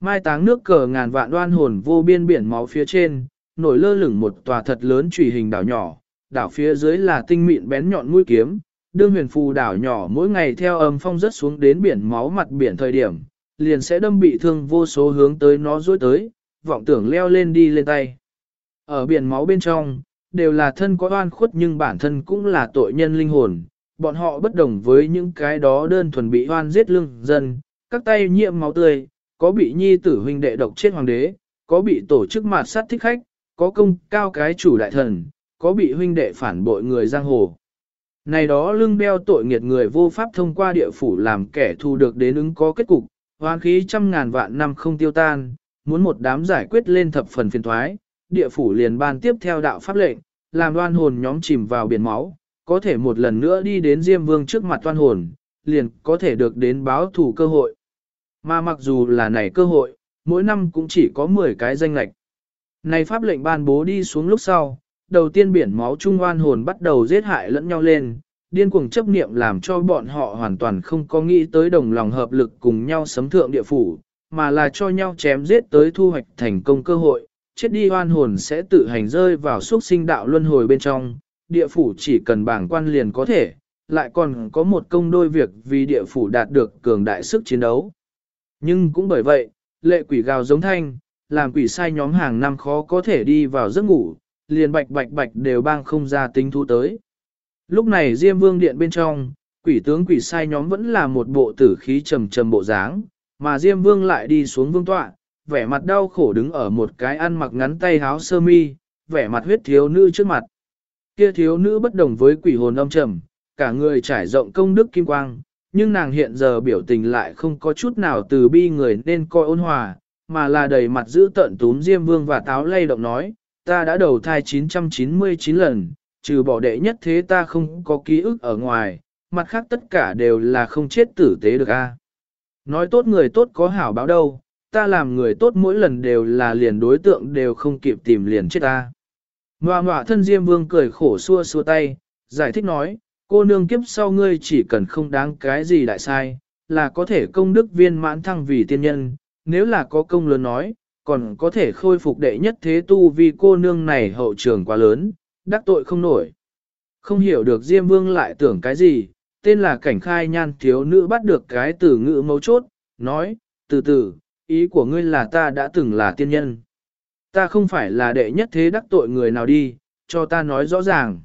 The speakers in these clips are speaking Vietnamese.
mai táng nước cờ ngàn vạn đoan hồn vô biên biển máu phía trên, nổi lơ lửng một tòa thật lớn trùy hình đảo nhỏ, đảo phía dưới là tinh mịn bén nhọn mũi kiếm, đương huyền phù đảo nhỏ mỗi ngày theo âm phong rất xuống đến biển máu mặt biển thời điểm, liền sẽ đâm bị thương vô số hướng tới nó dối tới, vọng tưởng leo lên đi lên tay. Ở biển máu bên trong, đều là thân có oan khuất nhưng bản thân cũng là tội nhân linh hồn, bọn họ bất đồng với những cái đó đơn thuần bị oan giết lương dân, các tay nhiễm máu tươi, có bị nhi tử huynh đệ độc chết hoàng đế, có bị tổ chức mạt sát thích khách, có công cao cái chủ đại thần, có bị huynh đệ phản bội người giang hồ. Này đó lưng đeo tội nghiệt người vô pháp thông qua địa phủ làm kẻ thù được đến ứng có kết cục, hoang khí trăm ngàn vạn năm không tiêu tan, muốn một đám giải quyết lên thập phần phiền thoái, địa phủ liền ban tiếp theo đạo pháp lệnh, làm đoan hồn nhóm chìm vào biển máu, có thể một lần nữa đi đến Diêm Vương trước mặt đoan hồn, liền có thể được đến báo thủ cơ hội. Mà mặc dù là này cơ hội, mỗi năm cũng chỉ có 10 cái danh lệch. Này pháp lệnh ban bố đi xuống lúc sau, đầu tiên biển máu trung oan hồn bắt đầu giết hại lẫn nhau lên, điên cuồng chấp niệm làm cho bọn họ hoàn toàn không có nghĩ tới đồng lòng hợp lực cùng nhau sấm thượng địa phủ, mà là cho nhau chém giết tới thu hoạch thành công cơ hội, chết đi oan hồn sẽ tự hành rơi vào xuất sinh đạo luân hồi bên trong, địa phủ chỉ cần bảng quan liền có thể, lại còn có một công đôi việc vì địa phủ đạt được cường đại sức chiến đấu. Nhưng cũng bởi vậy, lệ quỷ gào giống thanh, làm quỷ sai nhóm hàng năm khó có thể đi vào giấc ngủ, liền bạch bạch bạch đều bang không ra tính thu tới. Lúc này Diêm Vương Điện bên trong, quỷ tướng quỷ sai nhóm vẫn là một bộ tử khí trầm trầm bộ dáng, mà Diêm Vương lại đi xuống vương tọa, vẻ mặt đau khổ đứng ở một cái ăn mặc ngắn tay háo sơ mi, vẻ mặt huyết thiếu nữ trước mặt. Kia thiếu nữ bất đồng với quỷ hồn âm trầm, cả người trải rộng công đức kim quang, nhưng nàng hiện giờ biểu tình lại không có chút nào từ bi người nên coi ôn hòa, mà là đầy mặt giữ tận túm Diêm Vương và táo lay động nói, ta đã đầu thai 999 lần, trừ bỏ đệ nhất thế ta không có ký ức ở ngoài, mặt khác tất cả đều là không chết tử tế được a. Nói tốt người tốt có hảo báo đâu, ta làm người tốt mỗi lần đều là liền đối tượng đều không kịp tìm liền chết ta. Ngoà ngoạ thân Diêm Vương cười khổ xua xua tay, giải thích nói, cô nương kiếp sau ngươi chỉ cần không đáng cái gì đại sai, là có thể công đức viên mãn thăng vì tiên nhân, nếu là có công lớn nói, còn có thể khôi phục đệ nhất thế tu vì cô nương này hậu trường quá lớn, đắc tội không nổi. Không hiểu được Diêm Vương lại tưởng cái gì, tên là cảnh khai nhan thiếu nữ bắt được cái từ ngữ mấu chốt, nói, từ từ, ý của ngươi là ta đã từng là tiên nhân. Ta không phải là đệ nhất thế đắc tội người nào đi, cho ta nói rõ ràng.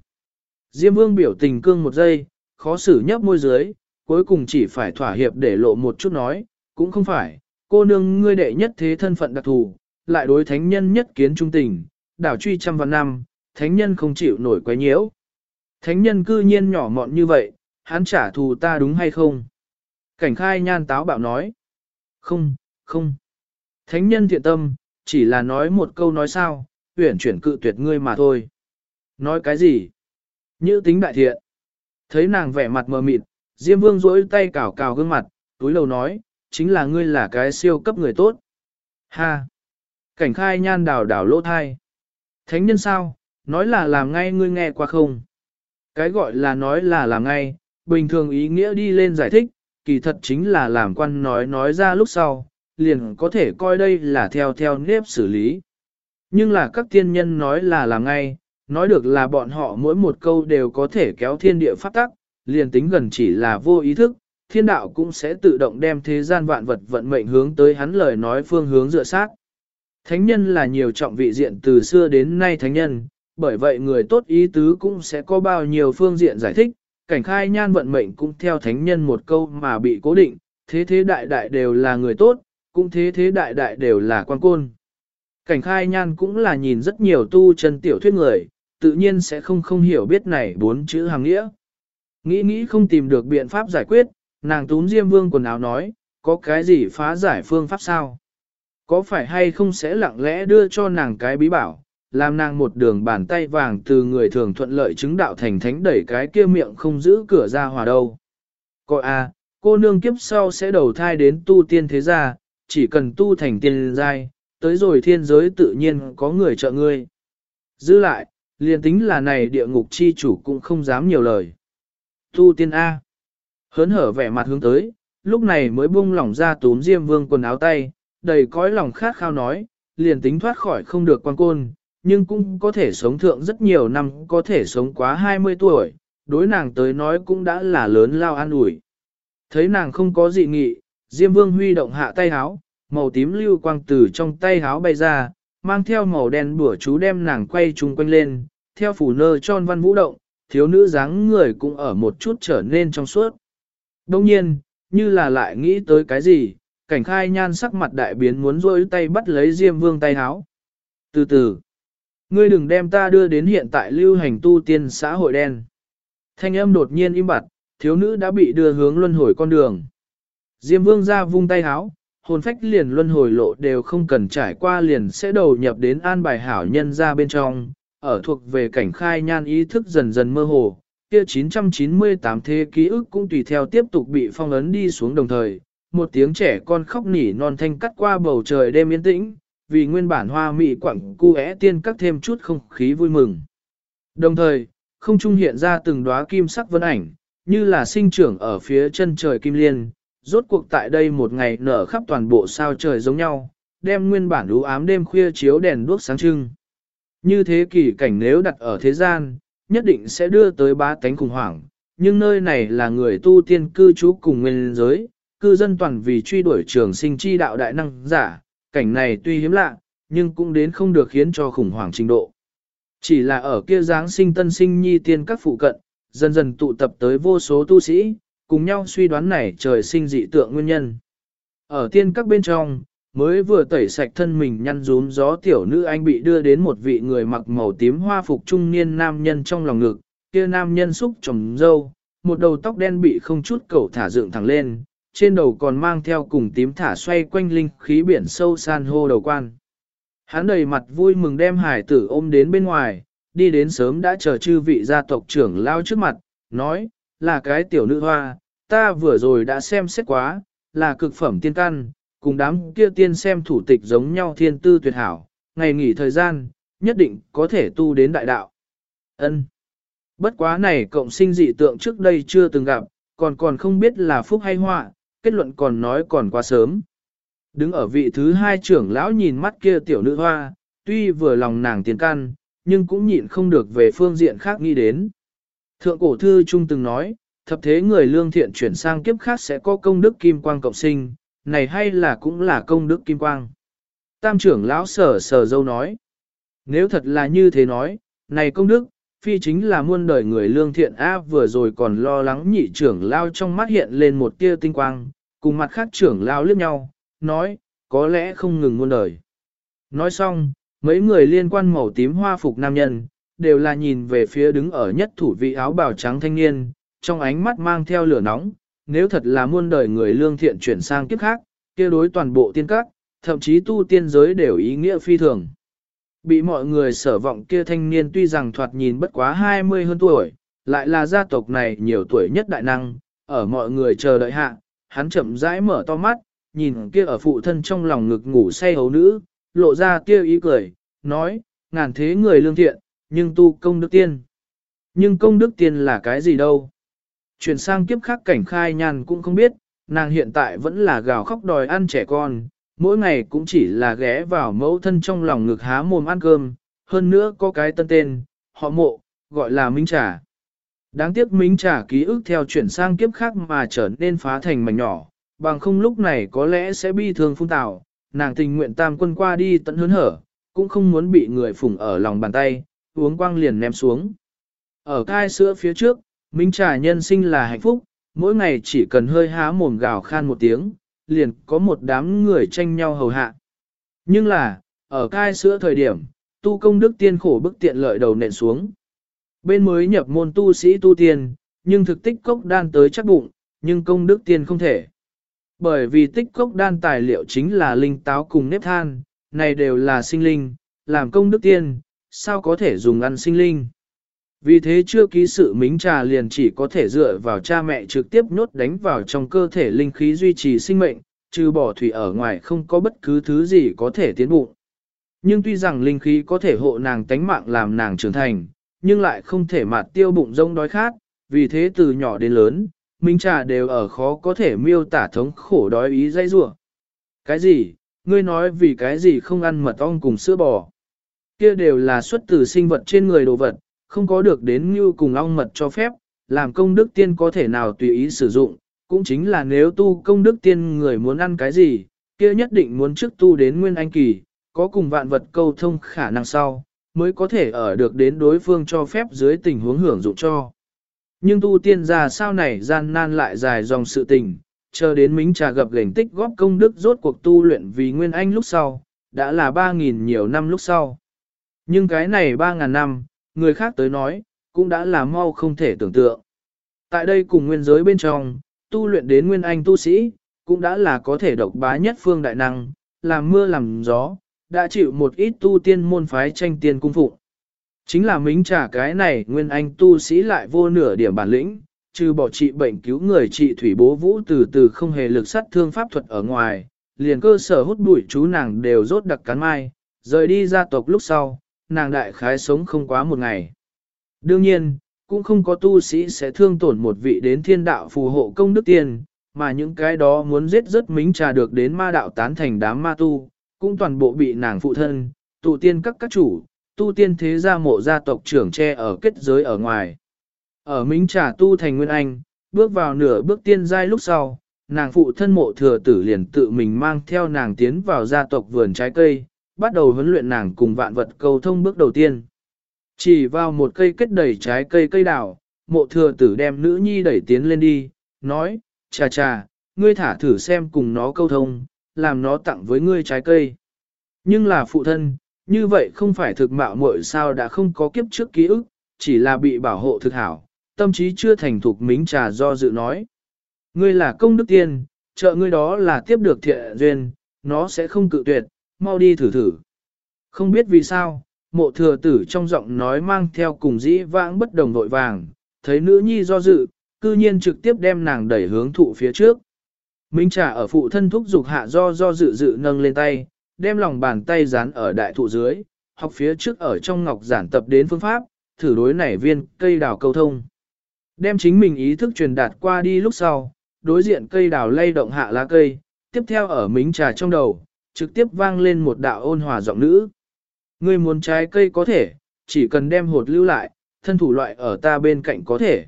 Diêm Vương biểu tình cương một giây, khó xử nhấp môi dưới, cuối cùng chỉ phải thỏa hiệp để lộ một chút nói, cũng không phải, cô nương ngươi đệ nhất thế thân phận đặc thù, lại đối thánh nhân nhất kiến trung tình, đảo truy trăm vạn năm, thánh nhân không chịu nổi quấy nhiễu. Thánh nhân cư nhiên nhỏ mọn như vậy, hắn trả thù ta đúng hay không? Cảnh khai nhan táo bạo nói. Không, không. Thánh nhân thiện tâm, chỉ là nói một câu nói sao, tuyển chuyển cự tuyệt ngươi mà thôi. Nói cái gì? Như tính đại thiện. Thấy nàng vẻ mặt mờ mịt, Diêm Vương duỗi tay cào cào gương mặt, túi lầu nói, chính là ngươi là cái siêu cấp người tốt. Ha! Cảnh khai nhan đào đảo lỗ thai. Thánh nhân sao, nói là làm ngay ngươi nghe qua không? Cái gọi là nói là làm ngay, bình thường ý nghĩa đi lên giải thích, kỳ thật chính là làm quan nói nói ra lúc sau, liền có thể coi đây là theo theo nếp xử lý. Nhưng là các tiên nhân nói là làm ngay, nói được là bọn họ mỗi một câu đều có thể kéo thiên địa phát tắc, liền tính gần chỉ là vô ý thức, thiên đạo cũng sẽ tự động đem thế gian vạn vật vận mệnh hướng tới hắn lời nói phương hướng dựa sát. Thánh nhân là nhiều trọng vị diện từ xưa đến nay thánh nhân, bởi vậy người tốt ý tứ cũng sẽ có bao nhiêu phương diện giải thích, cảnh khai nhan vận mệnh cũng theo thánh nhân một câu mà bị cố định, thế thế đại đại đều là người tốt, cũng thế thế đại đại đều là quan côn. Cảnh khai nhan cũng là nhìn rất nhiều tu chân tiểu thuyết người, tự nhiên sẽ không không hiểu biết này bốn chữ hàng nghĩa. Nghĩ nghĩ không tìm được biện pháp giải quyết, nàng túm Diêm Vương quần áo nói, có cái gì phá giải phương pháp sao? Có phải hay không sẽ lặng lẽ đưa cho nàng cái bí bảo, làm nàng một đường bàn tay vàng từ người thường thuận lợi chứng đạo thành thánh đẩy cái kia miệng không giữ cửa ra hòa đâu. cô à, cô nương kiếp sau sẽ đầu thai đến tu tiên thế gia, chỉ cần tu thành tiên giai, tới rồi thiên giới tự nhiên có người trợ ngươi. Giữ lại, liền tính là này địa ngục chi chủ cũng không dám nhiều lời. Tu tiên A. Hớn hở vẻ mặt hướng tới, lúc này mới buông lỏng ra túm diêm vương quần áo tay, đầy cõi lòng khát khao nói, liền tính thoát khỏi không được quan côn, nhưng cũng có thể sống thượng rất nhiều năm, có thể sống quá 20 tuổi, đối nàng tới nói cũng đã là lớn lao an ủi. Thấy nàng không có dị nghị, Diêm Vương huy động hạ tay háo, màu tím lưu quang từ trong tay háo bay ra, mang theo màu đen bửa chú đem nàng quay chung quanh lên, theo phủ nơ tròn văn vũ động, thiếu nữ dáng người cũng ở một chút trở nên trong suốt. Đông nhiên, như là lại nghĩ tới cái gì, cảnh khai nhan sắc mặt đại biến muốn rôi tay bắt lấy Diêm Vương tay háo. Từ từ, ngươi đừng đem ta đưa đến hiện tại lưu hành tu tiên xã hội đen. Thanh âm đột nhiên im bặt, thiếu nữ đã bị đưa hướng luân hồi con đường. Diêm Vương ra vung tay háo, hồn phách liền luân hồi lộ đều không cần trải qua liền sẽ đầu nhập đến an bài hảo nhân ra bên trong, ở thuộc về cảnh khai nhan ý thức dần dần mơ hồ, kia 998 thế ký ức cũng tùy theo tiếp tục bị phong ấn đi xuống đồng thời, một tiếng trẻ con khóc nỉ non thanh cắt qua bầu trời đêm yên tĩnh, vì nguyên bản hoa mị quẳng cu é tiên cắt thêm chút không khí vui mừng. Đồng thời, không trung hiện ra từng đóa kim sắc vân ảnh, như là sinh trưởng ở phía chân trời kim liên, rốt cuộc tại đây một ngày nở khắp toàn bộ sao trời giống nhau, đem nguyên bản u ám đêm khuya chiếu đèn đuốc sáng trưng. Như thế kỷ cảnh nếu đặt ở thế gian, nhất định sẽ đưa tới ba tánh khủng hoảng, nhưng nơi này là người tu tiên cư trú cùng nguyên giới, cư dân toàn vì truy đuổi trường sinh chi đạo đại năng giả, cảnh này tuy hiếm lạ, nhưng cũng đến không được khiến cho khủng hoảng trình độ. Chỉ là ở kia dáng sinh tân sinh nhi tiên các phụ cận, dần dần tụ tập tới vô số tu sĩ, cùng nhau suy đoán này trời sinh dị tượng nguyên nhân. Ở tiên các bên trong, mới vừa tẩy sạch thân mình nhăn rúm gió tiểu nữ anh bị đưa đến một vị người mặc màu tím hoa phục trung niên nam nhân trong lòng ngực, kia nam nhân xúc trồng dâu, một đầu tóc đen bị không chút cẩu thả dựng thẳng lên, trên đầu còn mang theo cùng tím thả xoay quanh linh khí biển sâu san hô đầu quan. Hắn đầy mặt vui mừng đem hải tử ôm đến bên ngoài, đi đến sớm đã chờ chư vị gia tộc trưởng lao trước mặt, nói, là cái tiểu nữ hoa, ta vừa rồi đã xem xét quá, là cực phẩm tiên căn, cùng đám kia tiên xem thủ tịch giống nhau thiên tư tuyệt hảo, ngày nghỉ thời gian, nhất định có thể tu đến đại đạo. Ân. Bất quá này cộng sinh dị tượng trước đây chưa từng gặp, còn còn không biết là phúc hay họa, kết luận còn nói còn quá sớm. Đứng ở vị thứ hai trưởng lão nhìn mắt kia tiểu nữ hoa, tuy vừa lòng nàng tiền căn, nhưng cũng nhịn không được về phương diện khác nghĩ đến. Thượng cổ thư trung từng nói, thập thế người lương thiện chuyển sang kiếp khác sẽ có công đức kim quang cộng sinh, này hay là cũng là công đức kim quang. Tam trưởng lão sở sở dâu nói, nếu thật là như thế nói, này công đức, phi chính là muôn đời người lương thiện A vừa rồi còn lo lắng nhị trưởng lao trong mắt hiện lên một tia tinh quang, cùng mặt khác trưởng lao liếc nhau, nói, có lẽ không ngừng muôn đời. Nói xong, mấy người liên quan màu tím hoa phục nam nhân, đều là nhìn về phía đứng ở nhất thủ vị áo bào trắng thanh niên, trong ánh mắt mang theo lửa nóng, nếu thật là muôn đời người lương thiện chuyển sang kiếp khác, kia đối toàn bộ tiên các, thậm chí tu tiên giới đều ý nghĩa phi thường. Bị mọi người sở vọng kia thanh niên tuy rằng thoạt nhìn bất quá 20 hơn tuổi, lại là gia tộc này nhiều tuổi nhất đại năng, ở mọi người chờ đợi hạ, hắn chậm rãi mở to mắt, nhìn kia ở phụ thân trong lòng ngực ngủ say hấu nữ, lộ ra kia ý cười, nói, ngàn thế người lương thiện, nhưng tu công đức tiên. Nhưng công đức tiên là cái gì đâu? Chuyển sang kiếp khác cảnh khai nhàn cũng không biết, nàng hiện tại vẫn là gào khóc đòi ăn trẻ con, mỗi ngày cũng chỉ là ghé vào mẫu thân trong lòng ngực há mồm ăn cơm, hơn nữa có cái tân tên, họ mộ, gọi là Minh Trà. Đáng tiếc Minh Trà ký ức theo chuyển sang kiếp khác mà trở nên phá thành mảnh nhỏ, bằng không lúc này có lẽ sẽ bi thương phung tạo, nàng tình nguyện tam quân qua đi tận hớn hở, cũng không muốn bị người phủng ở lòng bàn tay, uống quang liền ném xuống. Ở cai sữa phía trước, Minh Trà nhân sinh là hạnh phúc, mỗi ngày chỉ cần hơi há mồm gào khan một tiếng, liền có một đám người tranh nhau hầu hạ. Nhưng là, ở cai sữa thời điểm, tu công đức tiên khổ bức tiện lợi đầu nện xuống. Bên mới nhập môn tu sĩ tu tiên, nhưng thực tích cốc đan tới chắc bụng, nhưng công đức tiên không thể. Bởi vì tích cốc đan tài liệu chính là linh táo cùng nếp than, này đều là sinh linh, làm công đức tiên, sao có thể dùng ăn sinh linh. Vì thế chưa ký sự mính trà liền chỉ có thể dựa vào cha mẹ trực tiếp nhốt đánh vào trong cơ thể linh khí duy trì sinh mệnh, trừ bỏ thủy ở ngoài không có bất cứ thứ gì có thể tiến bụng. Nhưng tuy rằng linh khí có thể hộ nàng tánh mạng làm nàng trưởng thành, nhưng lại không thể mạt tiêu bụng rông đói khát, vì thế từ nhỏ đến lớn, Minh Trà đều ở khó có thể miêu tả thống khổ đói ý dây rủa. Cái gì, ngươi nói vì cái gì không ăn mật ong cùng sữa bò. Kia đều là xuất từ sinh vật trên người đồ vật, không có được đến như cùng ong mật cho phép, làm công đức tiên có thể nào tùy ý sử dụng, cũng chính là nếu tu công đức tiên người muốn ăn cái gì, kia nhất định muốn trước tu đến nguyên anh kỳ, có cùng vạn vật câu thông khả năng sau, mới có thể ở được đến đối phương cho phép dưới tình huống hưởng dụng cho. Nhưng tu tiên ra sao này gian nan lại dài dòng sự tình, chờ đến mính trà gặp gành tích góp công đức rốt cuộc tu luyện vì nguyên anh lúc sau, đã là 3.000 nhiều năm lúc sau. Nhưng cái này 3.000 năm, người khác tới nói, cũng đã là mau không thể tưởng tượng. Tại đây cùng nguyên giới bên trong, tu luyện đến nguyên anh tu sĩ, cũng đã là có thể độc bá nhất phương đại năng, làm mưa làm gió, đã chịu một ít tu tiên môn phái tranh tiên cung phụ. Chính là mính trả cái này nguyên anh tu sĩ lại vô nửa điểm bản lĩnh, trừ bỏ trị bệnh cứu người trị thủy bố vũ từ từ không hề lực sát thương pháp thuật ở ngoài, liền cơ sở hút bụi chú nàng đều rốt đặc cắn mai, rời đi gia tộc lúc sau, nàng đại khái sống không quá một ngày. Đương nhiên, cũng không có tu sĩ sẽ thương tổn một vị đến thiên đạo phù hộ công đức tiên, mà những cái đó muốn giết rất mính trà được đến ma đạo tán thành đám ma tu, cũng toàn bộ bị nàng phụ thân, tụ tiên các các chủ, tu tiên thế gia mộ gia tộc trưởng che ở kết giới ở ngoài. Ở Mính Trà tu thành Nguyên Anh, bước vào nửa bước tiên giai lúc sau, nàng phụ thân mộ thừa tử liền tự mình mang theo nàng tiến vào gia tộc vườn trái cây, bắt đầu huấn luyện nàng cùng vạn vật cầu thông bước đầu tiên. Chỉ vào một cây kết đầy trái cây cây đào, mộ thừa tử đem nữ nhi đẩy tiến lên đi, nói, cha cha, ngươi thả thử xem cùng nó câu thông, làm nó tặng với ngươi trái cây. Nhưng là phụ thân, như vậy không phải thực mạo muội sao đã không có kiếp trước ký ức, chỉ là bị bảo hộ thực hảo, tâm trí chưa thành thục mính trà do dự nói. Ngươi là công đức tiên, trợ ngươi đó là tiếp được thiện duyên, nó sẽ không cự tuyệt, mau đi thử thử. Không biết vì sao, mộ thừa tử trong giọng nói mang theo cùng dĩ vãng bất đồng vội vàng, thấy nữ nhi do dự, cư nhiên trực tiếp đem nàng đẩy hướng thụ phía trước. Minh trà ở phụ thân thúc dục hạ do do dự dự nâng lên tay, đem lòng bàn tay dán ở đại thụ dưới, học phía trước ở trong ngọc giản tập đến phương pháp, thử đối nảy viên cây đào câu thông. Đem chính mình ý thức truyền đạt qua đi lúc sau, đối diện cây đào lay động hạ lá cây, tiếp theo ở mính trà trong đầu, trực tiếp vang lên một đạo ôn hòa giọng nữ. Ngươi muốn trái cây có thể, chỉ cần đem hột lưu lại, thân thủ loại ở ta bên cạnh có thể.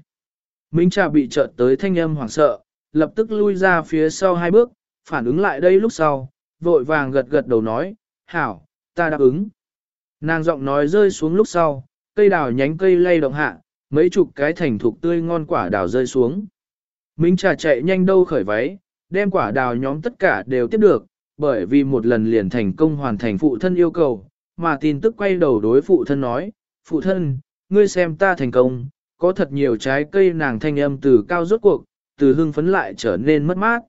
Minh trà bị trợn tới thanh âm hoảng sợ, lập tức lui ra phía sau hai bước, phản ứng lại đây lúc sau, vội vàng gật gật đầu nói, hảo, ta đáp ứng. Nàng giọng nói rơi xuống lúc sau, cây đào nhánh cây lay động hạ, mấy chục cái thành thục tươi ngon quả đào rơi xuống. Minh trà chạy nhanh đâu khởi váy, đem quả đào nhóm tất cả đều tiếp được, bởi vì một lần liền thành công hoàn thành phụ thân yêu cầu, mà tin tức quay đầu đối phụ thân nói, phụ thân, ngươi xem ta thành công, có thật nhiều trái cây nàng thanh âm từ cao rốt cuộc, từ hưng phấn lại trở nên mất mát.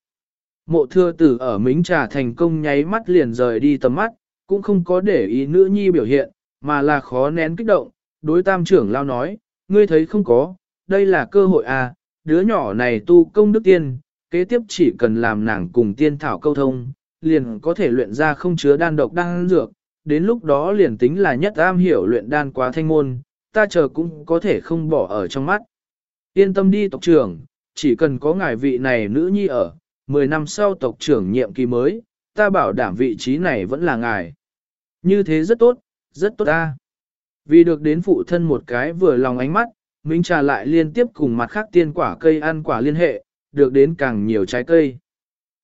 Mộ thưa tử ở mính trà thành công nháy mắt liền rời đi tầm mắt, cũng không có để ý nữ nhi biểu hiện, mà là khó nén kích động, đối tam trưởng lao nói, ngươi thấy không có, đây là cơ hội à, đứa nhỏ này tu công đức tiên, kế tiếp chỉ cần làm nàng cùng tiên thảo câu thông, liền có thể luyện ra không chứa đan độc đan dược, đến lúc đó liền tính là nhất am hiểu luyện đan quá thanh môn, ta chờ cũng có thể không bỏ ở trong mắt. Yên tâm đi tộc trưởng, chỉ cần có ngài vị này nữ nhi ở, 10 năm sau tộc trưởng nhiệm kỳ mới, ta bảo đảm vị trí này vẫn là ngài. Như thế rất tốt, rất tốt ta. Vì được đến phụ thân một cái vừa lòng ánh mắt, Minh Trà lại liên tiếp cùng mặt khác tiên quả cây ăn quả liên hệ, được đến càng nhiều trái cây.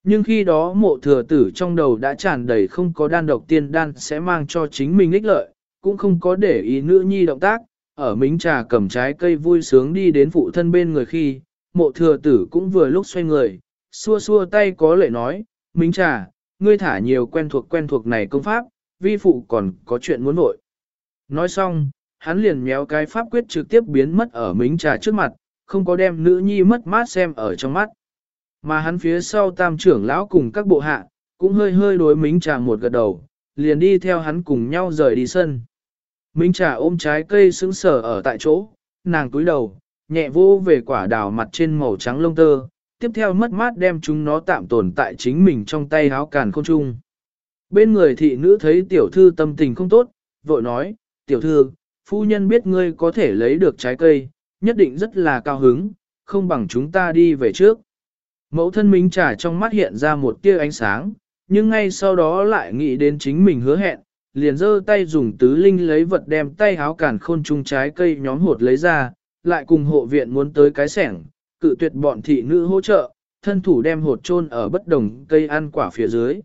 Nhưng khi đó mộ thừa tử trong đầu đã tràn đầy không có đan độc tiên đan sẽ mang cho chính mình ích lợi, cũng không có để ý nữ nhi động tác, ở Minh Trà cầm trái cây vui sướng đi đến phụ thân bên người khi, mộ thừa tử cũng vừa lúc xoay người, xua xua tay có lệ nói, Minh Trà, ngươi thả nhiều quen thuộc quen thuộc này công pháp, vi phụ còn có chuyện muốn vội. Nói xong, hắn liền méo cái pháp quyết trực tiếp biến mất ở mính trà trước mặt, không có đem nữ nhi mất mát xem ở trong mắt. Mà hắn phía sau tam trưởng lão cùng các bộ hạ, cũng hơi hơi đối mính trà một gật đầu, liền đi theo hắn cùng nhau rời đi sân. minh trà ôm trái cây sững sờ ở tại chỗ, nàng túi đầu, nhẹ vô về quả đào mặt trên màu trắng lông tơ, tiếp theo mất mát đem chúng nó tạm tồn tại chính mình trong tay háo càn khôn trung. Bên người thị nữ thấy tiểu thư tâm tình không tốt, vội nói, tiểu thư, phu nhân biết ngươi có thể lấy được trái cây, nhất định rất là cao hứng, không bằng chúng ta đi về trước. Mẫu thân minh trà trong mắt hiện ra một tia ánh sáng, nhưng ngay sau đó lại nghĩ đến chính mình hứa hẹn, liền giơ tay dùng tứ linh lấy vật đem tay háo cản khôn chung trái cây nhóm hột lấy ra, lại cùng hộ viện muốn tới cái sẻng, cự tuyệt bọn thị nữ hỗ trợ, thân thủ đem hột chôn ở bất đồng cây ăn quả phía dưới.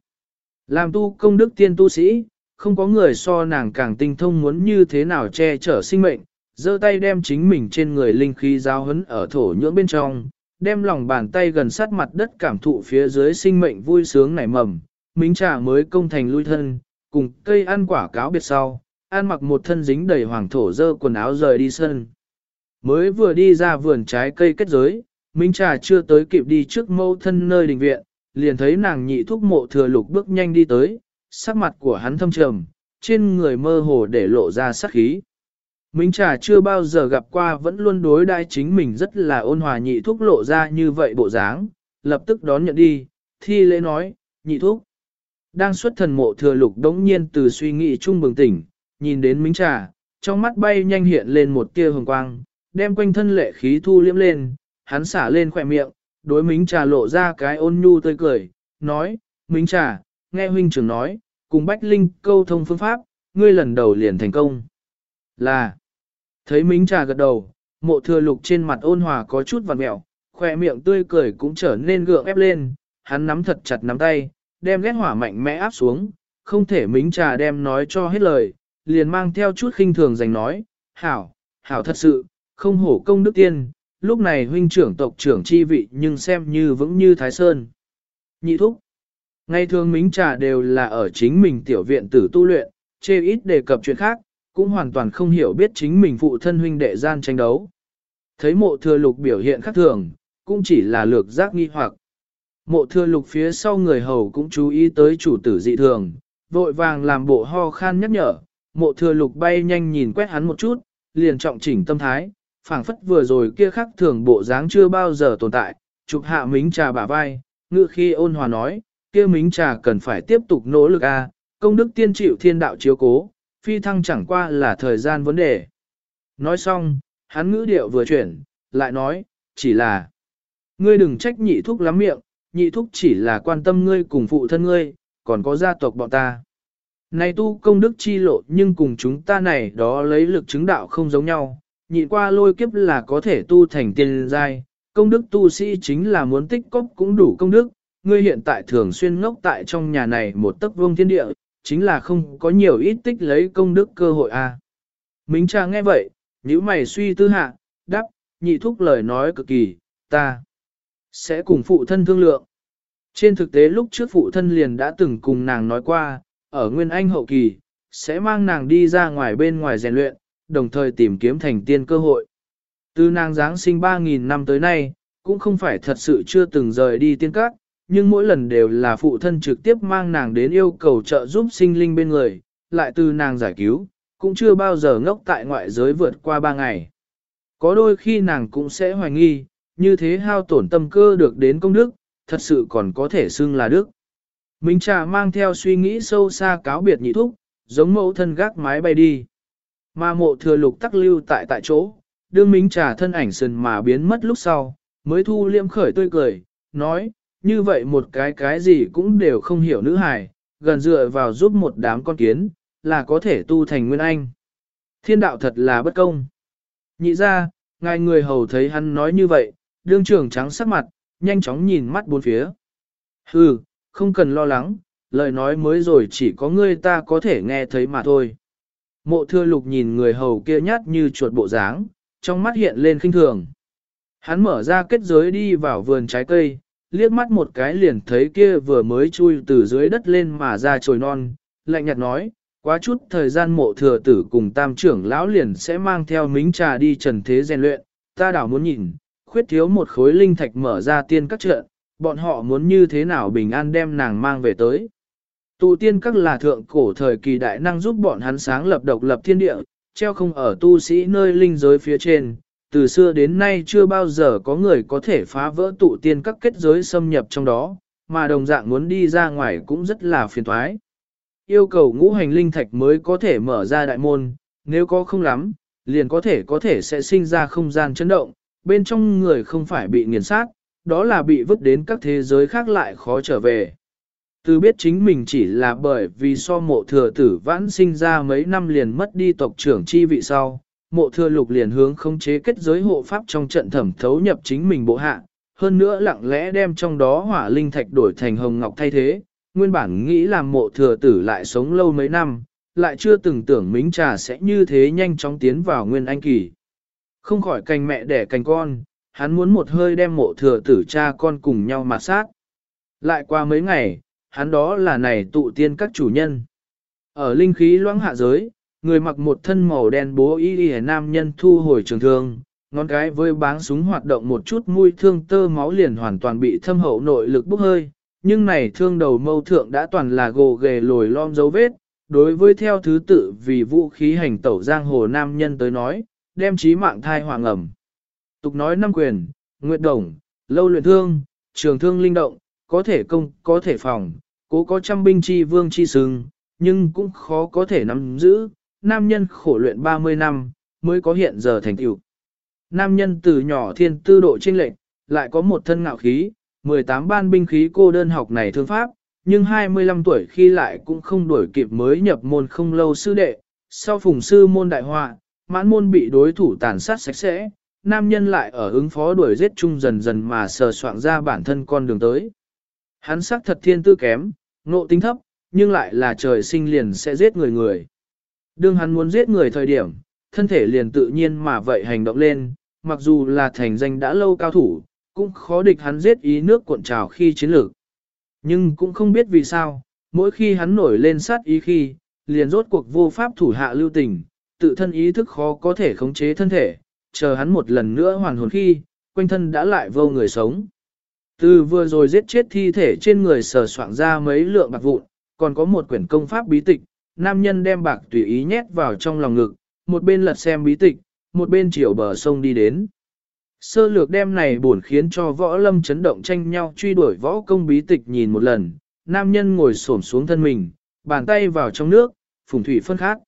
Làm tu công đức tiên tu sĩ, không có người so nàng càng tinh thông muốn như thế nào che chở sinh mệnh, giơ tay đem chính mình trên người linh khí giao hấn ở thổ nhưỡng bên trong, đem lòng bàn tay gần sát mặt đất cảm thụ phía dưới sinh mệnh vui sướng nảy mầm, mính trà mới công thành lui thân, cùng cây ăn quả cáo biệt sau, ăn mặc một thân dính đầy hoàng thổ dơ quần áo rời đi sân. Mới vừa đi ra vườn trái cây kết giới, Minh Trà chưa tới kịp đi trước mâu thân nơi đình viện, liền thấy nàng nhị thúc mộ thừa lục bước nhanh đi tới, sắc mặt của hắn thâm trầm, trên người mơ hồ để lộ ra sắc khí. Minh Trà chưa bao giờ gặp qua vẫn luôn đối đai chính mình rất là ôn hòa nhị thúc lộ ra như vậy bộ dáng, lập tức đón nhận đi, thi lễ nói, nhị thúc. Đang xuất thần mộ thừa lục đống nhiên từ suy nghĩ chung bừng tỉnh, nhìn đến Minh Trà, trong mắt bay nhanh hiện lên một tia hồng quang, đem quanh thân lệ khí thu liếm lên, hắn xả lên khỏe miệng, đối Minh Trà lộ ra cái ôn nhu tươi cười, nói, Minh Trà, nghe huynh trưởng nói, cùng Bách Linh câu thông phương pháp, ngươi lần đầu liền thành công. Là, thấy Mính Trà gật đầu, mộ thừa lục trên mặt ôn hòa có chút vằn mẹo, khỏe miệng tươi cười cũng trở nên gượng ép lên, hắn nắm thật chặt nắm tay, đem ghét hỏa mạnh mẽ áp xuống, không thể Mính Trà đem nói cho hết lời, liền mang theo chút khinh thường dành nói, hảo, hảo thật sự, không hổ công đức tiên, lúc này huynh trưởng tộc trưởng chi vị nhưng xem như vững như Thái Sơn. Nhị thúc. Ngày thường mính trà đều là ở chính mình tiểu viện tử tu luyện, chê ít đề cập chuyện khác, cũng hoàn toàn không hiểu biết chính mình phụ thân huynh đệ gian tranh đấu. Thấy mộ thừa lục biểu hiện khác thường, cũng chỉ là lược giác nghi hoặc. Mộ thừa lục phía sau người hầu cũng chú ý tới chủ tử dị thường, vội vàng làm bộ ho khan nhắc nhở, mộ thừa lục bay nhanh nhìn quét hắn một chút, liền trọng chỉnh tâm thái, phảng phất vừa rồi kia khắc thường bộ dáng chưa bao giờ tồn tại, chụp hạ mính trà bả vai, ngự khi ôn hòa nói, kia mính trà cần phải tiếp tục nỗ lực a, công đức tiên chịu thiên đạo chiếu cố, phi thăng chẳng qua là thời gian vấn đề. Nói xong, hắn ngữ điệu vừa chuyển, lại nói, chỉ là, ngươi đừng trách nhị thúc lắm miệng, nhị thúc chỉ là quan tâm ngươi cùng phụ thân ngươi, còn có gia tộc bọn ta. Này tu công đức chi lộ nhưng cùng chúng ta này đó lấy lực chứng đạo không giống nhau, nhịn qua lôi kiếp là có thể tu thành tiên giai, công đức tu sĩ chính là muốn tích cốc cũng đủ công đức, ngươi hiện tại thường xuyên ngốc tại trong nhà này một tấc vương thiên địa, chính là không có nhiều ít tích lấy công đức cơ hội a. À. Mính cha nghe vậy, nếu mày suy tư hạ, đáp, nhị thúc lời nói cực kỳ, ta sẽ cùng phụ thân thương lượng. Trên thực tế lúc trước phụ thân liền đã từng cùng nàng nói qua, ở Nguyên Anh hậu kỳ, sẽ mang nàng đi ra ngoài bên ngoài rèn luyện, đồng thời tìm kiếm thành tiên cơ hội. Từ nàng Giáng sinh 3.000 năm tới nay, cũng không phải thật sự chưa từng rời đi tiên các, nhưng mỗi lần đều là phụ thân trực tiếp mang nàng đến yêu cầu trợ giúp sinh linh bên người, lại từ nàng giải cứu, cũng chưa bao giờ ngốc tại ngoại giới vượt qua ba ngày. Có đôi khi nàng cũng sẽ hoài nghi, như thế hao tổn tâm cơ được đến công đức, thật sự còn có thể xưng là đức. Minh trà mang theo suy nghĩ sâu xa cáo biệt nhị thúc, giống mẫu thân gác mái bay đi. Mà mộ thừa lục tắc lưu tại tại chỗ, đương minh trà thân ảnh sần mà biến mất lúc sau, mới thu liêm khởi tươi cười, nói, như vậy một cái cái gì cũng đều không hiểu nữ hài, gần dựa vào giúp một đám con kiến, là có thể tu thành nguyên anh. Thiên đạo thật là bất công. Nhị ra, ngài người hầu thấy hắn nói như vậy, đương trưởng trắng sắc mặt, nhanh chóng nhìn mắt bốn phía. Hừ, không cần lo lắng, lời nói mới rồi chỉ có ngươi ta có thể nghe thấy mà thôi. Mộ thưa lục nhìn người hầu kia nhát như chuột bộ dáng, trong mắt hiện lên khinh thường. Hắn mở ra kết giới đi vào vườn trái cây, liếc mắt một cái liền thấy kia vừa mới chui từ dưới đất lên mà ra trồi non, lạnh nhạt nói, quá chút thời gian mộ thừa tử cùng tam trưởng lão liền sẽ mang theo mính trà đi trần thế rèn luyện, ta đảo muốn nhìn, khuyết thiếu một khối linh thạch mở ra tiên các trận, bọn họ muốn như thế nào bình an đem nàng mang về tới. Tụ tiên các là thượng cổ thời kỳ đại năng giúp bọn hắn sáng lập độc lập thiên địa, treo không ở tu sĩ nơi linh giới phía trên. Từ xưa đến nay chưa bao giờ có người có thể phá vỡ tụ tiên các kết giới xâm nhập trong đó, mà đồng dạng muốn đi ra ngoài cũng rất là phiền thoái. Yêu cầu ngũ hành linh thạch mới có thể mở ra đại môn, nếu có không lắm, liền có thể có thể sẽ sinh ra không gian chấn động, bên trong người không phải bị nghiền sát, đó là bị vứt đến các thế giới khác lại khó trở về. Từ biết chính mình chỉ là bởi vì so mộ thừa tử vãn sinh ra mấy năm liền mất đi tộc trưởng chi vị sau, mộ thừa lục liền hướng khống chế kết giới hộ pháp trong trận thẩm thấu nhập chính mình bộ hạ, hơn nữa lặng lẽ đem trong đó hỏa linh thạch đổi thành hồng ngọc thay thế, nguyên bản nghĩ làm mộ thừa tử lại sống lâu mấy năm, lại chưa từng tưởng mính trà sẽ như thế nhanh chóng tiến vào nguyên anh kỳ. Không khỏi cành mẹ đẻ cành con, hắn muốn một hơi đem mộ thừa tử cha con cùng nhau mà sát. Lại qua mấy ngày, hắn đó là này tụ tiên các chủ nhân. Ở linh khí loãng hạ giới, người mặc một thân màu đen bố y y nam nhân thu hồi trường thương, ngón cái với báng súng hoạt động một chút mũi thương tơ máu liền hoàn toàn bị thâm hậu nội lực bốc hơi, nhưng này thương đầu mâu thượng đã toàn là gồ ghề lồi lom dấu vết, đối với theo thứ tự vì vũ khí hành tẩu giang hồ nam nhân tới nói, đem trí mạng thai hoàng ẩm. Tục nói năm quyền, nguyệt đồng, lâu luyện thương, trường thương linh động, có thể công, có thể phòng, cố có trăm binh chi vương chi sừng, nhưng cũng khó có thể nắm giữ, nam nhân khổ luyện 30 năm, mới có hiện giờ thành tựu. Nam nhân từ nhỏ thiên tư độ trinh lệnh, lại có một thân ngạo khí, 18 ban binh khí cô đơn học này thương pháp, nhưng 25 tuổi khi lại cũng không đuổi kịp mới nhập môn không lâu sư đệ, sau phùng sư môn đại họa, mãn môn bị đối thủ tàn sát sạch sẽ, nam nhân lại ở ứng phó đuổi giết chung dần dần mà sờ soạn ra bản thân con đường tới. Hắn sắc thật thiên tư kém, nộ tính thấp, nhưng lại là trời sinh liền sẽ giết người người. Đương hắn muốn giết người thời điểm, thân thể liền tự nhiên mà vậy hành động lên, mặc dù là thành danh đã lâu cao thủ, cũng khó địch hắn giết ý nước cuộn trào khi chiến lược. Nhưng cũng không biết vì sao, mỗi khi hắn nổi lên sát ý khi, liền rốt cuộc vô pháp thủ hạ lưu tình, tự thân ý thức khó có thể khống chế thân thể, chờ hắn một lần nữa hoàn hồn khi, quanh thân đã lại vô người sống. Từ vừa rồi giết chết thi thể trên người sờ soạn ra mấy lượng bạc vụn, còn có một quyển công pháp bí tịch, nam nhân đem bạc tùy ý nhét vào trong lòng ngực, một bên lật xem bí tịch, một bên chiều bờ sông đi đến. Sơ lược đem này buồn khiến cho võ lâm chấn động tranh nhau truy đuổi võ công bí tịch nhìn một lần, nam nhân ngồi xổm xuống thân mình, bàn tay vào trong nước, phùng thủy phân khác.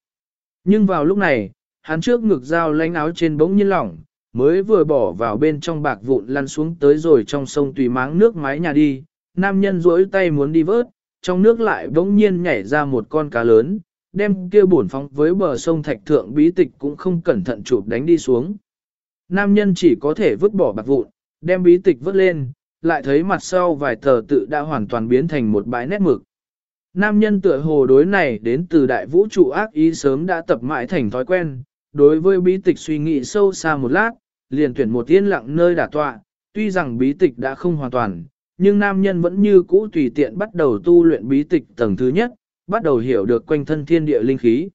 Nhưng vào lúc này, hắn trước ngực dao lánh áo trên bỗng nhiên lỏng, mới vừa bỏ vào bên trong bạc vụn lăn xuống tới rồi trong sông tùy máng nước mái nhà đi, nam nhân duỗi tay muốn đi vớt, trong nước lại bỗng nhiên nhảy ra một con cá lớn, đem kia bổn phóng với bờ sông thạch thượng bí tịch cũng không cẩn thận chụp đánh đi xuống. Nam nhân chỉ có thể vứt bỏ bạc vụn, đem bí tịch vứt lên, lại thấy mặt sau vài tờ tự đã hoàn toàn biến thành một bãi nét mực. Nam nhân tựa hồ đối này đến từ đại vũ trụ ác ý sớm đã tập mãi thành thói quen, đối với bí tịch suy nghĩ sâu xa một lát, liền tuyển một yên lặng nơi đả tọa, tuy rằng bí tịch đã không hoàn toàn, nhưng nam nhân vẫn như cũ tùy tiện bắt đầu tu luyện bí tịch tầng thứ nhất, bắt đầu hiểu được quanh thân thiên địa linh khí.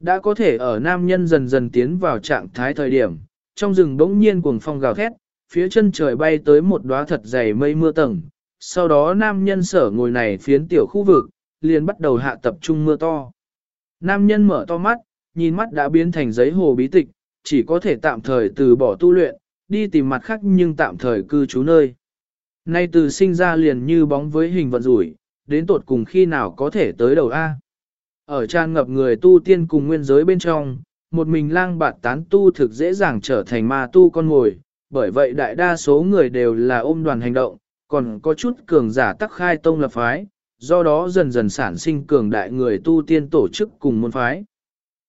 Đã có thể ở nam nhân dần dần tiến vào trạng thái thời điểm, trong rừng bỗng nhiên cuồng phong gào thét, phía chân trời bay tới một đóa thật dày mây mưa tầng, sau đó nam nhân sở ngồi này phiến tiểu khu vực, liền bắt đầu hạ tập trung mưa to. Nam nhân mở to mắt, nhìn mắt đã biến thành giấy hồ bí tịch, chỉ có thể tạm thời từ bỏ tu luyện, đi tìm mặt khác nhưng tạm thời cư trú nơi. Nay từ sinh ra liền như bóng với hình vận rủi, đến tột cùng khi nào có thể tới đầu A. Ở tràn ngập người tu tiên cùng nguyên giới bên trong, một mình lang bạt tán tu thực dễ dàng trở thành ma tu con ngồi, bởi vậy đại đa số người đều là ôm đoàn hành động, còn có chút cường giả tắc khai tông lập phái, do đó dần dần sản sinh cường đại người tu tiên tổ chức cùng môn phái.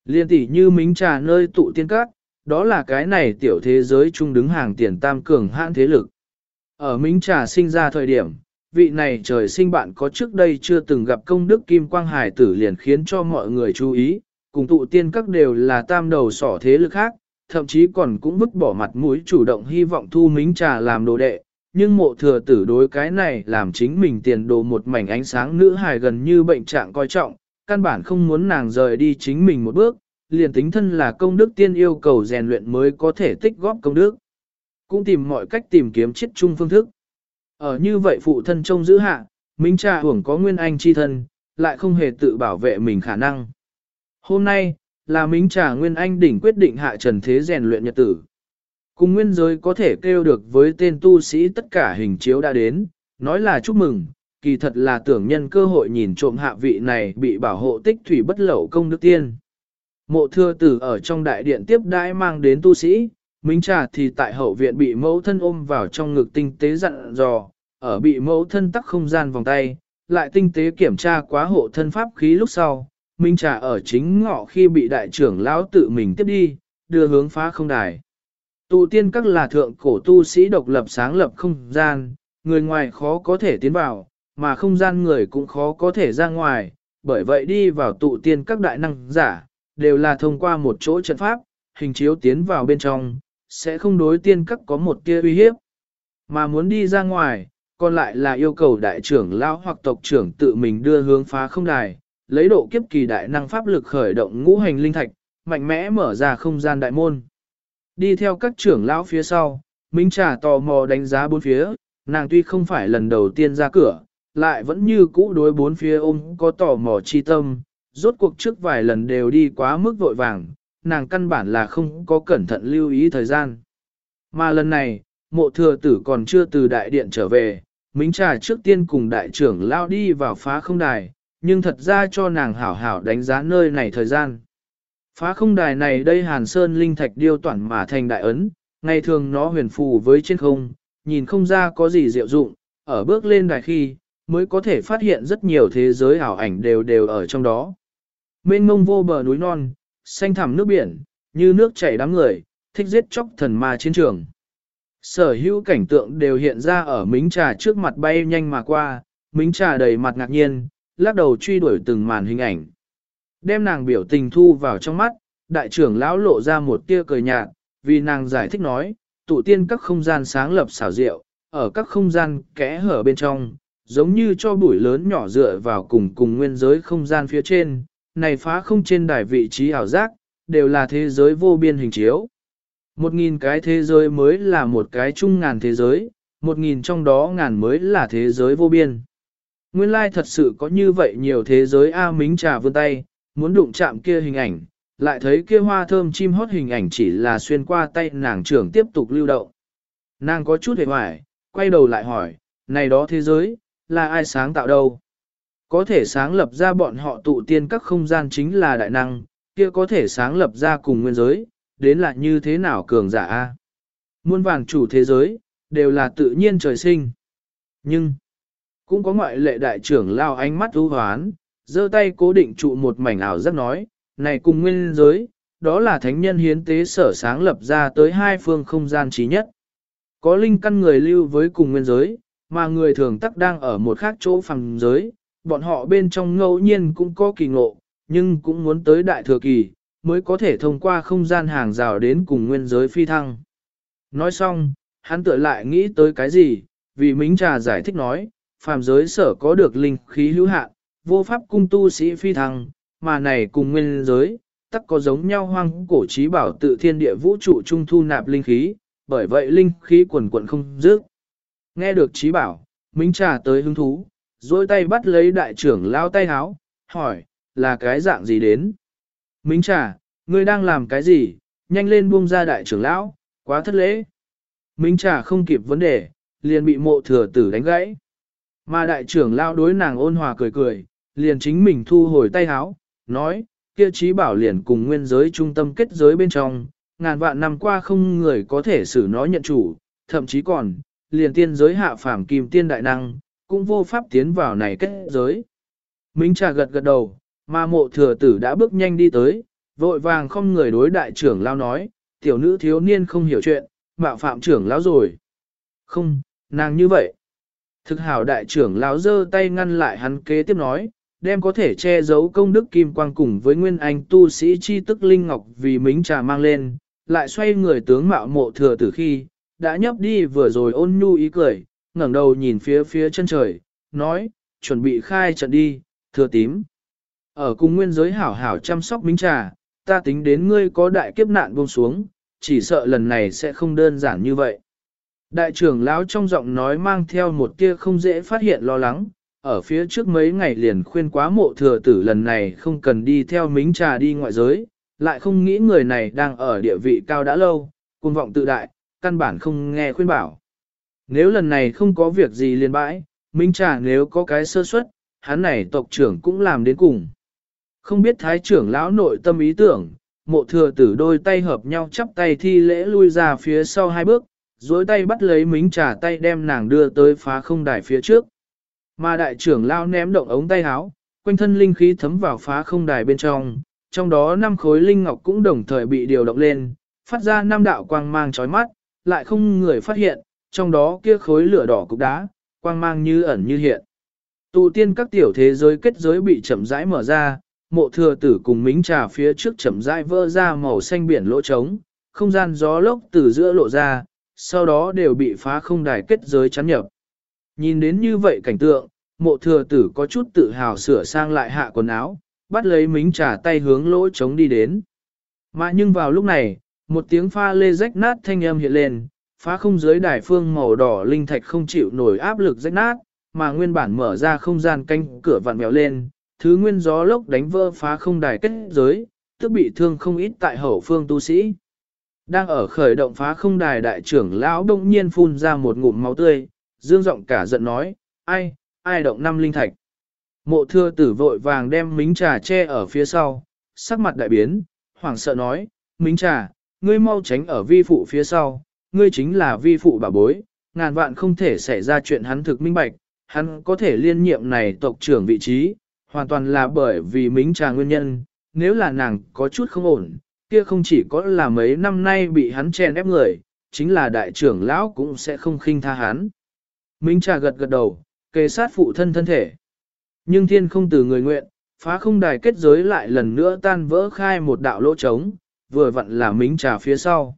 Liên tỷ như mính trà nơi tụ tiên các, đó là cái này tiểu thế giới chung đứng hàng tiền tam cường hãn thế lực. Ở minh trà sinh ra thời điểm, vị này trời sinh bạn có trước đây chưa từng gặp công đức Kim Quang Hải tử liền khiến cho mọi người chú ý, cùng tụ tiên các đều là tam đầu sỏ thế lực khác, thậm chí còn cũng vứt bỏ mặt mũi chủ động hy vọng thu minh trà làm đồ đệ, nhưng mộ thừa tử đối cái này làm chính mình tiền đồ một mảnh ánh sáng nữ hài gần như bệnh trạng coi trọng, căn bản không muốn nàng rời đi chính mình một bước, liền tính thân là công đức tiên yêu cầu rèn luyện mới có thể tích góp công đức. Cũng tìm mọi cách tìm kiếm chiết chung phương thức. Ở như vậy phụ thân trông giữ hạ, Minh Trà hưởng có nguyên anh chi thân, lại không hề tự bảo vệ mình khả năng. Hôm nay, là Minh Trà Nguyên Anh đỉnh quyết định hạ trần thế rèn luyện nhật tử. Cùng nguyên giới có thể kêu được với tên tu sĩ tất cả hình chiếu đã đến, nói là chúc mừng, kỳ thật là tưởng nhân cơ hội nhìn trộm hạ vị này bị bảo hộ tích thủy bất lậu công đức tiên. Mộ thưa tử ở trong đại điện tiếp đãi mang đến tu sĩ, Minh Trà thì tại hậu viện bị mẫu thân ôm vào trong ngực tinh tế dặn dò, ở bị mẫu thân tắc không gian vòng tay, lại tinh tế kiểm tra quá hộ thân pháp khí lúc sau, Minh Trà ở chính ngọ khi bị đại trưởng lão tự mình tiếp đi, đưa hướng phá không đài. Tụ tiên các là thượng cổ tu sĩ độc lập sáng lập không gian, người ngoài khó có thể tiến vào, mà không gian người cũng khó có thể ra ngoài, bởi vậy đi vào tụ tiên các đại năng giả, đều là thông qua một chỗ trận pháp, hình chiếu tiến vào bên trong, sẽ không đối tiên các có một tia uy hiếp. Mà muốn đi ra ngoài, còn lại là yêu cầu đại trưởng lão hoặc tộc trưởng tự mình đưa hướng phá không đài, lấy độ kiếp kỳ đại năng pháp lực khởi động ngũ hành linh thạch, mạnh mẽ mở ra không gian đại môn. Đi theo các trưởng lão phía sau, Minh Trà tò mò đánh giá bốn phía, nàng tuy không phải lần đầu tiên ra cửa, lại vẫn như cũ đối bốn phía ôm có tò mò chi tâm, rốt cuộc trước vài lần đều đi quá mức vội vàng, nàng căn bản là không có cẩn thận lưu ý thời gian. Mà lần này, mộ thừa tử còn chưa từ đại điện trở về, Minh Trà trước tiên cùng đại trưởng lao đi vào phá không đài, nhưng thật ra cho nàng hảo hảo đánh giá nơi này thời gian. Phá không đài này đây hàn sơn linh thạch điêu toản mà thành đại ấn, ngày thường nó huyền phù với trên không, nhìn không ra có gì diệu dụng, ở bước lên đài khi, mới có thể phát hiện rất nhiều thế giới ảo ảnh đều đều ở trong đó. Mênh mông vô bờ núi non, xanh thẳm nước biển, như nước chảy đám người, thích giết chóc thần ma chiến trường. Sở hữu cảnh tượng đều hiện ra ở mính trà trước mặt bay nhanh mà qua, mính trà đầy mặt ngạc nhiên, lắc đầu truy đuổi từng màn hình ảnh. Đem nàng biểu tình thu vào trong mắt, đại trưởng lão lộ ra một tia cười nhạt, vì nàng giải thích nói, tụ tiên các không gian sáng lập xảo diệu, ở các không gian kẽ hở bên trong, giống như cho bụi lớn nhỏ dựa vào cùng cùng nguyên giới không gian phía trên, này phá không trên đài vị trí ảo giác, đều là thế giới vô biên hình chiếu. Một nghìn cái thế giới mới là một cái chung ngàn thế giới, một nghìn trong đó ngàn mới là thế giới vô biên. Nguyên lai thật sự có như vậy nhiều thế giới A Mính trà vươn tay, muốn đụng chạm kia hình ảnh, lại thấy kia hoa thơm chim hót hình ảnh chỉ là xuyên qua tay nàng trưởng tiếp tục lưu động. Nàng có chút hề hoài, quay đầu lại hỏi, này đó thế giới, là ai sáng tạo đâu? Có thể sáng lập ra bọn họ tụ tiên các không gian chính là đại năng, kia có thể sáng lập ra cùng nguyên giới, đến là như thế nào cường giả a? Muôn vàng chủ thế giới, đều là tự nhiên trời sinh. Nhưng, cũng có ngoại lệ đại trưởng lao ánh mắt ưu hoán, giơ tay cố định trụ một mảnh ảo giác nói, này cùng nguyên giới, đó là thánh nhân hiến tế sở sáng lập ra tới hai phương không gian trí nhất. Có linh căn người lưu với cùng nguyên giới, mà người thường tắc đang ở một khác chỗ phẳng giới, bọn họ bên trong ngẫu nhiên cũng có kỳ ngộ, nhưng cũng muốn tới đại thừa kỳ, mới có thể thông qua không gian hàng rào đến cùng nguyên giới phi thăng. Nói xong, hắn tựa lại nghĩ tới cái gì, vì Mính Trà giải thích nói, phàm giới sở có được linh khí hữu hạn, vô pháp cung tu sĩ phi thăng, mà này cùng nguyên giới, tắc có giống nhau hoang cổ trí bảo tự thiên địa vũ trụ trung thu nạp linh khí, bởi vậy linh khí quần quận không dứt. Nghe được trí bảo, Minh Trà tới hứng thú, dôi tay bắt lấy đại trưởng lao tay háo, hỏi, là cái dạng gì đến? Minh Trà, ngươi đang làm cái gì? Nhanh lên buông ra đại trưởng lão, quá thất lễ. Minh Trà không kịp vấn đề, liền bị mộ thừa tử đánh gãy. Mà đại trưởng lao đối nàng ôn hòa cười cười, liền chính mình thu hồi tay háo, nói, kia trí bảo liền cùng nguyên giới trung tâm kết giới bên trong, ngàn vạn năm qua không người có thể xử nó nhận chủ, thậm chí còn, liền tiên giới hạ phàm kim tiên đại năng, cũng vô pháp tiến vào này kết giới. Minh trà gật gật đầu, mà mộ thừa tử đã bước nhanh đi tới, vội vàng không người đối đại trưởng lao nói, tiểu nữ thiếu niên không hiểu chuyện, bạo phạm trưởng lão rồi. Không, nàng như vậy. Thực hảo đại trưởng lão giơ tay ngăn lại hắn kế tiếp nói, đem có thể che giấu công đức kim quang cùng với nguyên anh tu sĩ chi tức linh ngọc vì mính trà mang lên, lại xoay người tướng mạo mộ thừa tử khi, đã nhấp đi vừa rồi ôn nhu ý cười, ngẩng đầu nhìn phía phía chân trời, nói, chuẩn bị khai trận đi, thừa tím. Ở cùng nguyên giới hảo hảo chăm sóc minh trà, ta tính đến ngươi có đại kiếp nạn buông xuống, chỉ sợ lần này sẽ không đơn giản như vậy. Đại trưởng lão trong giọng nói mang theo một tia không dễ phát hiện lo lắng, ở phía trước mấy ngày liền khuyên quá mộ thừa tử lần này không cần đi theo mính trà đi ngoại giới, lại không nghĩ người này đang ở địa vị cao đã lâu, cuồng vọng tự đại, căn bản không nghe khuyên bảo. Nếu lần này không có việc gì liền bãi, minh trà nếu có cái sơ suất, hắn này tộc trưởng cũng làm đến cùng. Không biết thái trưởng lão nội tâm ý tưởng, mộ thừa tử đôi tay hợp nhau chắp tay thi lễ lui ra phía sau hai bước, dối tay bắt lấy mính trà tay đem nàng đưa tới phá không đài phía trước. Mà đại trưởng lão ném động ống tay áo, quanh thân linh khí thấm vào phá không đài bên trong, trong đó năm khối linh ngọc cũng đồng thời bị điều động lên, phát ra năm đạo quang mang chói mắt, lại không người phát hiện, trong đó kia khối lửa đỏ cục đá, quang mang như ẩn như hiện. Tụ tiên các tiểu thế giới kết giới bị chậm rãi mở ra, mộ thừa tử cùng mính trà phía trước chậm rãi vỡ ra màu xanh biển lỗ trống, không gian gió lốc từ giữa lộ ra, sau đó đều bị phá không đài kết giới chắn nhập. Nhìn đến như vậy cảnh tượng, mộ thừa tử có chút tự hào sửa sang lại hạ quần áo, bắt lấy mính trà tay hướng lỗ trống đi đến. Mà nhưng vào lúc này, một tiếng pha lê rách nát thanh âm hiện lên, phá không dưới đài phương màu đỏ linh thạch không chịu nổi áp lực rách nát, mà nguyên bản mở ra không gian canh cửa vặn mèo lên, thứ nguyên gió lốc đánh vỡ phá không đài kết giới, tức bị thương không ít tại hậu phương tu sĩ. Đang ở khởi động phá không đài đại trưởng lão đông nhiên phun ra một ngụm máu tươi, dương giọng cả giận nói, ai, ai động năm linh thạch. Mộ thưa tử vội vàng đem mính trà che ở phía sau, sắc mặt đại biến, hoảng sợ nói, mính trà, ngươi mau tránh ở vi phụ phía sau, ngươi chính là vi phụ bà bối, ngàn vạn không thể xảy ra chuyện hắn thực minh bạch, hắn có thể liên nhiệm này tộc trưởng vị trí, hoàn toàn là bởi vì mính trà nguyên nhân, nếu là nàng có chút không ổn, kia không chỉ có là mấy năm nay bị hắn chèn ép người, chính là đại trưởng lão cũng sẽ không khinh tha hắn. Mính trà gật gật đầu, kề sát phụ thân thân thể. Nhưng thiên không từ người nguyện, phá không đài kết giới lại lần nữa tan vỡ khai một đạo lỗ trống, vừa vặn là mính trà phía sau.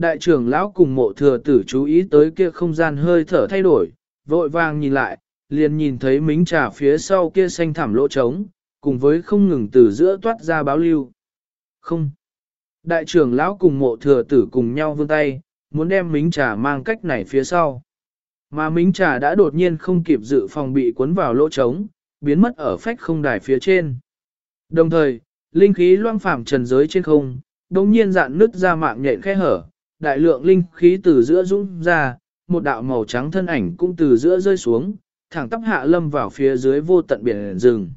Đại trưởng lão cùng mộ thừa tử chú ý tới kia không gian hơi thở thay đổi, vội vàng nhìn lại, liền nhìn thấy mính trà phía sau kia xanh thảm lỗ trống, cùng với không ngừng từ giữa toát ra báo lưu. Không. Đại trưởng lão cùng mộ thừa tử cùng nhau vươn tay, muốn đem mính trà mang cách này phía sau. Mà mính trà đã đột nhiên không kịp dự phòng bị cuốn vào lỗ trống, biến mất ở phách không đài phía trên. Đồng thời, linh khí loang phàm trần giới trên không, đồng nhiên dạn nứt ra mạng nhện khe hở, đại lượng linh khí từ giữa dũng ra, một đạo màu trắng thân ảnh cũng từ giữa rơi xuống, thẳng tắp hạ lâm vào phía dưới vô tận biển rừng.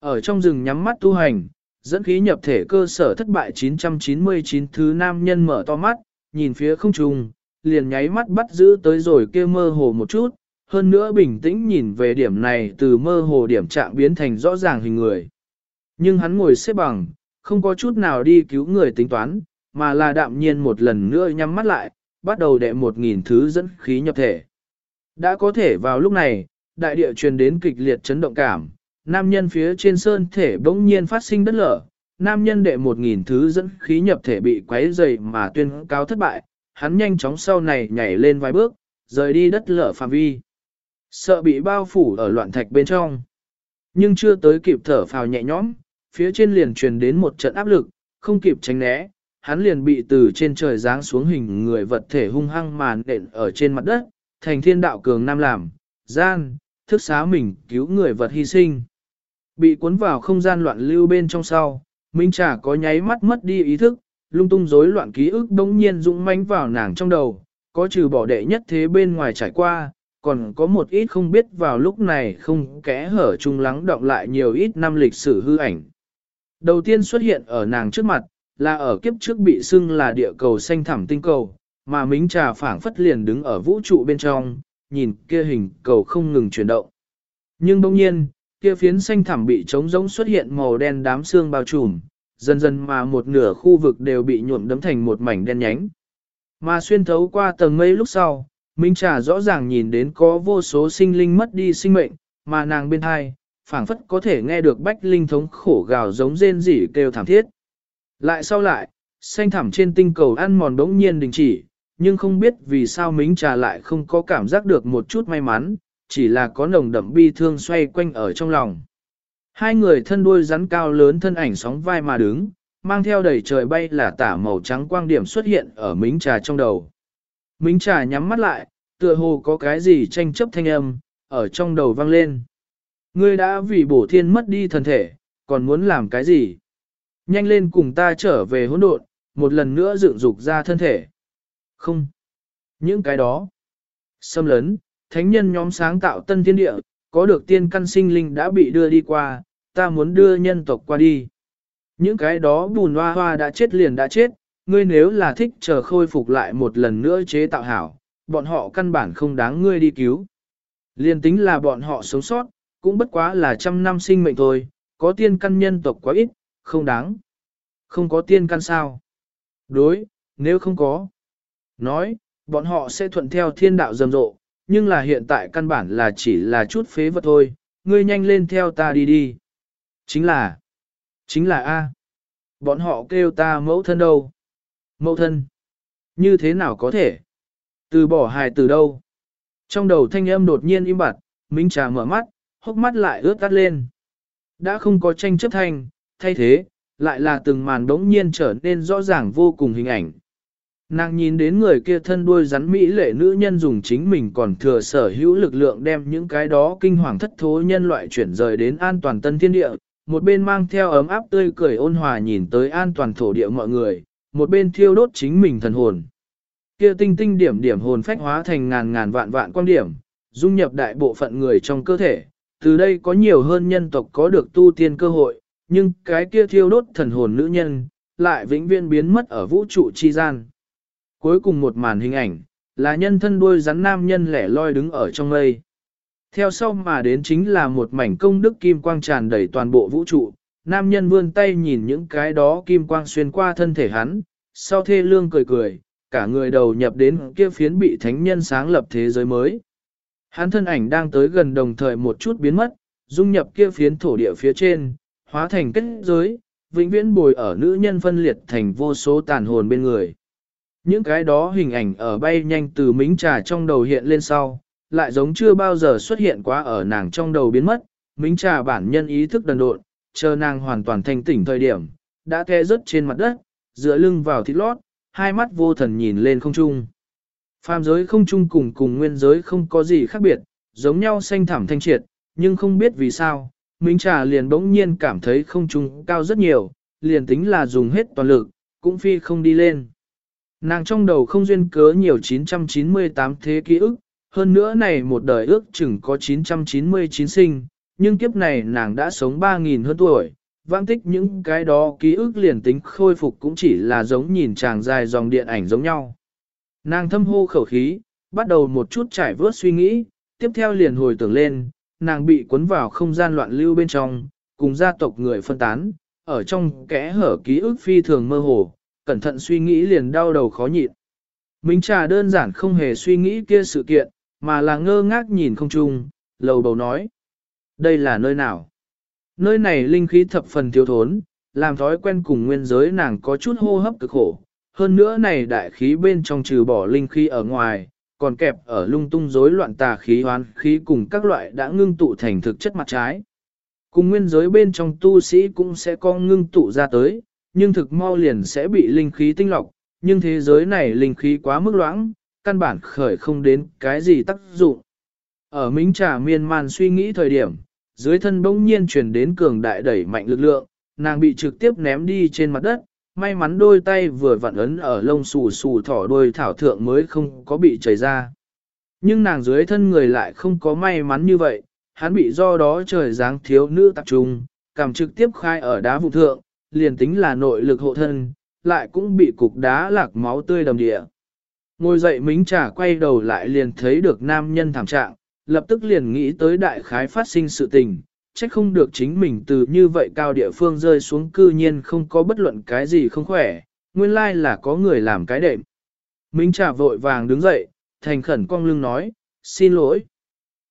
Ở trong rừng nhắm mắt tu hành, dẫn khí nhập thể cơ sở thất bại 999 thứ nam nhân mở to mắt, nhìn phía không trung, liền nháy mắt bắt giữ tới rồi kia mơ hồ một chút, hơn nữa bình tĩnh nhìn về điểm này từ mơ hồ điểm trạng biến thành rõ ràng hình người. Nhưng hắn ngồi xếp bằng, không có chút nào đi cứu người tính toán, mà là đạm nhiên một lần nữa nhắm mắt lại, bắt đầu đệ một nghìn thứ dẫn khí nhập thể. Đã có thể vào lúc này, đại địa truyền đến kịch liệt chấn động cảm, nam nhân phía trên sơn thể bỗng nhiên phát sinh đất lở, nam nhân đệ một nghìn thứ dẫn khí nhập thể bị quấy dày mà tuyên cáo thất bại, hắn nhanh chóng sau này nhảy lên vài bước, rời đi đất lở phạm vi. Sợ bị bao phủ ở loạn thạch bên trong. Nhưng chưa tới kịp thở phào nhẹ nhõm, phía trên liền truyền đến một trận áp lực, không kịp tránh né, hắn liền bị từ trên trời giáng xuống hình người vật thể hung hăng màn đện ở trên mặt đất, thành thiên đạo cường nam làm, gian, thức xá mình cứu người vật hy sinh. Bị cuốn vào không gian loạn lưu bên trong sau, Minh Trà có nháy mắt mất đi ý thức, lung tung rối loạn ký ức đống nhiên dũng mãnh vào nàng trong đầu, có trừ bỏ đệ nhất thế bên ngoài trải qua, còn có một ít không biết vào lúc này không kẽ hở chung lắng động lại nhiều ít năm lịch sử hư ảnh. Đầu tiên xuất hiện ở nàng trước mặt, là ở kiếp trước bị xưng là địa cầu xanh thẳm tinh cầu, mà Mính Trà phảng phất liền đứng ở vũ trụ bên trong, nhìn kia hình cầu không ngừng chuyển động. Nhưng bỗng nhiên, kia phiến xanh thẳm bị trống rỗng xuất hiện màu đen đám xương bao trùm, dần dần mà một nửa khu vực đều bị nhuộm đấm thành một mảnh đen nhánh. Mà xuyên thấu qua tầng mây lúc sau, Minh Trà rõ ràng nhìn đến có vô số sinh linh mất đi sinh mệnh, mà nàng bên hai, phảng phất có thể nghe được bách linh thống khổ gào giống rên rỉ kêu thảm thiết. Lại sau lại, xanh thẳm trên tinh cầu ăn mòn đống nhiên đình chỉ, nhưng không biết vì sao Mính Trà lại không có cảm giác được một chút may mắn, chỉ là có nồng đậm bi thương xoay quanh ở trong lòng. Hai người thân đuôi rắn cao lớn thân ảnh sóng vai mà đứng, mang theo đầy trời bay là tả màu trắng quang điểm xuất hiện ở Mính Trà trong đầu. Mính Trà nhắm mắt lại, tựa hồ có cái gì tranh chấp thanh âm, ở trong đầu vang lên. Ngươi đã vì bổ thiên mất đi thần thể, còn muốn làm cái gì? Nhanh lên cùng ta trở về hỗn độn, một lần nữa dựng dục ra thân thể. Không. Những cái đó. Xâm lấn, thánh nhân nhóm sáng tạo tân thiên địa, có được tiên căn sinh linh đã bị đưa đi qua, ta muốn đưa nhân tộc qua đi. Những cái đó bùn hoa hoa đã chết liền đã chết, ngươi nếu là thích chờ khôi phục lại một lần nữa chế tạo hảo, bọn họ căn bản không đáng ngươi đi cứu. Liên tính là bọn họ sống sót, cũng bất quá là trăm năm sinh mệnh thôi, có tiên căn nhân tộc quá ít, không đáng. Không có tiên căn sao? Đối, nếu không có. Nói, bọn họ sẽ thuận theo thiên đạo rầm rộ, nhưng là hiện tại căn bản là chỉ là chút phế vật thôi, ngươi nhanh lên theo ta đi đi. Chính là, chính là A. Bọn họ kêu ta mẫu thân đâu? Mẫu thân? Như thế nào có thể? Từ bỏ hài từ đâu? Trong đầu thanh âm đột nhiên im bặt, Minh Trà mở mắt, hốc mắt lại ướt tắt lên. Đã không có tranh chấp thanh, thay thế, lại là từng màn đống nhiên trở nên rõ ràng vô cùng hình ảnh. Nàng nhìn đến người kia thân đuôi rắn mỹ lệ nữ nhân dùng chính mình còn thừa sở hữu lực lượng đem những cái đó kinh hoàng thất thố nhân loại chuyển rời đến an toàn tân thiên địa, một bên mang theo ấm áp tươi cười ôn hòa nhìn tới an toàn thổ địa mọi người, một bên thiêu đốt chính mình thần hồn. Kia tinh tinh điểm điểm hồn phách hóa thành ngàn ngàn vạn vạn quan điểm, dung nhập đại bộ phận người trong cơ thể, từ đây có nhiều hơn nhân tộc có được tu tiên cơ hội, nhưng cái kia thiêu đốt thần hồn nữ nhân, lại vĩnh viễn biến mất ở vũ trụ chi gian. Cuối cùng một màn hình ảnh, là nhân thân đuôi rắn nam nhân lẻ loi đứng ở trong mây. Theo sau mà đến chính là một mảnh công đức kim quang tràn đầy toàn bộ vũ trụ, nam nhân vươn tay nhìn những cái đó kim quang xuyên qua thân thể hắn, sau thê lương cười cười, cả người đầu nhập đến kia phiến bị thánh nhân sáng lập thế giới mới. Hắn thân ảnh đang tới gần đồng thời một chút biến mất, dung nhập kia phiến thổ địa phía trên, hóa thành kết giới, vĩnh viễn bồi ở nữ nhân phân liệt thành vô số tàn hồn bên người. Những cái đó hình ảnh ở bay nhanh từ mính trà trong đầu hiện lên sau, lại giống chưa bao giờ xuất hiện quá ở nàng trong đầu biến mất, mính trà bản nhân ý thức đần độn, chờ nàng hoàn toàn thanh tỉnh thời điểm, đã té rớt trên mặt đất, dựa lưng vào thịt lót, hai mắt vô thần nhìn lên không trung. Phàm giới không trung cùng cùng nguyên giới không có gì khác biệt, giống nhau xanh thảm thanh triệt, nhưng không biết vì sao, Minh Trà liền bỗng nhiên cảm thấy không trung cao rất nhiều, liền tính là dùng hết toàn lực, cũng phi không đi lên. Nàng trong đầu không duyên cớ nhiều 998 thế ký ức, hơn nữa này một đời ước chừng có 999 sinh, nhưng kiếp này nàng đã sống 3.000 hơn tuổi, vãng tích những cái đó ký ức liền tính khôi phục cũng chỉ là giống nhìn chàng dài dòng điện ảnh giống nhau. Nàng thâm hô khẩu khí, bắt đầu một chút trải vớt suy nghĩ, tiếp theo liền hồi tưởng lên, nàng bị cuốn vào không gian loạn lưu bên trong, cùng gia tộc người phân tán, ở trong kẽ hở ký ức phi thường mơ hồ, cẩn thận suy nghĩ liền đau đầu khó nhịn. Minh trà đơn giản không hề suy nghĩ kia sự kiện, mà là ngơ ngác nhìn không chung, lầu bầu nói. Đây là nơi nào? Nơi này linh khí thập phần thiếu thốn, làm thói quen cùng nguyên giới nàng có chút hô hấp cực khổ. Hơn nữa này đại khí bên trong trừ bỏ linh khí ở ngoài, còn kẹp ở lung tung rối loạn tà khí hoán khí cùng các loại đã ngưng tụ thành thực chất mặt trái. Cùng nguyên giới bên trong tu sĩ cũng sẽ có ngưng tụ ra tới, nhưng thực mau liền sẽ bị linh khí tinh lọc, nhưng thế giới này linh khí quá mức loãng, căn bản khởi không đến cái gì tác dụng. Ở Minh Trà miên man suy nghĩ thời điểm, dưới thân bỗng nhiên truyền đến cường đại đẩy mạnh lực lượng, nàng bị trực tiếp ném đi trên mặt đất, may mắn đôi tay vừa vặn ấn ở lông xù xù thỏ đôi thảo thượng mới không có bị chảy ra. Nhưng nàng dưới thân người lại không có may mắn như vậy, hắn bị do đó trời dáng thiếu nữ tập trung, cảm trực tiếp khai ở đá vụ thượng, liền tính là nội lực hộ thân, lại cũng bị cục đá lạc máu tươi đầm địa. Ngồi dậy mính trà quay đầu lại liền thấy được nam nhân thảm trạng, lập tức liền nghĩ tới đại khái phát sinh sự tình, trách không được chính mình từ như vậy cao địa phương rơi xuống cư nhiên không có bất luận cái gì không khỏe, nguyên lai là có người làm cái đệm. Minh Trà vội vàng đứng dậy, thành khẩn cong lưng nói, xin lỗi.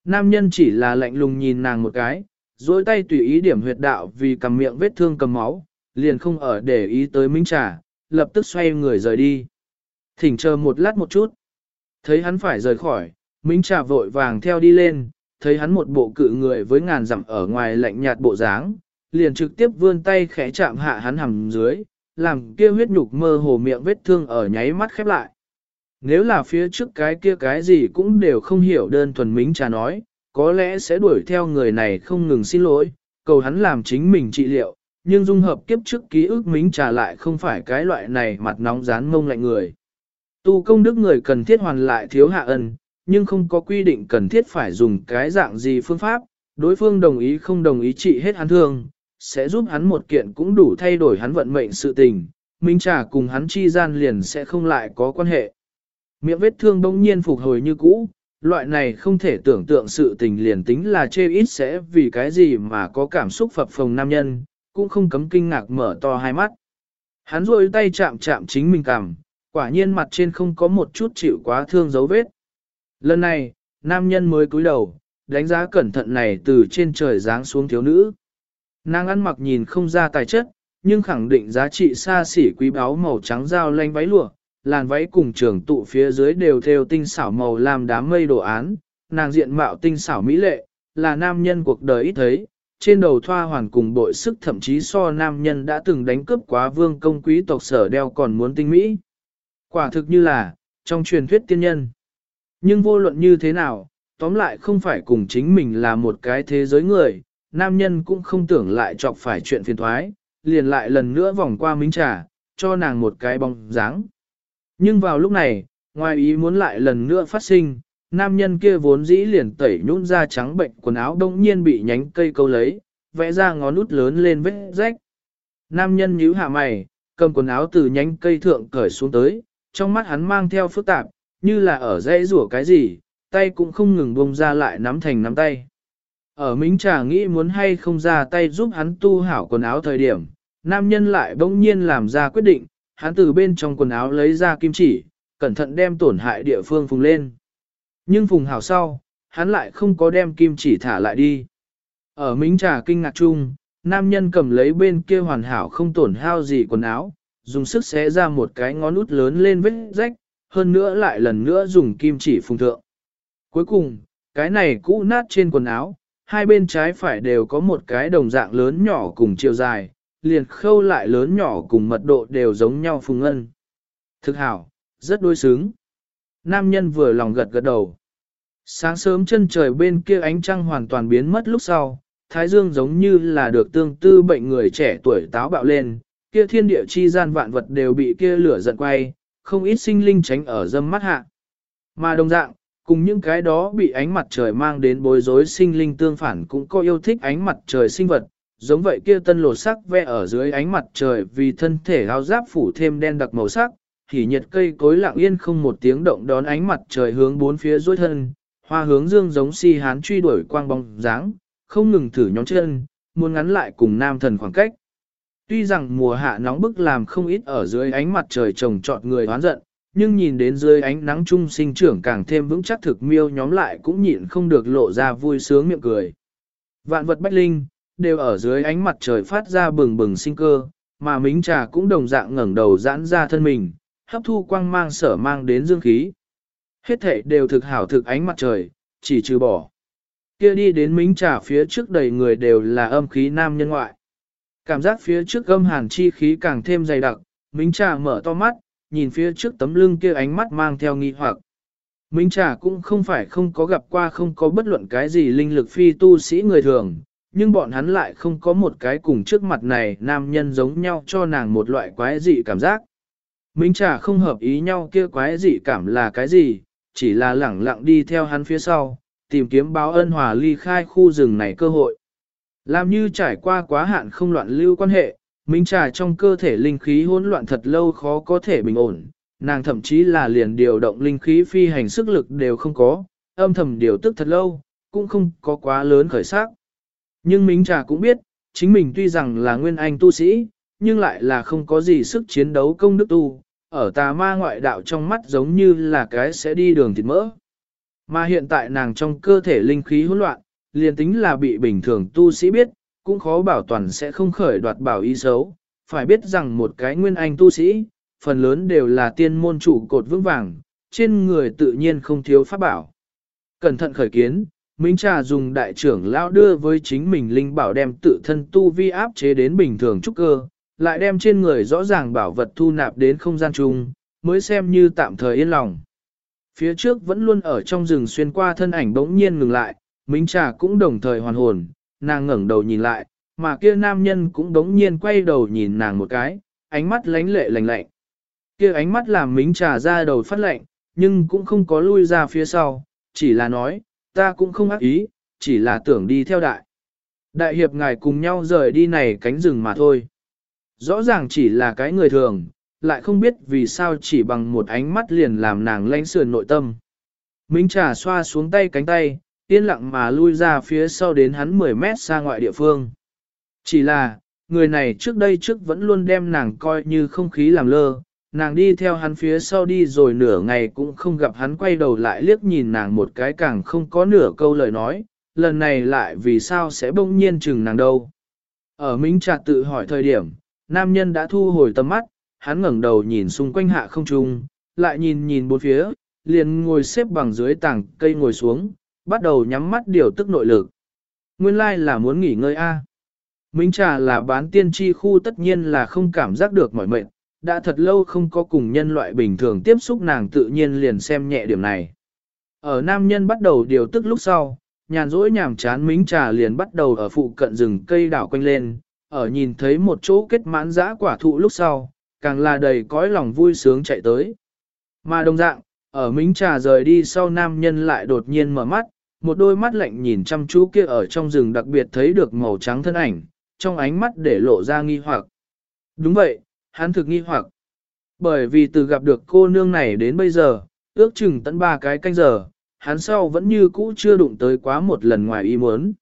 Nam nhân chỉ là lạnh lùng nhìn nàng một cái, dối tay tùy ý điểm huyệt đạo vì cầm miệng vết thương cầm máu, liền không ở để ý tới Minh Trà, lập tức xoay người rời đi. Thỉnh chờ một lát một chút. Thấy hắn phải rời khỏi, Minh Trà vội vàng theo đi lên, thấy hắn một bộ cự người với ngàn dặm ở ngoài lạnh nhạt bộ dáng, liền trực tiếp vươn tay khẽ chạm hạ hắn hầm dưới, làm kia huyết nhục mơ hồ miệng vết thương ở nháy mắt khép lại. Nếu là phía trước cái kia cái gì cũng đều không hiểu đơn thuần mính Trà nói, có lẽ sẽ đuổi theo người này không ngừng xin lỗi, cầu hắn làm chính mình trị liệu, nhưng dung hợp kiếp trước ký ức mính Trà lại không phải cái loại này mặt nóng rán ngông lạnh người. Tu công đức người cần thiết hoàn lại thiếu hạ ân, nhưng không có quy định cần thiết phải dùng cái dạng gì phương pháp, đối phương đồng ý không đồng ý trị hết hắn thương, sẽ giúp hắn một kiện cũng đủ thay đổi hắn vận mệnh sự tình, Minh Trà cùng hắn chi gian liền sẽ không lại có quan hệ. Miệng vết thương bỗng nhiên phục hồi như cũ, loại này không thể tưởng tượng sự tình liền tính là chê ít sẽ vì cái gì mà có cảm xúc phập phồng nam nhân, cũng không cấm kinh ngạc mở to hai mắt. Hắn rôi tay chạm chạm chính mình cằm, quả nhiên mặt trên không có một chút chịu quá thương dấu vết. Lần này, nam nhân mới cúi đầu, đánh giá cẩn thận này từ trên trời giáng xuống thiếu nữ. Nàng ăn mặc nhìn không ra tài chất, nhưng khẳng định giá trị xa xỉ quý báu màu trắng dao lanh váy lụa, làn váy cùng trường tụ phía dưới đều theo tinh xảo màu làm đám mây đồ án, nàng diện mạo tinh xảo mỹ lệ, là nam nhân cuộc đời ít thấy, trên đầu thoa hoàn cùng bội sức thậm chí so nam nhân đã từng đánh cướp quá vương công quý tộc sở đeo còn muốn tinh mỹ. Quả thực như là, trong truyền thuyết tiên nhân. Nhưng vô luận như thế nào, tóm lại không phải cùng chính mình là một cái thế giới người, nam nhân cũng không tưởng lại chọc phải chuyện phiền thoái, liền lại lần nữa vòng qua mính trà, cho nàng một cái bóng dáng. Nhưng vào lúc này, ngoài ý muốn lại lần nữa phát sinh, nam nhân kia vốn dĩ liền tẩy nhún ra trắng bệnh quần áo đông nhiên bị nhánh cây câu lấy, vẽ ra ngón út lớn lên vết rách. Nam nhân nhíu hạ mày, cầm quần áo từ nhánh cây thượng cởi xuống tới, trong mắt hắn mang theo phức tạp, như là ở dãy rủa cái gì, tay cũng không ngừng bông ra lại nắm thành nắm tay. Ở Mính Trà nghĩ muốn hay không ra tay giúp hắn tu hảo quần áo thời điểm, nam nhân lại bỗng nhiên làm ra quyết định, hắn từ bên trong quần áo lấy ra kim chỉ, cẩn thận đem tổn hại địa phương phùng lên. Nhưng phùng hảo sau, hắn lại không có đem kim chỉ thả lại đi. Ở Mính Trà kinh ngạc chung, nam nhân cầm lấy bên kia hoàn hảo không tổn hao gì quần áo, dùng sức xé ra một cái ngón út lớn lên vết rách, hơn nữa lại lần nữa dùng kim chỉ phùng thượng. Cuối cùng, cái này cũ nát trên quần áo, hai bên trái phải đều có một cái đồng dạng lớn nhỏ cùng chiều dài, liền khâu lại lớn nhỏ cùng mật độ đều giống nhau phùng ân. Thực hảo, rất đối xứng. Nam nhân vừa lòng gật gật đầu. Sáng sớm chân trời bên kia ánh trăng hoàn toàn biến mất lúc sau, thái dương giống như là được tương tư bệnh người trẻ tuổi táo bạo lên, kia thiên địa chi gian vạn vật đều bị kia lửa giận quay, không ít sinh linh tránh ở dâm mắt hạ. Mà đồng dạng, cùng những cái đó bị ánh mặt trời mang đến bối rối sinh linh tương phản cũng có yêu thích ánh mặt trời sinh vật, giống vậy kia tân lột sắc vẽ ở dưới ánh mặt trời vì thân thể áo giáp phủ thêm đen đặc màu sắc, thì nhiệt cây cối lặng yên không một tiếng động đón ánh mặt trời hướng bốn phía dối thân, hoa hướng dương giống si hán truy đuổi quang bóng dáng, không ngừng thử nhóm chân, muốn ngắn lại cùng nam thần khoảng cách. Tuy rằng mùa hạ nóng bức làm không ít ở dưới ánh mặt trời trồng trọt người hoán giận, nhưng nhìn đến dưới ánh nắng trung sinh trưởng càng thêm vững chắc thực miêu nhóm lại cũng nhịn không được lộ ra vui sướng miệng cười. Vạn vật bách linh, đều ở dưới ánh mặt trời phát ra bừng bừng sinh cơ, mà mính trà cũng đồng dạng ngẩng đầu giãn ra thân mình, hấp thu quang mang sở mang đến dương khí. Hết thể đều thực hảo thực ánh mặt trời, chỉ trừ bỏ. Kia đi đến mính trà phía trước đầy người đều là âm khí nam nhân ngoại. Cảm giác phía trước âm hàn chi khí càng thêm dày đặc, minh trà mở to mắt, nhìn phía trước tấm lưng kia ánh mắt mang theo nghi hoặc. Minh Trà cũng không phải không có gặp qua không có bất luận cái gì linh lực phi tu sĩ người thường, nhưng bọn hắn lại không có một cái cùng trước mặt này nam nhân giống nhau cho nàng một loại quái dị cảm giác. Minh Trà không hợp ý nhau kia quái dị cảm là cái gì, chỉ là lẳng lặng đi theo hắn phía sau, tìm kiếm báo ân hòa ly khai khu rừng này cơ hội. Làm như trải qua quá hạn không loạn lưu quan hệ, Minh trà trong cơ thể linh khí hỗn loạn thật lâu khó có thể bình ổn, nàng thậm chí là liền điều động linh khí phi hành sức lực đều không có, âm thầm điều tức thật lâu, cũng không có quá lớn khởi sắc. Nhưng Minh trà cũng biết, chính mình tuy rằng là nguyên anh tu sĩ, nhưng lại là không có gì sức chiến đấu công đức tu, ở tà ma ngoại đạo trong mắt giống như là cái sẽ đi đường thịt mỡ. Mà hiện tại nàng trong cơ thể linh khí hỗn loạn, liền tính là bị bình thường tu sĩ biết, cũng khó bảo toàn sẽ không khởi đoạt bảo ý xấu. Phải biết rằng một cái nguyên anh tu sĩ, phần lớn đều là tiên môn chủ cột vững vàng, trên người tự nhiên không thiếu pháp bảo. Cẩn thận khởi kiến, Minh Trà dùng đại trưởng lão đưa với chính mình linh bảo đem tự thân tu vi áp chế đến bình thường trúc cơ, lại đem trên người rõ ràng bảo vật thu nạp đến không gian chung, mới xem như tạm thời yên lòng. Phía trước vẫn luôn ở trong rừng xuyên qua thân ảnh bỗng nhiên ngừng lại, Minh Trà cũng đồng thời hoàn hồn, nàng ngẩng đầu nhìn lại, mà kia nam nhân cũng đống nhiên quay đầu nhìn nàng một cái, ánh mắt lánh lệ lạnh lạnh. Kia ánh mắt làm mính trà ra đầu phát lạnh, nhưng cũng không có lui ra phía sau, chỉ là nói, ta cũng không ác ý, chỉ là tưởng đi theo đại. Đại hiệp ngài cùng nhau rời đi này cánh rừng mà thôi. Rõ ràng chỉ là cái người thường, lại không biết vì sao chỉ bằng một ánh mắt liền làm nàng lánh sườn nội tâm. Mính trà xoa xuống tay cánh tay, yên lặng mà lui ra phía sau đến hắn 10 mét xa ngoại địa phương. Chỉ là, người này trước đây trước vẫn luôn đem nàng coi như không khí làm lơ, nàng đi theo hắn phía sau đi rồi nửa ngày cũng không gặp hắn quay đầu lại liếc nhìn nàng một cái càng không có nửa câu lời nói, lần này lại vì sao sẽ bỗng nhiên chừng nàng đâu. Ở Minh Trạc tự hỏi thời điểm, nam nhân đã thu hồi tầm mắt, hắn ngẩng đầu nhìn xung quanh hạ không trung, lại nhìn nhìn bốn phía, liền ngồi xếp bằng dưới tảng cây ngồi xuống, bắt đầu nhắm mắt điều tức nội lực. Nguyên lai là muốn nghỉ ngơi A. Minh trà là bán tiên tri khu tất nhiên là không cảm giác được mỏi mệt, đã thật lâu không có cùng nhân loại bình thường tiếp xúc nàng tự nhiên liền xem nhẹ điểm này. Ở nam nhân bắt đầu điều tức lúc sau, nhàn rỗi nhàm chán Minh trà liền bắt đầu ở phụ cận rừng cây đảo quanh lên, ở nhìn thấy một chỗ kết mãn dã quả thụ lúc sau, càng là đầy cõi lòng vui sướng chạy tới. Mà đồng dạng, ở Minh trà rời đi sau nam nhân lại đột nhiên mở mắt, một đôi mắt lạnh nhìn chăm chú kia ở trong rừng đặc biệt thấy được màu trắng thân ảnh, trong ánh mắt để lộ ra nghi hoặc. Đúng vậy, hắn thực nghi hoặc. Bởi vì từ gặp được cô nương này đến bây giờ, ước chừng tận ba cái canh giờ, hắn sau vẫn như cũ chưa đụng tới quá một lần ngoài ý muốn.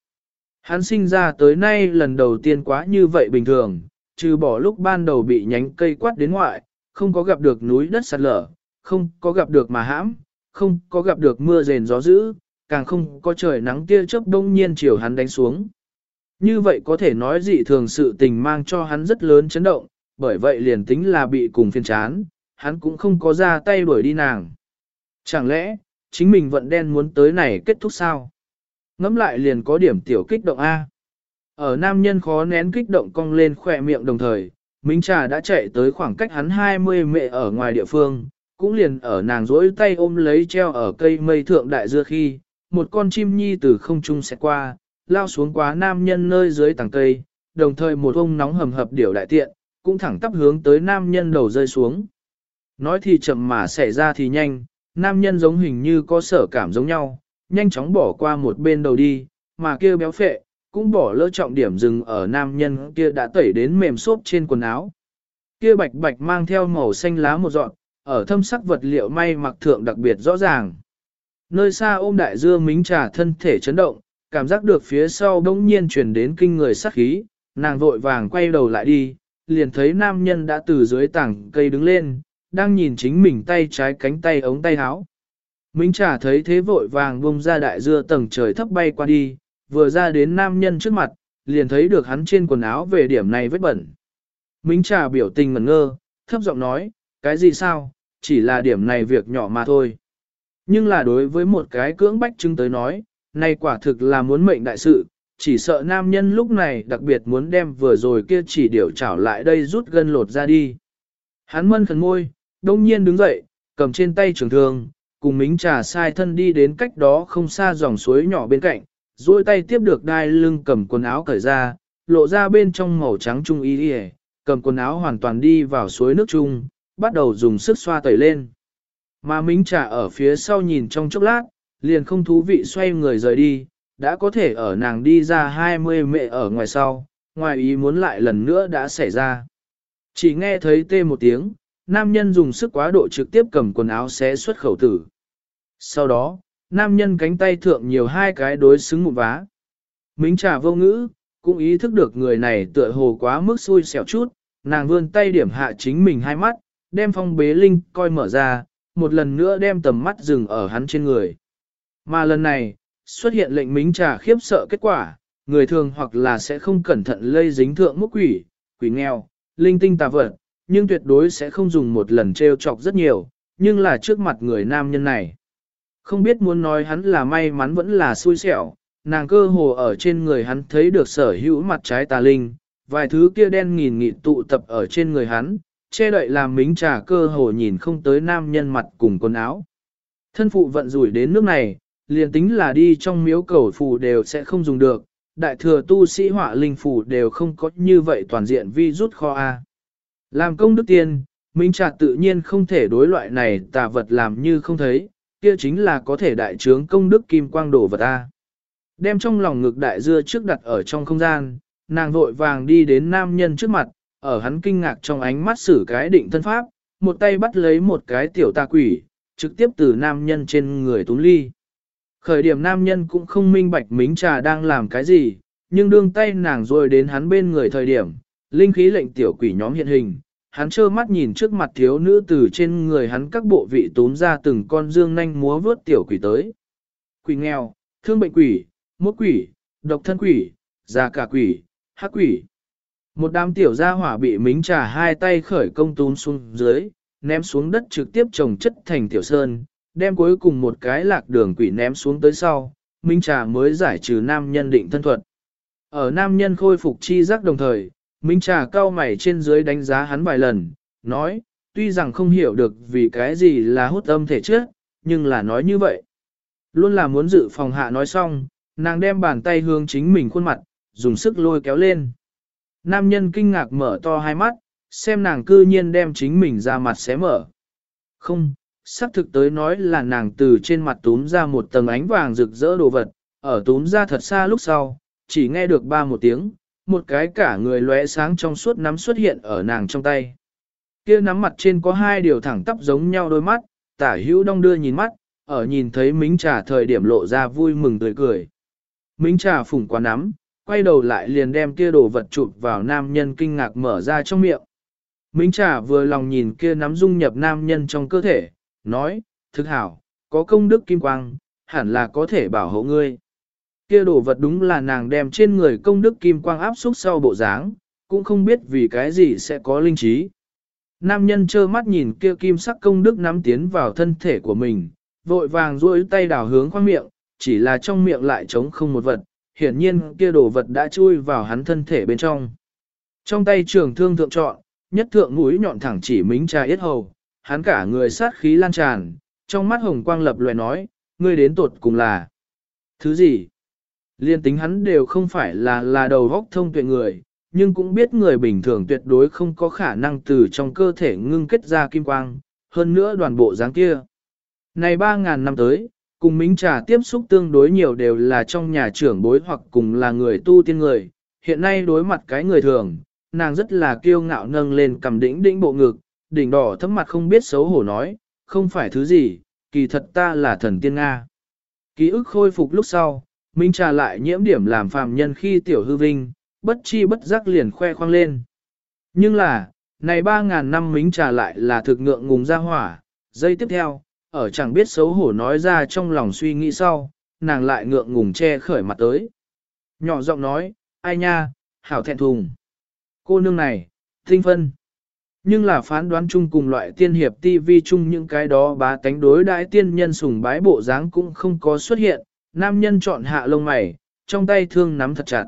Hắn sinh ra tới nay lần đầu tiên quá như vậy bình thường, trừ bỏ lúc ban đầu bị nhánh cây quát đến ngoại, không có gặp được núi đất sạt lở, không có gặp được mà hãm, không có gặp được mưa rền gió dữ, càng không có trời nắng tia chớp đông nhiên chiều hắn đánh xuống. Như vậy có thể nói dị thường sự tình mang cho hắn rất lớn chấn động, bởi vậy liền tính là bị cùng phiên chán, hắn cũng không có ra tay đuổi đi nàng. Chẳng lẽ, chính mình vận đen muốn tới này kết thúc sao? Ngắm lại liền có điểm tiểu kích động A. Ở nam nhân khó nén kích động cong lên khỏe miệng đồng thời, Minh Trà đã chạy tới khoảng cách hắn 20 mệ ở ngoài địa phương, cũng liền ở nàng rỗi tay ôm lấy treo ở cây mây thượng đại dưa khi, một con chim nhi từ không trung sẽ qua, lao xuống quá nam nhân nơi dưới tầng cây, đồng thời một ông nóng hầm hập điểu đại tiện, cũng thẳng tắp hướng tới nam nhân đầu rơi xuống. Nói thì chậm mà xảy ra thì nhanh, nam nhân giống hình như có sở cảm giống nhau, nhanh chóng bỏ qua một bên đầu đi, mà kia béo phệ, cũng bỏ lỡ trọng điểm dừng ở nam nhân kia đã tẩy đến mềm xốp trên quần áo. Kia bạch bạch mang theo màu xanh lá một dọn, ở thâm sắc vật liệu may mặc thượng đặc biệt rõ ràng. Nơi xa ôm đại dưa mính trà thân thể chấn động, cảm giác được phía sau bỗng nhiên truyền đến kinh người sát khí, nàng vội vàng quay đầu lại đi, liền thấy nam nhân đã từ dưới tảng cây đứng lên, đang nhìn chính mình tay trái cánh tay ống tay áo. Mính trà thấy thế vội vàng bung ra đại dưa tầng trời thấp bay qua đi, vừa ra đến nam nhân trước mặt, liền thấy được hắn trên quần áo về điểm này vết bẩn. Mính trà biểu tình ngẩn ngơ, thấp giọng nói, cái gì sao, chỉ là điểm này việc nhỏ mà thôi. Nhưng là đối với một cái cưỡng bách chứng tới nói, này quả thực là muốn mệnh đại sự, chỉ sợ nam nhân lúc này đặc biệt muốn đem vừa rồi kia chỉ điều trảo lại đây rút gân lột ra đi. Hắn mân khẩn môi, đông nhiên đứng dậy, cầm trên tay trường thương, cùng mính trà sai thân đi đến cách đó không xa dòng suối nhỏ bên cạnh, duỗi tay tiếp được đai lưng cầm quần áo cởi ra, lộ ra bên trong màu trắng trung y đi cầm quần áo hoàn toàn đi vào suối nước chung, bắt đầu dùng sức xoa tẩy lên. Mà mính trà ở phía sau nhìn trong chốc lát, liền không thú vị xoay người rời đi, đã có thể ở nàng đi ra 20 mẹ ở ngoài sau, ngoài ý muốn lại lần nữa đã xảy ra. Chỉ nghe thấy tê một tiếng, nam nhân dùng sức quá độ trực tiếp cầm quần áo xé xuất khẩu tử. Sau đó, nam nhân cánh tay thượng nhiều hai cái đối xứng một vá. Mính trà vô ngữ, cũng ý thức được người này tựa hồ quá mức xui xẻo chút, nàng vươn tay điểm hạ chính mình hai mắt, đem phong bế linh coi mở ra, một lần nữa đem tầm mắt dừng ở hắn trên người. Mà lần này, xuất hiện lệnh mính trà khiếp sợ kết quả, người thường hoặc là sẽ không cẩn thận lây dính thượng mốc quỷ, quỷ nghèo, linh tinh tà vật, nhưng tuyệt đối sẽ không dùng một lần treo chọc rất nhiều, nhưng là trước mặt người nam nhân này. Không biết muốn nói hắn là may mắn vẫn là xui xẻo, nàng cơ hồ ở trên người hắn thấy được sở hữu mặt trái tà linh, vài thứ kia đen nghìn nghị tụ tập ở trên người hắn, che đậy làm mính trà cơ hồ nhìn không tới nam nhân mặt cùng quần áo. Thân phụ vận rủi đến nước này, liền tính là đi trong miếu cầu phù đều sẽ không dùng được, đại thừa tu sĩ họa linh phù đều không có như vậy toàn diện vi rút kho A. Làm công đức tiên, Minh Trà tự nhiên không thể đối loại này tà vật làm như không thấy, kia chính là có thể đại trướng công đức kim quang đổ vật A. Đem trong lòng ngực đại dưa trước đặt ở trong không gian, nàng vội vàng đi đến nam nhân trước mặt, ở hắn kinh ngạc trong ánh mắt xử cái định thân pháp, một tay bắt lấy một cái tiểu tà quỷ, trực tiếp từ nam nhân trên người tún ly. Khởi điểm nam nhân cũng không minh bạch mính trà đang làm cái gì, nhưng đương tay nàng rồi đến hắn bên người thời điểm, linh khí lệnh tiểu quỷ nhóm hiện hình, hắn trơ mắt nhìn trước mặt thiếu nữ từ trên người hắn các bộ vị tốn ra từng con dương nanh múa vớt tiểu quỷ tới. Quỷ nghèo, thương bệnh quỷ, mốt quỷ, độc thân quỷ, già cả quỷ, hắc quỷ. Một đám tiểu gia hỏa bị mính trà hai tay khởi công túm xuống dưới, ném xuống đất trực tiếp trồng chất thành tiểu sơn, đem cuối cùng một cái lạc đường quỷ ném xuống tới sau, Minh Trà mới giải trừ nam nhân định thân thuật. Ở nam nhân khôi phục chi giác đồng thời, Minh Trà cao mày trên dưới đánh giá hắn vài lần, nói, tuy rằng không hiểu được vì cái gì là hút âm thể trước, nhưng là nói như vậy. Luôn là muốn dự phòng hạ nói xong, nàng đem bàn tay hướng chính mình khuôn mặt, dùng sức lôi kéo lên. Nam nhân kinh ngạc mở to hai mắt, xem nàng cư nhiên đem chính mình ra mặt xé mở. Không, xác thực tới nói là nàng từ trên mặt túm ra một tầng ánh vàng rực rỡ đồ vật, ở túm ra thật xa lúc sau, chỉ nghe được ba một tiếng, một cái cả người lóe sáng trong suốt nắm xuất hiện ở nàng trong tay. Kia nắm mặt trên có hai điều thẳng tắp giống nhau đôi mắt, tả hữu đong đưa nhìn mắt, ở nhìn thấy mính trà thời điểm lộ ra vui mừng tươi cười. Mính trà phủng quá nắm, quay đầu lại liền đem kia đồ vật chụp vào nam nhân kinh ngạc mở ra trong miệng. Mính trà vừa lòng nhìn kia nắm dung nhập nam nhân trong cơ thể, nói, thực hảo, có công đức kim quang, hẳn là có thể bảo hộ ngươi. Kia đồ vật đúng là nàng đem trên người công đức kim quang áp xúc sau bộ dáng, cũng không biết vì cái gì sẽ có linh trí. Nam nhân trơ mắt nhìn kia kim sắc công đức nắm tiến vào thân thể của mình, vội vàng duỗi tay đảo hướng khoang miệng, chỉ là trong miệng lại trống không một vật, hiển nhiên kia đồ vật đã chui vào hắn thân thể bên trong. Trong tay trường thương thượng chọn, nhất thượng mũi nhọn thẳng chỉ mính trà yết hầu, hắn cả người sát khí lan tràn, trong mắt hồng quang lập loè nói, ngươi đến tột cùng là thứ gì? Liên tính hắn đều không phải là là đầu góc thông tuệ người, nhưng cũng biết người bình thường tuyệt đối không có khả năng từ trong cơ thể ngưng kết ra kim quang, hơn nữa đoàn bộ dáng kia. Này 3.000 năm tới, cùng Mính Trà tiếp xúc tương đối nhiều đều là trong nhà trưởng bối hoặc cùng là người tu tiên người, hiện nay đối mặt cái người thường, nàng rất là kiêu ngạo nâng lên cầm đỉnh đỉnh bộ ngực, đỉnh đỏ thấm mặt không biết xấu hổ nói, không phải thứ gì, kỳ thật ta là thần tiên Nga. Ký ức khôi phục lúc sau, Minh Trà lại nhiễm điểm làm phàm nhân khi tiểu hư vinh, bất chi bất giác liền khoe khoang lên. Nhưng là, này 3.000 năm Minh Trà lại là thực ngượng ngùng ra hỏa, giây tiếp theo, ở chẳng biết xấu hổ nói ra trong lòng suy nghĩ sau, nàng lại ngượng ngùng che khởi mặt tới. Nhỏ giọng nói, ai nha, hảo thẹn thùng. Cô nương này, tinh phân. Nhưng là phán đoán chung cùng loại tiên hiệp TV chung những cái đó bá tánh đối đãi tiên nhân sùng bái bộ dáng cũng không có xuất hiện, nam nhân chọn hạ lông mày, trong tay thương nắm thật chặt.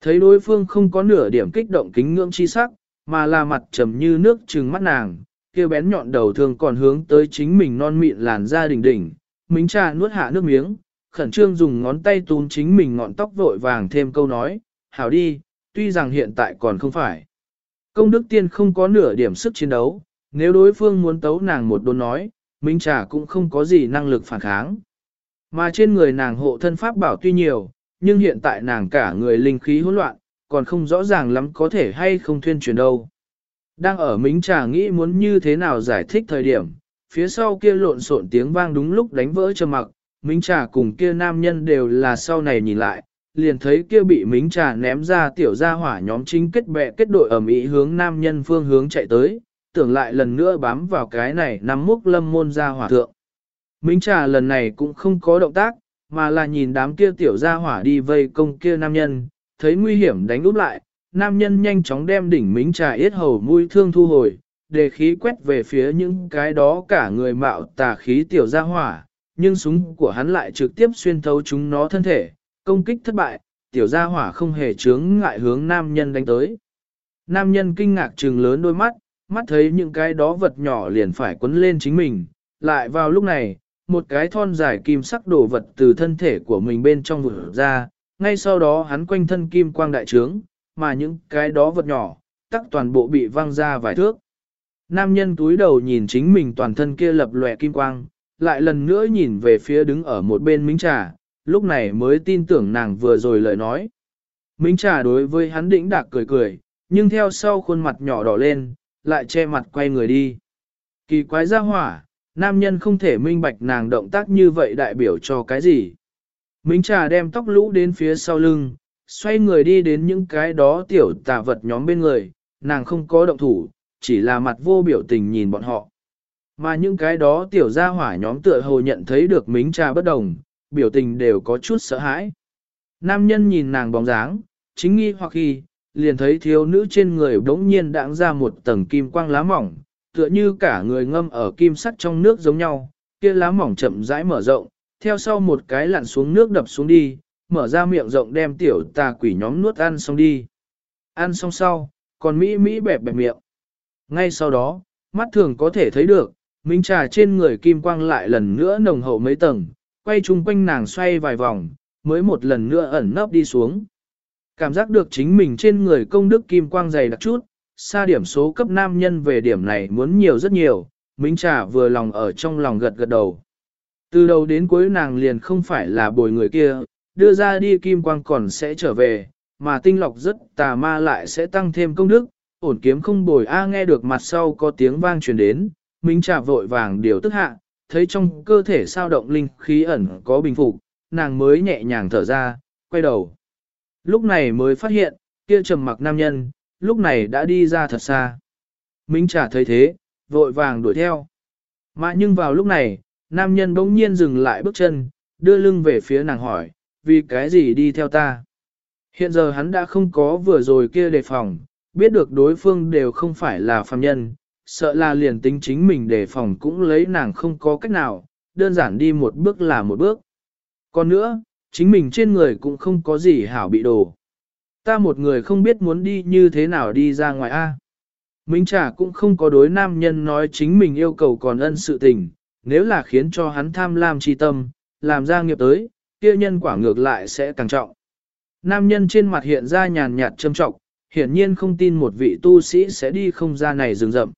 Thấy đối phương không có nửa điểm kích động kính ngưỡng chi sắc, mà là mặt trầm như nước trừng mắt nàng, kia bén nhọn đầu thường còn hướng tới chính mình non mịn làn da đỉnh đỉnh, mính trà nuốt hạ nước miếng, khẩn trương dùng ngón tay túm chính mình ngọn tóc vội vàng thêm câu nói, hảo đi, tuy rằng hiện tại còn không phải. Công đức tiên không có nửa điểm sức chiến đấu, nếu đối phương muốn tấu nàng một đồn nói, Minh Trà cũng không có gì năng lực phản kháng. Mà trên người nàng hộ thân pháp bảo tuy nhiều, nhưng hiện tại nàng cả người linh khí hỗn loạn, còn không rõ ràng lắm có thể hay không thuyên truyền đâu. Đang ở Mính Trà nghĩ muốn như thế nào giải thích thời điểm, phía sau kia lộn xộn tiếng vang đúng lúc đánh vỡ trầm mặc, Mính Trà cùng kia nam nhân đều là sau này nhìn lại, liền thấy kia bị mính trà ném ra tiểu gia hỏa nhóm chính kết bè kết đội ở Mỹ hướng nam nhân phương hướng chạy tới, tưởng lại lần nữa bám vào cái này nắm múc lâm môn ra hỏa thượng. Mính trà lần này cũng không có động tác, mà là nhìn đám kia tiểu gia hỏa đi vây công kia nam nhân, thấy nguy hiểm đánh úp lại, nam nhân nhanh chóng đem đỉnh mính trà yết hầu mũi thương thu hồi, để khí quét về phía những cái đó cả người mạo tà khí tiểu gia hỏa, nhưng súng của hắn lại trực tiếp xuyên thấu chúng nó thân thể, công kích thất bại, tiểu gia hỏa không hề chướng ngại hướng nam nhân đánh tới. Nam nhân kinh ngạc trừng lớn đôi mắt, mắt thấy những cái đó vật nhỏ liền phải quấn lên chính mình, lại vào lúc này, một cái thon dài kim sắc đổ vật từ thân thể của mình bên trong vừa ra, ngay sau đó hắn quanh thân kim quang đại trướng, mà những cái đó vật nhỏ, tắc toàn bộ bị văng ra vài thước. Nam nhân túi đầu nhìn chính mình toàn thân kia lập lòe kim quang, lại lần nữa nhìn về phía đứng ở một bên mính trà, lúc này mới tin tưởng nàng vừa rồi lời nói. Minh trà đối với hắn đĩnh đạc cười cười, nhưng theo sau khuôn mặt nhỏ đỏ lên, lại che mặt quay người đi. Kỳ quái ra hỏa, nam nhân không thể minh bạch nàng động tác như vậy đại biểu cho cái gì. Mính trà đem tóc lũ đến phía sau lưng, xoay người đi đến những cái đó tiểu tà vật nhóm bên người, nàng không có động thủ, chỉ là mặt vô biểu tình nhìn bọn họ. Mà những cái đó tiểu gia hỏa nhóm tựa hồ nhận thấy được mính trà bất đồng, biểu tình đều có chút sợ hãi. Nam nhân nhìn nàng bóng dáng, chính nghi hoặc khi, liền thấy thiếu nữ trên người đống nhiên đãng ra một tầng kim quang lá mỏng, tựa như cả người ngâm ở kim sắt trong nước giống nhau, kia lá mỏng chậm rãi mở rộng, theo sau một cái lặn xuống nước đập xuống đi, mở ra miệng rộng đem tiểu tà quỷ nhóm nuốt ăn xong đi. Ăn xong sau, còn Mỹ Mỹ bẹp bẹp miệng. Ngay sau đó, mắt thường có thể thấy được, minh trà trên người kim quang lại lần nữa nồng hậu mấy tầng, quay chung quanh nàng xoay vài vòng, mới một lần nữa ẩn nấp đi xuống. Cảm giác được chính mình trên người công đức kim quang dày đặc chút, xa điểm số cấp nam nhân về điểm này muốn nhiều rất nhiều, Minh Trà vừa lòng ở trong lòng gật gật đầu. Từ đầu đến cuối nàng liền không phải là bồi người kia, đưa ra đi kim quang còn sẽ trở về, mà tinh lọc rất tà ma lại sẽ tăng thêm công đức, ổn kiếm không bồi A nghe được mặt sau có tiếng vang truyền đến, Minh Trà vội vàng điều tức hạ, thấy trong cơ thể sao động linh khí ẩn có bình phục, nàng mới nhẹ nhàng thở ra, quay đầu. Lúc này mới phát hiện, kia trầm mặc nam nhân, lúc này đã đi ra thật xa. Minh Trà thấy thế, vội vàng đuổi theo. Mà nhưng vào lúc này, nam nhân bỗng nhiên dừng lại bước chân, đưa lưng về phía nàng hỏi, vì cái gì đi theo ta? Hiện giờ hắn đã không có vừa rồi kia đề phòng, biết được đối phương đều không phải là phàm nhân, sợ là liền tính chính mình đề phòng cũng lấy nàng không có cách nào, đơn giản đi một bước là một bước. Còn nữa, chính mình trên người cũng không có gì hảo bị đổ Ta một người không biết muốn đi như thế nào đi ra ngoài A. Minh Trà cũng không có đối nam nhân nói chính mình yêu cầu còn ân sự tình, nếu là khiến cho hắn tham lam chi tâm, làm ra nghiệp tới, kia nhân quả ngược lại sẽ càng trọng. Nam nhân trên mặt hiện ra nhàn nhạt châm trọng, hiển nhiên không tin một vị tu sĩ sẽ đi không ra này rừng rậm.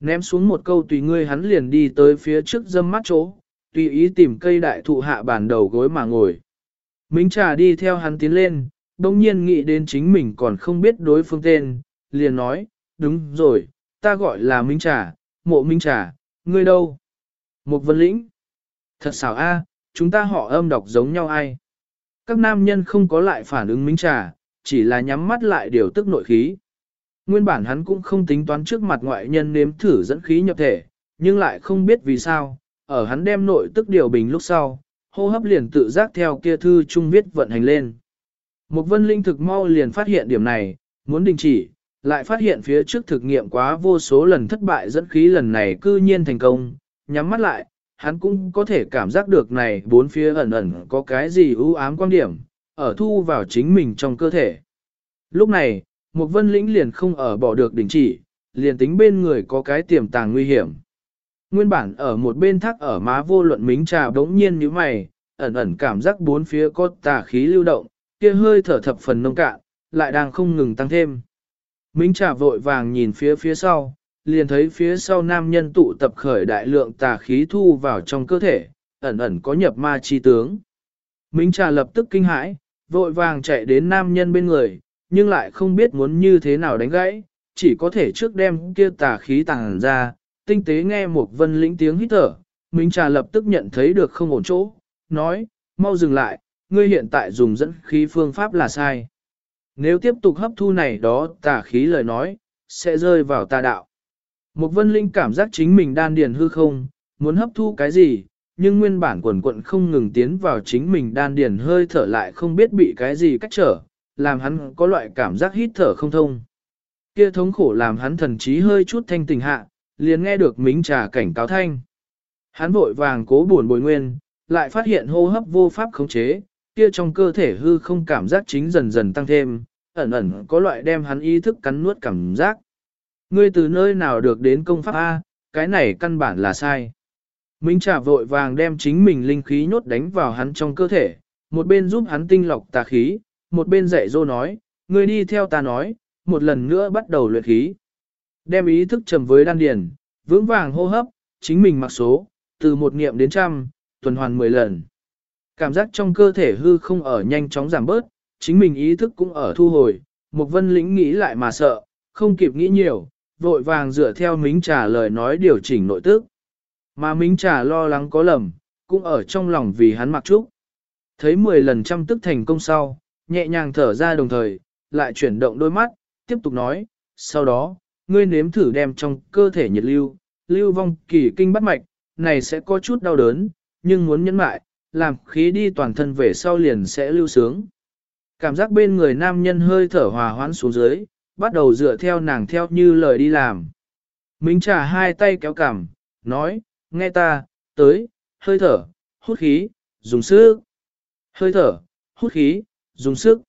Ném xuống một câu tùy ngươi hắn liền đi tới phía trước dâm mắt chỗ, tùy ý tìm cây đại thụ hạ bàn đầu gối mà ngồi. Minh trà đi theo hắn tiến lên, đồng nhiên nghĩ đến chính mình còn không biết đối phương tên, liền nói, đúng rồi, ta gọi là Minh trà, mộ Minh trà, ngươi đâu? Một vân lĩnh. Thật xảo a, chúng ta họ âm đọc giống nhau ai? Các nam nhân không có lại phản ứng Minh trà, chỉ là nhắm mắt lại điều tức nội khí. Nguyên bản hắn cũng không tính toán trước mặt ngoại nhân nếm thử dẫn khí nhập thể, nhưng lại không biết vì sao, ở hắn đem nội tức điều bình lúc sau, hô hấp liền tự giác theo kia thư trung viết vận hành lên. Một vân linh thực mau liền phát hiện điểm này, muốn đình chỉ, lại phát hiện phía trước thực nghiệm quá vô số lần thất bại dẫn khí lần này cư nhiên thành công, nhắm mắt lại, hắn cũng có thể cảm giác được này bốn phía ẩn ẩn có cái gì ưu ám quan điểm, ở thu vào chính mình trong cơ thể. Lúc này, một vân lĩnh liền không ở bỏ được đình chỉ, liền tính bên người có cái tiềm tàng nguy hiểm. Nguyên bản ở một bên thác ở má vô luận mính trà đống nhiên như mày, ẩn ẩn cảm giác bốn phía có tà khí lưu động, kia hơi thở thập phần nông cạn, lại đang không ngừng tăng thêm. Mính trà vội vàng nhìn phía phía sau, liền thấy phía sau nam nhân tụ tập khởi đại lượng tà khí thu vào trong cơ thể, ẩn ẩn có nhập ma chi tướng. Minh trà lập tức kinh hãi, vội vàng chạy đến nam nhân bên người, nhưng lại không biết muốn như thế nào đánh gãy, chỉ có thể trước đem kia tà khí tàng ra, tinh tế nghe một vân lĩnh tiếng hít thở, Minh Trà lập tức nhận thấy được không ổn chỗ, nói, mau dừng lại, ngươi hiện tại dùng dẫn khí phương pháp là sai. Nếu tiếp tục hấp thu này đó tà khí lời nói, sẽ rơi vào tà đạo. Một vân linh cảm giác chính mình đan điền hư không, muốn hấp thu cái gì, nhưng nguyên bản quần quận không ngừng tiến vào chính mình đan điền hơi thở lại không biết bị cái gì cách trở, làm hắn có loại cảm giác hít thở không thông. Kia thống khổ làm hắn thần trí hơi chút thanh tình hạ, liền nghe được mính trà cảnh cáo thanh. Hắn vội vàng cố buồn bồi nguyên, lại phát hiện hô hấp vô pháp khống chế, kia trong cơ thể hư không cảm giác chính dần dần tăng thêm, ẩn ẩn có loại đem hắn ý thức cắn nuốt cảm giác. Ngươi từ nơi nào được đến công pháp A, cái này căn bản là sai. Minh trà vội vàng đem chính mình linh khí nhốt đánh vào hắn trong cơ thể, một bên giúp hắn tinh lọc tà khí, một bên dạy dô nói, ngươi đi theo ta nói, một lần nữa bắt đầu luyện khí. Đem ý thức trầm với đan điền, vững vàng hô hấp, chính mình mặc số, từ một niệm đến trăm, tuần hoàn mười lần. Cảm giác trong cơ thể hư không ở nhanh chóng giảm bớt, chính mình ý thức cũng ở thu hồi, một vân lĩnh nghĩ lại mà sợ, không kịp nghĩ nhiều, vội vàng dựa theo mính trả lời nói điều chỉnh nội tức. Mà Mính Trà lo lắng có lầm, cũng ở trong lòng vì hắn mặc trúc. Thấy 10 lần trăm tức thành công sau, nhẹ nhàng thở ra đồng thời, lại chuyển động đôi mắt, tiếp tục nói, sau đó, ngươi nếm thử đem trong cơ thể nhiệt lưu, lưu vong kỳ kinh bắt mạch, này sẽ có chút đau đớn, nhưng muốn nhẫn mại, làm khí đi toàn thân về sau liền sẽ lưu sướng. Cảm giác bên người nam nhân hơi thở hòa hoãn xuống dưới, bắt đầu dựa theo nàng theo như lời đi làm. Minh trà hai tay kéo cằm, nói, nghe ta, tới, hơi thở, hút khí, dùng sức. Hơi thở, hút khí, dùng sức.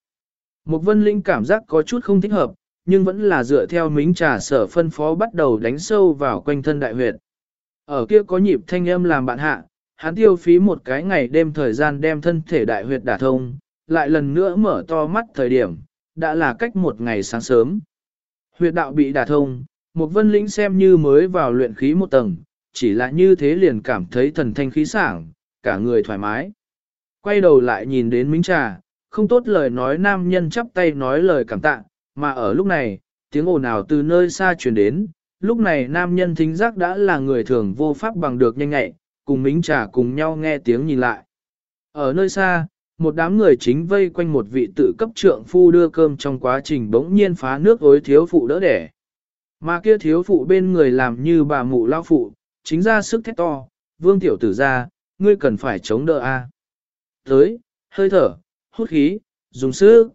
Một vân linh cảm giác có chút không thích hợp, nhưng vẫn là dựa theo mính trà sở phân phó bắt đầu đánh sâu vào quanh thân đại huyệt. Ở kia có nhịp thanh âm làm bạn hạ, hắn tiêu phí một cái ngày đêm thời gian đem thân thể đại huyệt đả thông, lại lần nữa mở to mắt thời điểm, đã là cách một ngày sáng sớm. Huyệt đạo bị đả thông, một vân lĩnh xem như mới vào luyện khí một tầng, chỉ là như thế liền cảm thấy thần thanh khí sảng, cả người thoải mái. Quay đầu lại nhìn đến Minh Trà, không tốt lời nói nam nhân chắp tay nói lời cảm tạ, mà ở lúc này, tiếng ồn ào từ nơi xa truyền đến, lúc này nam nhân thính giác đã là người thường vô pháp bằng được nhanh nhạy, cùng Minh Trà cùng nhau nghe tiếng nhìn lại. Ở nơi xa, một đám người chính vây quanh một vị tự cấp trượng phu đưa cơm trong quá trình bỗng nhiên phá nước ối thiếu phụ đỡ đẻ. Mà kia thiếu phụ bên người làm như bà mụ lao phụ, chính ra sức thét to, vương tiểu tử ra, ngươi cần phải chống đỡ a. Tới, hơi thở, hút khí, dùng sức.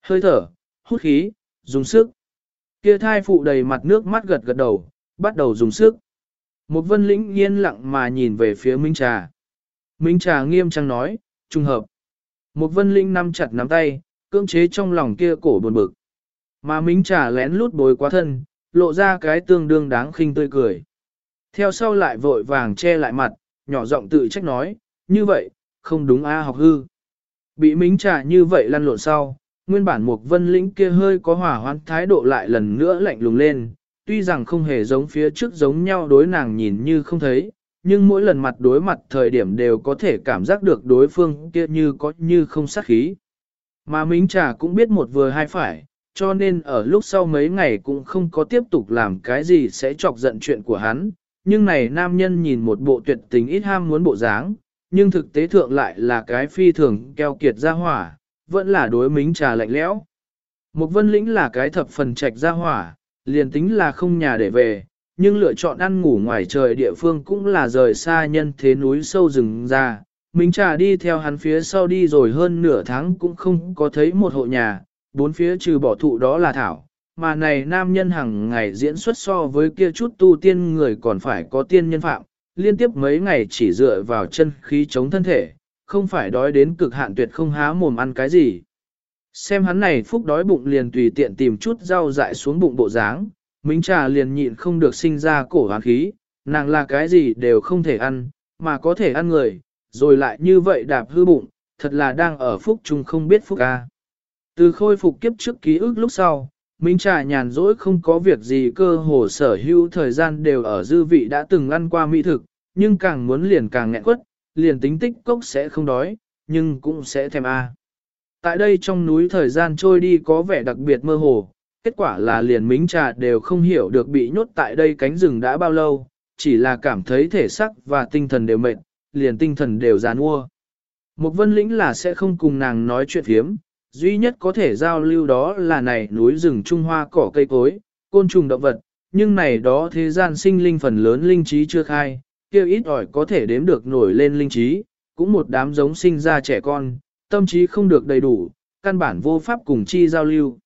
Hơi thở, hút khí, dùng sức. Kia thai phụ đầy mặt nước mắt gật gật đầu, bắt đầu dùng sức. Một vân lĩnh yên lặng mà nhìn về phía Minh Trà. Minh Trà nghiêm trang nói, trùng hợp. Một vân linh nắm chặt nắm tay, cưỡng chế trong lòng kia cổ buồn bực. Mà Minh Trà lén lút bối quá thân, lộ ra cái tương đương đáng khinh tươi cười. Theo sau lại vội vàng che lại mặt, nhỏ giọng tự trách nói, như vậy, không đúng a học hư. Bị Minh Trà như vậy lăn lộn sau, nguyên bản một vân lĩnh kia hơi có hỏa hoãn thái độ lại lần nữa lạnh lùng lên, tuy rằng không hề giống phía trước giống nhau đối nàng nhìn như không thấy, nhưng mỗi lần mặt đối mặt thời điểm đều có thể cảm giác được đối phương kia như có như không sát khí. Mà Mính Trà cũng biết một vừa hai phải, cho nên ở lúc sau mấy ngày cũng không có tiếp tục làm cái gì sẽ chọc giận chuyện của hắn, nhưng này nam nhân nhìn một bộ tuyệt tình ít ham muốn bộ dáng, nhưng thực tế thượng lại là cái phi thường keo kiệt ra hỏa, vẫn là đối Mính Trà lạnh lẽo. Một vân lĩnh là cái thập phần trạch ra hỏa, liền tính là không nhà để về, nhưng lựa chọn ăn ngủ ngoài trời địa phương cũng là rời xa nhân thế núi sâu rừng ra. Minh trà đi theo hắn phía sau đi rồi hơn nửa tháng cũng không có thấy một hộ nhà, bốn phía trừ bỏ thụ đó là thảo, mà này nam nhân hàng ngày diễn xuất so với kia chút tu tiên người còn phải có tiên nhân phạm, liên tiếp mấy ngày chỉ dựa vào chân khí chống thân thể, không phải đói đến cực hạn tuyệt không há mồm ăn cái gì. Xem hắn này phúc đói bụng liền tùy tiện tìm chút rau dại xuống bụng bộ dáng, Minh Trà liền nhịn không được sinh ra cổ hoán khí, nàng là cái gì đều không thể ăn, mà có thể ăn người, rồi lại như vậy đạp hư bụng, thật là đang ở phúc chung không biết phúc ca. Từ khôi phục kiếp trước ký ức lúc sau, Minh Trà nhàn rỗi không có việc gì cơ hồ sở hữu thời gian đều ở dư vị đã từng ăn qua mỹ thực, nhưng càng muốn liền càng nghẹn quất, liền tính tích cốc sẽ không đói, nhưng cũng sẽ thèm a. Tại đây trong núi thời gian trôi đi có vẻ đặc biệt mơ hồ, kết quả là liền mính trà đều không hiểu được bị nhốt tại đây cánh rừng đã bao lâu, chỉ là cảm thấy thể sắc và tinh thần đều mệt, liền tinh thần đều gián ua. Một vân lĩnh là sẽ không cùng nàng nói chuyện hiếm, duy nhất có thể giao lưu đó là này núi rừng Trung Hoa cỏ cây cối, côn trùng động vật, nhưng này đó thế gian sinh linh phần lớn linh trí chưa khai, kêu ít ỏi có thể đếm được nổi lên linh trí, cũng một đám giống sinh ra trẻ con, tâm trí không được đầy đủ, căn bản vô pháp cùng chi giao lưu.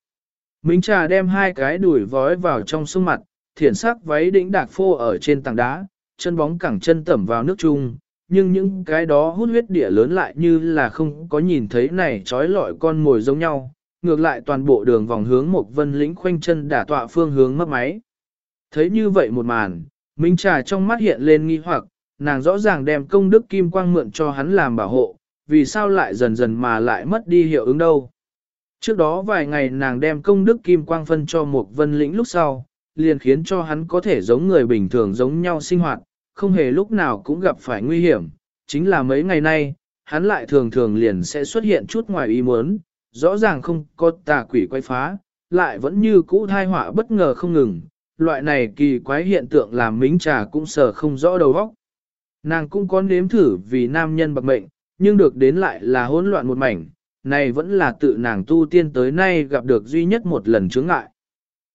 Minh trà đem hai cái đuổi vói vào trong sông mặt, thiển sắc váy đĩnh đạc phô ở trên tảng đá, chân bóng cẳng chân tẩm vào nước chung, nhưng những cái đó hút huyết địa lớn lại như là không có nhìn thấy này trói lọi con mồi giống nhau, ngược lại toàn bộ đường vòng hướng một vân lĩnh khoanh chân đả tọa phương hướng mất máy. Thấy như vậy một màn, Minh trà trong mắt hiện lên nghi hoặc, nàng rõ ràng đem công đức kim quang mượn cho hắn làm bảo hộ, vì sao lại dần dần mà lại mất đi hiệu ứng đâu. Trước đó vài ngày nàng đem công đức kim quang phân cho một vân lĩnh lúc sau, liền khiến cho hắn có thể giống người bình thường giống nhau sinh hoạt, không hề lúc nào cũng gặp phải nguy hiểm. Chính là mấy ngày nay, hắn lại thường thường liền sẽ xuất hiện chút ngoài ý muốn, rõ ràng không có tà quỷ quay phá, lại vẫn như cũ thai họa bất ngờ không ngừng. Loại này kỳ quái hiện tượng làm mính trà cũng sờ không rõ đầu óc. Nàng cũng có nếm thử vì nam nhân bạc mệnh, nhưng được đến lại là hỗn loạn một mảnh, này vẫn là tự nàng tu tiên tới nay gặp được duy nhất một lần chướng ngại.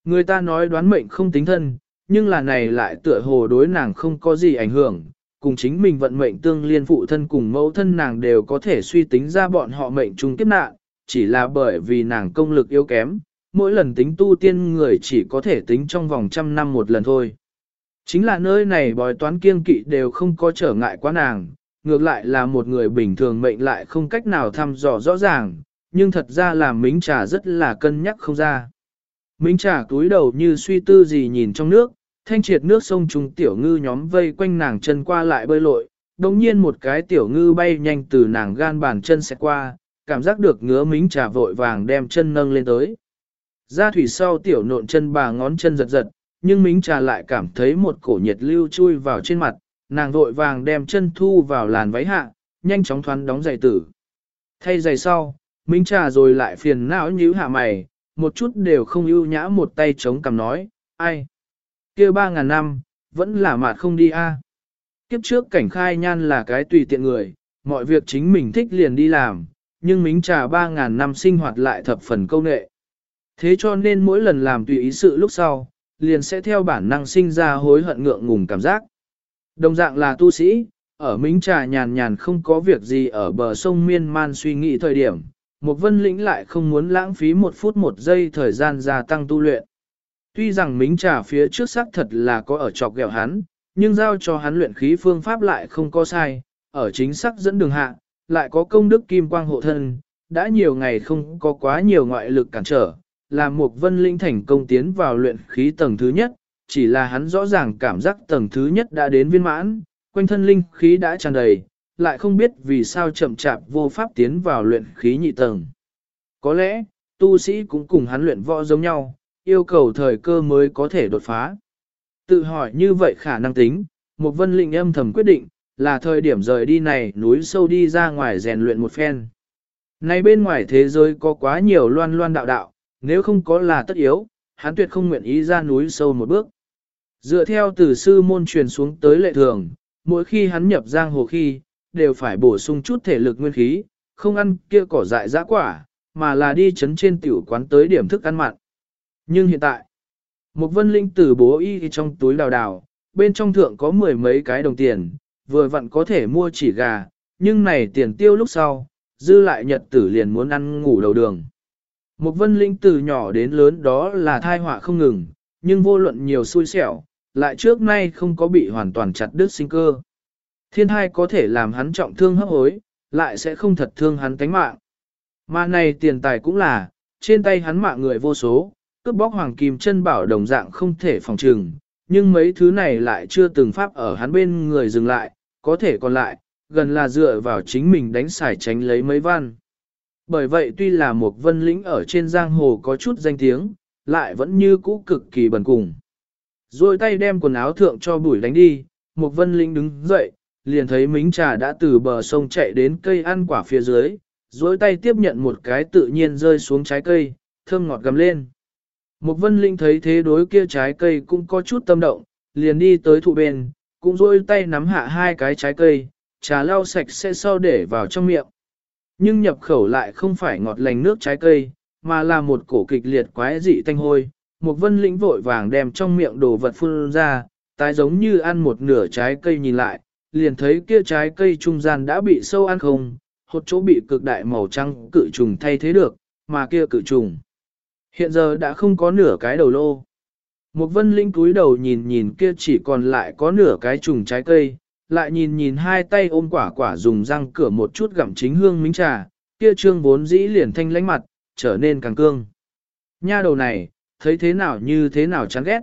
Người ta nói đoán mệnh không tính thân, nhưng là này lại tựa hồ đối nàng không có gì ảnh hưởng, cùng chính mình vận mệnh tương liên phụ thân cùng mẫu thân nàng đều có thể suy tính ra bọn họ mệnh chung kiếp nạn, chỉ là bởi vì nàng công lực yếu kém, mỗi lần tính tu tiên người chỉ có thể tính trong vòng trăm năm một lần thôi. Chính là nơi này bói toán kiêng kỵ đều không có trở ngại quá nàng, ngược lại là một người bình thường mệnh lại không cách nào thăm dò rõ ràng, nhưng thật ra là mính trà rất là cân nhắc không ra. Mính trà túi đầu như suy tư gì nhìn trong nước, thanh triệt nước sông trùng tiểu ngư nhóm vây quanh nàng chân qua lại bơi lội, đồng nhiên một cái tiểu ngư bay nhanh từ nàng gan bàn chân sẽ qua, cảm giác được ngứa mính trà vội vàng đem chân nâng lên tới. Ra thủy sau tiểu nộn chân bà ngón chân giật giật, nhưng mính trà lại cảm thấy một cổ nhiệt lưu chui vào trên mặt, nàng vội vàng đem chân thu vào làn váy hạ, nhanh chóng thoăn đóng giày tử. Thay giày sau, Minh trà rồi lại phiền não nhíu hạ mày, một chút đều không ưu nhã một tay chống cằm nói, ai? kia ba ngàn năm, vẫn là mạt không đi a. Kiếp trước cảnh khai nhan là cái tùy tiện người, mọi việc chính mình thích liền đi làm, nhưng Minh trà ba ngàn năm sinh hoạt lại thập phần câu nệ. Thế cho nên mỗi lần làm tùy ý sự lúc sau, liền sẽ theo bản năng sinh ra hối hận ngượng ngùng cảm giác. Đồng dạng là tu sĩ, ở mính trà nhàn nhàn không có việc gì ở bờ sông miên man suy nghĩ thời điểm, một vân lĩnh lại không muốn lãng phí một phút một giây thời gian gia tăng tu luyện. Tuy rằng mính trà phía trước xác thật là có ở chọc ghẹo hắn, nhưng giao cho hắn luyện khí phương pháp lại không có sai, ở chính xác dẫn đường hạ, lại có công đức kim quang hộ thân, đã nhiều ngày không có quá nhiều ngoại lực cản trở, làm một vân linh thành công tiến vào luyện khí tầng thứ nhất, chỉ là hắn rõ ràng cảm giác tầng thứ nhất đã đến viên mãn, quanh thân linh khí đã tràn đầy, lại không biết vì sao chậm chạp vô pháp tiến vào luyện khí nhị tầng. Có lẽ, tu sĩ cũng cùng hắn luyện võ giống nhau, yêu cầu thời cơ mới có thể đột phá. Tự hỏi như vậy khả năng tính, một vân linh âm thầm quyết định, là thời điểm rời đi này núi sâu đi ra ngoài rèn luyện một phen. Này bên ngoài thế giới có quá nhiều loan loan đạo đạo, nếu không có là tất yếu, hắn tuyệt không nguyện ý ra núi sâu một bước. Dựa theo từ sư môn truyền xuống tới lệ thường, mỗi khi hắn nhập giang hồ khi, đều phải bổ sung chút thể lực nguyên khí, không ăn kia cỏ dại dã quả, mà là đi chấn trên tiểu quán tới điểm thức ăn mặn. Nhưng hiện tại, một vân linh từ bố y trong túi đào đào, bên trong thượng có mười mấy cái đồng tiền, vừa vặn có thể mua chỉ gà, nhưng này tiền tiêu lúc sau, dư lại nhật tử liền muốn ăn ngủ đầu đường. Một vân linh từ nhỏ đến lớn đó là thai họa không ngừng, nhưng vô luận nhiều xui xẻo, lại trước nay không có bị hoàn toàn chặt đứt sinh cơ. Thiên thai có thể làm hắn trọng thương hấp hối, lại sẽ không thật thương hắn tánh mạng. Mà này tiền tài cũng là, trên tay hắn mạng người vô số, cướp bóc hoàng kim chân bảo đồng dạng không thể phòng trừng, nhưng mấy thứ này lại chưa từng pháp ở hắn bên người dừng lại, có thể còn lại, gần là dựa vào chính mình đánh xài tránh lấy mấy văn. Bởi vậy tuy là một vân lĩnh ở trên giang hồ có chút danh tiếng, lại vẫn như cũ cực kỳ bần cùng. Rồi tay đem quần áo thượng cho bùi đánh đi, một vân Linh đứng dậy, liền thấy mính trà đã từ bờ sông chạy đến cây ăn quả phía dưới, rồi tay tiếp nhận một cái tự nhiên rơi xuống trái cây, thơm ngọt gầm lên. Một vân linh thấy thế đối kia trái cây cũng có chút tâm động, liền đi tới thụ bên, cũng rôi tay nắm hạ hai cái trái cây, trà lau sạch sẽ sau để vào trong miệng. Nhưng nhập khẩu lại không phải ngọt lành nước trái cây, mà là một cổ kịch liệt quái dị tanh hôi. Một vân lĩnh vội vàng đem trong miệng đồ vật phun ra, tái giống như ăn một nửa trái cây nhìn lại, liền thấy kia trái cây trung gian đã bị sâu ăn không, hột chỗ bị cực đại màu trắng cự trùng thay thế được, mà kia cự trùng. Hiện giờ đã không có nửa cái đầu lô. Một vân linh cúi đầu nhìn nhìn kia chỉ còn lại có nửa cái trùng trái cây, lại nhìn nhìn hai tay ôm quả quả dùng răng cửa một chút gặm chính hương mính trà, kia trương vốn dĩ liền thanh lánh mặt, trở nên càng cương. Nha đầu này, thấy thế nào như thế nào chán ghét.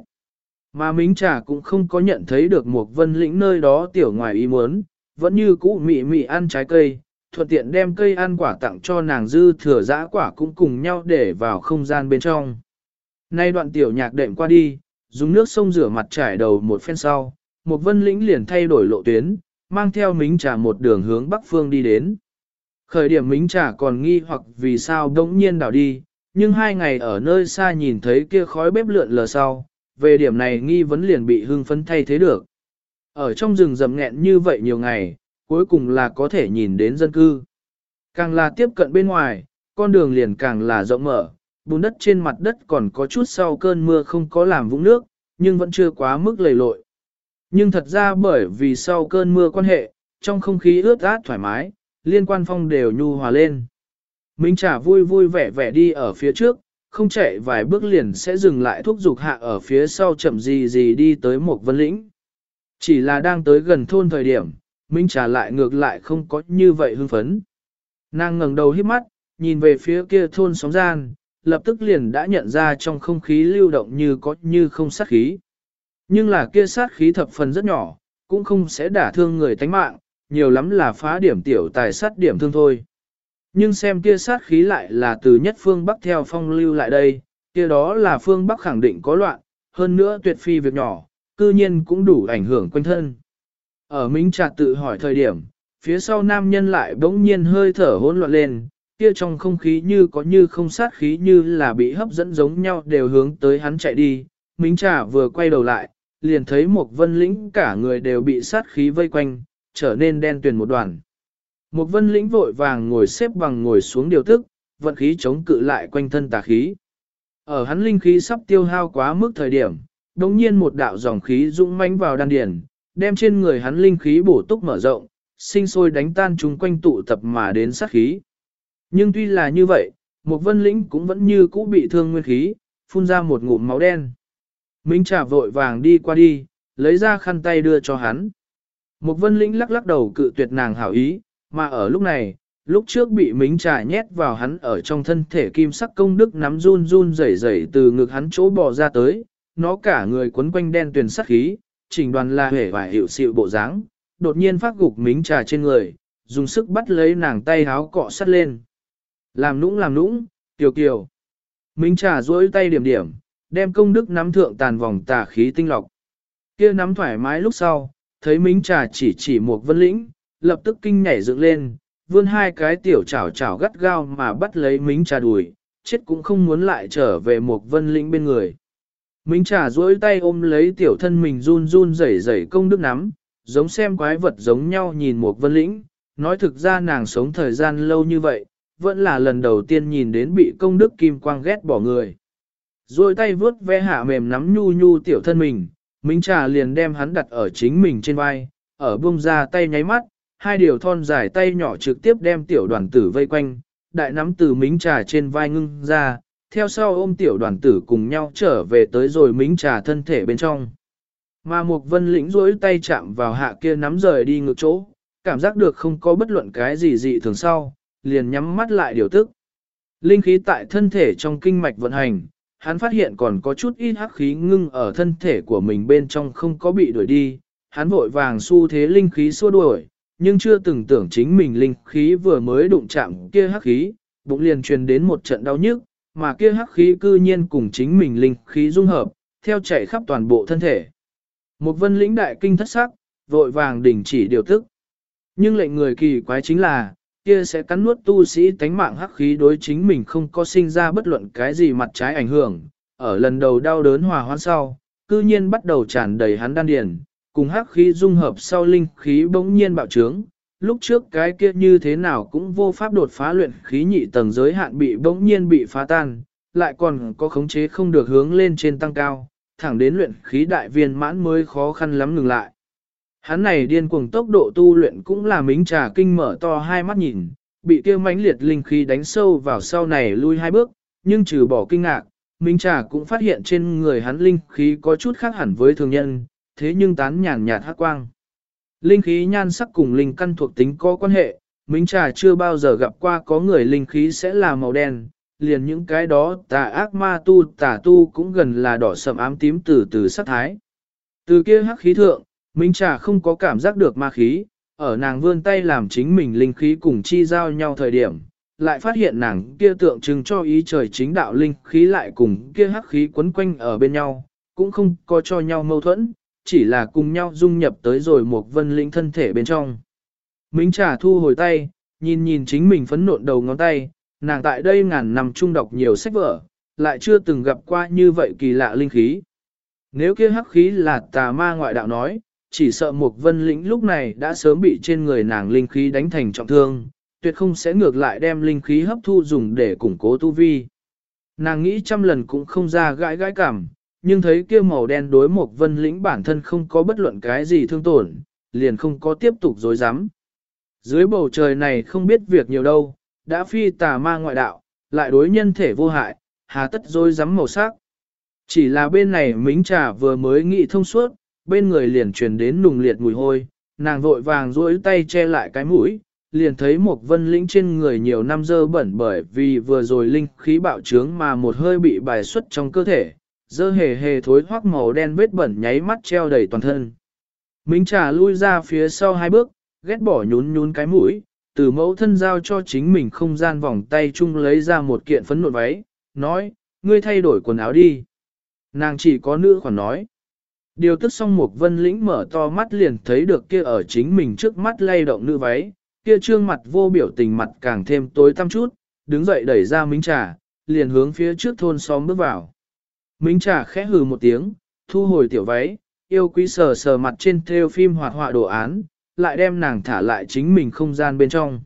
Mà mính trà cũng không có nhận thấy được một vân lĩnh nơi đó tiểu ngoài ý muốn, vẫn như cũ mị mị ăn trái cây, thuận tiện đem cây ăn quả tặng cho nàng dư thừa dã quả cũng cùng nhau để vào không gian bên trong. Nay đoạn tiểu nhạc đệm qua đi, dùng nước sông rửa mặt trải đầu một phen sau, một vân lĩnh liền thay đổi lộ tuyến, mang theo mính trà một đường hướng bắc phương đi đến. Khởi điểm mính trà còn nghi hoặc vì sao đống nhiên đảo đi, nhưng hai ngày ở nơi xa nhìn thấy kia khói bếp lượn lờ sau, về điểm này nghi vấn liền bị hưng phấn thay thế được. Ở trong rừng rậm nghẹn như vậy nhiều ngày, cuối cùng là có thể nhìn đến dân cư. Càng là tiếp cận bên ngoài, con đường liền càng là rộng mở, bùn đất trên mặt đất còn có chút sau cơn mưa không có làm vũng nước, nhưng vẫn chưa quá mức lầy lội. Nhưng thật ra bởi vì sau cơn mưa quan hệ, trong không khí ướt át thoải mái, liên quan phong đều nhu hòa lên. Minh trả vui vui vẻ vẻ đi ở phía trước, không chạy vài bước liền sẽ dừng lại thúc giục hạ ở phía sau chậm gì gì đi tới một vân lĩnh. Chỉ là đang tới gần thôn thời điểm, Minh trả lại ngược lại không có như vậy hưng phấn. Nàng ngẩng đầu hít mắt, nhìn về phía kia thôn sóng gian, lập tức liền đã nhận ra trong không khí lưu động như có như không sát khí. Nhưng là kia sát khí thập phần rất nhỏ, cũng không sẽ đả thương người tánh mạng, nhiều lắm là phá điểm tiểu tài sát điểm thương thôi. Nhưng xem kia sát khí lại là từ nhất phương Bắc theo phong lưu lại đây, kia đó là phương Bắc khẳng định có loạn, hơn nữa tuyệt phi việc nhỏ, cư nhiên cũng đủ ảnh hưởng quanh thân. Ở Minh Trạc tự hỏi thời điểm, phía sau nam nhân lại bỗng nhiên hơi thở hỗn loạn lên, kia trong không khí như có như không sát khí như là bị hấp dẫn giống nhau đều hướng tới hắn chạy đi. Minh Trà vừa quay đầu lại, liền thấy một vân lĩnh cả người đều bị sát khí vây quanh, trở nên đen tuyền một đoàn. Một vân lĩnh vội vàng ngồi xếp bằng ngồi xuống điều tức, vận khí chống cự lại quanh thân tà khí. Ở hắn linh khí sắp tiêu hao quá mức thời điểm, đồng nhiên một đạo dòng khí dũng mãnh vào đan điền, đem trên người hắn linh khí bổ túc mở rộng, sinh sôi đánh tan chúng quanh tụ tập mà đến sát khí. Nhưng tuy là như vậy, một vân lĩnh cũng vẫn như cũ bị thương nguyên khí, phun ra một ngụm máu đen. Minh trả vội vàng đi qua đi, lấy ra khăn tay đưa cho hắn. Một vân lĩnh lắc lắc đầu cự tuyệt nàng hảo ý, mà ở lúc này, lúc trước bị Mính trà nhét vào hắn ở trong thân thể kim sắc công đức nắm run run rẩy rẩy từ ngực hắn chỗ bò ra tới, nó cả người quấn quanh đen tuyền sắc khí, chỉnh đoàn là hể và hiệu sự bộ dáng, đột nhiên phát gục Mính trà trên người, dùng sức bắt lấy nàng tay háo cọ sắt lên. Làm nũng làm nũng, kiều kiều. Mính trà duỗi tay điểm điểm, đem công đức nắm thượng tàn vòng tà khí tinh lọc. Kia nắm thoải mái lúc sau, thấy Mính trà chỉ chỉ một vân lĩnh, lập tức kinh nhảy dựng lên, vươn hai cái tiểu chảo chảo gắt gao mà bắt lấy Minh trà đùi, chết cũng không muốn lại trở về một vân lĩnh bên người. Minh trà duỗi tay ôm lấy tiểu thân mình run run rẩy rẩy công đức nắm, giống xem quái vật giống nhau nhìn một vân lĩnh, nói thực ra nàng sống thời gian lâu như vậy, vẫn là lần đầu tiên nhìn đến bị công đức kim quang ghét bỏ người. Rồi tay vướt ve hạ mềm nắm nhu nhu tiểu thân mình, Minh Trà liền đem hắn đặt ở chính mình trên vai, ở buông ra tay nháy mắt, hai điều thon dài tay nhỏ trực tiếp đem tiểu đoàn tử vây quanh, đại nắm từ mính Trà trên vai ngưng ra, theo sau ôm tiểu đoàn tử cùng nhau trở về tới rồi mính Trà thân thể bên trong. Mà Mục Vân lĩnh rỗi tay chạm vào hạ kia nắm rời đi ngược chỗ, cảm giác được không có bất luận cái gì dị thường sau, liền nhắm mắt lại điều tức. Linh khí tại thân thể trong kinh mạch vận hành, hắn phát hiện còn có chút ít hắc khí ngưng ở thân thể của mình bên trong không có bị đuổi đi, hắn vội vàng xu thế linh khí xua đuổi, nhưng chưa từng tưởng chính mình linh khí vừa mới đụng chạm kia hắc khí, bụng liền truyền đến một trận đau nhức, mà kia hắc khí cư nhiên cùng chính mình linh khí dung hợp, theo chảy khắp toàn bộ thân thể. Một vân lĩnh đại kinh thất sắc, vội vàng đình chỉ điều tức. Nhưng lệnh người kỳ quái chính là, kia sẽ cắn nuốt tu sĩ tánh mạng hắc khí đối chính mình không có sinh ra bất luận cái gì mặt trái ảnh hưởng. Ở lần đầu đau đớn hòa hoãn sau, cư nhiên bắt đầu tràn đầy hắn đan điền, cùng hắc khí dung hợp sau linh khí bỗng nhiên bạo trướng. Lúc trước cái kia như thế nào cũng vô pháp đột phá luyện khí nhị tầng giới hạn bị bỗng nhiên bị phá tan, lại còn có khống chế không được hướng lên trên tăng cao, thẳng đến luyện khí đại viên mãn mới khó khăn lắm ngừng lại. Hắn này điên cuồng tốc độ tu luyện cũng là mính trà kinh mở to hai mắt nhìn, bị kia mãnh liệt linh khí đánh sâu vào sau này lui hai bước, nhưng trừ bỏ kinh ngạc, Minh Trà cũng phát hiện trên người hắn linh khí có chút khác hẳn với thường nhân, thế nhưng tán nhàn nhạt hát quang. Linh khí nhan sắc cùng linh căn thuộc tính có quan hệ, Minh Trà chưa bao giờ gặp qua có người linh khí sẽ là màu đen, liền những cái đó tà ác ma tu tà tu cũng gần là đỏ sầm ám tím từ từ sắc thái. Từ kia hắc khí thượng, Minh Trà không có cảm giác được ma khí, ở nàng vươn tay làm chính mình linh khí cùng chi giao nhau thời điểm, lại phát hiện nàng kia tượng trưng cho ý trời chính đạo linh khí lại cùng kia hắc khí quấn quanh ở bên nhau, cũng không có cho nhau mâu thuẫn, chỉ là cùng nhau dung nhập tới rồi một vân linh thân thể bên trong. Minh Trà thu hồi tay, nhìn nhìn chính mình phấn nộn đầu ngón tay, nàng tại đây ngàn năm trung đọc nhiều sách vở, lại chưa từng gặp qua như vậy kỳ lạ linh khí. Nếu kia hắc khí là tà ma ngoại đạo nói, chỉ sợ một vân lĩnh lúc này đã sớm bị trên người nàng linh khí đánh thành trọng thương, tuyệt không sẽ ngược lại đem linh khí hấp thu dùng để củng cố tu vi. Nàng nghĩ trăm lần cũng không ra gãi gãi cảm, nhưng thấy kia màu đen đối một vân lĩnh bản thân không có bất luận cái gì thương tổn, liền không có tiếp tục dối rắm Dưới bầu trời này không biết việc nhiều đâu, đã phi tà ma ngoại đạo, lại đối nhân thể vô hại, hà tất dối rắm màu sắc. Chỉ là bên này mính trà vừa mới nghĩ thông suốt, bên người liền truyền đến nùng liệt mùi hôi, nàng vội vàng duỗi tay che lại cái mũi, liền thấy một vân lĩnh trên người nhiều năm dơ bẩn bởi vì vừa rồi linh khí bạo trướng mà một hơi bị bài xuất trong cơ thể, dơ hề hề thối hoác màu đen vết bẩn nháy mắt treo đầy toàn thân. Mính trà lui ra phía sau hai bước, ghét bỏ nhún nhún cái mũi, từ mẫu thân giao cho chính mình không gian vòng tay chung lấy ra một kiện phấn nộn váy, nói, ngươi thay đổi quần áo đi. Nàng chỉ có nữ khoản nói. Điều tức xong một vân lĩnh mở to mắt liền thấy được kia ở chính mình trước mắt lay động nữ váy, kia trương mặt vô biểu tình mặt càng thêm tối tăm chút, đứng dậy đẩy ra mính trà, liền hướng phía trước thôn xóm bước vào. Mính trà khẽ hừ một tiếng, thu hồi tiểu váy, yêu quý sờ sờ mặt trên theo phim hoạt họa đồ án, lại đem nàng thả lại chính mình không gian bên trong.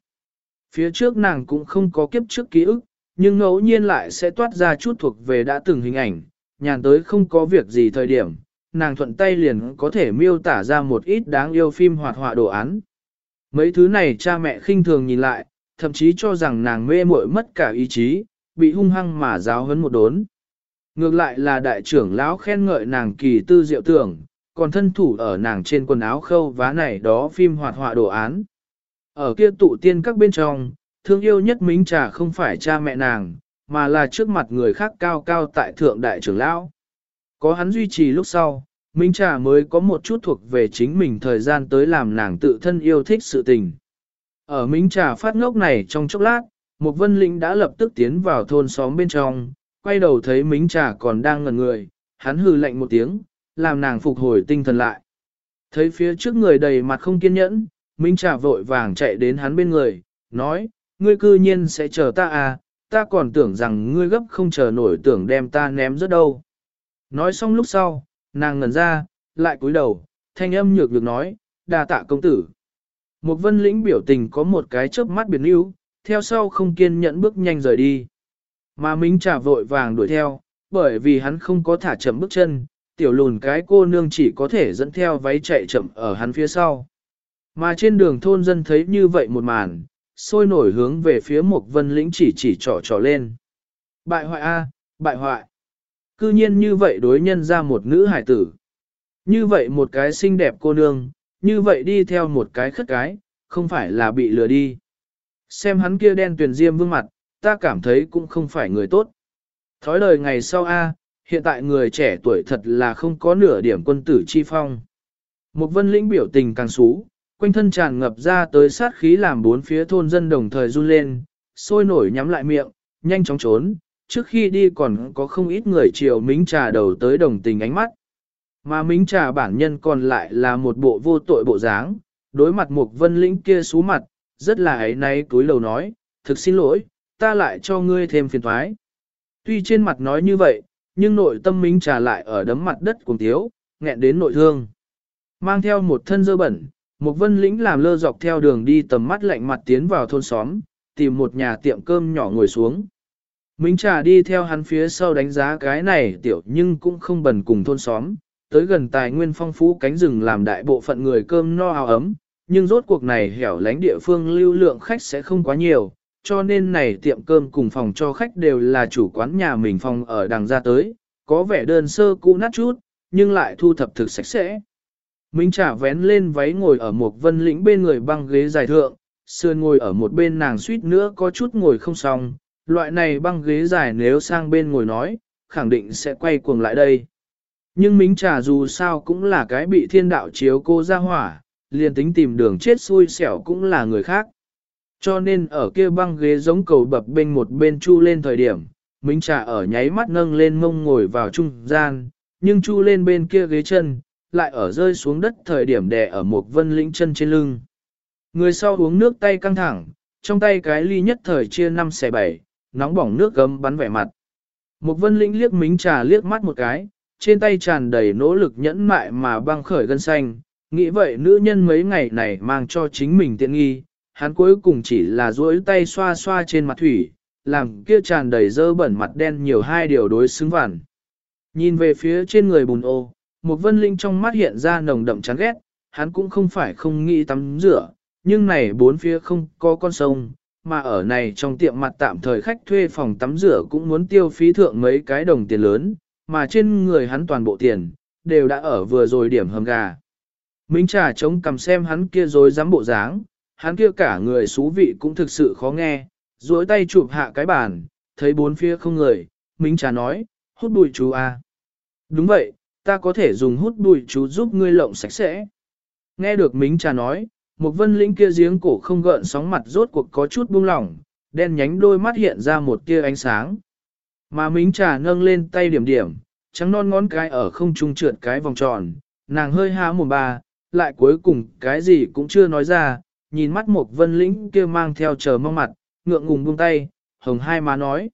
Phía trước nàng cũng không có kiếp trước ký ức, nhưng ngẫu nhiên lại sẽ toát ra chút thuộc về đã từng hình ảnh, nhàn tới không có việc gì thời điểm, nàng thuận tay liền có thể miêu tả ra một ít đáng yêu phim hoạt họa đồ án. Mấy thứ này cha mẹ khinh thường nhìn lại, thậm chí cho rằng nàng mê muội mất cả ý chí, bị hung hăng mà giáo hấn một đốn. Ngược lại là đại trưởng lão khen ngợi nàng kỳ tư diệu tưởng, còn thân thủ ở nàng trên quần áo khâu vá này đó phim hoạt họa đồ án. Ở kia tụ tiên các bên trong, thương yêu nhất mính trà không phải cha mẹ nàng, mà là trước mặt người khác cao cao tại thượng đại trưởng lão. Có hắn duy trì lúc sau, Minh Trà mới có một chút thuộc về chính mình thời gian tới làm nàng tự thân yêu thích sự tình. Ở Minh Trà phát ngốc này trong chốc lát, một vân linh đã lập tức tiến vào thôn xóm bên trong, quay đầu thấy Minh Trà còn đang ngẩn người, hắn hừ lạnh một tiếng, làm nàng phục hồi tinh thần lại. Thấy phía trước người đầy mặt không kiên nhẫn, Minh Trà vội vàng chạy đến hắn bên người, nói, ngươi cư nhiên sẽ chờ ta à, ta còn tưởng rằng ngươi gấp không chờ nổi tưởng đem ta ném rất đâu. Nói xong lúc sau, nàng ngẩn ra, lại cúi đầu, thanh âm nhược được nói, đà tạ công tử. Một vân lĩnh biểu tình có một cái chớp mắt biến yếu, theo sau không kiên nhẫn bước nhanh rời đi. Mà Minh trả vội vàng đuổi theo, bởi vì hắn không có thả chậm bước chân, tiểu lùn cái cô nương chỉ có thể dẫn theo váy chạy chậm ở hắn phía sau. Mà trên đường thôn dân thấy như vậy một màn, sôi nổi hướng về phía một vân lĩnh chỉ chỉ trỏ trỏ lên. Bại hoại A, bại hoại. Cư nhiên như vậy đối nhân ra một nữ hải tử. Như vậy một cái xinh đẹp cô nương, như vậy đi theo một cái khất cái, không phải là bị lừa đi. Xem hắn kia đen tuyền diêm vương mặt, ta cảm thấy cũng không phải người tốt. Thói lời ngày sau A, hiện tại người trẻ tuổi thật là không có nửa điểm quân tử chi phong. Một vân lĩnh biểu tình càng xú, quanh thân tràn ngập ra tới sát khí làm bốn phía thôn dân đồng thời run lên, sôi nổi nhắm lại miệng, nhanh chóng trốn, trước khi đi còn có không ít người chiều mính trà đầu tới đồng tình ánh mắt. Mà mính trà bản nhân còn lại là một bộ vô tội bộ dáng, đối mặt một vân lĩnh kia xú mặt, rất là ấy nay túi lầu nói, thực xin lỗi, ta lại cho ngươi thêm phiền thoái. Tuy trên mặt nói như vậy, nhưng nội tâm minh trà lại ở đấm mặt đất cùng tiếu, nghẹn đến nội thương. Mang theo một thân dơ bẩn, một vân lĩnh làm lơ dọc theo đường đi tầm mắt lạnh mặt tiến vào thôn xóm, tìm một nhà tiệm cơm nhỏ ngồi xuống. Minh trà đi theo hắn phía sau đánh giá cái này tiểu nhưng cũng không bẩn cùng thôn xóm, tới gần tài nguyên phong phú cánh rừng làm đại bộ phận người cơm no áo ấm, nhưng rốt cuộc này hẻo lánh địa phương lưu lượng khách sẽ không quá nhiều, cho nên này tiệm cơm cùng phòng cho khách đều là chủ quán nhà mình phòng ở đằng ra tới, có vẻ đơn sơ cũ nát chút, nhưng lại thu thập thực sạch sẽ. Minh trả vén lên váy ngồi ở một vân lĩnh bên người băng ghế dài thượng, sườn ngồi ở một bên nàng suýt nữa có chút ngồi không xong, loại này băng ghế dài nếu sang bên ngồi nói, khẳng định sẽ quay cuồng lại đây. Nhưng Minh trà dù sao cũng là cái bị thiên đạo chiếu cô ra hỏa, liền tính tìm đường chết xui xẻo cũng là người khác. Cho nên ở kia băng ghế giống cầu bập bên một bên chu lên thời điểm, Minh trà ở nháy mắt nâng lên mông ngồi vào trung gian, nhưng chu lên bên kia ghế chân, lại ở rơi xuống đất thời điểm đè ở một vân lĩnh chân trên lưng. Người sau uống nước tay căng thẳng, trong tay cái ly nhất thời chia năm xẻ bảy, nóng bỏng nước gấm bắn vẻ mặt. Một vân lĩnh liếc mính trà liếc mắt một cái, trên tay tràn đầy nỗ lực nhẫn mại mà băng khởi gân xanh, Nghĩ vậy nữ nhân mấy ngày này mang cho chính mình tiện nghi, hắn cuối cùng chỉ là duỗi tay xoa xoa trên mặt thủy, làm kia tràn đầy dơ bẩn mặt đen nhiều hai điều đối xứng vằn. Nhìn về phía trên người bùn ô, một vân linh trong mắt hiện ra nồng đậm chán ghét, hắn cũng không phải không nghĩ tắm rửa, nhưng này bốn phía không có con sông, mà ở này trong tiệm mặt tạm thời khách thuê phòng tắm rửa cũng muốn tiêu phí thượng mấy cái đồng tiền lớn, mà trên người hắn toàn bộ tiền, đều đã ở vừa rồi điểm hầm gà. Minh trà chống cầm xem hắn kia rồi dám bộ dáng, hắn kia cả người xú vị cũng thực sự khó nghe, duỗi tay chụp hạ cái bàn, thấy bốn phía không người, Minh trà nói, hút bụi chú à. Đúng vậy, ta có thể dùng hút bụi chú giúp ngươi lộng sạch sẽ. Nghe được Minh trà nói, một vân lĩnh kia giếng cổ không gợn sóng mặt rốt cuộc có chút buông lỏng, đen nhánh đôi mắt hiện ra một tia ánh sáng. Mà Minh trà nâng lên tay điểm điểm, trắng non ngón cái ở không trung trượt cái vòng tròn, nàng hơi há mồm ba, lại cuối cùng cái gì cũng chưa nói ra, nhìn mắt một vân lĩnh kia mang theo chờ mong mặt, ngượng ngùng buông tay, hồng hai má nói.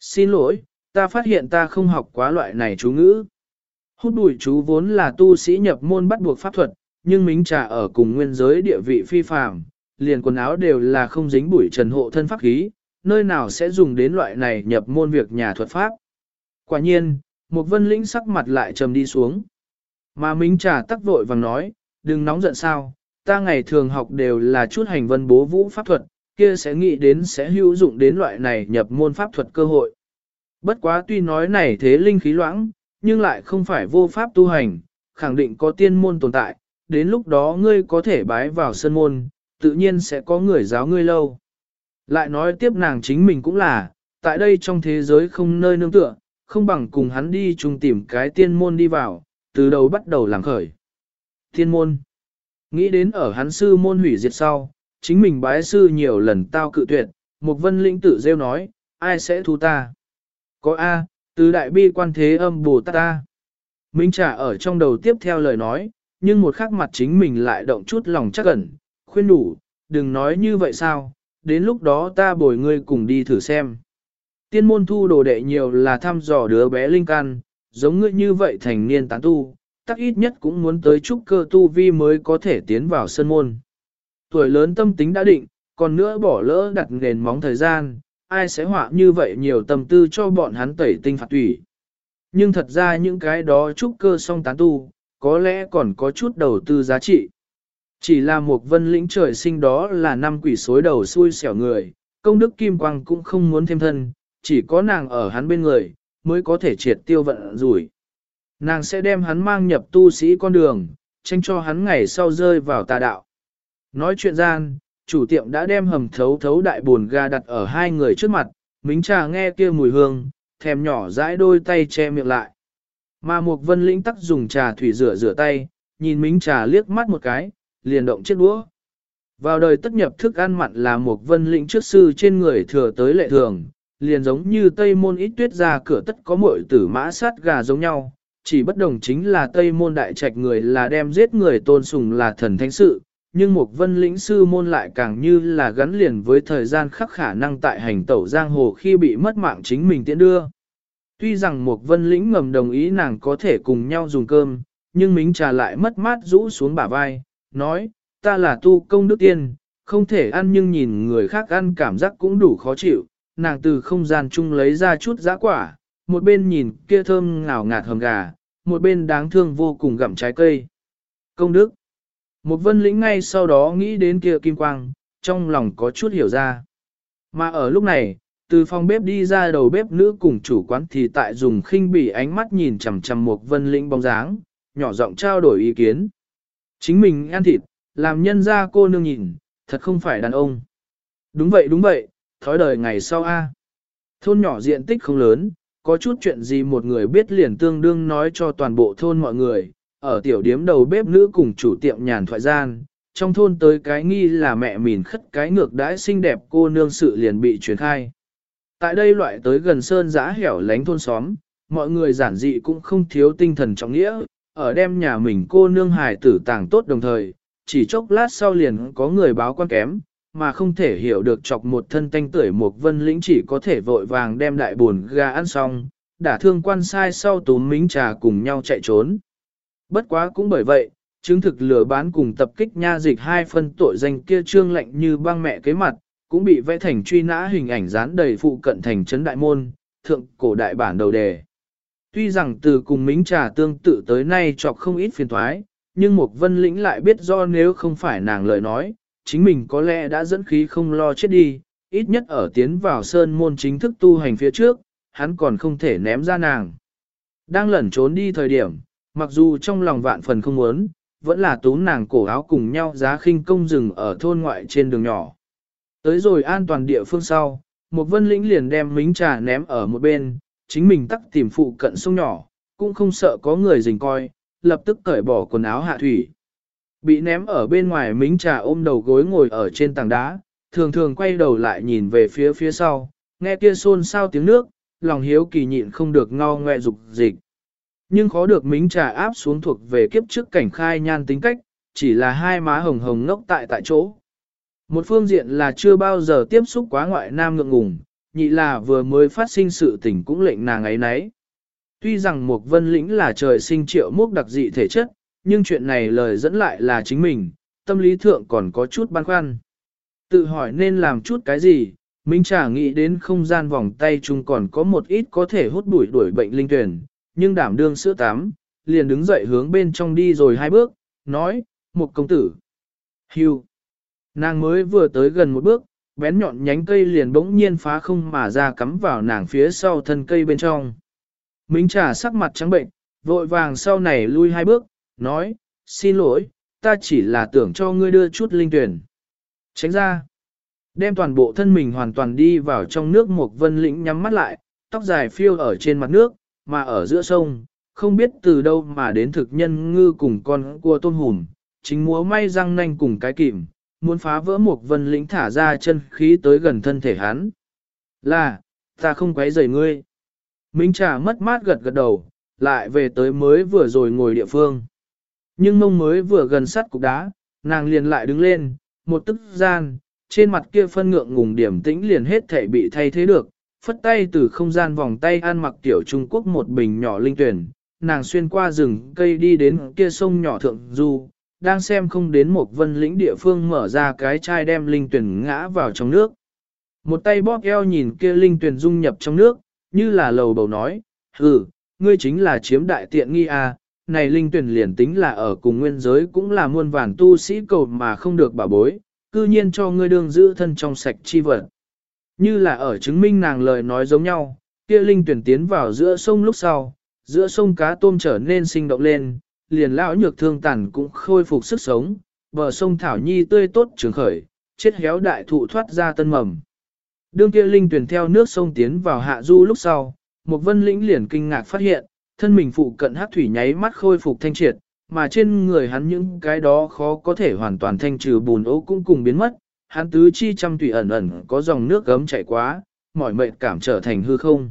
Xin lỗi, ta phát hiện ta không học quá loại này chú ngữ. Hút bụi chú vốn là tu sĩ nhập môn bắt buộc pháp thuật, nhưng mính trà ở cùng nguyên giới địa vị phi phàm, liền quần áo đều là không dính bụi trần hộ thân pháp khí, nơi nào sẽ dùng đến loại này nhập môn việc nhà thuật pháp. Quả nhiên, một vân lĩnh sắc mặt lại trầm đi xuống. Mà mính trà tắc vội vàng nói, đừng nóng giận sao, ta ngày thường học đều là chút hành vân bố vũ pháp thuật, kia sẽ nghĩ đến sẽ hữu dụng đến loại này nhập môn pháp thuật cơ hội. Bất quá tuy nói này thế linh khí loãng, nhưng lại không phải vô pháp tu hành, khẳng định có tiên môn tồn tại, đến lúc đó ngươi có thể bái vào sân môn, tự nhiên sẽ có người giáo ngươi lâu. Lại nói tiếp nàng chính mình cũng là, tại đây trong thế giới không nơi nương tựa, không bằng cùng hắn đi chung tìm cái tiên môn đi vào, từ đầu bắt đầu làm khởi. Tiên môn. Nghĩ đến ở hắn sư môn hủy diệt sau, chính mình bái sư nhiều lần tao cự tuyệt, một vân linh tự rêu nói, ai sẽ thu ta? Có A, từ đại bi quan thế âm bồ tát ta. Minh trả ở trong đầu tiếp theo lời nói, nhưng một khắc mặt chính mình lại động chút lòng chắc ẩn, khuyên đủ, đừng nói như vậy sao, đến lúc đó ta bồi ngươi cùng đi thử xem. Tiên môn thu đồ đệ nhiều là thăm dò đứa bé linh can, giống ngươi như vậy thành niên tán tu, tắc ít nhất cũng muốn tới trúc cơ tu vi mới có thể tiến vào sân môn. Tuổi lớn tâm tính đã định, còn nữa bỏ lỡ đặt nền móng thời gian, ai sẽ họa như vậy nhiều tâm tư cho bọn hắn tẩy tinh phạt tủy. Nhưng thật ra những cái đó trúc cơ song tán tu, có lẽ còn có chút đầu tư giá trị. Chỉ là một vân lĩnh trời sinh đó là năm quỷ xối đầu xui xẻo người, công đức kim quang cũng không muốn thêm thân, chỉ có nàng ở hắn bên người, mới có thể triệt tiêu vận rủi. Nàng sẽ đem hắn mang nhập tu sĩ con đường, tranh cho hắn ngày sau rơi vào tà đạo. Nói chuyện gian, chủ tiệm đã đem hầm thấu thấu đại buồn ga đặt ở hai người trước mặt, mính trà nghe kia mùi hương, thèm nhỏ dãi đôi tay che miệng lại. Mà một vân lĩnh tắc dùng trà thủy rửa rửa tay, nhìn mính trà liếc mắt một cái, liền động chiếc đũa. Vào đời tất nhập thức ăn mặn là một vân lĩnh trước sư trên người thừa tới lệ thường, liền giống như tây môn ít tuyết ra cửa tất có muội tử mã sát gà giống nhau, chỉ bất đồng chính là tây môn đại trạch người là đem giết người tôn sùng là thần thánh sự, nhưng một vân lĩnh sư môn lại càng như là gắn liền với thời gian khắc khả năng tại hành tẩu giang hồ khi bị mất mạng chính mình tiễn đưa. Tuy rằng một vân lĩnh ngầm đồng ý nàng có thể cùng nhau dùng cơm, nhưng mính trà lại mất mát rũ xuống bả vai, nói, ta là tu công đức tiên, không thể ăn nhưng nhìn người khác ăn cảm giác cũng đủ khó chịu, nàng từ không gian chung lấy ra chút giá quả, một bên nhìn kia thơm ngào ngạt hầm gà, một bên đáng thương vô cùng gặm trái cây. Công đức. Một vân lĩnh ngay sau đó nghĩ đến kia kim quang, trong lòng có chút hiểu ra. Mà ở lúc này, từ phòng bếp đi ra đầu bếp nữ cùng chủ quán thì tại dùng khinh bỉ ánh mắt nhìn chằm chằm một vân lĩnh bóng dáng, nhỏ giọng trao đổi ý kiến. Chính mình ăn thịt, làm nhân ra cô nương nhìn, thật không phải đàn ông. Đúng vậy đúng vậy, thói đời ngày sau a. Thôn nhỏ diện tích không lớn, có chút chuyện gì một người biết liền tương đương nói cho toàn bộ thôn mọi người, ở tiểu điếm đầu bếp nữ cùng chủ tiệm nhàn thoại gian, trong thôn tới cái nghi là mẹ mìn khất cái ngược đãi xinh đẹp cô nương sự liền bị truyền khai. Tại đây loại tới gần sơn giã hẻo lánh thôn xóm, mọi người giản dị cũng không thiếu tinh thần trọng nghĩa, ở đem nhà mình cô nương hài tử tàng tốt đồng thời, chỉ chốc lát sau liền có người báo quan kém, mà không thể hiểu được chọc một thân tanh tuổi một vân lĩnh chỉ có thể vội vàng đem đại buồn gà ăn xong, đả thương quan sai sau túm mính trà cùng nhau chạy trốn. Bất quá cũng bởi vậy, chứng thực lừa bán cùng tập kích nha dịch hai phân tội danh kia trương lệnh như băng mẹ kế mặt, cũng bị vẽ thành truy nã hình ảnh dán đầy phụ cận thành trấn đại môn, thượng cổ đại bản đầu đề. Tuy rằng từ cùng mính trà tương tự tới nay chọc không ít phiền thoái, nhưng một vân lĩnh lại biết do nếu không phải nàng lời nói, chính mình có lẽ đã dẫn khí không lo chết đi, ít nhất ở tiến vào sơn môn chính thức tu hành phía trước, hắn còn không thể ném ra nàng. Đang lẩn trốn đi thời điểm, mặc dù trong lòng vạn phần không muốn, vẫn là tú nàng cổ áo cùng nhau giá khinh công rừng ở thôn ngoại trên đường nhỏ. Tới rồi an toàn địa phương sau, một vân lĩnh liền đem mính trà ném ở một bên, chính mình tắt tìm phụ cận sông nhỏ, cũng không sợ có người dình coi, lập tức cởi bỏ quần áo hạ thủy. Bị ném ở bên ngoài mính trà ôm đầu gối ngồi ở trên tảng đá, thường thường quay đầu lại nhìn về phía phía sau, nghe kia xôn xao tiếng nước, lòng hiếu kỳ nhịn không được ngao ngoe dục dịch. Nhưng khó được mính trà áp xuống thuộc về kiếp trước cảnh khai nhan tính cách, chỉ là hai má hồng hồng ngốc tại tại chỗ. Một phương diện là chưa bao giờ tiếp xúc quá ngoại nam ngượng ngùng, nhị là vừa mới phát sinh sự tình cũng lệnh nàng ấy nấy. Tuy rằng một vân lĩnh là trời sinh triệu mốc đặc dị thể chất, nhưng chuyện này lời dẫn lại là chính mình, tâm lý thượng còn có chút băn khoăn. Tự hỏi nên làm chút cái gì, Minh Trà nghĩ đến không gian vòng tay chung còn có một ít có thể hút bụi đuổi bệnh linh tuyển, nhưng đảm đương sữa tắm, liền đứng dậy hướng bên trong đi rồi hai bước, nói, một công tử. Hưu. Nàng mới vừa tới gần một bước, bén nhọn nhánh cây liền bỗng nhiên phá không mà ra cắm vào nàng phía sau thân cây bên trong. Minh Trà sắc mặt trắng bệnh, vội vàng sau này lui hai bước, nói, xin lỗi, ta chỉ là tưởng cho ngươi đưa chút linh tuyển. Tránh ra. Đem toàn bộ thân mình hoàn toàn đi vào trong nước một vân lĩnh nhắm mắt lại, tóc dài phiêu ở trên mặt nước, mà ở giữa sông, không biết từ đâu mà đến thực nhân ngư cùng con cua tôn hùm, chính múa may răng nanh cùng cái kìm, muốn phá vỡ một vân lĩnh thả ra chân khí tới gần thân thể hắn. Là, ta không quấy rầy ngươi. Minh trà mất mát gật gật đầu, lại về tới mới vừa rồi ngồi địa phương. Nhưng mông mới vừa gần sát cục đá, nàng liền lại đứng lên, một tức gian, trên mặt kia phân ngượng ngùng điểm tĩnh liền hết thể bị thay thế được, phất tay từ không gian vòng tay ăn mặc tiểu Trung Quốc một bình nhỏ linh tuyển, nàng xuyên qua rừng cây đi đến kia sông nhỏ thượng du, đang xem không đến một vân lĩnh địa phương mở ra cái chai đem linh tuyển ngã vào trong nước. Một tay bóp eo nhìn kia linh tuyển dung nhập trong nước, như là lầu bầu nói, ừ, ngươi chính là chiếm đại tiện nghi à, này linh tuyển liền tính là ở cùng nguyên giới cũng là muôn vàn tu sĩ cầu mà không được bảo bối, cư nhiên cho ngươi đương giữ thân trong sạch chi vật. Như là ở chứng minh nàng lời nói giống nhau, kia linh tuyển tiến vào giữa sông lúc sau, giữa sông cá tôm trở nên sinh động lên, liền lão nhược thương tàn cũng khôi phục sức sống, bờ sông Thảo Nhi tươi tốt trường khởi, chết héo đại thụ thoát ra tân mầm. Đương kia linh tuyển theo nước sông tiến vào hạ du lúc sau, một vân lĩnh liền kinh ngạc phát hiện, thân mình phụ cận hát thủy nháy mắt khôi phục thanh triệt, mà trên người hắn những cái đó khó có thể hoàn toàn thanh trừ bùn ố cũng cùng biến mất, hắn tứ chi trăm tùy ẩn ẩn có dòng nước gấm chảy quá, mỏi mệt cảm trở thành hư không.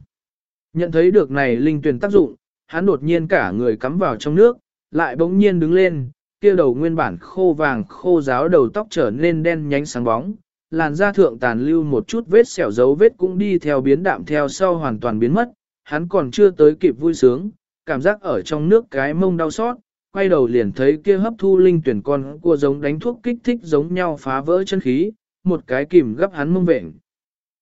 Nhận thấy được này linh tuyển tác dụng, hắn đột nhiên cả người cắm vào trong nước, lại bỗng nhiên đứng lên, kia đầu nguyên bản khô vàng khô ráo đầu tóc trở nên đen nhánh sáng bóng, làn da thượng tàn lưu một chút vết sẹo dấu vết cũng đi theo biến đạm theo sau hoàn toàn biến mất, hắn còn chưa tới kịp vui sướng, cảm giác ở trong nước cái mông đau xót, quay đầu liền thấy kia hấp thu linh tuyển con cua giống đánh thuốc kích thích giống nhau phá vỡ chân khí, một cái kìm gấp hắn mông vệnh.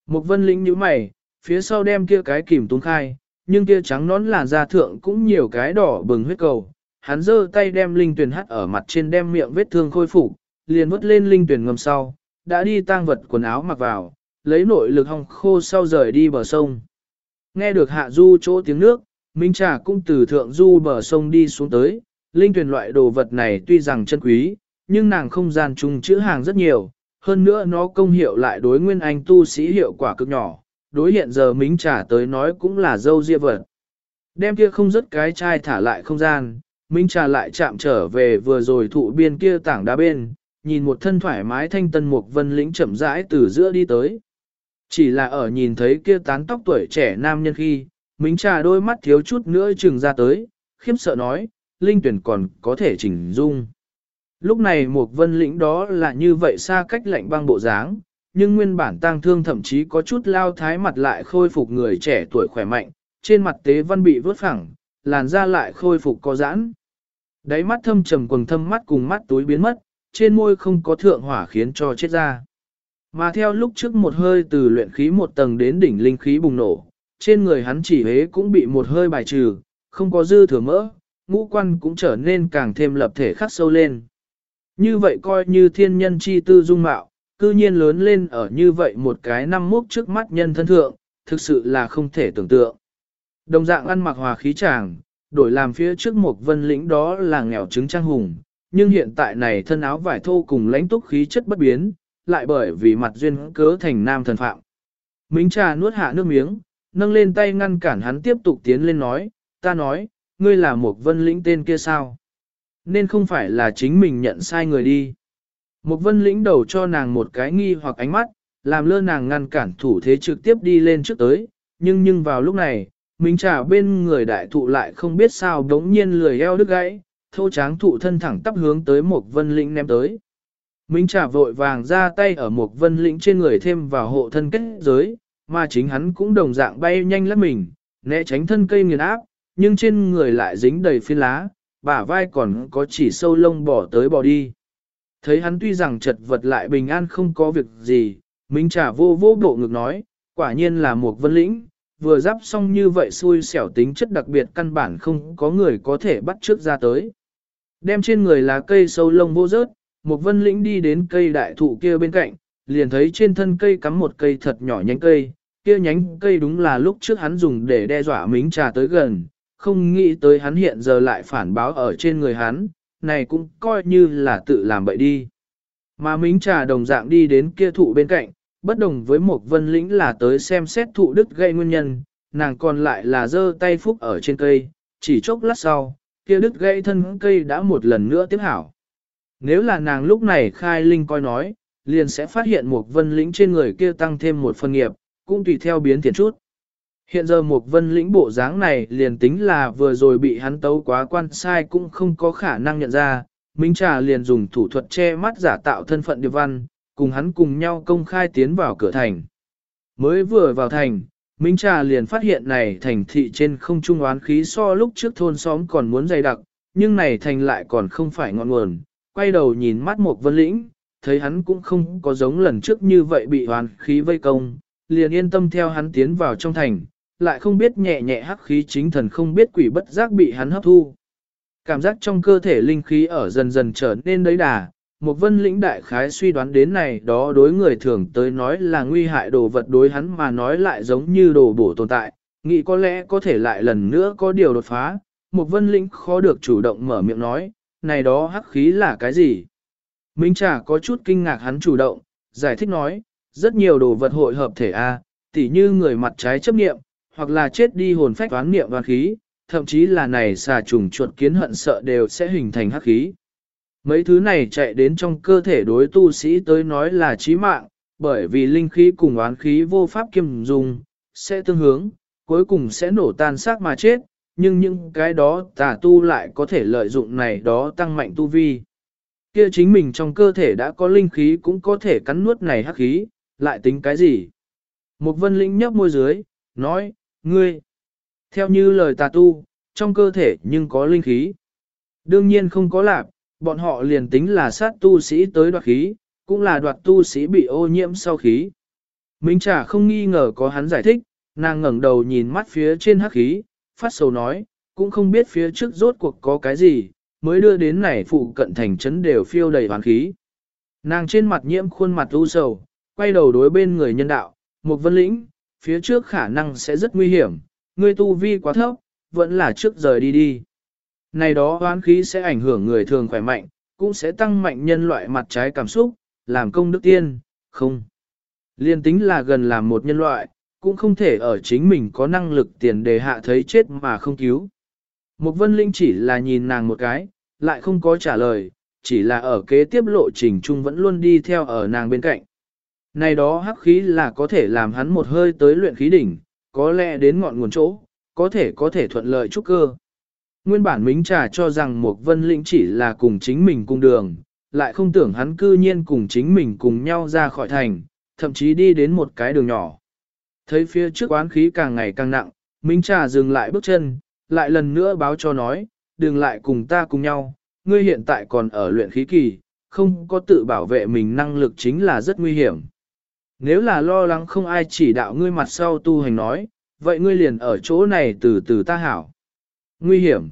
Một vân linh như mày, phía sau đem kia cái kìm tung khai, nhưng kia trắng nón làn da thượng cũng nhiều cái đỏ bừng huyết cầu. Hắn giơ tay đem linh tuyển hắt ở mặt trên đem miệng vết thương khôi phục, liền vứt lên linh tuyển ngầm sau, đã đi tang vật quần áo mặc vào, lấy nội lực hong khô sau rời đi bờ sông. Nghe được hạ du chỗ tiếng nước, Minh Trà cũng từ thượng du bờ sông đi xuống tới, linh tuyển loại đồ vật này tuy rằng chân quý, nhưng nàng không gian chung chữ hàng rất nhiều, hơn nữa nó công hiệu lại đối nguyên anh tu sĩ hiệu quả cực nhỏ, đối hiện giờ Minh Trà tới nói cũng là dâu ria vật. Đem kia không rất cái chai thả lại không gian, Minh Trà lại chạm trở về vừa rồi thụ biên kia tảng đá bên, nhìn một thân thoải mái thanh tân mục vân lĩnh chậm rãi từ giữa đi tới. Chỉ là ở nhìn thấy kia tán tóc tuổi trẻ nam nhân khi, Mính trà đôi mắt thiếu chút nữa chừng ra tới, khiếp sợ nói, linh tuyển còn có thể chỉnh dung. Lúc này một vân lĩnh đó là như vậy xa cách lạnh băng bộ dáng, nhưng nguyên bản tang thương thậm chí có chút lao thái mặt lại khôi phục người trẻ tuổi khỏe mạnh, trên mặt tế văn bị vớt phẳng, làn da lại khôi phục có giãn. Đáy mắt thâm trầm quần thâm mắt cùng mắt túi biến mất, trên môi không có thượng hỏa khiến cho chết ra. Mà theo lúc trước một hơi từ luyện khí một tầng đến đỉnh linh khí bùng nổ, trên người hắn chỉ hế cũng bị một hơi bài trừ, không có dư thừa mỡ, ngũ quan cũng trở nên càng thêm lập thể khắc sâu lên. Như vậy coi như thiên nhân chi tư dung mạo, cư nhiên lớn lên ở như vậy một cái năm mốc trước mắt nhân thân thượng, thực sự là không thể tưởng tượng. Đồng dạng ăn mặc hòa khí chàng, đổi làm phía trước một vân lĩnh đó là nghèo trứng trang hùng, nhưng hiện tại này thân áo vải thô cùng lãnh túc khí chất bất biến, lại bởi vì mặt duyên cớ thành nam thần phạm. Mính trà nuốt hạ nước miếng, nâng lên tay ngăn cản hắn tiếp tục tiến lên nói, ta nói, ngươi là một vân lĩnh tên kia sao? Nên không phải là chính mình nhận sai người đi. Một vân lĩnh đầu cho nàng một cái nghi hoặc ánh mắt, làm lơ nàng ngăn cản thủ thế trực tiếp đi lên trước tới, nhưng nhưng vào lúc này, Minh trà bên người đại thụ lại không biết sao đống nhiên lười eo đứt gãy, thô tráng thụ thân thẳng tắp hướng tới một vân lĩnh ném tới. Minh trà vội vàng ra tay ở một vân lĩnh trên người thêm vào hộ thân kết giới, mà chính hắn cũng đồng dạng bay nhanh lắm mình, né tránh thân cây nghiền áp, nhưng trên người lại dính đầy phi lá, bả vai còn có chỉ sâu lông bỏ tới bỏ đi. Thấy hắn tuy rằng chật vật lại bình an không có việc gì, Minh Trà vô vô bộ ngực nói, quả nhiên là một vân lĩnh, vừa giáp xong như vậy xui xẻo tính chất đặc biệt căn bản không có người có thể bắt trước ra tới. Đem trên người lá cây sâu lông vô rớt, một vân lĩnh đi đến cây đại thụ kia bên cạnh, liền thấy trên thân cây cắm một cây thật nhỏ nhánh cây, kia nhánh cây đúng là lúc trước hắn dùng để đe dọa mính trà tới gần, không nghĩ tới hắn hiện giờ lại phản báo ở trên người hắn, này cũng coi như là tự làm bậy đi. Mà mính trà đồng dạng đi đến kia thụ bên cạnh, bất đồng với một vân lĩnh là tới xem xét thụ đức gây nguyên nhân, nàng còn lại là giơ tay phúc ở trên cây, chỉ chốc lát sau, kia đứt gãy thân cây đã một lần nữa tiếp hảo. Nếu là nàng lúc này khai linh coi nói, liền sẽ phát hiện một vân lĩnh trên người kia tăng thêm một phần nghiệp, cũng tùy theo biến thiện chút. Hiện giờ một vân lĩnh bộ dáng này liền tính là vừa rồi bị hắn tấu quá quan sai cũng không có khả năng nhận ra, Minh Trà liền dùng thủ thuật che mắt giả tạo thân phận điệp văn, cùng hắn cùng nhau công khai tiến vào cửa thành. Mới vừa vào thành, Minh Trà liền phát hiện này thành thị trên không trung oán khí so lúc trước thôn xóm còn muốn dày đặc, nhưng này thành lại còn không phải ngọn nguồn, quay đầu nhìn mắt một vân lĩnh, thấy hắn cũng không có giống lần trước như vậy bị oán khí vây công, liền yên tâm theo hắn tiến vào trong thành, lại không biết nhẹ nhẹ hắc khí chính thần không biết quỷ bất giác bị hắn hấp thu. Cảm giác trong cơ thể linh khí ở dần dần trở nên đấy đà, một vân lĩnh đại khái suy đoán đến này đó đối người thường tới nói là nguy hại đồ vật đối hắn mà nói lại giống như đồ bổ tồn tại, nghĩ có lẽ có thể lại lần nữa có điều đột phá, một vân lĩnh khó được chủ động mở miệng nói, này đó hắc khí là cái gì? Minh Trà có chút kinh ngạc hắn chủ động, giải thích nói, rất nhiều đồ vật hội hợp thể A, tỉ như người mặt trái chấp niệm, hoặc là chết đi hồn phách toán niệm và khí, thậm chí là này xà trùng chuột kiến hận sợ đều sẽ hình thành hắc khí. Mấy thứ này chạy đến trong cơ thể đối tu sĩ tới nói là chí mạng, bởi vì linh khí cùng oán khí vô pháp kiêm dùng, sẽ tương hướng, cuối cùng sẽ nổ tan xác mà chết, nhưng những cái đó tà tu lại có thể lợi dụng này đó tăng mạnh tu vi. Kia chính mình trong cơ thể đã có linh khí cũng có thể cắn nuốt này hắc khí, lại tính cái gì? Một vân linh nhấp môi dưới, nói, ngươi, theo như lời tà tu, trong cơ thể nhưng có linh khí. Đương nhiên không có lạc, bọn họ liền tính là sát tu sĩ tới đoạt khí, cũng là đoạt tu sĩ bị ô nhiễm sau khí. Minh Trà không nghi ngờ có hắn giải thích, nàng ngẩng đầu nhìn mắt phía trên hắc khí, phát sầu nói, cũng không biết phía trước rốt cuộc có cái gì, mới đưa đến này phụ cận thành trấn đều phiêu đầy hoàn khí. Nàng trên mặt nhiễm khuôn mặt u sầu, quay đầu đối bên người nhân đạo, một vân lĩnh, phía trước khả năng sẽ rất nguy hiểm, người tu vi quá thấp, vẫn là trước rời đi đi. Này đó hoán khí sẽ ảnh hưởng người thường khỏe mạnh, cũng sẽ tăng mạnh nhân loại mặt trái cảm xúc, làm công đức tiên, không. Liên tính là gần làm một nhân loại, cũng không thể ở chính mình có năng lực tiền đề hạ thấy chết mà không cứu. Một vân linh chỉ là nhìn nàng một cái, lại không có trả lời, chỉ là ở kế tiếp lộ trình chung vẫn luôn đi theo ở nàng bên cạnh. Này đó hắc khí là có thể làm hắn một hơi tới luyện khí đỉnh, có lẽ đến ngọn nguồn chỗ, có thể có thể thuận lợi trúc cơ. Nguyên bản Mính Trà cho rằng một vân lĩnh chỉ là cùng chính mình cùng đường, lại không tưởng hắn cư nhiên cùng chính mình cùng nhau ra khỏi thành, thậm chí đi đến một cái đường nhỏ. Thấy phía trước oán khí càng ngày càng nặng, Mính Trà dừng lại bước chân, lại lần nữa báo cho nói, đừng lại cùng ta cùng nhau, ngươi hiện tại còn ở luyện khí kỳ, không có tự bảo vệ mình năng lực chính là rất nguy hiểm. Nếu là lo lắng không ai chỉ đạo ngươi mặt sau tu hành nói, vậy ngươi liền ở chỗ này từ từ ta hảo. Nguy hiểm.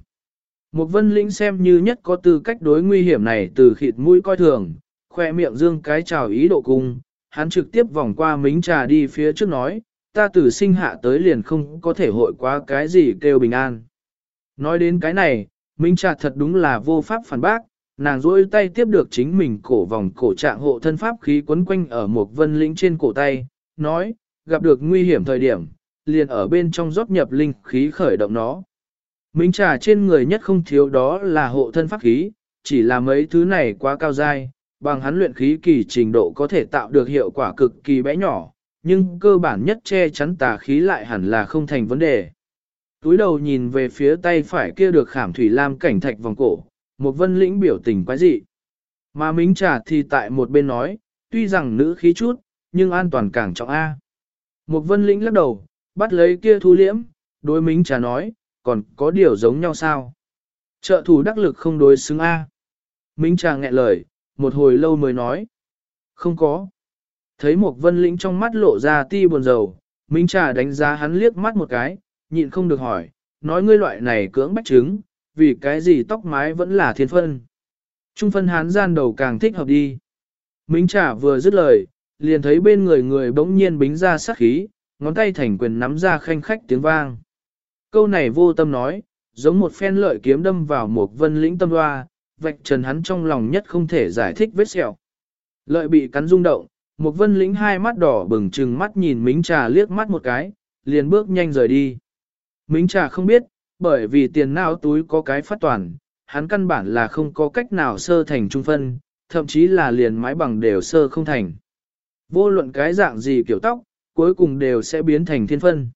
Một vân lĩnh xem như nhất có tư cách đối nguy hiểm này từ khịt mũi coi thường, khoe miệng dương cái chào ý độ cung, hắn trực tiếp vòng qua mính trà đi phía trước nói, ta từ sinh hạ tới liền không có thể hội qua cái gì kêu bình an. Nói đến cái này, mính trà thật đúng là vô pháp phản bác, nàng duỗi tay tiếp được chính mình cổ vòng cổ trạng hộ thân pháp khí quấn quanh ở một vân lĩnh trên cổ tay, nói, gặp được nguy hiểm thời điểm, liền ở bên trong rót nhập linh khí khởi động nó. Minh trà trên người nhất không thiếu đó là hộ thân pháp khí, chỉ là mấy thứ này quá cao dai, bằng hắn luyện khí kỳ trình độ có thể tạo được hiệu quả cực kỳ bé nhỏ, nhưng cơ bản nhất che chắn tà khí lại hẳn là không thành vấn đề. Túi đầu nhìn về phía tay phải kia được khảm thủy lam cảnh thạch vòng cổ, một vân lĩnh biểu tình quái dị. Mà Minh trà thì tại một bên nói, tuy rằng nữ khí chút, nhưng an toàn càng trọng A. Một vân lĩnh lắc đầu, bắt lấy kia thu liễm, đối Minh trà nói, còn có điều giống nhau sao? Trợ thủ đắc lực không đối xứng A. Minh Trà nghẹn lời, một hồi lâu mới nói. Không có. Thấy một vân lĩnh trong mắt lộ ra ti buồn rầu, Minh Trà đánh giá hắn liếc mắt một cái, nhịn không được hỏi, nói ngươi loại này cưỡng bách chứng vì cái gì tóc mái vẫn là thiên phân. Trung phân hán gian đầu càng thích hợp đi. Minh trả vừa dứt lời, liền thấy bên người người bỗng nhiên bính ra sát khí, ngón tay thành quyền nắm ra khanh khách tiếng vang. Câu này vô tâm nói, giống một phen lợi kiếm đâm vào một vân lĩnh tâm hoa, vạch trần hắn trong lòng nhất không thể giải thích vết sẹo. Lợi bị cắn rung động, một vân lĩnh hai mắt đỏ bừng trừng mắt nhìn mính trà liếc mắt một cái, liền bước nhanh rời đi. Mính trà không biết, bởi vì tiền não túi có cái phát toàn, hắn căn bản là không có cách nào sơ thành trung phân, thậm chí là liền mái bằng đều sơ không thành. Vô luận cái dạng gì kiểu tóc, cuối cùng đều sẽ biến thành thiên phân.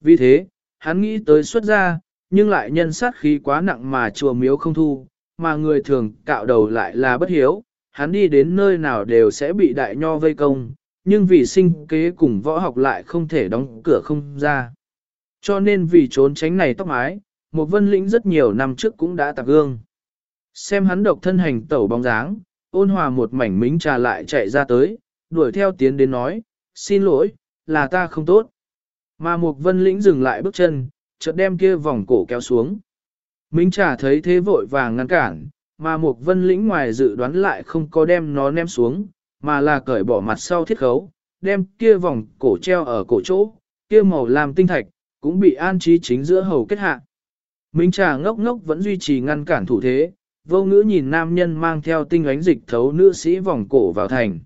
Vì thế, hắn nghĩ tới xuất ra, nhưng lại nhân sát khí quá nặng mà chùa miếu không thu, mà người thường cạo đầu lại là bất hiếu, hắn đi đến nơi nào đều sẽ bị đại nho vây công, nhưng vì sinh kế cùng võ học lại không thể đóng cửa không ra. Cho nên vì trốn tránh này tóc mái, một vân lĩnh rất nhiều năm trước cũng đã tạc gương. Xem hắn độc thân hành tẩu bóng dáng, ôn hòa một mảnh mính trà lại chạy ra tới, đuổi theo tiến đến nói, xin lỗi, là ta không tốt. Mà một vân lĩnh dừng lại bước chân, chợt đem kia vòng cổ kéo xuống. Mính Trà thấy thế vội vàng ngăn cản, mà một vân lĩnh ngoài dự đoán lại không có đem nó ném xuống, mà là cởi bỏ mặt sau thiết khấu, đem kia vòng cổ treo ở cổ chỗ, kia màu làm tinh thạch, cũng bị an trí chính giữa hầu kết hạ. Minh Trà ngốc ngốc vẫn duy trì ngăn cản thủ thế, vô ngữ nhìn nam nhân mang theo tinh ánh dịch thấu nữ sĩ vòng cổ vào thành.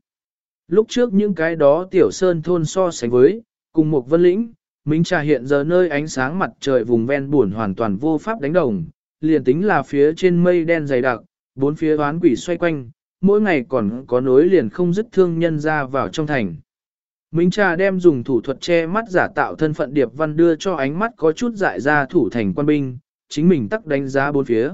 Lúc trước những cái đó tiểu sơn thôn so sánh với, cùng một vân lĩnh, Minh trà hiện giờ nơi ánh sáng mặt trời vùng ven buồn hoàn toàn vô pháp đánh đồng, liền tính là phía trên mây đen dày đặc, bốn phía đoán quỷ xoay quanh, mỗi ngày còn có nối liền không dứt thương nhân ra vào trong thành. Minh trà đem dùng thủ thuật che mắt giả tạo thân phận điệp văn đưa cho ánh mắt có chút dại ra thủ thành quan binh, chính mình tắc đánh giá bốn phía.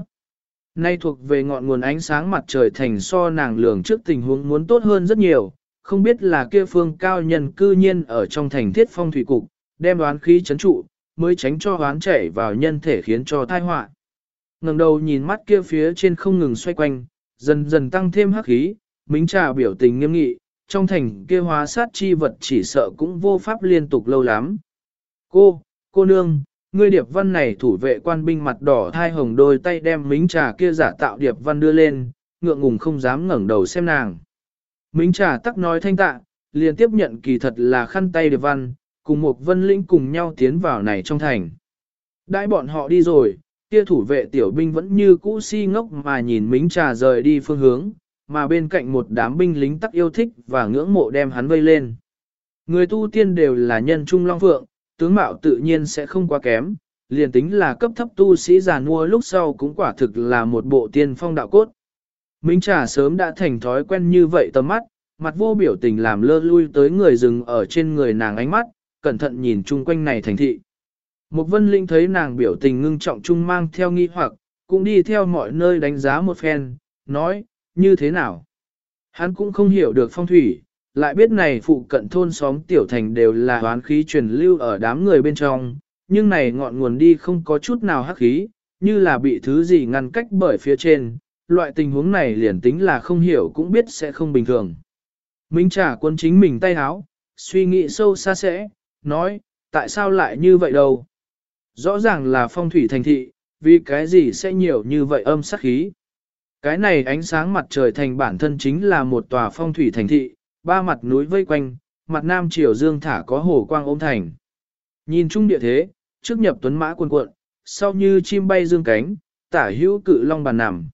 Nay thuộc về ngọn nguồn ánh sáng mặt trời thành so nàng lường trước tình huống muốn tốt hơn rất nhiều, không biết là kia phương cao nhân cư nhiên ở trong thành thiết phong thủy cục, đem đoán khí chấn trụ, mới tránh cho đoán chảy vào nhân thể khiến cho tai họa. ngẩng đầu nhìn mắt kia phía trên không ngừng xoay quanh, dần dần tăng thêm hắc khí, mính trà biểu tình nghiêm nghị, trong thành kia hóa sát chi vật chỉ sợ cũng vô pháp liên tục lâu lắm. Cô, cô nương, ngươi điệp văn này thủ vệ quan binh mặt đỏ thai hồng đôi tay đem mính trà kia giả tạo điệp văn đưa lên, ngượng ngùng không dám ngẩng đầu xem nàng. Mính trà tắc nói thanh tạ, liền tiếp nhận kỳ thật là khăn tay điệp văn, cùng một vân linh cùng nhau tiến vào này trong thành. Đãi bọn họ đi rồi, kia thủ vệ tiểu binh vẫn như cũ si ngốc mà nhìn mính trà rời đi phương hướng, mà bên cạnh một đám binh lính tắc yêu thích và ngưỡng mộ đem hắn vây lên. Người tu tiên đều là nhân trung long phượng, tướng mạo tự nhiên sẽ không quá kém, liền tính là cấp thấp tu sĩ già nua lúc sau cũng quả thực là một bộ tiên phong đạo cốt. Minh trà sớm đã thành thói quen như vậy tầm mắt, mặt vô biểu tình làm lơ lui tới người dừng ở trên người nàng ánh mắt, cẩn thận nhìn chung quanh này thành thị. Một vân linh thấy nàng biểu tình ngưng trọng chung mang theo nghi hoặc, cũng đi theo mọi nơi đánh giá một phen, nói, như thế nào. Hắn cũng không hiểu được phong thủy, lại biết này phụ cận thôn xóm tiểu thành đều là hoán khí truyền lưu ở đám người bên trong, nhưng này ngọn nguồn đi không có chút nào hắc khí, như là bị thứ gì ngăn cách bởi phía trên, loại tình huống này liền tính là không hiểu cũng biết sẽ không bình thường. Minh trả quân chính mình tay háo, suy nghĩ sâu xa sẽ, nói, tại sao lại như vậy đâu? Rõ ràng là phong thủy thành thị, vì cái gì sẽ nhiều như vậy âm sắc khí? Cái này ánh sáng mặt trời thành bản thân chính là một tòa phong thủy thành thị, ba mặt núi vây quanh, mặt nam triều dương thả có hồ quang ôm thành. Nhìn chung địa thế, trước nhập tuấn mã cuồn cuộn, sau như chim bay dương cánh, tả hữu cự long bàn nằm.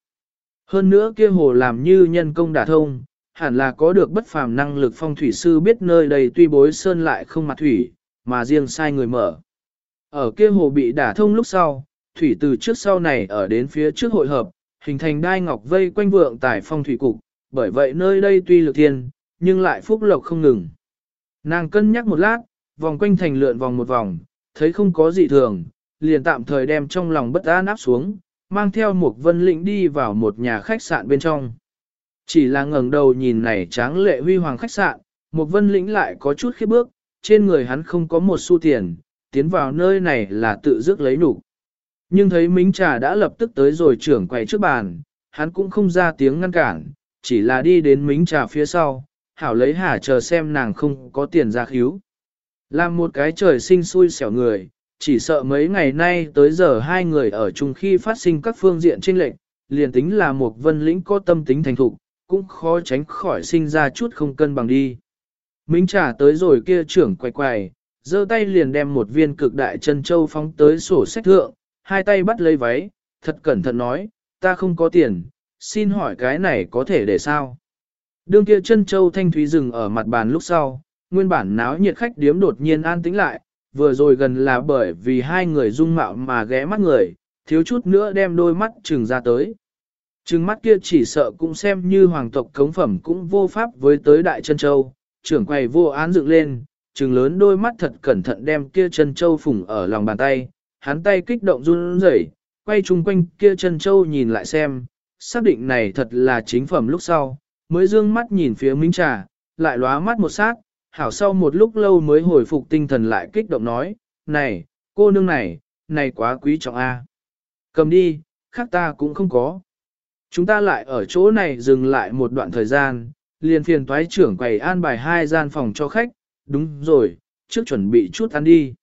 Hơn nữa kia hồ làm như nhân công đả thông, hẳn là có được bất phàm năng lực phong thủy sư biết nơi đây tuy bối sơn lại không mặt thủy, mà riêng sai người mở. Ở kia hồ bị đả thông lúc sau, thủy từ trước sau này ở đến phía trước hội hợp, hình thành đai ngọc vây quanh vượng tài phong thủy cục, bởi vậy nơi đây tuy lực thiên, nhưng lại phúc lộc không ngừng. Nàng cân nhắc một lát, vòng quanh thành lượn vòng một vòng, thấy không có gì thường, liền tạm thời đem trong lòng bất an áp xuống, mang theo một vân lĩnh đi vào một nhà khách sạn bên trong. Chỉ là ngẩng đầu nhìn này tráng lệ huy hoàng khách sạn, một vân lĩnh lại có chút khiếp bước, trên người hắn không có một xu tiền, tiến vào nơi này là tự dứt lấy đủ. Nhưng thấy Mính Trà đã lập tức tới rồi trưởng quầy trước bàn, hắn cũng không ra tiếng ngăn cản, chỉ là đi đến Mính Trà phía sau, hảo lấy hả chờ xem nàng không có tiền ra khíu. Làm một cái trời sinh xui xẻo người, chỉ sợ mấy ngày nay tới giờ hai người ở chung khi phát sinh các phương diện trên lệnh, liền tính là một vân lĩnh có tâm tính thành thục, cũng khó tránh khỏi sinh ra chút không cân bằng đi. Mính trả tới rồi kia trưởng quay quay, giơ tay liền đem một viên cực đại chân châu phóng tới sổ sách thượng, hai tay bắt lấy váy, thật cẩn thận nói, ta không có tiền, xin hỏi cái này có thể để sao? Đương kia chân châu thanh thúy dừng ở mặt bàn lúc sau, nguyên bản náo nhiệt khách điếm đột nhiên an tĩnh lại, vừa rồi gần là bởi vì hai người dung mạo mà ghé mắt người, thiếu chút nữa đem đôi mắt trừng ra tới. Trừng mắt kia chỉ sợ cũng xem như hoàng tộc cống phẩm cũng vô pháp với tới đại chân châu, trưởng quầy vô án dựng lên, trừng lớn đôi mắt thật cẩn thận đem kia chân châu phủng ở lòng bàn tay, hắn tay kích động run rẩy, quay chung quanh kia chân châu nhìn lại xem, xác định này thật là chính phẩm lúc sau, mới dương mắt nhìn phía Minh Trà, lại lóa mắt một sát, hảo sau một lúc lâu mới hồi phục tinh thần lại kích động nói, này, cô nương này, này quá quý trọng A. Cầm đi, khác ta cũng không có. Chúng ta lại ở chỗ này dừng lại một đoạn thời gian, liền phiền toái trưởng quầy an bài hai gian phòng cho khách, đúng rồi, trước chuẩn bị chút ăn đi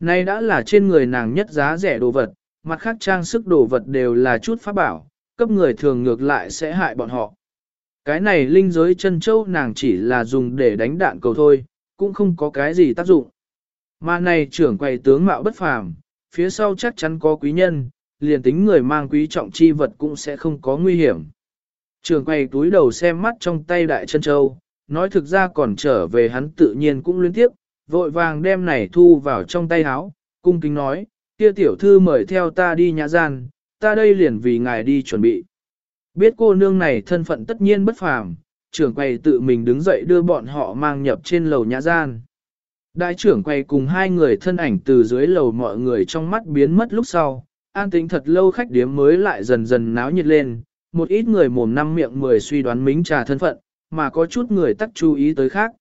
nay đã là trên người nàng nhất giá rẻ đồ vật, mặt khác trang sức đồ vật đều là chút pháp bảo, cấp người thường ngược lại sẽ hại bọn họ. Cái này linh giới chân châu nàng chỉ là dùng để đánh đạn cầu thôi, cũng không có cái gì tác dụng. Mà này trưởng quầy tướng mạo bất phàm, phía sau chắc chắn có quý nhân, liền tính người mang quý trọng chi vật cũng sẽ không có nguy hiểm. Trưởng quầy túi đầu xem mắt trong tay đại chân châu, nói thực ra còn trở về hắn tự nhiên cũng liên tiếp, vội vàng đem này thu vào trong tay áo, cung kính nói, kia tiểu thư mời theo ta đi nhà gian, ta đây liền vì ngài đi chuẩn bị. Biết cô nương này thân phận tất nhiên bất phàm, trưởng quầy tự mình đứng dậy đưa bọn họ mang nhập trên lầu nhã gian. Đại trưởng quầy cùng hai người thân ảnh từ dưới lầu mọi người trong mắt biến mất lúc sau, an tĩnh thật lâu khách điếm mới lại dần dần náo nhiệt lên, một ít người mồm năm miệng mười suy đoán mính trà thân phận, mà có chút người tắc chú ý tới khác.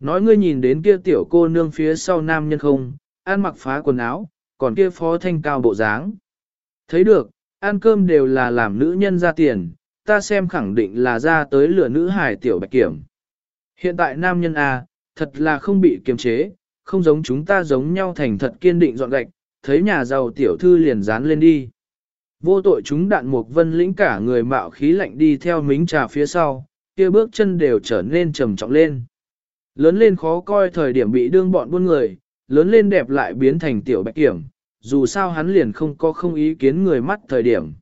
Nói ngươi nhìn đến kia tiểu cô nương phía sau nam nhân không, ăn mặc phá quần áo, còn kia phó thanh cao bộ dáng. Thấy được, ăn cơm đều là làm nữ nhân ra tiền, ta xem khẳng định là ra tới lửa nữ hải tiểu bạch kiểm. Hiện tại nam nhân A, thật là không bị kiềm chế, không giống chúng ta giống nhau thành thật kiên định dọn gạch, thấy nhà giàu tiểu thư liền dán lên đi. Vô tội chúng đạn một vân lĩnh cả người mạo khí lạnh đi theo mính trà phía sau, kia bước chân đều trở nên trầm trọng lên. Lớn lên khó coi thời điểm bị đương bọn buôn người, lớn lên đẹp lại biến thành tiểu bạch kiểm, dù sao hắn liền không có không ý kiến người mắt thời điểm.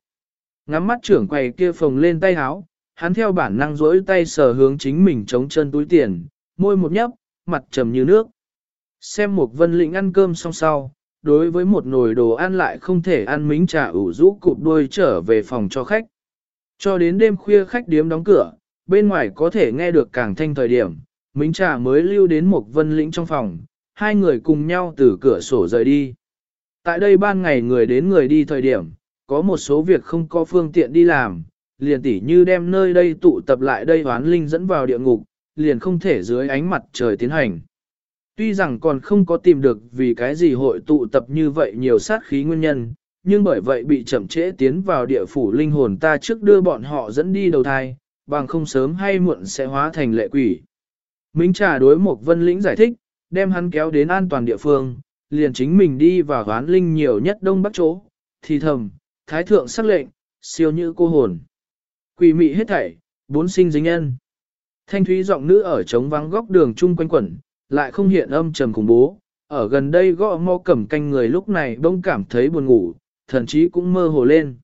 Ngắm mắt trưởng quầy kia phồng lên tay háo, hắn theo bản năng rỗi tay sờ hướng chính mình chống chân túi tiền, môi một nhấp, mặt trầm như nước. Xem một vân lĩnh ăn cơm xong sau, đối với một nồi đồ ăn lại không thể ăn mính trà ủ rũ cụp đuôi trở về phòng cho khách. Cho đến đêm khuya khách điếm đóng cửa, bên ngoài có thể nghe được càng thanh thời điểm, mính trà mới lưu đến một vân lĩnh trong phòng, hai người cùng nhau từ cửa sổ rời đi. Tại đây ban ngày người đến người đi thời điểm, có một số việc không có phương tiện đi làm, liền tỉ như đem nơi đây tụ tập lại đây hoán linh dẫn vào địa ngục, liền không thể dưới ánh mặt trời tiến hành. Tuy rằng còn không có tìm được vì cái gì hội tụ tập như vậy nhiều sát khí nguyên nhân, nhưng bởi vậy bị chậm trễ tiến vào địa phủ linh hồn ta trước đưa bọn họ dẫn đi đầu thai, bằng không sớm hay muộn sẽ hóa thành lệ quỷ. Minh trà đối một vân lĩnh giải thích, đem hắn kéo đến an toàn địa phương, liền chính mình đi vào đoán linh nhiều nhất đông bắc chỗ, thì thầm, thái thượng sắc lệnh, siêu như cô hồn. Quỷ mị hết thảy, bốn sinh dính nhân. Thanh thúy giọng nữ ở trống vắng góc đường chung quanh quẩn, lại không hiện âm trầm khủng bố. Ở gần đây gõ mò cẩm canh người lúc này bỗng cảm thấy buồn ngủ, thần chí cũng mơ hồ lên.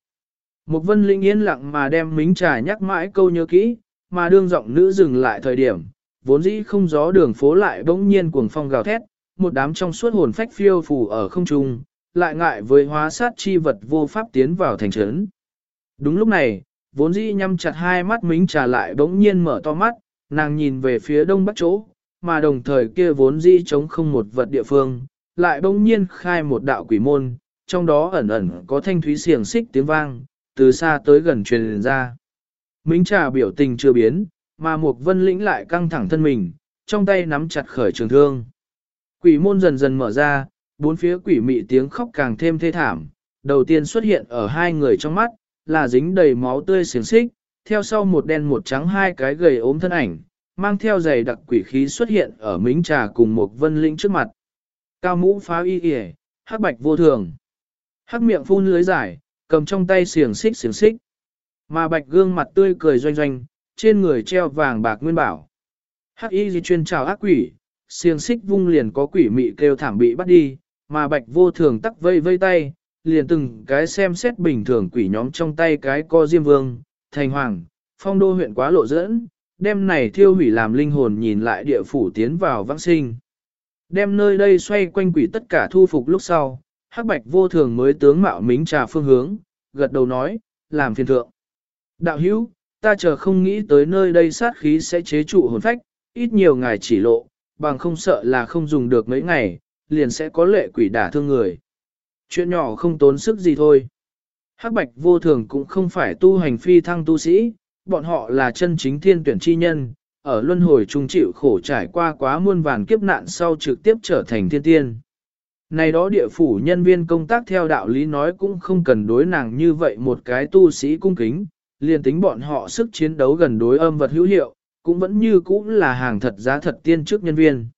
Một vân linh yên lặng mà đem mính trà nhắc mãi câu nhớ kỹ, mà đương giọng nữ dừng lại thời điểm, vốn dĩ không gió đường phố lại bỗng nhiên cuồng phong gào thét, một đám trong suốt hồn phách phiêu phù ở không trung, lại ngại với hóa sát chi vật vô pháp tiến vào thành trấn. Đúng lúc này, vốn dĩ nhắm chặt hai mắt mính trà lại bỗng nhiên mở to mắt, nàng nhìn về phía đông bắc chỗ, mà đồng thời kia vốn dĩ chống không một vật địa phương, lại bỗng nhiên khai một đạo quỷ môn, trong đó ẩn ẩn có thanh thúy xiềng xích tiếng vang, từ xa tới gần truyền ra. Mính trà biểu tình chưa biến, mà Mục vân lĩnh lại căng thẳng thân mình, trong tay nắm chặt khởi trường thương. Quỷ môn dần dần mở ra, bốn phía quỷ mị tiếng khóc càng thêm thê thảm, đầu tiên xuất hiện ở hai người trong mắt, là dính đầy máu tươi xiềng xích, theo sau một đen một trắng hai cái gầy ốm thân ảnh, mang theo giày đặc quỷ khí xuất hiện ở mính trà cùng một vân linh trước mặt. Cao mũ phá y y, hắc bạch vô thường. Hắc miệng phun lưới giải, cầm trong tay xiềng xích xiềng xích. Mà bạch gương mặt tươi cười doanh doanh, trên người treo vàng bạc nguyên bảo. Hắc y di chuyên chào ác quỷ, xiềng xích vung liền có quỷ mị kêu thảm bị bắt đi, mà bạch vô thường tắc vây vây tay, liền từng cái xem xét bình thường quỷ nhóm trong tay cái co diêm vương, thành hoàng, phong đô huyện quá lộ dẫn, đem này thiêu hủy làm linh hồn nhìn lại địa phủ tiến vào vãng sinh. Đem nơi đây xoay quanh quỷ tất cả thu phục lúc sau, hắc bạch vô thường mới tướng mạo mính trà phương hướng, gật đầu nói, làm phiền thượng. Đạo hữu, ta chờ không nghĩ tới nơi đây sát khí sẽ chế trụ hồn phách, ít nhiều ngài chỉ lộ, bằng không sợ là không dùng được mấy ngày, liền sẽ có lệ quỷ đả thương người. Chuyện nhỏ không tốn sức gì thôi. Hắc bạch vô thường cũng không phải tu hành phi thăng tu sĩ, bọn họ là chân chính thiên tuyển chi nhân, ở luân hồi trung chịu khổ trải qua quá muôn vàn kiếp nạn sau trực tiếp trở thành thiên tiên. Này đó địa phủ nhân viên công tác theo đạo lý nói cũng không cần đối nàng như vậy một cái tu sĩ cung kính, liền tính bọn họ sức chiến đấu gần đối âm vật hữu hiệu, cũng vẫn như cũ là hàng thật giá thật tiên trước nhân viên.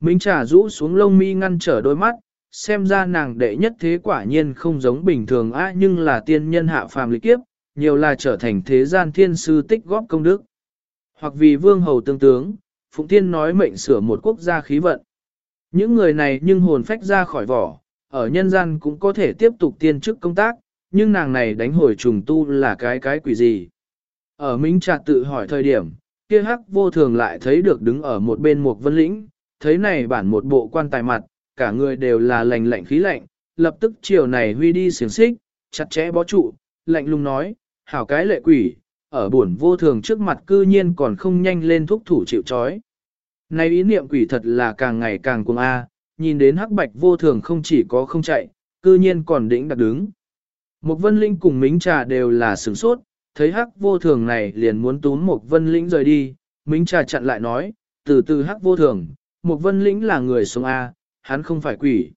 Minh trả rũ xuống lông mi ngăn trở đôi mắt, xem ra nàng đệ nhất thế quả nhiên không giống bình thường á nhưng là tiên nhân hạ phàm lịch kiếp, nhiều là trở thành thế gian thiên sư tích góp công đức. Hoặc vì vương hầu tương tướng, Phụng Thiên nói mệnh sửa một quốc gia khí vận. Những người này nhưng hồn phách ra khỏi vỏ, ở nhân gian cũng có thể tiếp tục tiên chức công tác, nhưng nàng này đánh hồi trùng tu là cái cái quỷ gì. Ở Minh Trà tự hỏi thời điểm, kia hắc vô thường lại thấy được đứng ở một bên một vân lĩnh, thấy này bản một bộ quan tài mặt, cả người đều là lành lạnh khí lạnh, lập tức chiều này huy đi xiềng xích, chặt chẽ bó trụ, lạnh lùng nói, hảo cái lệ quỷ, ở buồn vô thường trước mặt cư nhiên còn không nhanh lên thúc thủ chịu chói. Này ý niệm quỷ thật là càng ngày càng cuồng a, nhìn đến hắc bạch vô thường không chỉ có không chạy, cư nhiên còn đĩnh đặt đứng. Mục vân linh cùng mính trà đều là sửng sốt, thấy hắc vô thường này liền muốn tún Mục vân linh rời đi, mính trà chặn lại nói, từ từ hắc vô thường, Mục vân linh là người sống A, hắn không phải quỷ.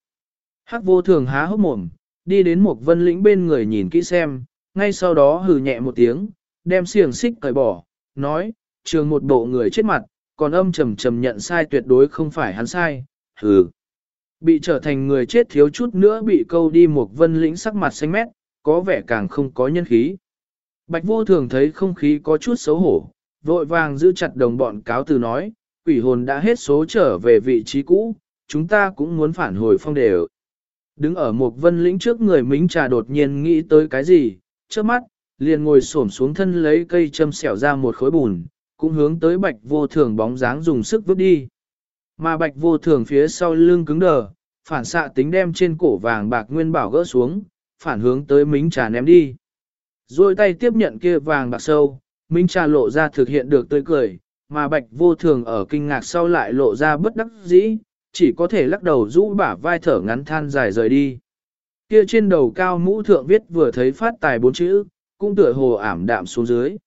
Hắc vô thường há hốc mồm, đi đến Mục vân Linh bên người nhìn kỹ xem, ngay sau đó hừ nhẹ một tiếng, đem xiềng xích cởi bỏ, nói, trường một bộ người chết mặt, còn âm trầm trầm nhận sai tuyệt đối không phải hắn sai, hừ. Bị trở thành người chết thiếu chút nữa bị câu đi Mục vân Linh sắc mặt xanh mét, có vẻ càng không có nhân khí. Bạch vô thường thấy không khí có chút xấu hổ, vội vàng giữ chặt đồng bọn cáo từ nói, quỷ hồn đã hết số trở về vị trí cũ, chúng ta cũng muốn phản hồi phong đều. Đứng ở một vân lĩnh trước người mính trà đột nhiên nghĩ tới cái gì, trước mắt, liền ngồi xổm xuống thân lấy cây châm xẻo ra một khối bùn, cũng hướng tới bạch vô thường bóng dáng dùng sức vứt đi. Mà bạch vô thường phía sau lưng cứng đờ, phản xạ tính đem trên cổ vàng bạc nguyên bảo gỡ xuống, phản hướng tới mính trà ném đi. Rồi tay tiếp nhận kia vàng bạc sâu, mính trà lộ ra thực hiện được tươi cười, mà bạch vô thường ở kinh ngạc sau lại lộ ra bất đắc dĩ, chỉ có thể lắc đầu rũ bả vai thở ngắn than dài rời đi. Kia trên đầu cao mũ thượng viết vừa thấy phát tài bốn chữ, cũng tựa hồ ảm đạm xuống dưới.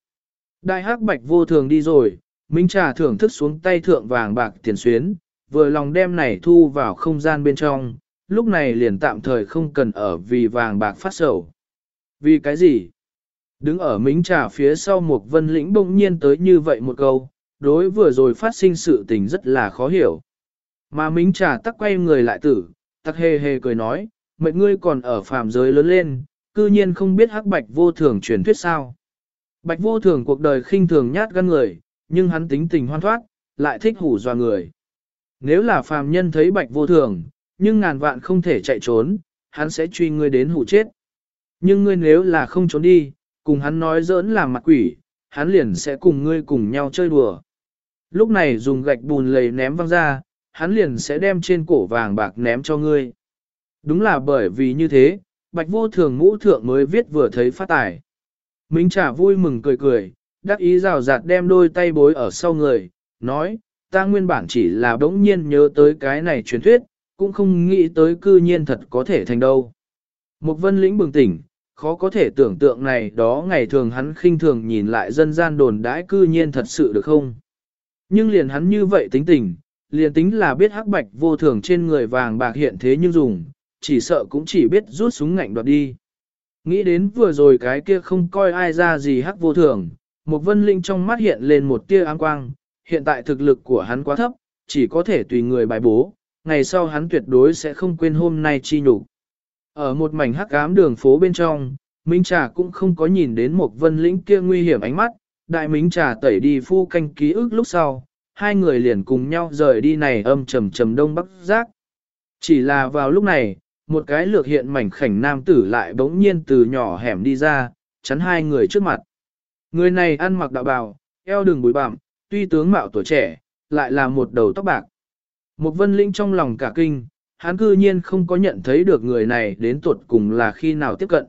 Đại hắc bạch vô thường đi rồi, Minh Trà thưởng thức xuống tay thượng vàng bạc tiền xuyến, vừa lòng đem này thu vào không gian bên trong, lúc này liền tạm thời không cần ở vì vàng bạc phát sầu. Vì cái gì? Đứng ở mính trà phía sau một vân lĩnh bỗng nhiên tới như vậy một câu, đối vừa rồi phát sinh sự tình rất là khó hiểu. Mà mính trà tắc quay người lại tử, tắc hề hề cười nói, mệnh ngươi còn ở phàm giới lớn lên, cư nhiên không biết hắc bạch vô thường truyền thuyết sao. Bạch vô thường cuộc đời khinh thường nhát gan người, nhưng hắn tính tình hoan thoát, lại thích hủ dọa người. Nếu là phàm nhân thấy bạch vô thường, nhưng ngàn vạn không thể chạy trốn, hắn sẽ truy ngươi đến hủ chết. Nhưng ngươi nếu là không trốn đi, cùng hắn nói giỡn làm mặt quỷ, hắn liền sẽ cùng ngươi cùng nhau chơi đùa. Lúc này dùng gạch bùn lầy ném văng ra, hắn liền sẽ đem trên cổ vàng bạc ném cho ngươi. Đúng là bởi vì như thế, bạch vô thường ngũ thượng mới viết vừa thấy phát tài. Minh trả vui mừng cười cười, đắc ý rào rạt đem đôi tay bối ở sau người, nói, ta nguyên bản chỉ là đống nhiên nhớ tới cái này truyền thuyết, cũng không nghĩ tới cư nhiên thật có thể thành đâu. Một vân lĩnh bừng tỉnh, khó có thể tưởng tượng này đó ngày thường hắn khinh thường nhìn lại dân gian đồn đãi cư nhiên thật sự được không. Nhưng liền hắn như vậy tính tình, liền tính là biết hắc bạch vô thường trên người vàng bạc hiện thế nhưng dùng, chỉ sợ cũng chỉ biết rút súng ngạnh đoạt đi. Nghĩ đến vừa rồi cái kia không coi ai ra gì hắc vô thường, một vân linh trong mắt hiện lên một tia áng quang, hiện tại thực lực của hắn quá thấp, chỉ có thể tùy người bài bố, ngày sau hắn tuyệt đối sẽ không quên hôm nay chi nhục. Ở một mảnh hắc ám đường phố bên trong, Minh Trà cũng không có nhìn đến một vân lĩnh kia nguy hiểm ánh mắt, đại Minh Trà tẩy đi phu canh ký ức lúc sau, hai người liền cùng nhau rời đi này âm trầm trầm đông bắc giác. Chỉ là vào lúc này, một cái lược hiện mảnh khảnh nam tử lại bỗng nhiên từ nhỏ hẻm đi ra, chắn hai người trước mặt. Người này ăn mặc đạo bào, eo đường bùi bặm, tuy tướng mạo tuổi trẻ, lại là một đầu tóc bạc. Một vân linh trong lòng cả kinh, hắn cư nhiên không có nhận thấy được người này đến tuột cùng là khi nào tiếp cận.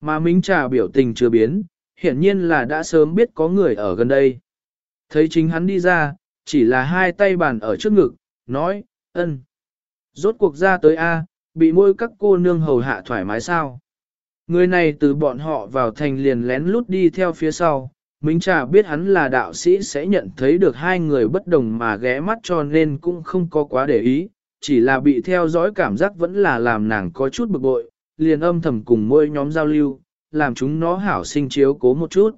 Mà Minh Trà biểu tình chưa biến, hiển nhiên là đã sớm biết có người ở gần đây. Thấy chính hắn đi ra, chỉ là hai tay bàn ở trước ngực, nói, ân. Rốt cuộc ra tới A, bị môi các cô nương hầu hạ thoải mái sao. Người này từ bọn họ vào thành liền lén lút đi theo phía sau, Minh Trà biết hắn là đạo sĩ sẽ nhận thấy được hai người bất đồng mà ghé mắt cho nên cũng không có quá để ý, chỉ là bị theo dõi cảm giác vẫn là làm nàng có chút bực bội, liền âm thầm cùng môi nhóm giao lưu, làm chúng nó hảo sinh chiếu cố một chút.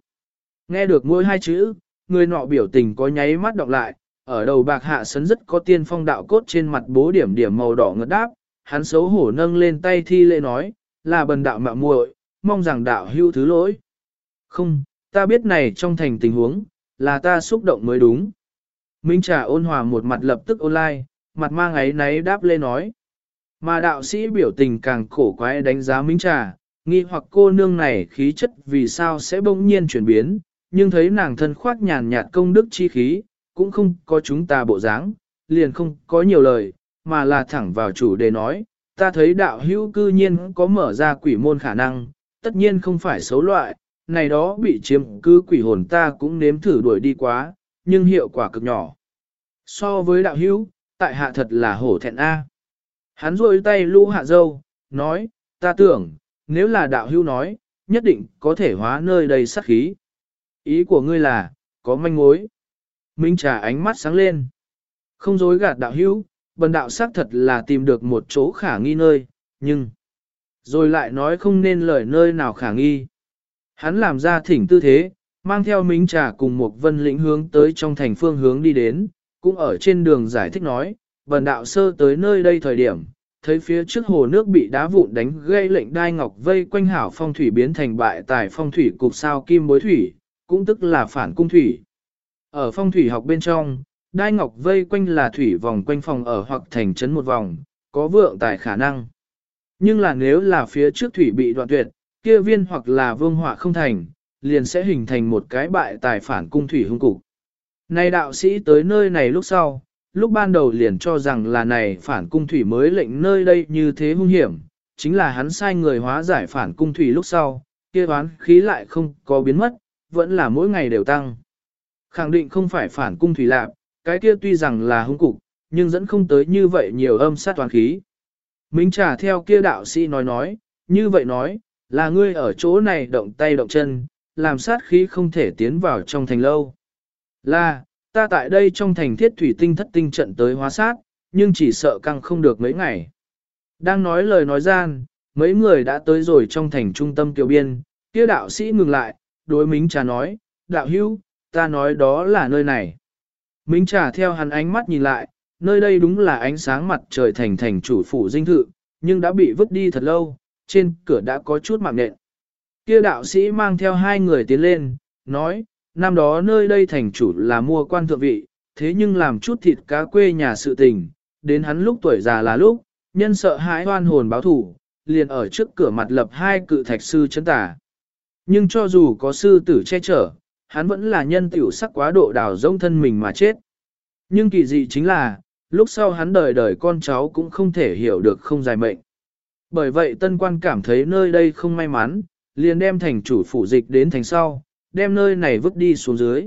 Nghe được môi hai chữ, người nọ biểu tình có nháy mắt đọc lại, ở đầu bạc hạ sấn rất có tiên phong đạo cốt trên mặt bố điểm điểm màu đỏ ngất đáp, hắn xấu hổ nâng lên tay thi lễ nói, là bần đạo mạo muội, mong rằng đạo hưu thứ lỗi. Không, ta biết này trong thành tình huống, là ta xúc động mới đúng. Minh Trà ôn hòa một mặt lập tức online, mặt mang ấy náy đáp lê nói. Mà đạo sĩ biểu tình càng cổ quái đánh giá Minh Trà, nghi hoặc cô nương này khí chất vì sao sẽ bỗng nhiên chuyển biến, nhưng thấy nàng thân khoác nhàn nhạt công đức chi khí, cũng không có chúng ta bộ dáng, liền không có nhiều lời, mà là thẳng vào chủ đề nói, ta thấy đạo hữu cư nhiên có mở ra quỷ môn khả năng, tất nhiên không phải xấu loại, này đó bị chiếm cứ quỷ hồn ta cũng nếm thử đuổi đi quá, nhưng hiệu quả cực nhỏ. So với đạo hữu, tại hạ thật là hổ thẹn A. Hắn rôi tay lũ hạ dâu, nói, ta tưởng, nếu là đạo hữu nói, nhất định có thể hóa nơi đây sát khí. Ý của ngươi là, có manh mối. Minh trà ánh mắt sáng lên. Không dối gạt đạo hữu, bần đạo xác thật là tìm được một chỗ khả nghi nơi, nhưng... Rồi lại nói không nên lời nơi nào khả nghi. Hắn làm ra thỉnh tư thế, mang theo Minh trà cùng một vân lĩnh hướng tới trong thành phương hướng đi đến, cũng ở trên đường giải thích nói, bần đạo sơ tới nơi đây thời điểm, thấy phía trước hồ nước bị đá vụn đánh gây lệnh đai ngọc vây quanh hảo phong thủy biến thành bại tài phong thủy cục sao kim bối thủy, cũng tức là phản cung thủy. Ở phong thủy học bên trong, đai ngọc vây quanh là thủy vòng quanh phòng ở hoặc thành trấn một vòng, có vượng tài khả năng. Nhưng là nếu là phía trước thủy bị đoạn tuyệt, kia viên hoặc là vương họa không thành, liền sẽ hình thành một cái bại tài phản cung thủy hung cục. Này đạo sĩ tới nơi này lúc sau, lúc ban đầu liền cho rằng là này phản cung thủy mới lệnh nơi đây như thế hung hiểm, chính là hắn sai người hóa giải phản cung thủy lúc sau, kia toán khí lại không có biến mất, vẫn là mỗi ngày đều tăng. Khẳng định không phải phản cung thủy lạc, cái kia tuy rằng là hung cục, nhưng dẫn không tới như vậy nhiều âm sát toán khí. Minh trả theo kia đạo sĩ nói nói, như vậy nói, là ngươi ở chỗ này động tay động chân, làm sát khí không thể tiến vào trong thành lâu. Là, ta tại đây trong thành thiết thủy tinh thất tinh trận tới hóa sát, nhưng chỉ sợ căng không được mấy ngày. Đang nói lời nói gian, mấy người đã tới rồi trong thành trung tâm kiều biên, kia đạo sĩ ngừng lại, đối Mính Trà nói, đạo hữu, ta nói đó là nơi này. Mính Trà theo hắn ánh mắt nhìn lại, nơi đây đúng là ánh sáng mặt trời thành thành chủ phủ dinh thự, nhưng đã bị vứt đi thật lâu, trên cửa đã có chút mạng nện. Kia đạo sĩ mang theo hai người tiến lên, nói, năm đó nơi đây thành chủ là mua quan thượng vị, thế nhưng làm chút thịt cá quê nhà sự tình, đến hắn lúc tuổi già là lúc, nhân sợ hãi hoan hồn báo thủ, liền ở trước cửa mặt lập hai cự thạch sư chấn tả. Nhưng cho dù có sư tử che chở, hắn vẫn là nhân tiểu sắc quá độ đào rông thân mình mà chết. Nhưng kỳ dị chính là, lúc sau hắn đời đời con cháu cũng không thể hiểu được không dài mệnh. Bởi vậy tân quan cảm thấy nơi đây không may mắn, liền đem thành chủ phủ dịch đến thành sau, đem nơi này vứt đi xuống dưới.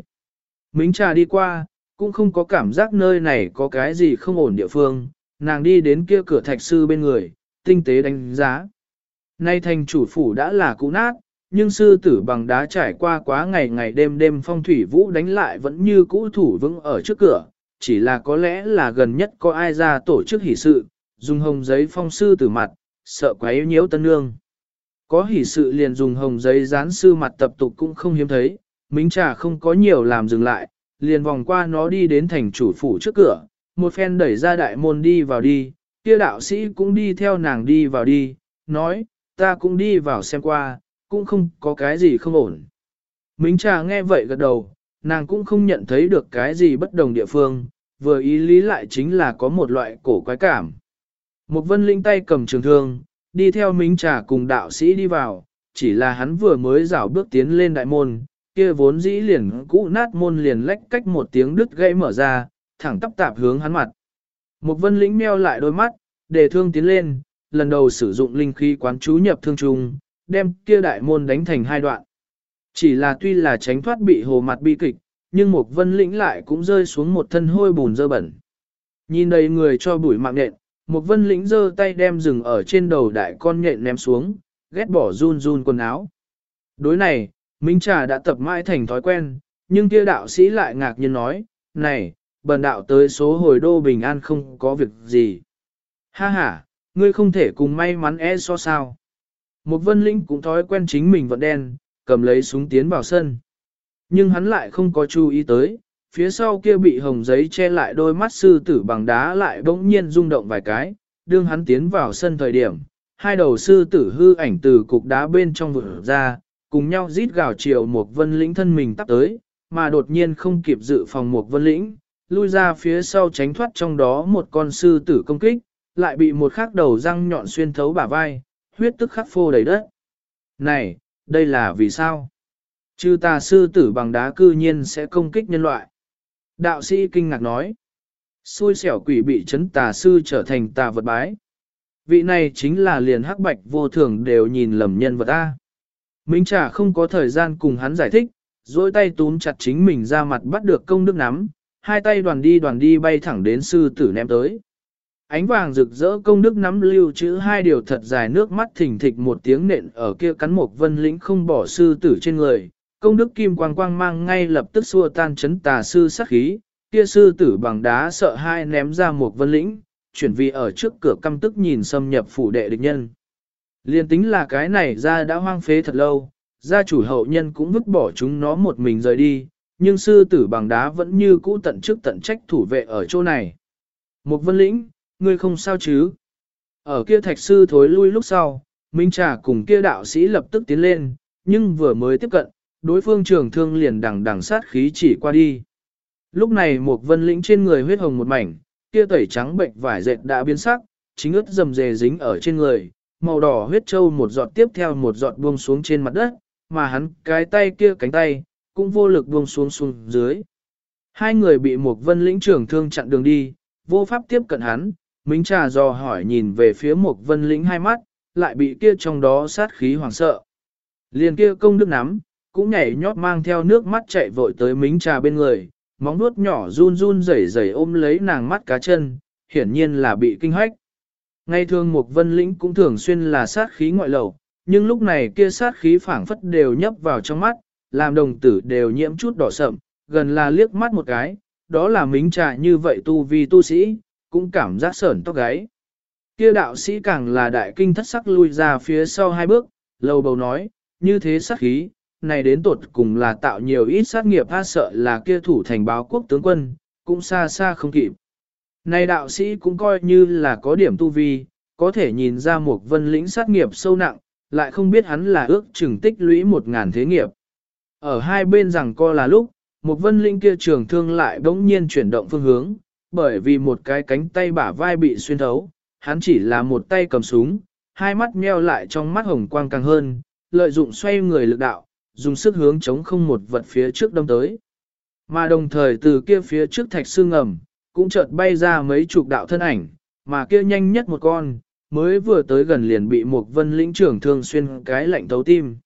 Mính trà đi qua, cũng không có cảm giác nơi này có cái gì không ổn địa phương, nàng đi đến kia cửa thạch sư bên người, tinh tế đánh giá. Nay thành chủ phủ đã là cũ nát, nhưng sư tử bằng đá trải qua quá ngày ngày đêm đêm phong thủy vũ đánh lại vẫn như cũ thủ vững ở trước cửa, chỉ là có lẽ là gần nhất có ai ra tổ chức hỷ sự, dùng hồng giấy phong sư tử mặt, sợ quấy nhiễu tân nương. Có hỷ sự liền dùng hồng giấy dán sư mặt tập tục cũng không hiếm thấy, mính trà không có nhiều làm dừng lại, liền vòng qua nó đi đến thành chủ phủ trước cửa, một phen đẩy ra đại môn đi vào đi, kia đạo sĩ cũng đi theo nàng đi vào đi, nói, ta cũng đi vào xem qua, cũng không có cái gì không ổn. Mính trà nghe vậy gật đầu, nàng cũng không nhận thấy được cái gì bất đồng địa phương, vừa ý lý lại chính là có một loại cổ quái cảm. Một vân linh tay cầm trường thương, đi theo minh trà cùng đạo sĩ đi vào, chỉ là hắn vừa mới rảo bước tiến lên đại môn, kia vốn dĩ liền cũ nát môn liền lách cách một tiếng đứt gãy mở ra, thẳng tắp tạp hướng hắn mặt. Một vân lĩnh meo lại đôi mắt, để thương tiến lên, lần đầu sử dụng linh khí quán chú nhập thương trùng, đem kia đại môn đánh thành hai đoạn. Chỉ là tuy là tránh thoát bị hồ mặt bi kịch, nhưng một vân lĩnh lại cũng rơi xuống một thân hôi bùn dơ bẩn. Nhìn đầy người cho bụi mạng nện, một vân lĩnh giơ tay đem rừng ở trên đầu đại con nhện ném xuống, ghét bỏ run run quần áo. Đối này, Minh Trà đã tập mãi thành thói quen, nhưng kia đạo sĩ lại ngạc nhiên nói, này, bần đạo tới số hồi đô bình an không có việc gì. Ha ha, ngươi không thể cùng may mắn e so sao. Một vân linh cũng thói quen chính mình vận đen, cầm lấy súng tiến vào sân. Nhưng hắn lại không có chú ý tới, phía sau kia bị hồng giấy che lại đôi mắt sư tử bằng đá lại bỗng nhiên rung động vài cái, đương hắn tiến vào sân thời điểm, hai đầu sư tử hư ảnh từ cục đá bên trong vừa ra, cùng nhau rít gào chiều một vân lĩnh thân mình tắt tới, mà đột nhiên không kịp dự phòng một vân lĩnh, lui ra phía sau tránh thoát trong đó một con sư tử công kích, lại bị một khắc đầu răng nhọn xuyên thấu bả vai, huyết tức khắc phô đầy đất. Này, đây là vì sao? Chư tà sư tử bằng đá cư nhiên sẽ công kích nhân loại. Đạo sĩ kinh ngạc nói. Xui xẻo quỷ bị chấn tà sư trở thành tà vật bái. Vị này chính là liền hắc bạch vô thường đều nhìn lầm nhân vật A. Minh trả không có thời gian cùng hắn giải thích, dối tay túm chặt chính mình ra mặt bắt được công đức nắm, hai tay đoàn đi đoàn đi bay thẳng đến sư tử ném tới. Ánh vàng rực rỡ công đức nắm lưu chữ hai điều thật dài nước mắt thỉnh thịch một tiếng nện ở kia cắn một vân lĩnh không bỏ sư tử trên người. Công đức kim quang quang mang ngay lập tức xua tan chấn tà sư sát khí, kia sư tử bằng đá sợ hai ném ra một vân lĩnh, chuyển vì ở trước cửa căm tức nhìn xâm nhập phủ đệ địch nhân. Liên tính là cái này ra đã hoang phế thật lâu, gia chủ hậu nhân cũng vứt bỏ chúng nó một mình rời đi, nhưng sư tử bằng đá vẫn như cũ tận chức tận trách thủ vệ ở chỗ này. Một vân lĩnh, ngươi không sao chứ? Ở kia thạch sư thối lui lúc sau, Minh Trà cùng kia đạo sĩ lập tức tiến lên, nhưng vừa mới tiếp cận, đối phương trường thương liền đằng đằng sát khí chỉ qua đi. Lúc này một vân lĩnh trên người huyết hồng một mảnh, kia tẩy trắng bệnh vải dệt đã biến sắc, chính ướt dầm dề dính ở trên người, màu đỏ huyết trâu một giọt tiếp theo một giọt buông xuống trên mặt đất, mà hắn cái tay kia cánh tay, cũng vô lực buông xuống xuống dưới. Hai người bị một vân lĩnh trưởng thương chặn đường đi, vô pháp tiếp cận hắn, Mính trà do hỏi nhìn về phía một vân lĩnh hai mắt, lại bị kia trong đó sát khí hoảng sợ. Liền kia công đức nắm, cũng nhảy nhót mang theo nước mắt chạy vội tới mính trà bên người, móng nuốt nhỏ run run rẩy rẩy ôm lấy nàng mắt cá chân, hiển nhiên là bị kinh hoách. Ngày thường một vân lĩnh cũng thường xuyên là sát khí ngoại lầu, nhưng lúc này kia sát khí phảng phất đều nhấp vào trong mắt, làm đồng tử đều nhiễm chút đỏ sậm, gần là liếc mắt một cái, đó là mính trà như vậy tu vi tu sĩ, cũng cảm giác sởn tóc gáy. Kia đạo sĩ càng là đại kinh thất sắc lui ra phía sau hai bước, lầu bầu nói, như thế sát khí, này đến tột cùng là tạo nhiều ít sát nghiệp a sợ là kia thủ thành báo quốc tướng quân, cũng xa xa không kịp. Này đạo sĩ cũng coi như là có điểm tu vi, có thể nhìn ra một vân lĩnh sát nghiệp sâu nặng, lại không biết hắn là ước chừng tích lũy một ngàn thế nghiệp. Ở hai bên rằng co là lúc, một vân lĩnh kia trường thương lại bỗng nhiên chuyển động phương hướng, bởi vì một cái cánh tay bả vai bị xuyên thấu, hắn chỉ là một tay cầm súng, hai mắt nheo lại trong mắt hồng quang càng hơn, lợi dụng xoay người lực đạo, dùng sức hướng chống không một vật phía trước đâm tới. Mà đồng thời từ kia phía trước thạch sư ngầm, cũng chợt bay ra mấy chục đạo thân ảnh, mà kia nhanh nhất một con, mới vừa tới gần liền bị một vân lĩnh trưởng thương xuyên cái lạnh thấu tim.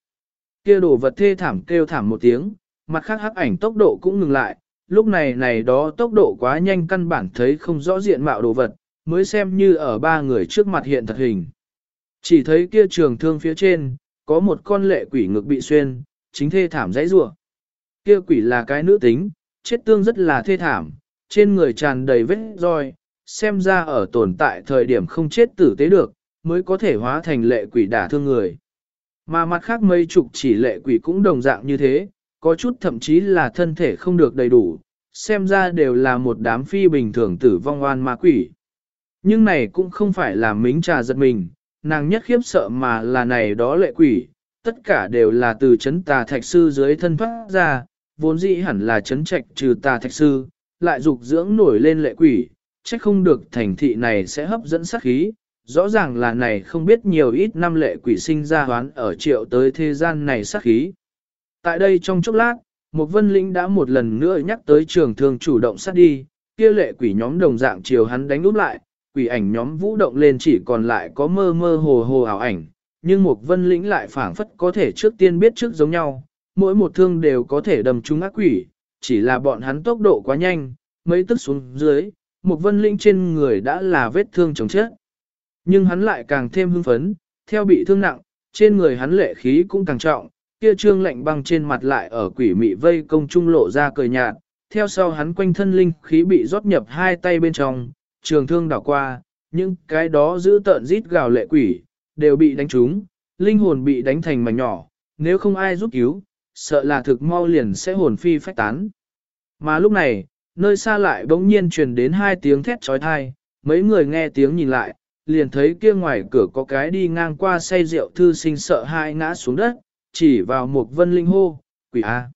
Kia đổ vật thê thảm kêu thảm một tiếng, mặt khác hắc ảnh tốc độ cũng ngừng lại, lúc này này đó tốc độ quá nhanh căn bản thấy không rõ diện mạo đồ vật, mới xem như ở ba người trước mặt hiện thật hình. Chỉ thấy kia trường thương phía trên, có một con lệ quỷ ngực bị xuyên, chính thê thảm dãy rủa. Kia quỷ là cái nữ tính, chết tương rất là thê thảm, trên người tràn đầy vết roi, xem ra ở tồn tại thời điểm không chết tử tế được, mới có thể hóa thành lệ quỷ đả thương người. Mà mặt khác mấy chục chỉ lệ quỷ cũng đồng dạng như thế, có chút thậm chí là thân thể không được đầy đủ, xem ra đều là một đám phi bình thường tử vong oan ma quỷ. Nhưng này cũng không phải là mính trà giật mình, nàng nhất khiếp sợ mà là này đó lệ quỷ, tất cả đều là từ chấn tà thạch sư dưới thân thoát ra, vốn dĩ hẳn là chấn trạch trừ tà thạch sư, lại dục dưỡng nổi lên lệ quỷ, chắc không được thành thị này sẽ hấp dẫn sát khí, rõ ràng là này không biết nhiều ít năm lệ quỷ sinh ra hoán ở triệu tới thế gian này sát khí. Tại đây trong chốc lát, một vân lĩnh đã một lần nữa nhắc tới trường thương chủ động sát đi, kia lệ quỷ nhóm đồng dạng chiều hắn đánh úp lại, quỷ ảnh nhóm vũ động lên chỉ còn lại có mơ mơ hồ hồ ảo ảnh, nhưng một vân lĩnh lại phảng phất có thể trước tiên biết trước giống nhau, mỗi một thương đều có thể đâm trúng ác quỷ, chỉ là bọn hắn tốc độ quá nhanh, mấy tức xuống dưới, một vân lĩnh trên người đã là vết thương chồng chết. Nhưng hắn lại càng thêm hưng phấn, theo bị thương nặng, trên người hắn lệ khí cũng càng trọng, kia trương lạnh băng trên mặt lại ở quỷ mị vây công trung lộ ra cười nhạt, theo sau hắn quanh thân linh khí bị rót nhập hai tay bên trong, trường thương đảo qua, những cái đó giữ tợn rít gào lệ quỷ, đều bị đánh trúng, linh hồn bị đánh thành mảnh nhỏ, nếu không ai giúp cứu, sợ là thực mau liền sẽ hồn phi phách tán. Mà lúc này, nơi xa lại bỗng nhiên truyền đến hai tiếng thét trói thai, mấy người nghe tiếng nhìn lại, liền thấy kia ngoài cửa có cái đi ngang qua say rượu thư sinh sợ hai ngã xuống đất, chỉ vào một vân linh hô, quỷ A.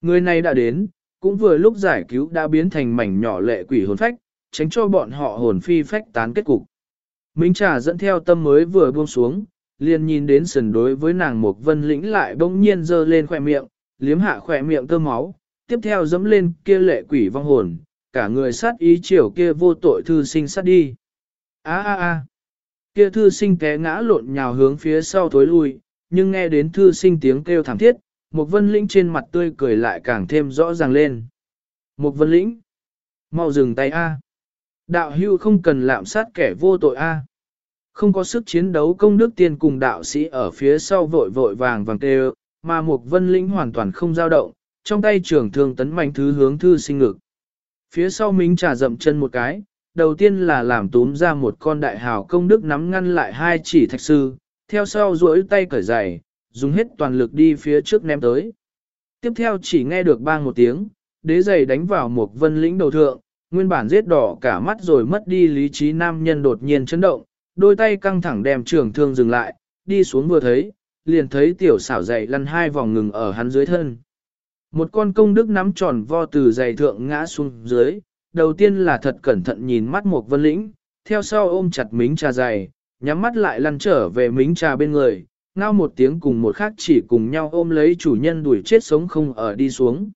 Người này đã đến, cũng vừa lúc giải cứu đã biến thành mảnh nhỏ lệ quỷ hồn phách, tránh cho bọn họ hồn phi phách tán kết cục. Minh trà dẫn theo tâm mới vừa buông xuống, liền nhìn đến sần đối với nàng Mục vân lĩnh lại bỗng nhiên dơ lên khỏe miệng, liếm hạ khỏe miệng tơ máu, tiếp theo dẫm lên kia lệ quỷ vong hồn, cả người sát ý chiều kia vô tội thư sinh sát đi. a a a kia thư sinh té ngã lộn nhào hướng phía sau tối lui, nhưng nghe đến thư sinh tiếng kêu thảm thiết, Mục vân lĩnh trên mặt tươi cười lại càng thêm rõ ràng lên. Mục vân lĩnh, mau dừng tay a. Đạo hưu không cần lạm sát kẻ vô tội a. Không có sức chiến đấu công đức tiên cùng đạo sĩ ở phía sau vội vội vàng vàng tê mà một vân lĩnh hoàn toàn không dao động, trong tay trường thương tấn mạnh thứ hướng thư sinh ngực. Phía sau minh trả dậm chân một cái, đầu tiên là làm túm ra một con đại hào công đức nắm ngăn lại hai chỉ thạch sư, theo sau duỗi tay cởi giày, dùng hết toàn lực đi phía trước ném tới. Tiếp theo chỉ nghe được bang một tiếng, đế giày đánh vào một vân lĩnh đầu thượng, nguyên bản giết đỏ cả mắt rồi mất đi lý trí nam nhân đột nhiên chấn động, đôi tay căng thẳng đem trường thương dừng lại, đi xuống vừa thấy, liền thấy tiểu xảo dậy lăn hai vòng ngừng ở hắn dưới thân. Một con công đức nắm tròn vo từ dày thượng ngã xuống dưới, đầu tiên là thật cẩn thận nhìn mắt một vân lĩnh, theo sau ôm chặt mính trà dày, nhắm mắt lại lăn trở về mính trà bên người, ngao một tiếng cùng một khác chỉ cùng nhau ôm lấy chủ nhân đuổi chết sống không ở đi xuống.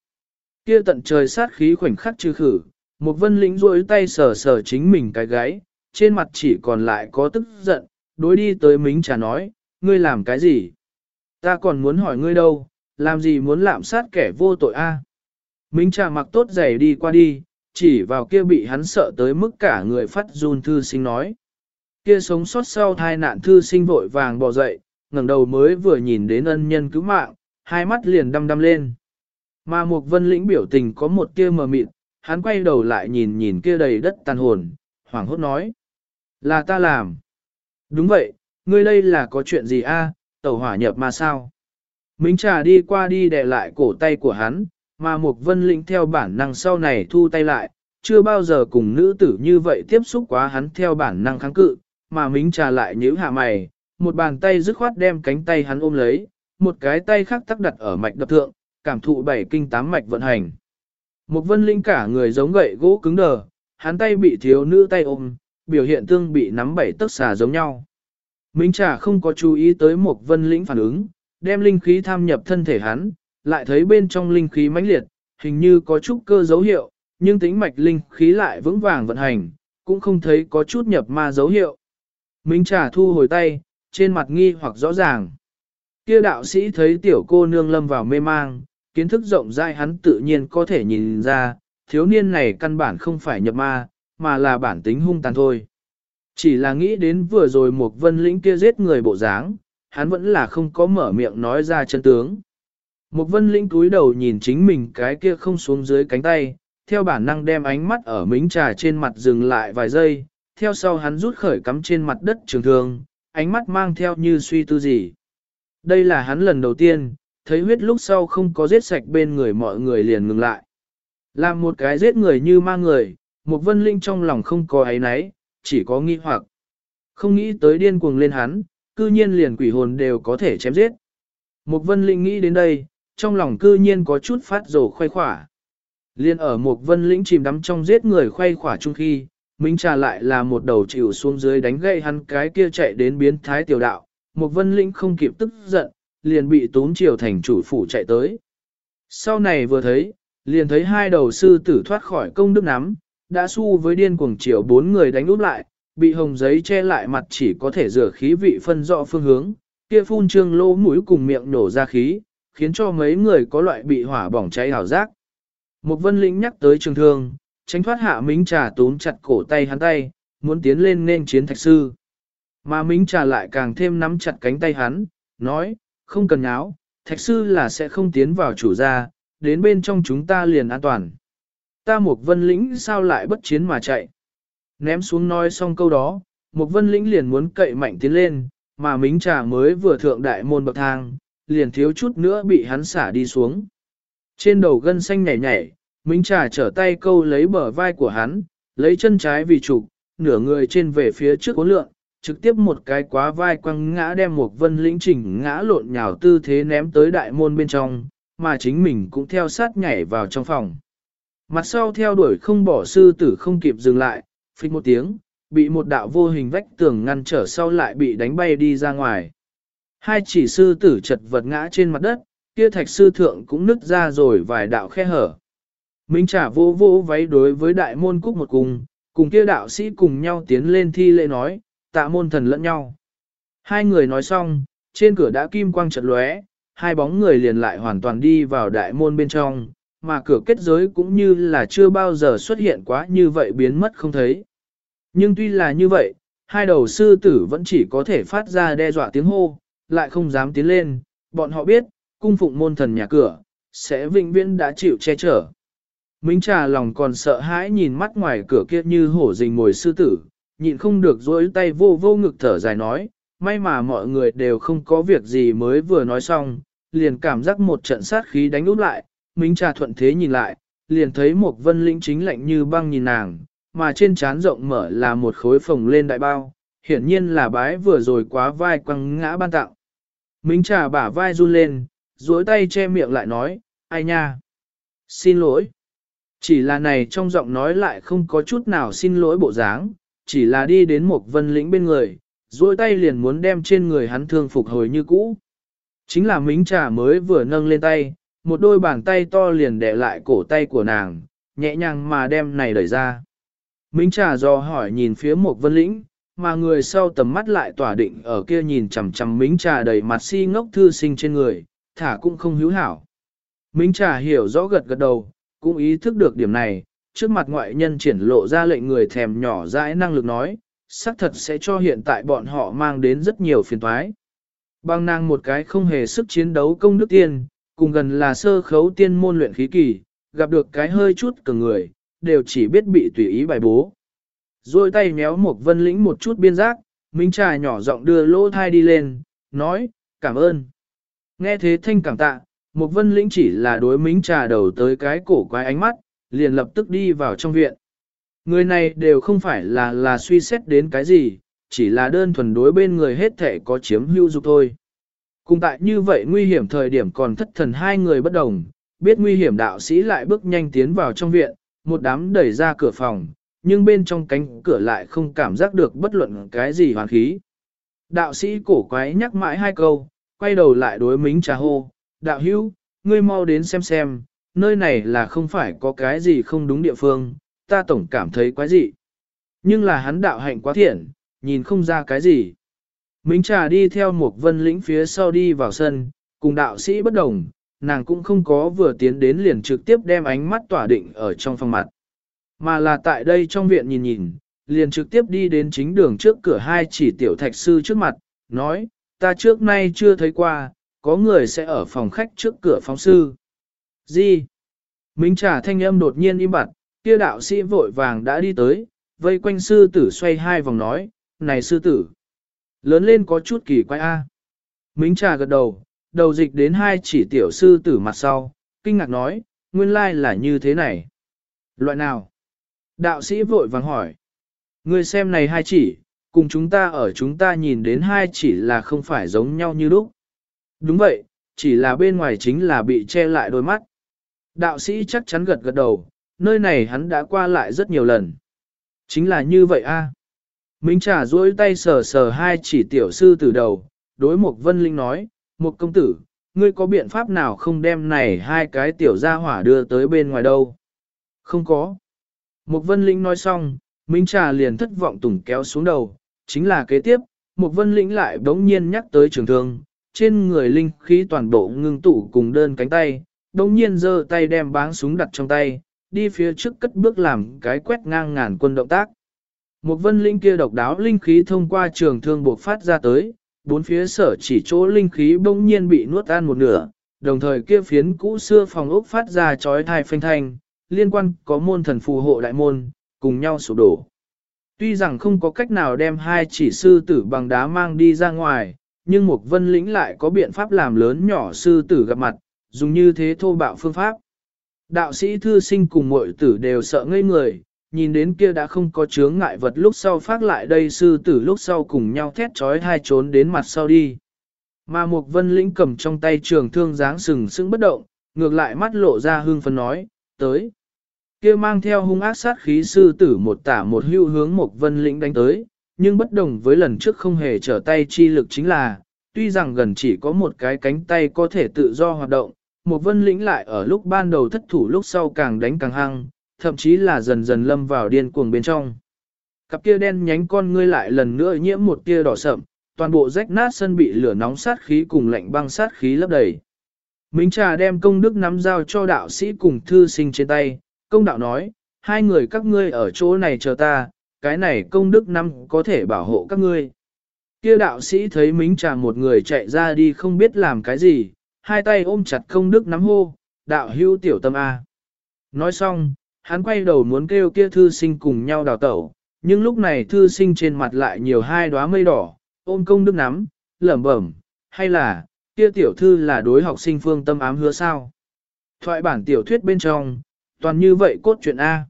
Kia tận trời sát khí khoảnh khắc trừ khử, một vân lĩnh rôi tay sờ sờ chính mình cái gáy, trên mặt chỉ còn lại có tức giận, đối đi tới mính trà nói, ngươi làm cái gì? Ta còn muốn hỏi ngươi đâu, làm gì muốn lạm sát kẻ vô tội a? À? Mính trà mặc tốt giày đi qua đi, chỉ vào kia bị hắn sợ tới mức cả người phát run thư sinh nói. Kia sống sót sau thai nạn thư sinh vội vàng bỏ dậy, ngẩng đầu mới vừa nhìn đến ân nhân cứu mạng, hai mắt liền đăm đăm lên. Mà một vân lĩnh biểu tình có một kia mờ mịt, hắn quay đầu lại nhìn nhìn kia đầy đất tàn hồn, hoảng hốt nói. Là ta làm. Đúng vậy, ngươi đây là có chuyện gì a? tẩu hỏa nhập mà sao? Mính trà đi qua đi đè lại cổ tay của hắn, mà một vân lĩnh theo bản năng sau này thu tay lại, chưa bao giờ cùng nữ tử như vậy tiếp xúc quá hắn theo bản năng kháng cự, mà mính trà lại nhíu hạ mày, một bàn tay dứt khoát đem cánh tay hắn ôm lấy, một cái tay khác tắc đặt ở mạch đập thượng, cảm thụ bảy kinh tám mạch vận hành. Một vân linh cả người giống gậy gỗ cứng đờ, hắn tay bị thiếu nữ tay ôm, biểu hiện tương bị nắm bảy tấc xà giống nhau. Minh Trà không có chú ý tới một vân lĩnh phản ứng, đem linh khí tham nhập thân thể hắn, lại thấy bên trong linh khí mãnh liệt, hình như có chút cơ dấu hiệu, nhưng tính mạch linh khí lại vững vàng vận hành, cũng không thấy có chút nhập ma dấu hiệu. Minh Trà thu hồi tay, trên mặt nghi hoặc rõ ràng. Kia đạo sĩ thấy tiểu cô nương lâm vào mê mang, kiến thức rộng rãi hắn tự nhiên có thể nhìn ra, thiếu niên này căn bản không phải nhập ma, mà là bản tính hung tàn thôi. Chỉ là nghĩ đến vừa rồi một vân lĩnh kia giết người bộ dáng, hắn vẫn là không có mở miệng nói ra chân tướng. Một vân lĩnh cúi đầu nhìn chính mình cái kia không xuống dưới cánh tay, theo bản năng đem ánh mắt ở mính trà trên mặt dừng lại vài giây, theo sau hắn rút khởi cắm trên mặt đất trường thương, ánh mắt mang theo như suy tư gì. Đây là hắn lần đầu tiên, thấy huyết lúc sau không có giết sạch bên người mọi người liền ngừng lại. Làm một cái giết người như ma người, một vân linh trong lòng không có ấy náy chỉ có nghi hoặc. Không nghĩ tới điên cuồng lên hắn, cư nhiên liền quỷ hồn đều có thể chém giết. Một vân linh nghĩ đến đây, trong lòng cư nhiên có chút phát rồ khoai khỏa. Liên ở một vân lĩnh chìm đắm trong giết người khoay khỏa chung khi, Minh trà lại là một đầu chịu xuống dưới đánh gậy hắn cái kia chạy đến biến thái tiểu đạo. Một vân lĩnh không kịp tức giận, liền bị tốn triều thành chủ phủ chạy tới. Sau này vừa thấy, liền thấy hai đầu sư tử thoát khỏi công đức nắm, đã su với điên cuồng triều bốn người đánh úp lại, bị hồng giấy che lại mặt chỉ có thể rửa khí vị phân rõ phương hướng, kia phun trương lỗ mũi cùng miệng nổ ra khí, khiến cho mấy người có loại bị hỏa bỏng cháy hào giác. Một vân lĩnh nhắc tới trường thương, tránh thoát hạ mính trà tốn chặt cổ tay hắn tay, muốn tiến lên nên chiến thạch sư. Mà mính trà lại càng thêm nắm chặt cánh tay hắn, nói, không cần áo, thạch sư là sẽ không tiến vào chủ gia, đến bên trong chúng ta liền an toàn. Ta một vân lĩnh sao lại bất chiến mà chạy. Ném xuống nói xong câu đó, một vân lĩnh liền muốn cậy mạnh tiến lên, mà mính trà mới vừa thượng đại môn bậc thang, liền thiếu chút nữa bị hắn xả đi xuống. Trên đầu gân xanh nhảy nhảy, mính trà trở tay câu lấy bờ vai của hắn, lấy chân trái vì trục, nửa người trên về phía trước cuốn lượng, trực tiếp một cái quá vai quăng ngã đem một vân lĩnh chỉnh ngã lộn nhào tư thế ném tới đại môn bên trong, mà chính mình cũng theo sát nhảy vào trong phòng. Mặt sau theo đuổi không bỏ sư tử không kịp dừng lại, phích một tiếng, bị một đạo vô hình vách tường ngăn trở sau lại bị đánh bay đi ra ngoài. Hai chỉ sư tử chật vật ngã trên mặt đất, kia thạch sư thượng cũng nứt ra rồi vài đạo khe hở. Minh trả vô vô váy đối với đại môn cúc một cùng, cùng kia đạo sĩ cùng nhau tiến lên thi lễ nói, tạ môn thần lẫn nhau. Hai người nói xong, trên cửa đã kim quang chật lóe, hai bóng người liền lại hoàn toàn đi vào đại môn bên trong, mà cửa kết giới cũng như là chưa bao giờ xuất hiện quá như vậy biến mất không thấy. Nhưng tuy là như vậy, hai đầu sư tử vẫn chỉ có thể phát ra đe dọa tiếng hô, lại không dám tiến lên, bọn họ biết, cung phụng môn thần nhà cửa, sẽ vĩnh viễn đã chịu che chở. Minh trà lòng còn sợ hãi nhìn mắt ngoài cửa kia như hổ rình ngồi sư tử, nhịn không được dối tay vô vô ngực thở dài nói, may mà mọi người đều không có việc gì mới vừa nói xong, liền cảm giác một trận sát khí đánh úp lại, Minh trà thuận thế nhìn lại, liền thấy một vân lĩnh chính lạnh như băng nhìn nàng, mà trên trán rộng mở là một khối phồng lên đại bao, hiển nhiên là bái vừa rồi quá vai quăng ngã ban tặng. Minh trà bả vai run lên, duỗi tay che miệng lại nói, ai nha? Xin lỗi. Chỉ là này trong giọng nói lại không có chút nào xin lỗi bộ dáng, chỉ là đi đến một vân lĩnh bên người, duỗi tay liền muốn đem trên người hắn thương phục hồi như cũ. Chính là mính trà mới vừa nâng lên tay, một đôi bàn tay to liền đè lại cổ tay của nàng, nhẹ nhàng mà đem này đẩy ra. Mính trà do hỏi nhìn phía một vân lĩnh, mà người sau tầm mắt lại tỏa định ở kia nhìn chằm chằm mính trà đầy mặt si ngốc thư sinh trên người, thả cũng không hữu hảo. Mính trà hiểu rõ gật gật đầu, cũng ý thức được điểm này, trước mặt ngoại nhân triển lộ ra lệnh người thèm nhỏ dãi năng lực nói, xác thật sẽ cho hiện tại bọn họ mang đến rất nhiều phiền toái. Bằng nàng một cái không hề sức chiến đấu công đức tiên, cùng gần là sơ khấu tiên môn luyện khí kỳ, gặp được cái hơi chút cường người, đều chỉ biết bị tùy ý bài bố. Rồi tay méo một vân lĩnh một chút biên giác, Minh trà nhỏ giọng đưa lỗ thai đi lên, nói, cảm ơn. Nghe thế thanh cảm tạ, một vân lĩnh chỉ là đối minh trà đầu tới cái cổ quái ánh mắt, liền lập tức đi vào trong viện. Người này đều không phải là là suy xét đến cái gì, chỉ là đơn thuần đối bên người hết thể có chiếm hữu dục thôi. Cùng tại như vậy nguy hiểm thời điểm còn thất thần hai người bất đồng, biết nguy hiểm đạo sĩ lại bước nhanh tiến vào trong viện, một đám đẩy ra cửa phòng, nhưng bên trong cánh cửa lại không cảm giác được bất luận cái gì hoàn khí. Đạo sĩ cổ quái nhắc mãi hai câu, quay đầu lại đối mính trà hô, đạo hữu, ngươi mau đến xem xem, nơi này là không phải có cái gì không đúng địa phương, ta tổng cảm thấy quái dị. Nhưng là hắn đạo hạnh quá thiện, nhìn không ra cái gì. Minh trà đi theo một vân lĩnh phía sau đi vào sân, cùng đạo sĩ bất đồng, nàng cũng không có vừa tiến đến liền trực tiếp đem ánh mắt tỏa định ở trong phòng mặt. Mà là tại đây trong viện nhìn nhìn, liền trực tiếp đi đến chính đường trước cửa hai chỉ tiểu thạch sư trước mặt, nói, ta trước nay chưa thấy qua, có người sẽ ở phòng khách trước cửa phóng sư. Gì? Minh trả thanh âm đột nhiên im bặt, kia đạo sĩ vội vàng đã đi tới, vây quanh sư tử xoay hai vòng nói, này sư tử. Lớn lên có chút kỳ quái a. Minh trà gật đầu, đầu dịch đến hai chỉ tiểu sư tử mặt sau, kinh ngạc nói, nguyên lai là như thế này. Loại nào? Đạo sĩ vội vàng hỏi. Người xem này hai chỉ, cùng chúng ta ở chúng ta nhìn đến hai chỉ là không phải giống nhau như lúc. Đúng vậy, chỉ là bên ngoài chính là bị che lại đôi mắt. Đạo sĩ chắc chắn gật gật đầu, nơi này hắn đã qua lại rất nhiều lần. Chính là như vậy a. À. Minh trả duỗi tay sờ sờ hai chỉ tiểu sư từ đầu, đối một vân linh nói, một công tử, ngươi có biện pháp nào không đem này hai cái tiểu gia hỏa đưa tới bên ngoài đâu? Không có. Một vân linh nói xong, Minh trà liền thất vọng tùng kéo xuống đầu, chính là kế tiếp, một vân lĩnh lại bỗng nhiên nhắc tới trường thương, trên người linh khí toàn bộ ngưng tụ cùng đơn cánh tay, đồng nhiên giơ tay đem báng súng đặt trong tay, đi phía trước cất bước làm cái quét ngang ngàn quân động tác. Một vân linh kia độc đáo linh khí thông qua trường thương buộc phát ra tới, bốn phía sở chỉ chỗ linh khí bỗng nhiên bị nuốt ăn một nửa, đồng thời kia phiến cũ xưa phòng ốc phát ra chói thai phanh thanh, liên quan có môn thần phù hộ đại môn, cùng nhau sụp đổ. Tuy rằng không có cách nào đem hai chỉ sư tử bằng đá mang đi ra ngoài, nhưng một vân lĩnh lại có biện pháp làm lớn nhỏ sư tử gặp mặt, dùng như thế thô bạo phương pháp. Đạo sĩ thư sinh cùng mọi tử đều sợ ngây người, nhìn đến kia đã không có chướng ngại vật lúc sau phát lại đây sư tử lúc sau cùng nhau thét trói hai trốn đến mặt sau đi. Mà một vân lĩnh cầm trong tay trường thương dáng sừng sững bất động, ngược lại mắt lộ ra hương phấn nói, tới kia mang theo hung ác sát khí sư tử một tả một hưu hướng một vân lĩnh đánh tới, nhưng bất đồng với lần trước không hề trở tay chi lực chính là, tuy rằng gần chỉ có một cái cánh tay có thể tự do hoạt động, một vân lĩnh lại ở lúc ban đầu thất thủ lúc sau càng đánh càng hăng, thậm chí là dần dần lâm vào điên cuồng bên trong. Cặp kia đen nhánh con ngươi lại lần nữa nhiễm một tia đỏ sậm, toàn bộ rách nát sân bị lửa nóng sát khí cùng lạnh băng sát khí lấp đầy. Minh trà đem công đức nắm giao cho đạo sĩ cùng thư sinh trên tay, công đạo nói, hai người các ngươi ở chỗ này chờ ta, cái này công đức năm có thể bảo hộ các ngươi. Kia đạo sĩ thấy mính trà một người chạy ra đi không biết làm cái gì, hai tay ôm chặt công đức nắm hô, đạo hưu tiểu tâm A. Nói xong, hắn quay đầu muốn kêu kia thư sinh cùng nhau đào tẩu, nhưng lúc này thư sinh trên mặt lại nhiều hai đóa mây đỏ, ôm công đức nắm, lẩm bẩm, hay là, kia tiểu thư là đối học sinh phương tâm ám hứa sao. Thoại bản tiểu thuyết bên trong, toàn như vậy cốt truyện A.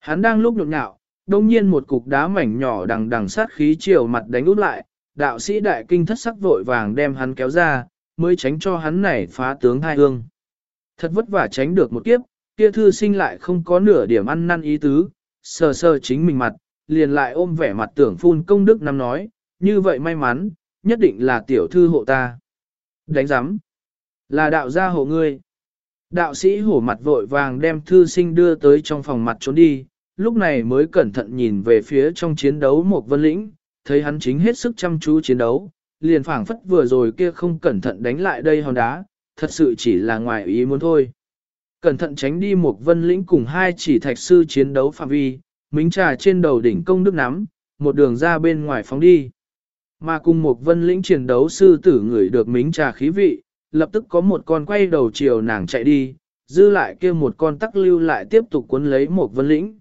Hắn đang lúc nhộn nhạo, đông nhiên một cục đá mảnh nhỏ đằng đằng sát khí chiều mặt đánh út lại, đạo sĩ đại kinh thất sắc vội vàng đem hắn kéo ra, mới tránh cho hắn này phá tướng hai hương. Thật vất vả tránh được một kiếp, kia thư sinh lại không có nửa điểm ăn năn ý tứ, sờ sờ chính mình mặt, liền lại ôm vẻ mặt tưởng phun công đức năm nói, như vậy may mắn, nhất định là tiểu thư hộ ta. Đánh giám, là đạo gia hộ ngươi. Đạo sĩ hổ mặt vội vàng đem thư sinh đưa tới trong phòng mặt trốn đi, lúc này mới cẩn thận nhìn về phía trong chiến đấu một vân lĩnh, thấy hắn chính hết sức chăm chú chiến đấu, liền phảng phất vừa rồi kia không cẩn thận đánh lại đây hòn đá, thật sự chỉ là ngoài ý muốn thôi. Cẩn thận tránh đi một vân lĩnh cùng hai chỉ thạch sư chiến đấu phạm vi, mính trà trên đầu đỉnh công đức nắm, một đường ra bên ngoài phóng đi. Mà cùng một vân lĩnh chiến đấu sư tử người được mính trà khí vị, lập tức có một con quay đầu chiều nàng chạy đi, dư lại kia một con tắc lưu lại tiếp tục cuốn lấy một vân lĩnh.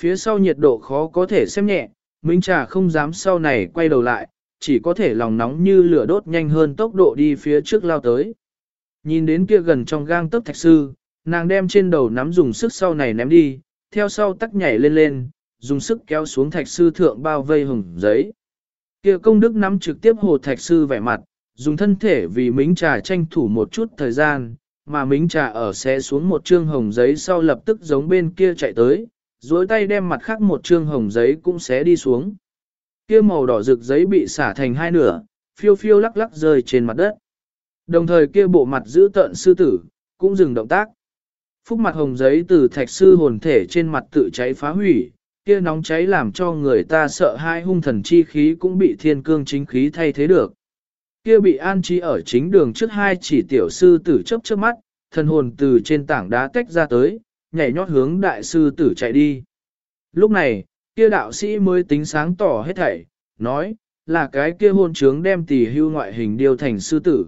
Phía sau nhiệt độ khó có thể xem nhẹ, Minh Trà không dám sau này quay đầu lại, chỉ có thể lòng nóng như lửa đốt nhanh hơn tốc độ đi phía trước lao tới. Nhìn đến kia gần trong gang tấc thạch sư, nàng đem trên đầu nắm dùng sức sau này ném đi, theo sau tắc nhảy lên lên, dùng sức kéo xuống thạch sư thượng bao vây hồng giấy. Kia công đức nắm trực tiếp hồ thạch sư vẻ mặt, dùng thân thể vì mính trà tranh thủ một chút thời gian, mà mính trà ở xe xuống một trương hồng giấy sau lập tức giống bên kia chạy tới, dối tay đem mặt khác một trương hồng giấy cũng xé đi xuống. Kia màu đỏ rực giấy bị xả thành hai nửa, phiêu phiêu lắc lắc rơi trên mặt đất. Đồng thời kia bộ mặt giữ tợn sư tử, cũng dừng động tác. Phúc mặt hồng giấy từ thạch sư hồn thể trên mặt tự cháy phá hủy, kia nóng cháy làm cho người ta sợ hai hung thần chi khí cũng bị thiên cương chính khí thay thế được. Kia bị an trí ở chính đường trước hai chỉ tiểu sư tử chấp trước mắt, thần hồn từ trên tảng đá tách ra tới, nhảy nhót hướng đại sư tử chạy đi. Lúc này, kia đạo sĩ mới tính sáng tỏ hết thảy, nói, là cái kia hôn trướng đem tỷ hưu ngoại hình điều thành sư tử.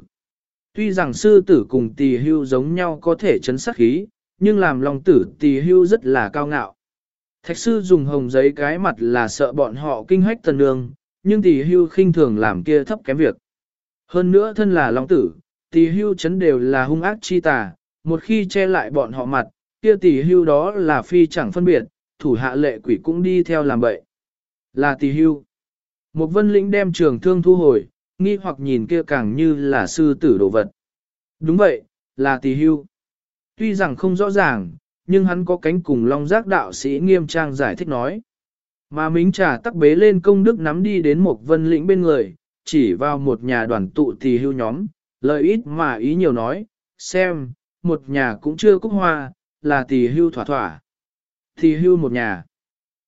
Tuy rằng sư tử cùng tỷ hưu giống nhau có thể chấn sát khí, nhưng làm lòng tử tỷ hưu rất là cao ngạo. Thạch sư dùng hồng giấy cái mặt là sợ bọn họ kinh hách tần nương, nhưng tỷ hưu khinh thường làm kia thấp kém việc. Hơn nữa thân là lòng tử, tỷ hưu chấn đều là hung ác chi tà, một khi che lại bọn họ mặt, kia tỷ hưu đó là phi chẳng phân biệt, thủ hạ lệ quỷ cũng đi theo làm bậy. Là tỷ hưu. Một vân lĩnh đem trường thương thu hồi, nghi hoặc nhìn kia càng như là sư tử đồ vật. Đúng vậy, là tỷ hưu. Tuy rằng không rõ ràng, nhưng hắn có cánh cùng long giác đạo sĩ nghiêm trang giải thích nói. Mà mính trà tắc bế lên công đức nắm đi đến một vân lĩnh bên người, chỉ vào một nhà đoàn tụ tỷ hưu nhóm, lời ít mà ý nhiều nói, xem, một nhà cũng chưa cúc hoa, là tỷ hưu thỏa thỏa thì hưu một nhà.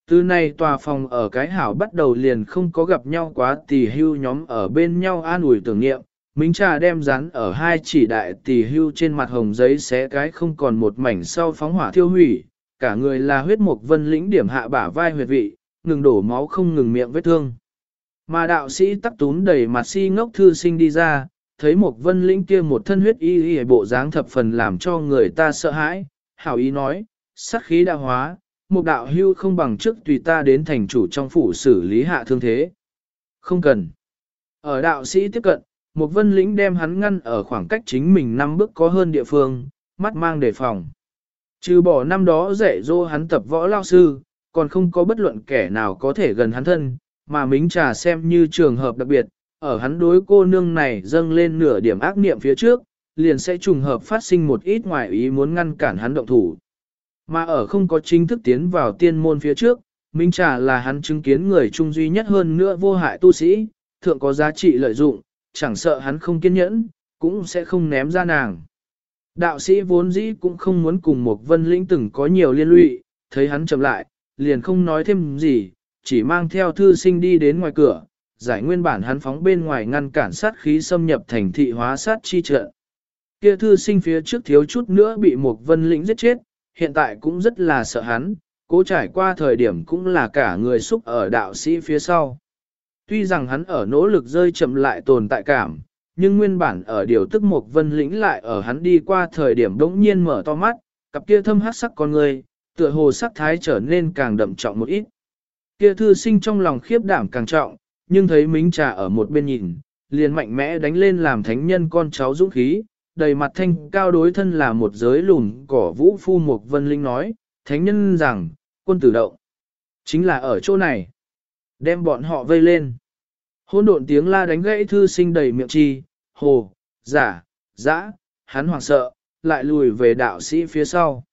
Từ nay tòa phòng ở cái hảo bắt đầu liền không có gặp nhau quá tỷ hưu nhóm ở bên nhau an ủi tưởng niệm, Minh trà đem rán ở hai chỉ đại tỷ hưu trên mặt hồng giấy xé cái không còn một mảnh sau phóng hỏa thiêu hủy, cả người là huyết mục vân lĩnh điểm hạ bả vai huyệt vị, ngừng đổ máu không ngừng miệng vết thương. Mà đạo sĩ tắc tún đầy mặt si ngốc thư sinh đi ra, thấy một vân lĩnh kia một thân huyết y y bộ dáng thập phần làm cho người ta sợ hãi, hảo ý nói, sát khí đã hóa, một đạo hưu không bằng trước tùy ta đến thành chủ trong phủ xử lý hạ thương thế. Không cần. Ở đạo sĩ tiếp cận, một vân lĩnh đem hắn ngăn ở khoảng cách chính mình năm bước có hơn địa phương, mắt mang đề phòng. Trừ bỏ năm đó dạy dô hắn tập võ lao sư, còn không có bất luận kẻ nào có thể gần hắn thân, mà mính trà xem như trường hợp đặc biệt, ở hắn đối cô nương này dâng lên nửa điểm ác niệm phía trước, liền sẽ trùng hợp phát sinh một ít ngoại ý muốn ngăn cản hắn động thủ. Mà ở không có chính thức tiến vào tiên môn phía trước, Minh Trà là hắn chứng kiến người trung duy nhất hơn nữa vô hại tu sĩ, thượng có giá trị lợi dụng, chẳng sợ hắn không kiên nhẫn, cũng sẽ không ném ra nàng. Đạo sĩ vốn dĩ cũng không muốn cùng một vân lĩnh từng có nhiều liên lụy, thấy hắn chậm lại, liền không nói thêm gì, chỉ mang theo thư sinh đi đến ngoài cửa, giải nguyên bản hắn phóng bên ngoài ngăn cản sát khí xâm nhập thành thị hóa sát chi trận. Kia thư sinh phía trước thiếu chút nữa bị một vân lĩnh giết chết, hiện tại cũng rất là sợ hắn, cố trải qua thời điểm cũng là cả người xúc ở đạo sĩ phía sau. Tuy rằng hắn ở nỗ lực rơi chậm lại tồn tại cảm, nhưng nguyên bản ở điều tức một vân lĩnh lại ở hắn đi qua thời điểm đống nhiên mở to mắt, cặp kia thâm hát sắc con người, tựa hồ sắc thái trở nên càng đậm trọng một ít. Kia thư sinh trong lòng khiếp đảm càng trọng, nhưng thấy mính trà ở một bên nhìn, liền mạnh mẽ đánh lên làm thánh nhân con cháu dũng khí, đầy mặt thanh cao đối thân là một giới lùn cỏ vũ phu mục vân linh nói, thánh nhân rằng, quân tử động, chính là ở chỗ này. Đem bọn họ vây lên. Hôn độn tiếng la đánh gãy thư sinh đầy miệng chi, hồ, giả, dã, hắn hoảng sợ, lại lùi về đạo sĩ phía sau.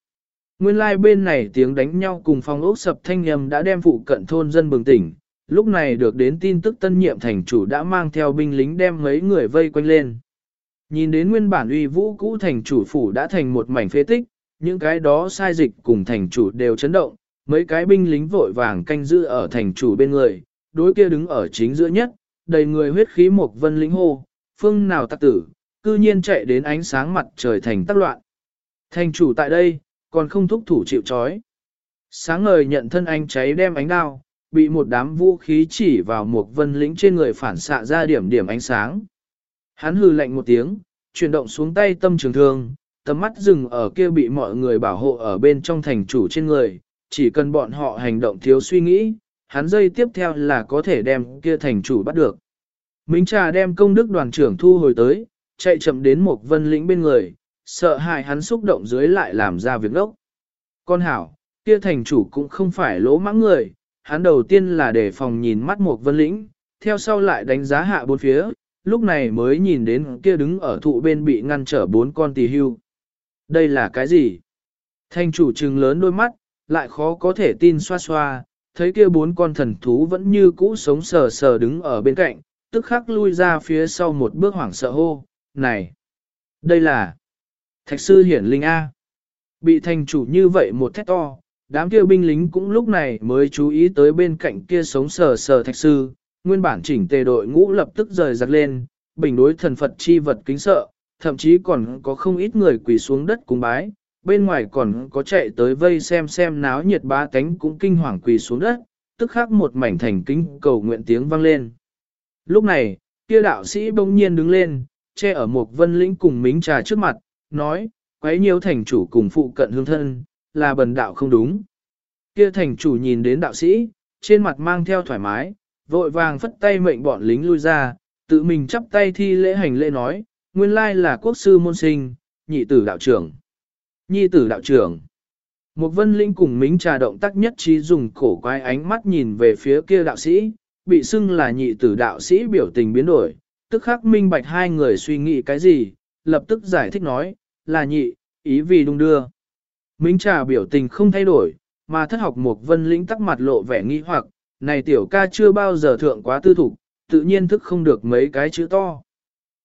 Nguyên lai like bên này tiếng đánh nhau cùng phong ốc sập thanh nhầm đã đem phụ cận thôn dân bừng tỉnh, lúc này được đến tin tức tân nhiệm thành chủ đã mang theo binh lính đem mấy người vây quanh lên. Nhìn đến nguyên bản uy vũ cũ thành chủ phủ đã thành một mảnh phế tích, những cái đó sai dịch cùng thành chủ đều chấn động, mấy cái binh lính vội vàng canh giữ ở thành chủ bên người, đối kia đứng ở chính giữa nhất, đầy người huyết khí một vân lính hô, phương nào tắc tử, cư nhiên chạy đến ánh sáng mặt trời thành tắc loạn. Thành chủ tại đây, còn không thúc thủ chịu chói. Sáng ngời nhận thân anh cháy đem ánh đao, bị một đám vũ khí chỉ vào một vân lĩnh trên người phản xạ ra điểm điểm ánh sáng. Hắn hừ lạnh một tiếng, chuyển động xuống tay tâm trường thương, tầm mắt dừng ở kia bị mọi người bảo hộ ở bên trong thành chủ trên người, chỉ cần bọn họ hành động thiếu suy nghĩ, hắn dây tiếp theo là có thể đem kia thành chủ bắt được. Minh trà đem công đức đoàn trưởng thu hồi tới, chạy chậm đến một vân lĩnh bên người, sợ hại hắn xúc động dưới lại làm ra việc đốc. Con hảo, kia thành chủ cũng không phải lỗ mãng người, hắn đầu tiên là để phòng nhìn mắt một vân lĩnh, theo sau lại đánh giá hạ bốn phía, lúc này mới nhìn đến kia đứng ở thụ bên bị ngăn trở bốn con tỳ hưu. Đây là cái gì? Thành chủ trừng lớn đôi mắt, lại khó có thể tin xoa xoa, thấy kia bốn con thần thú vẫn như cũ sống sờ sờ đứng ở bên cạnh, tức khắc lui ra phía sau một bước hoảng sợ hô, này, đây là thạch sư hiển linh A. Bị thành chủ như vậy một thét to, đám kia binh lính cũng lúc này mới chú ý tới bên cạnh kia sống sờ sờ thạch sư, nguyên bản chỉnh tề đội ngũ lập tức rời giặc lên, bình đối thần Phật chi vật kính sợ, thậm chí còn có không ít người quỳ xuống đất cung bái, bên ngoài còn có chạy tới vây xem xem náo nhiệt bá cánh cũng kinh hoàng quỳ xuống đất, tức khắc một mảnh thành kính cầu nguyện tiếng vang lên. Lúc này, kia đạo sĩ bỗng nhiên đứng lên, che ở một vân lĩnh cùng mính trà trước mặt, nói, quấy nhiều thành chủ cùng phụ cận hương thân, là bần đạo không đúng. Kia thành chủ nhìn đến đạo sĩ, trên mặt mang theo thoải mái, vội vàng phất tay mệnh bọn lính lui ra, tự mình chắp tay thi lễ hành lễ nói, nguyên lai là quốc sư môn sinh, nhị tử đạo trưởng. Nhi tử đạo trưởng. Một vân linh cùng mính trà động tác nhất trí dùng cổ quái ánh mắt nhìn về phía kia đạo sĩ, bị xưng là nhị tử đạo sĩ biểu tình biến đổi, tức khắc minh bạch hai người suy nghĩ cái gì, lập tức giải thích nói, là nhị, ý vì đung đưa. Mính trà biểu tình không thay đổi, mà thất học một vân lĩnh tắc mặt lộ vẻ nghi hoặc, này tiểu ca chưa bao giờ thượng quá tư thục, tự nhiên thức không được mấy cái chữ to.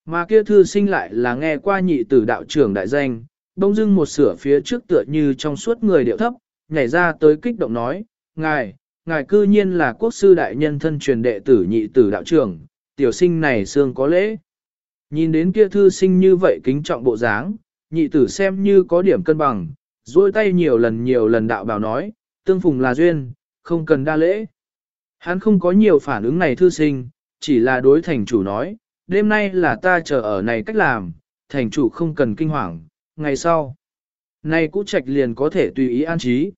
Mà kia thư sinh lại là nghe qua nhị tử đạo trưởng đại danh, đông dưng một sửa phía trước tựa như trong suốt người điệu thấp, nhảy ra tới kích động nói, Ngài, Ngài cư nhiên là quốc sư đại nhân thân truyền đệ tử nhị tử đạo trưởng, tiểu sinh này xương có lễ. Nhìn đến kia thư sinh như vậy kính trọng bộ dáng, nhị tử xem như có điểm cân bằng, duỗi tay nhiều lần nhiều lần đạo bảo nói, tương phùng là duyên, không cần đa lễ. Hắn không có nhiều phản ứng này thư sinh, chỉ là đối thành chủ nói, đêm nay là ta chờ ở này cách làm, thành chủ không cần kinh hoàng, ngày sau. Này cũ trạch liền có thể tùy ý an trí.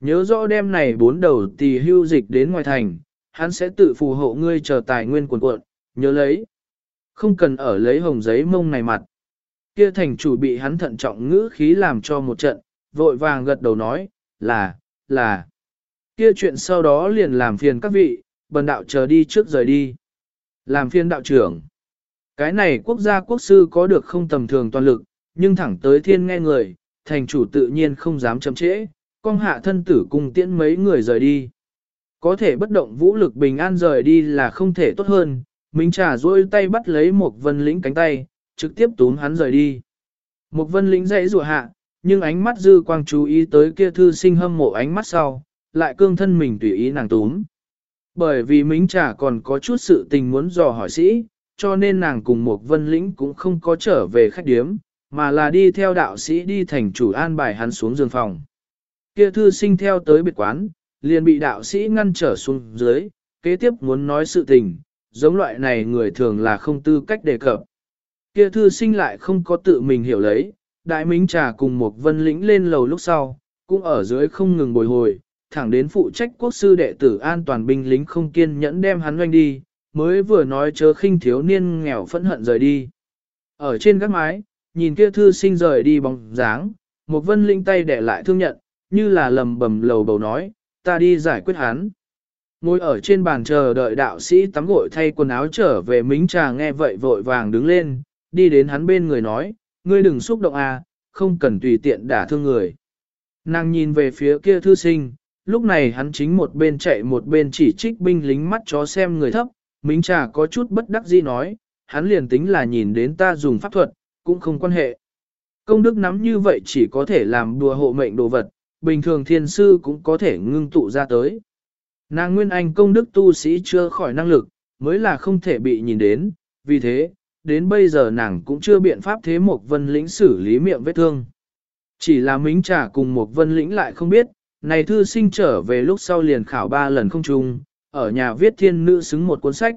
Nhớ rõ đêm này bốn đầu tỳ hưu dịch đến ngoài thành, hắn sẽ tự phù hộ ngươi chờ tài nguyên cuồn cuộn, nhớ lấy. Không cần ở lấy hồng giấy mông này mặt. Kia thành chủ bị hắn thận trọng ngữ khí làm cho một trận, vội vàng gật đầu nói, là, là. Kia chuyện sau đó liền làm phiền các vị, bần đạo chờ đi trước rời đi. Làm phiền đạo trưởng. Cái này quốc gia quốc sư có được không tầm thường toàn lực, nhưng thẳng tới thiên nghe người, thành chủ tự nhiên không dám chậm trễ, con hạ thân tử cùng tiễn mấy người rời đi. Có thể bất động vũ lực bình an rời đi là không thể tốt hơn, mình trả duỗi tay bắt lấy một vân lĩnh cánh tay, trực tiếp túm hắn rời đi. Một vân lĩnh dãy rùa hạ, nhưng ánh mắt dư quang chú ý tới kia thư sinh hâm mộ ánh mắt sau, lại cương thân mình tùy ý nàng túm. Bởi vì Minh Trà còn có chút sự tình muốn dò hỏi sĩ, cho nên nàng cùng một vân lĩnh cũng không có trở về khách điếm, mà là đi theo đạo sĩ đi thành chủ an bài hắn xuống giường phòng. Kia thư sinh theo tới biệt quán, liền bị đạo sĩ ngăn trở xuống dưới, kế tiếp muốn nói sự tình, giống loại này người thường là không tư cách đề cập. Kia thư sinh lại không có tự mình hiểu lấy, đại minh trà cùng một vân lĩnh lên lầu lúc sau, cũng ở dưới không ngừng bồi hồi, thẳng đến phụ trách quốc sư đệ tử an toàn binh lính không kiên nhẫn đem hắn doanh đi, mới vừa nói chớ khinh thiếu niên nghèo phẫn hận rời đi. Ở trên gác mái, nhìn kia thư sinh rời đi bóng dáng, một vân linh tay để lại thương nhận, như là lầm bầm lầu bầu nói, ta đi giải quyết hắn. Ngồi ở trên bàn chờ đợi đạo sĩ tắm gội thay quần áo trở về mính trà nghe vậy vội vàng đứng lên, đi đến hắn bên người nói, ngươi đừng xúc động à, không cần tùy tiện đả thương người. Nàng nhìn về phía kia thư sinh, lúc này hắn chính một bên chạy một bên chỉ trích binh lính mắt chó xem người thấp, mính trà có chút bất đắc dĩ nói, hắn liền tính là nhìn đến ta dùng pháp thuật, cũng không quan hệ. Công đức nắm như vậy chỉ có thể làm đùa hộ mệnh đồ vật, bình thường thiên sư cũng có thể ngưng tụ ra tới. Nàng Nguyên Anh công đức tu sĩ chưa khỏi năng lực, mới là không thể bị nhìn đến, vì thế, đến bây giờ nàng cũng chưa biện pháp thế một vân lĩnh xử lý miệng vết thương. Chỉ là mính trả cùng một vân lĩnh lại không biết, này thư sinh trở về lúc sau liền khảo ba lần không trùng ở nhà viết thiên nữ xứng một cuốn sách.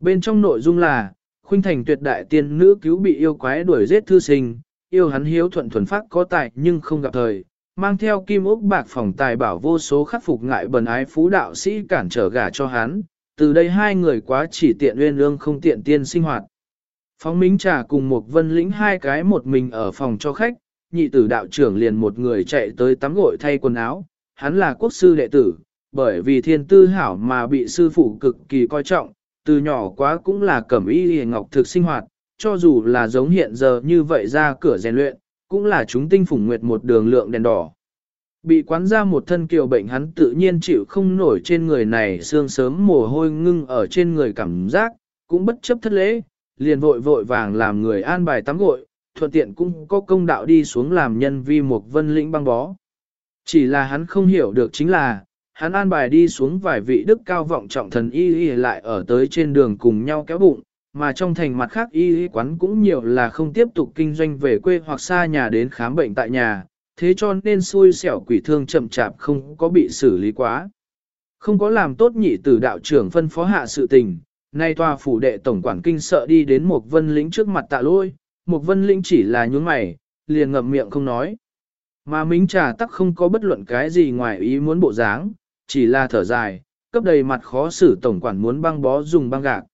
Bên trong nội dung là, khuynh thành tuyệt đại tiên nữ cứu bị yêu quái đuổi giết thư sinh, yêu hắn hiếu thuận thuần phát có tài nhưng không gặp thời, mang theo kim ốc bạc phòng tài bảo vô số khắc phục ngại bần ái phú đạo sĩ cản trở gả cho hắn, từ đây hai người quá chỉ tiện uyên ương không tiện tiên sinh hoạt. Phóng Minh Trà cùng một vân lĩnh hai cái một mình ở phòng cho khách, nhị tử đạo trưởng liền một người chạy tới tắm gội thay quần áo, hắn là quốc sư đệ tử, bởi vì thiên tư hảo mà bị sư phụ cực kỳ coi trọng, từ nhỏ quá cũng là cẩm y hề ngọc thực sinh hoạt, cho dù là giống hiện giờ như vậy ra cửa rèn luyện, cũng là chúng tinh phủng nguyệt một đường lượng đèn đỏ. Bị quán ra một thân kiều bệnh hắn tự nhiên chịu không nổi trên người này xương sớm mồ hôi ngưng ở trên người cảm giác, cũng bất chấp thất lễ, liền vội vội vàng làm người an bài tắm gội, thuận tiện cũng có công đạo đi xuống làm nhân vi một vân lĩnh băng bó. Chỉ là hắn không hiểu được chính là, hắn an bài đi xuống vài vị đức cao vọng trọng thần y y lại ở tới trên đường cùng nhau kéo bụng, mà trong thành mặt khác y y quán cũng nhiều là không tiếp tục kinh doanh về quê hoặc xa nhà đến khám bệnh tại nhà, thế cho nên xui xẻo quỷ thương chậm chạp không có bị xử lý quá. Không có làm tốt nhị tử đạo trưởng phân phó hạ sự tình, nay tòa phủ đệ tổng quản kinh sợ đi đến một vân lĩnh trước mặt tạ lôi, Mục vân Linh chỉ là nhún mày, liền ngậm miệng không nói. Mà Mính Trà tắc không có bất luận cái gì ngoài ý muốn bộ dáng, chỉ là thở dài, cấp đầy mặt khó xử tổng quản muốn băng bó dùng băng gạc.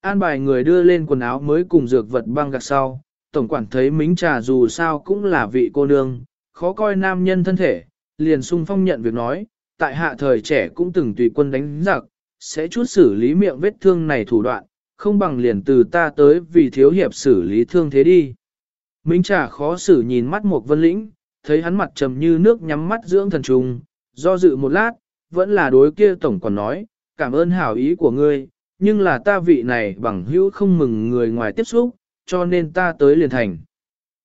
An bài người đưa lên quần áo mới cùng dược vật băng gạc sau, tổng quản thấy Mính Trà dù sao cũng là vị cô nương, khó coi nam nhân thân thể, liền sung phong nhận việc nói, tại hạ thời trẻ cũng từng tùy quân đánh giặc, sẽ chút xử lý miệng vết thương này thủ đoạn, không bằng liền từ ta tới vì thiếu hiệp xử lý thương thế đi. Minh Trà khó xử nhìn mắt một vân lĩnh, thấy hắn mặt trầm như nước nhắm mắt dưỡng thần trùng, do dự một lát, vẫn là đối kia tổng còn nói, cảm ơn hảo ý của ngươi, nhưng là ta vị này bằng hữu không mừng người ngoài tiếp xúc, cho nên ta tới liền thành.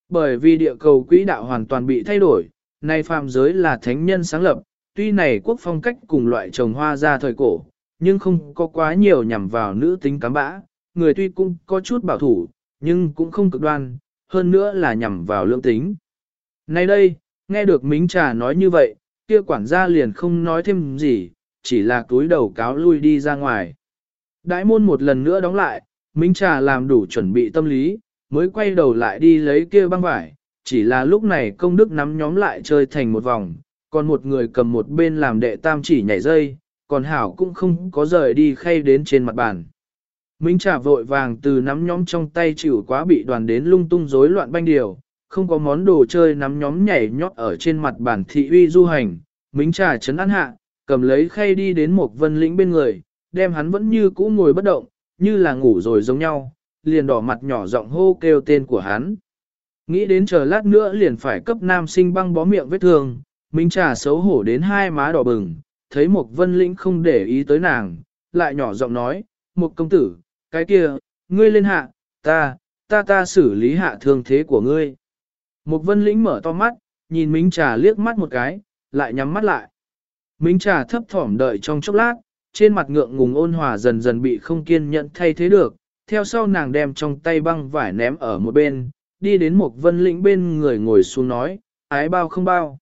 Bởi vì địa cầu quỹ đạo hoàn toàn bị thay đổi, nay phàm giới là thánh nhân sáng lập, tuy này quốc phong cách cùng loại trồng hoa ra thời cổ, nhưng không có quá nhiều nhằm vào nữ tính cám bã, người tuy cũng có chút bảo thủ, nhưng cũng không cực đoan, hơn nữa là nhằm vào lương tính. Nay đây, nghe được Mính Trà nói như vậy, kia quản gia liền không nói thêm gì, chỉ là túi đầu cáo lui đi ra ngoài. Đại môn một lần nữa đóng lại, Mính Trà làm đủ chuẩn bị tâm lý, mới quay đầu lại đi lấy kia băng vải, chỉ là lúc này công đức nắm nhóm lại chơi thành một vòng, còn một người cầm một bên làm đệ tam chỉ nhảy dây, còn Hảo cũng không có rời đi khay đến trên mặt bàn. Minh trả vội vàng từ nắm nhóm trong tay chịu quá bị đoàn đến lung tung rối loạn banh điều, không có món đồ chơi nắm nhóm nhảy nhót ở trên mặt bàn thị uy du hành. Minh trả chấn ăn hạ, cầm lấy khay đi đến một vân lĩnh bên người, đem hắn vẫn như cũ ngồi bất động, như là ngủ rồi giống nhau, liền đỏ mặt nhỏ giọng hô kêu tên của hắn. Nghĩ đến chờ lát nữa liền phải cấp nam sinh băng bó miệng vết thương, Minh trà xấu hổ đến hai má đỏ bừng, thấy một vân lĩnh không để ý tới nàng, lại nhỏ giọng nói, một công tử, cái kia, ngươi lên hạ, ta, ta ta xử lý hạ thương thế của ngươi. Một vân lĩnh mở to mắt, nhìn Minh trà liếc mắt một cái, lại nhắm mắt lại. Minh trà thấp thỏm đợi trong chốc lát, trên mặt ngượng ngùng ôn hòa dần dần bị không kiên nhẫn thay thế được, theo sau nàng đem trong tay băng vải ném ở một bên, đi đến một vân lĩnh bên người ngồi xuống nói, ái bao không bao.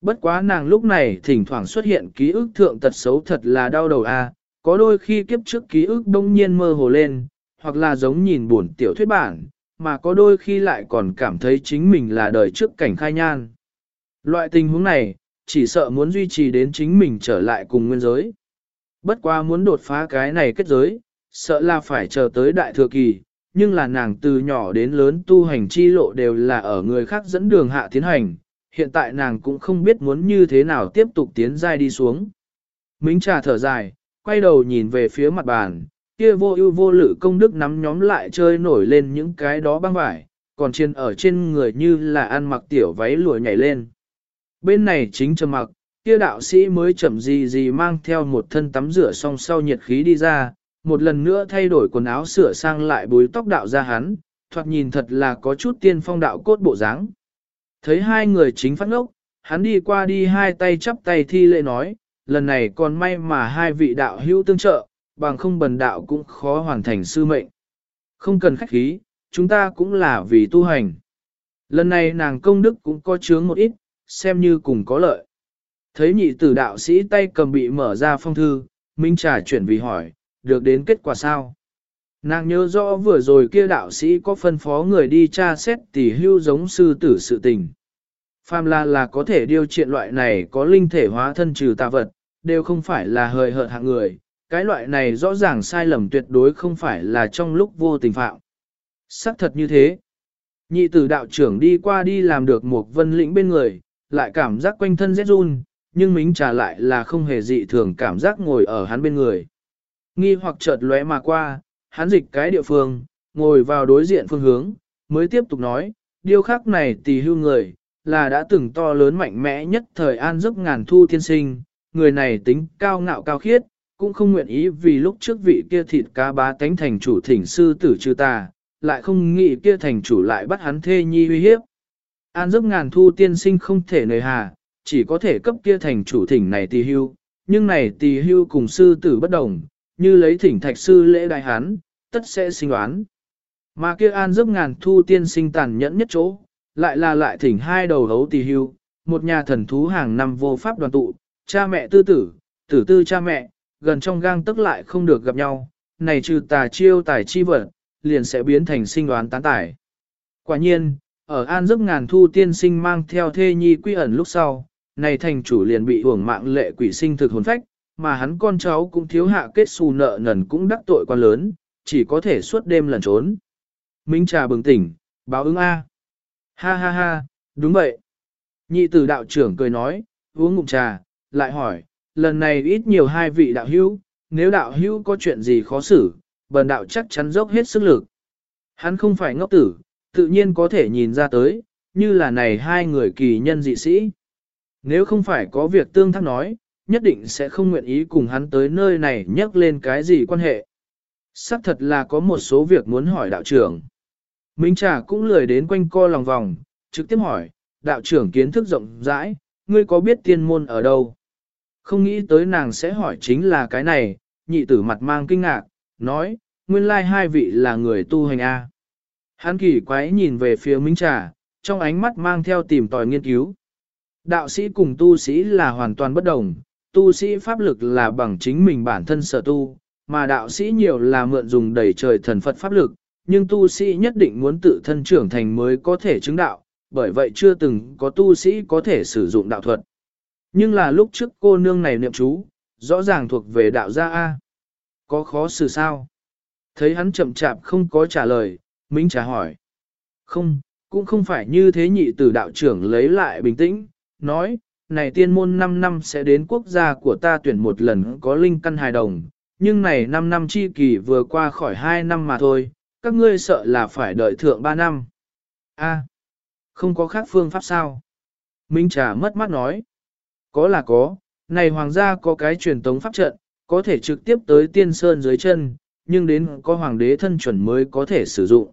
Bất quá nàng lúc này thỉnh thoảng xuất hiện ký ức thượng tật xấu thật là đau đầu a. có đôi khi kiếp trước ký ức đông nhiên mơ hồ lên, hoặc là giống nhìn buồn tiểu thuyết bản, mà có đôi khi lại còn cảm thấy chính mình là đời trước cảnh khai nhan. Loại tình huống này, chỉ sợ muốn duy trì đến chính mình trở lại cùng nguyên giới. Bất quá muốn đột phá cái này kết giới, sợ là phải chờ tới đại thừa kỳ, nhưng là nàng từ nhỏ đến lớn tu hành chi lộ đều là ở người khác dẫn đường hạ tiến hành, hiện tại nàng cũng không biết muốn như thế nào tiếp tục tiến dai đi xuống. Mính trà thở dài, quay đầu nhìn về phía mặt bàn, kia vô ưu vô lự công đức nắm nhóm lại chơi nổi lên những cái đó băng vải, còn trên ở trên người như là ăn mặc tiểu váy lùa nhảy lên. Bên này chính trầm mặc, kia đạo sĩ mới chậm gì gì mang theo một thân tắm rửa xong sau nhiệt khí đi ra, một lần nữa thay đổi quần áo sửa sang lại búi tóc đạo ra hắn, thoạt nhìn thật là có chút tiên phong đạo cốt bộ dáng. Thấy hai người chính phát ngốc, hắn đi qua đi hai tay chắp tay thi lễ nói, lần này còn may mà hai vị đạo hữu tương trợ, bằng không bần đạo cũng khó hoàn thành sư mệnh. Không cần khách khí, chúng ta cũng là vì tu hành. Lần này nàng công đức cũng có chướng một ít, xem như cùng có lợi. Thấy nhị tử đạo sĩ tay cầm bị mở ra phong thư, Minh Trà chuyển vì hỏi, được đến kết quả sao? Nàng nhớ rõ vừa rồi kia đạo sĩ có phân phó người đi tra xét tỉ hưu giống sư tử sự tình. Phàm là là có thể điều triện loại này có linh thể hóa thân trừ tà vật, đều không phải là hời hợt hạng người, cái loại này rõ ràng sai lầm tuyệt đối không phải là trong lúc vô tình phạm. Sắc thật như thế. Nhị tử đạo trưởng đi qua đi làm được một vân lĩnh bên người, lại cảm giác quanh thân rét run, nhưng mính trà lại là không hề dị thường cảm giác ngồi ở hắn bên người. Nghi hoặc chợt lóe mà qua, hắn dịch cái địa phương, ngồi vào đối diện phương hướng, mới tiếp tục nói, điều khác này tì hưu người, là đã từng to lớn mạnh mẽ nhất thời an giấc ngàn thu Thiên sinh, người này tính cao ngạo cao khiết, cũng không nguyện ý vì lúc trước vị kia thịt cá bá tánh thành chủ thỉnh sư tử trừ ta, lại không nghĩ kia thành chủ lại bắt hắn thê nhi uy hiếp. An giấc ngàn thu tiên sinh không thể nề hà, chỉ có thể cấp kia thành chủ thỉnh này tì hưu, nhưng này tì hưu cùng sư tử bất đồng, như lấy thỉnh thạch sư lễ đại hán, tất sẽ sinh đoán. Mà kia an giấc ngàn thu tiên sinh tàn nhẫn nhất chỗ, lại là lại thỉnh hai đầu hấu tì hưu, một nhà thần thú hàng năm vô pháp đoàn tụ, cha mẹ tư tử, tử tư cha mẹ, gần trong gang tức lại không được gặp nhau, này trừ tà chiêu tài chi vật, liền sẽ biến thành sinh đoán tán tải. Quả nhiên, ở an giấc ngàn thu tiên sinh mang theo thê nhi quy ẩn lúc sau, này thành chủ liền bị hưởng mạng lệ quỷ sinh thực hồn phách, mà hắn con cháu cũng thiếu hạ kết xù nợ nần cũng đắc tội quan lớn, chỉ có thể suốt đêm lẩn trốn. Minh trà bừng tỉnh, báo ứng A. Ha ha ha, đúng vậy. Nhị tử đạo trưởng cười nói, uống ngụm trà, lại hỏi, lần này ít nhiều hai vị đạo hữu, nếu đạo hữu có chuyện gì khó xử, bần đạo chắc chắn dốc hết sức lực. Hắn không phải ngốc tử, tự nhiên có thể nhìn ra tới, như là này hai người kỳ nhân dị sĩ. Nếu không phải có việc tương thắc nói, nhất định sẽ không nguyện ý cùng hắn tới nơi này nhắc lên cái gì quan hệ. Sắc thật là có một số việc muốn hỏi đạo trưởng. Minh Trà cũng lười đến quanh co lòng vòng, trực tiếp hỏi, đạo trưởng kiến thức rộng rãi, ngươi có biết tiên môn ở đâu? Không nghĩ tới nàng sẽ hỏi chính là cái này, nhị tử mặt mang kinh ngạc, nói, nguyên lai hai vị là người tu hành A. Hán kỳ quái nhìn về phía Minh Trà, trong ánh mắt mang theo tìm tòi nghiên cứu. Đạo sĩ cùng tu sĩ là hoàn toàn bất đồng, tu sĩ pháp lực là bằng chính mình bản thân sở tu, mà đạo sĩ nhiều là mượn dùng đầy trời thần Phật pháp lực, nhưng tu sĩ nhất định muốn tự thân trưởng thành mới có thể chứng đạo, bởi vậy chưa từng có tu sĩ có thể sử dụng đạo thuật. Nhưng là lúc trước cô nương này niệm chú, rõ ràng thuộc về đạo gia A. Có khó xử sao? Thấy hắn chậm chạp không có trả lời, Minh trả hỏi. Không, cũng không phải như thế nhị tử đạo trưởng lấy lại bình tĩnh, nói, này tiên môn 5 năm sẽ đến quốc gia của ta tuyển một lần có linh căn hài đồng, nhưng này 5 năm chi kỳ vừa qua khỏi 2 năm mà thôi, các ngươi sợ là phải đợi thượng 3 năm. A, không có khác phương pháp sao? Minh Trà mất mắt nói. Có là có, này hoàng gia có cái truyền tống pháp trận, có thể trực tiếp tới tiên sơn dưới chân, nhưng đến có hoàng đế thân chuẩn mới có thể sử dụng.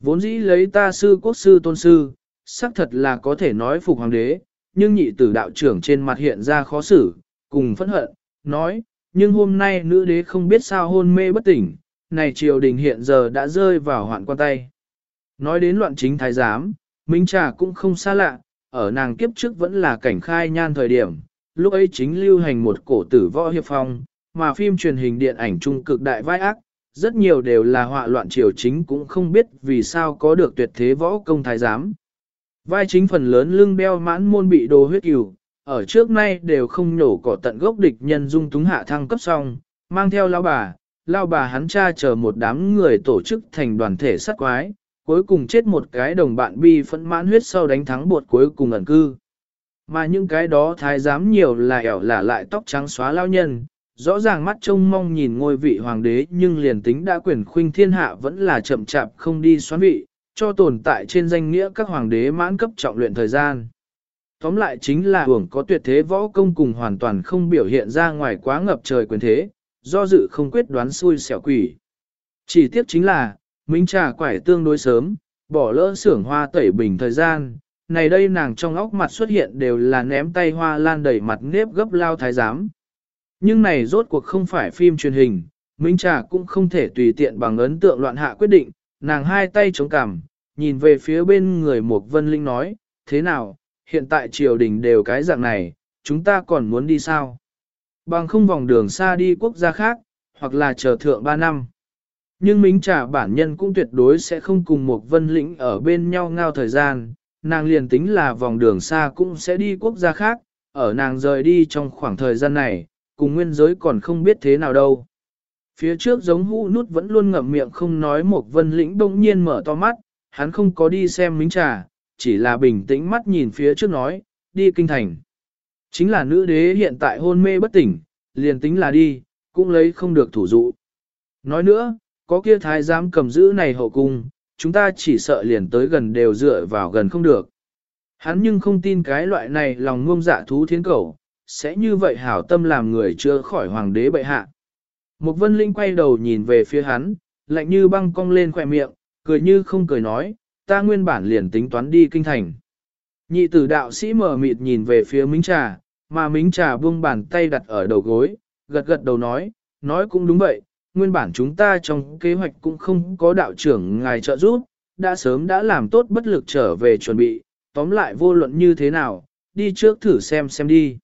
Vốn dĩ lấy ta sư quốc sư tôn sư, xác thật là có thể nói phục hoàng đế, nhưng nhị tử đạo trưởng trên mặt hiện ra khó xử, cùng phẫn hận, nói, nhưng hôm nay nữ đế không biết sao hôn mê bất tỉnh, này triều đình hiện giờ đã rơi vào hoạn quan tay. Nói đến loạn chính thái giám, Minh Trà cũng không xa lạ, ở nàng kiếp trước vẫn là cảnh khai nhan thời điểm, lúc ấy chính lưu hành một cổ tử võ hiệp phong, mà phim truyền hình điện ảnh trung cực đại vai ác, rất nhiều đều là họa loạn triều chính cũng không biết vì sao có được tuyệt thế võ công thái giám. Vai chính phần lớn lưng beo mãn môn bị đồ huyết cửu, ở trước nay đều không nhổ cỏ tận gốc địch nhân dung túng hạ thăng cấp xong, mang theo lão bà, lao bà hắn cha chờ một đám người tổ chức thành đoàn thể sát quái, cuối cùng chết một cái đồng bạn bi phẫn mãn huyết sau đánh thắng bột cuối cùng ẩn cư. Mà những cái đó thái giám nhiều là ẻo lả lại tóc trắng xóa lao nhân, rõ ràng mắt trông mong nhìn ngôi vị hoàng đế nhưng liền tính đã quyền khuynh thiên hạ vẫn là chậm chạp không đi xoán vị, cho tồn tại trên danh nghĩa các hoàng đế mãn cấp trọng luyện thời gian. Tóm lại chính là hưởng có tuyệt thế võ công cùng hoàn toàn không biểu hiện ra ngoài quá ngập trời quyền thế, do dự không quyết đoán xui xẻo quỷ. Chỉ tiếc chính là, Minh trà quải tương đối sớm, bỏ lỡ xưởng hoa tẩy bình thời gian, này đây nàng trong óc mặt xuất hiện đều là ném tay hoa lan đẩy mặt nếp gấp lao thái giám. Nhưng này rốt cuộc không phải phim truyền hình, Minh Trà cũng không thể tùy tiện bằng ấn tượng loạn hạ quyết định, nàng hai tay chống cằm, nhìn về phía bên người một vân linh nói, thế nào, hiện tại triều đình đều cái dạng này, chúng ta còn muốn đi sao? Bằng không vòng đường xa đi quốc gia khác, hoặc là chờ thượng ba năm. Nhưng Minh Trà bản nhân cũng tuyệt đối sẽ không cùng một vân lĩnh ở bên nhau ngao thời gian, nàng liền tính là vòng đường xa cũng sẽ đi quốc gia khác, ở nàng rời đi trong khoảng thời gian này, cùng nguyên giới còn không biết thế nào đâu. Phía trước giống hũ nút vẫn luôn ngậm miệng không nói một vân lĩnh bỗng nhiên mở to mắt, hắn không có đi xem mính trà, chỉ là bình tĩnh mắt nhìn phía trước nói, đi kinh thành. Chính là nữ đế hiện tại hôn mê bất tỉnh, liền tính là đi, cũng lấy không được thủ dụ. Nói nữa, có kia thái giám cầm giữ này hậu cung, chúng ta chỉ sợ liền tới gần đều dựa vào gần không được. Hắn nhưng không tin cái loại này lòng ngông dạ thú thiên cầu, sẽ như vậy hảo tâm làm người chưa khỏi hoàng đế bệ hạ. Một vân linh quay đầu nhìn về phía hắn, lạnh như băng cong lên khỏe miệng, cười như không cười nói, ta nguyên bản liền tính toán đi kinh thành. Nhị tử đạo sĩ mở mịt nhìn về phía minh Trà, mà Mính Trà buông bàn tay đặt ở đầu gối, gật gật đầu nói, nói cũng đúng vậy, nguyên bản chúng ta trong kế hoạch cũng không có đạo trưởng ngài trợ giúp, đã sớm đã làm tốt bất lực trở về chuẩn bị, tóm lại vô luận như thế nào, đi trước thử xem xem đi.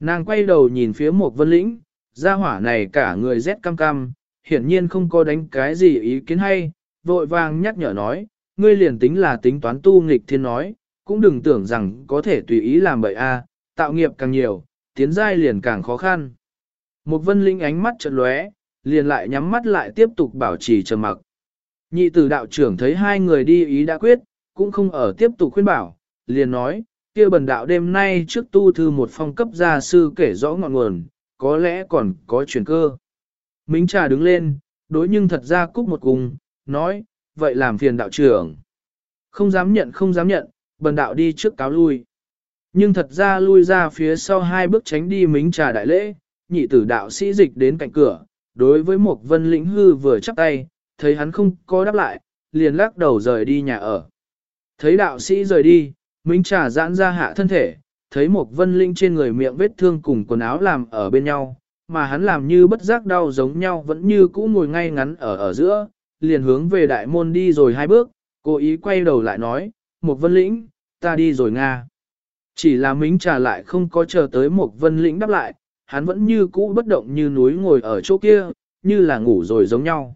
Nàng quay đầu nhìn phía một vân lĩnh, gia hỏa này cả người rét cam cam, hiển nhiên không có đánh cái gì ý kiến hay, vội vàng nhắc nhở nói, ngươi liền tính là tính toán tu nghịch thiên nói, cũng đừng tưởng rằng có thể tùy ý làm bậy a, tạo nghiệp càng nhiều, tiến giai liền càng khó khăn. Một vân linh ánh mắt chợt lóe, liền lại nhắm mắt lại tiếp tục bảo trì trầm mặc. Nhị tử đạo trưởng thấy hai người đi ý đã quyết, cũng không ở tiếp tục khuyên bảo, liền nói, kia bần đạo đêm nay trước tu thư một phong cấp gia sư kể rõ ngọn nguồn, có lẽ còn có chuyển cơ. Mính trà đứng lên, đối nhưng thật ra cúc một cùng, nói, vậy làm phiền đạo trưởng. Không dám nhận không dám nhận, bần đạo đi trước cáo lui. Nhưng thật ra lui ra phía sau hai bước tránh đi mính trà đại lễ, nhị tử đạo sĩ dịch đến cạnh cửa, đối với một vân lĩnh hư vừa chắp tay, thấy hắn không có đáp lại, liền lắc đầu rời đi nhà ở. Thấy đạo sĩ rời đi, mính trà giãn ra hạ thân thể, thấy một vân linh trên người miệng vết thương cùng quần áo làm ở bên nhau, mà hắn làm như bất giác đau giống nhau vẫn như cũ ngồi ngay ngắn ở ở giữa, liền hướng về đại môn đi rồi hai bước, cố ý quay đầu lại nói, một vân lĩnh, ta đi rồi Nga. Chỉ là mính trà lại không có chờ tới một vân lĩnh đáp lại, hắn vẫn như cũ bất động như núi ngồi ở chỗ kia, như là ngủ rồi giống nhau.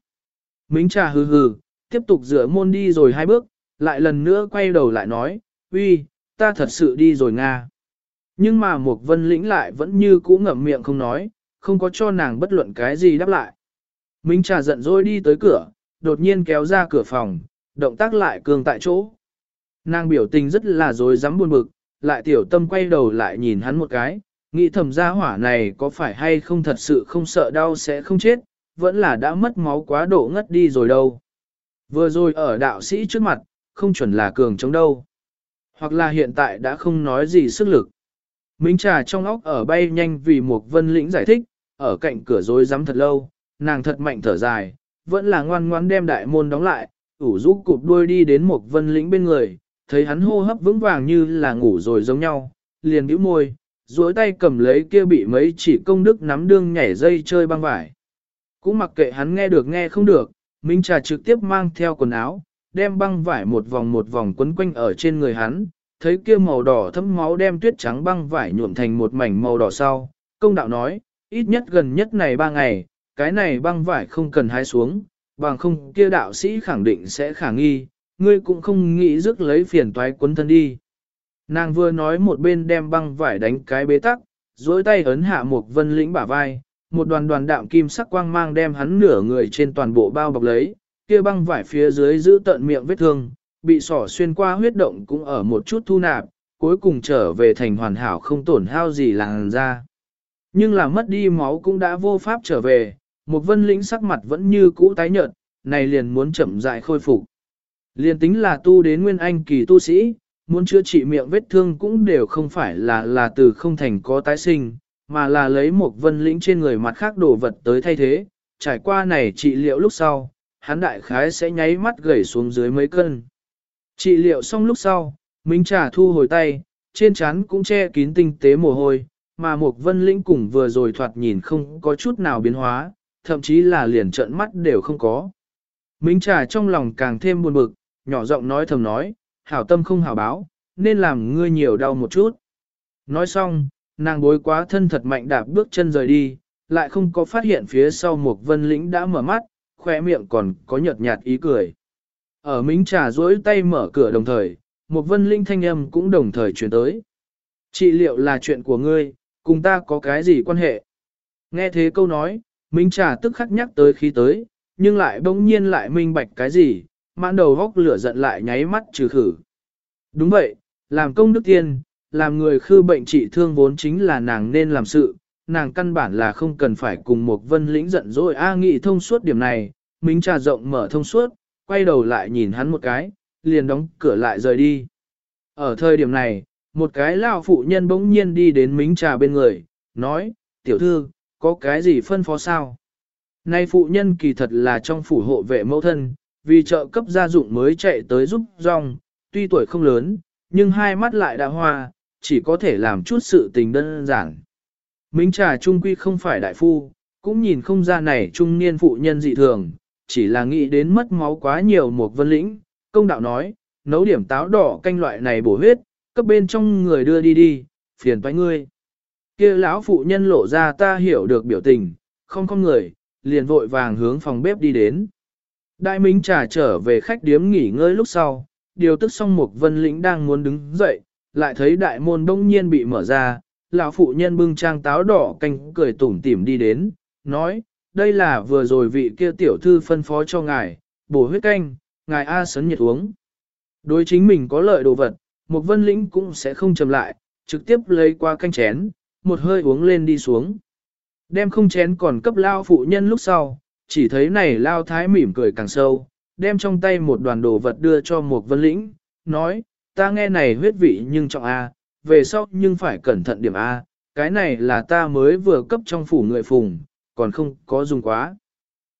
Mính trà hừ hừ, tiếp tục dựa môn đi rồi hai bước, lại lần nữa quay đầu lại nói, uy, ta thật sự đi rồi Nga. Nhưng mà một vân lĩnh lại vẫn như cũ ngậm miệng không nói, không có cho nàng bất luận cái gì đáp lại. Minh trà giận dỗi đi tới cửa, đột nhiên kéo ra cửa phòng, động tác lại cường tại chỗ. Nàng biểu tình rất là dối dám buồn bực, lại tiểu tâm quay đầu lại nhìn hắn một cái, nghĩ thầm gia hỏa này có phải hay không thật sự không sợ đau sẽ không chết, vẫn là đã mất máu quá độ ngất đi rồi đâu. Vừa rồi ở đạo sĩ trước mặt, không chuẩn là cường chống đâu. Hoặc là hiện tại đã không nói gì sức lực. Minh trà trong óc ở bay nhanh vì một vân lĩnh giải thích, ở cạnh cửa rối rắm thật lâu, nàng thật mạnh thở dài, vẫn là ngoan ngoan đem đại môn đóng lại, ủ rũ cụp đuôi đi đến một vân lĩnh bên người, thấy hắn hô hấp vững vàng như là ngủ rồi giống nhau, liền bĩu môi, duỗi tay cầm lấy kia bị mấy chỉ công đức nắm đương nhảy dây chơi băng vải. Cũng mặc kệ hắn nghe được nghe không được, Minh Trà trực tiếp mang theo quần áo, đem băng vải một vòng một vòng quấn quanh ở trên người hắn, thấy kia màu đỏ thấm máu đem tuyết trắng băng vải nhuộm thành một mảnh màu đỏ sau. Công đạo nói, ít nhất gần nhất này ba ngày, cái này băng vải không cần hái xuống, bằng không kia đạo sĩ khẳng định sẽ khả nghi, ngươi cũng không nghĩ rước lấy phiền toái quấn thân đi. Nàng vừa nói một bên đem băng vải đánh cái bế tắc, dối tay ấn hạ một vân lĩnh bả vai, một đoàn đoàn đạm kim sắc quang mang đem hắn nửa người trên toàn bộ bao bọc lấy, kia băng vải phía dưới giữ tận miệng vết thương, bị sỏ xuyên qua huyết động cũng ở một chút thu nạp, cuối cùng trở về thành hoàn hảo không tổn hao gì làn ra. Nhưng là mất đi máu cũng đã vô pháp trở về, một vân lĩnh sắc mặt vẫn như cũ tái nhợt, này liền muốn chậm dại khôi phục liên tính là tu đến nguyên anh kỳ tu sĩ, muốn chữa trị miệng vết thương cũng đều không phải là là từ không thành có tái sinh, mà là lấy một vân lĩnh trên người mặt khác đồ vật tới thay thế, trải qua này trị liệu lúc sau, hắn đại khái sẽ nháy mắt gầy xuống dưới mấy cân. Trị liệu xong lúc sau, Minh Trà thu hồi tay, trên trán cũng che kín tinh tế mồ hôi, mà một vân lĩnh cùng vừa rồi thoạt nhìn không có chút nào biến hóa, thậm chí là liền trợn mắt đều không có. Minh Trà trong lòng càng thêm buồn bực, nhỏ giọng nói thầm nói, hảo tâm không hảo báo, nên làm ngươi nhiều đau một chút. Nói xong, nàng bối quá thân thật mạnh đạp bước chân rời đi, lại không có phát hiện phía sau một vân lĩnh đã mở mắt, khoe miệng còn có nhợt nhạt ý cười. Ở Mính Trà duỗi tay mở cửa đồng thời, một vân linh thanh âm cũng đồng thời chuyển tới. Trị liệu là chuyện của ngươi, cùng ta có cái gì quan hệ? Nghe thế câu nói, Minh Trà tức khắc nhắc tới khí tới, nhưng lại bỗng nhiên lại minh bạch cái gì, mãn đầu góc lửa giận lại nháy mắt trừ khử. Đúng vậy, làm công đức tiên, làm người khư bệnh trị thương vốn chính là nàng nên làm sự, nàng căn bản là không cần phải cùng một vân lĩnh giận dỗi A nghị thông suốt điểm này, Minh Trà rộng mở thông suốt, quay đầu lại nhìn hắn một cái, liền đóng cửa lại rời đi. Ở thời điểm này, một cái lao phụ nhân bỗng nhiên đi đến Minh Trà bên người, nói, tiểu thư, có cái gì phân phó sao? Nay phụ nhân kỳ thật là trong phủ hộ vệ mẫu thân, vì trợ cấp gia dụng mới chạy tới giúp rong, tuy tuổi không lớn, nhưng hai mắt lại đã hoa, chỉ có thể làm chút sự tình đơn giản. Minh trà trung quy không phải đại phu, cũng nhìn không ra này trung niên phụ nhân dị thường, chỉ là nghĩ đến mất máu quá nhiều một vân lĩnh, công đạo nói, nấu điểm táo đỏ canh loại này bổ huyết, cấp bên trong người đưa đi đi, phiền toái ngươi. Kia lão phụ nhân lộ ra ta hiểu được biểu tình, không con người, liền vội vàng hướng phòng bếp đi đến. Đại Minh trà trở về khách điếm nghỉ ngơi lúc sau, điều tức xong mục vân lĩnh đang muốn đứng dậy, lại thấy đại môn đông nhiên bị mở ra, lão phụ nhân bưng trang táo đỏ canh cười tủm tỉm đi đến, nói, đây là vừa rồi vị kia tiểu thư phân phó cho ngài, bổ huyết canh, ngài A sấn nhiệt uống. Đối chính mình có lợi đồ vật, mục vân lĩnh cũng sẽ không chầm lại, trực tiếp lấy qua canh chén, một hơi uống lên đi xuống. Đem không chén còn cấp lao phụ nhân lúc sau, chỉ thấy này lao thái mỉm cười càng sâu, đem trong tay một đoàn đồ vật đưa cho một vân lĩnh, nói, ta nghe này huyết vị nhưng trọng A, về sau nhưng phải cẩn thận điểm A, cái này là ta mới vừa cấp trong phủ người phùng, còn không có dùng quá.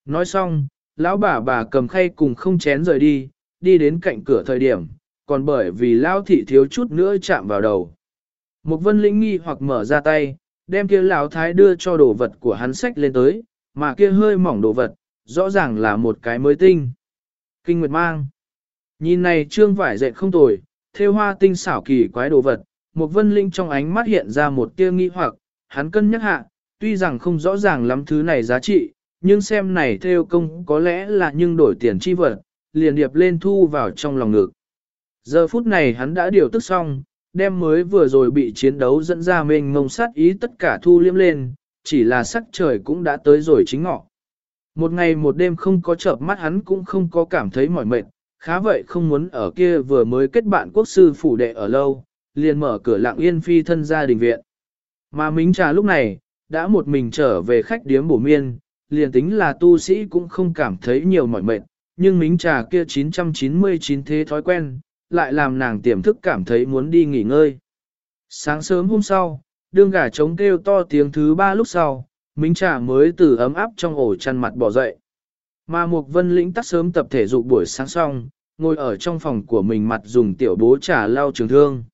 Nói xong, lão bà bà cầm khay cùng không chén rời đi, đi đến cạnh cửa thời điểm, còn bởi vì lao thị thiếu chút nữa chạm vào đầu. Một vân lĩnh nghi hoặc mở ra tay, đem kia lão thái đưa cho đồ vật của hắn sách lên tới, mà kia hơi mỏng đồ vật, rõ ràng là một cái mới tinh. Kinh Nguyệt mang. Nhìn này trương vải dệt không tồi, theo hoa tinh xảo kỳ quái đồ vật, một vân linh trong ánh mắt hiện ra một tia nghi hoặc, hắn cân nhắc hạ, tuy rằng không rõ ràng lắm thứ này giá trị, nhưng xem này theo công có lẽ là nhưng đổi tiền chi vật, liền điệp lên thu vào trong lòng ngực. Giờ phút này hắn đã điều tức xong, đem mới vừa rồi bị chiến đấu dẫn ra mình ngông sát ý tất cả thu liếm lên, chỉ là sắc trời cũng đã tới rồi chính ngọ. Một ngày một đêm không có chợp mắt hắn cũng không có cảm thấy mỏi mệt, khá vậy không muốn ở kia vừa mới kết bạn quốc sư phủ đệ ở lâu, liền mở cửa lặng yên phi thân ra đình viện. Mà Mính Trà lúc này, đã một mình trở về khách điếm bổ miên, liền tính là tu sĩ cũng không cảm thấy nhiều mỏi mệt, nhưng Mính Trà kia 999 thế thói quen, lại làm nàng tiềm thức cảm thấy muốn đi nghỉ ngơi. Sáng sớm hôm sau, đương gà trống kêu to tiếng thứ ba lúc sau, Minh Trà mới từ ấm áp trong ổ chăn mặt bỏ dậy. Mà Mục Vân Lĩnh tắt sớm tập thể dục buổi sáng xong, ngồi ở trong phòng của mình mặt dùng tiểu bố trà lau trường thương.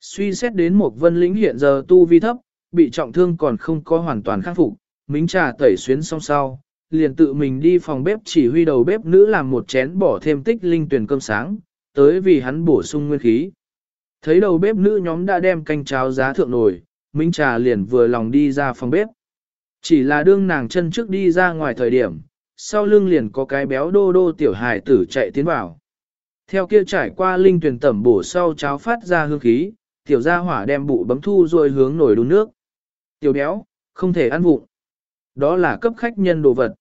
Suy xét đến Mục Vân Lĩnh hiện giờ tu vi thấp, bị trọng thương còn không có hoàn toàn khắc phục, Minh Trà tẩy xuyến xong sau, liền tự mình đi phòng bếp chỉ huy đầu bếp nữ làm một chén bỏ thêm tích linh tuyển cơm sáng, tới vì hắn bổ sung nguyên khí. Thấy đầu bếp nữ nhóm đã đem canh cháo giá thượng nổi, Minh Trà liền vừa lòng đi ra phòng bếp. Chỉ là đương nàng chân trước đi ra ngoài thời điểm, sau lưng liền có cái béo đô đô tiểu hài tử chạy tiến vào. Theo kia trải qua linh tuyển tẩm bổ sau cháo phát ra hương khí, tiểu gia hỏa đem bụ bấm thu rồi hướng nổi đun nước. Tiểu béo, không thể ăn vụng. Đó là cấp khách nhân đồ vật.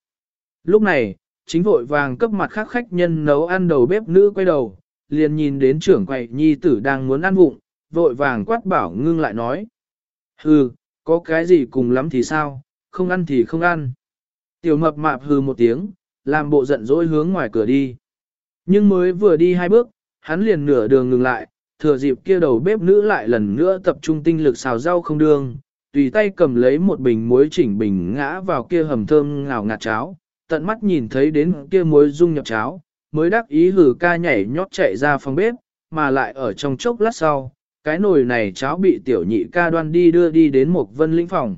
Lúc này, chính vội vàng cấp mặt khác khách nhân nấu ăn đầu bếp nữ quay đầu, liền nhìn đến trưởng quầy nhi tử đang muốn ăn vụng, vội vàng quát bảo ngưng lại nói. Hừ, có cái gì cùng lắm thì sao, không ăn thì không ăn. Tiểu mập mạp hừ một tiếng, làm bộ giận dỗi hướng ngoài cửa đi. Nhưng mới vừa đi hai bước, hắn liền nửa đường ngừng lại, thừa dịp kia đầu bếp nữ lại lần nữa tập trung tinh lực xào rau không đường, tùy tay cầm lấy một bình muối chỉnh bình ngã vào kia hầm thơm ngào ngạt cháo, tận mắt nhìn thấy đến kia muối dung nhập cháo, mới đắc ý hử ca nhảy nhót chạy ra phòng bếp, mà lại ở trong chốc lát sau, cái nồi này cháo bị tiểu nhị ca đoan đi đưa đi đến một vân lĩnh phòng.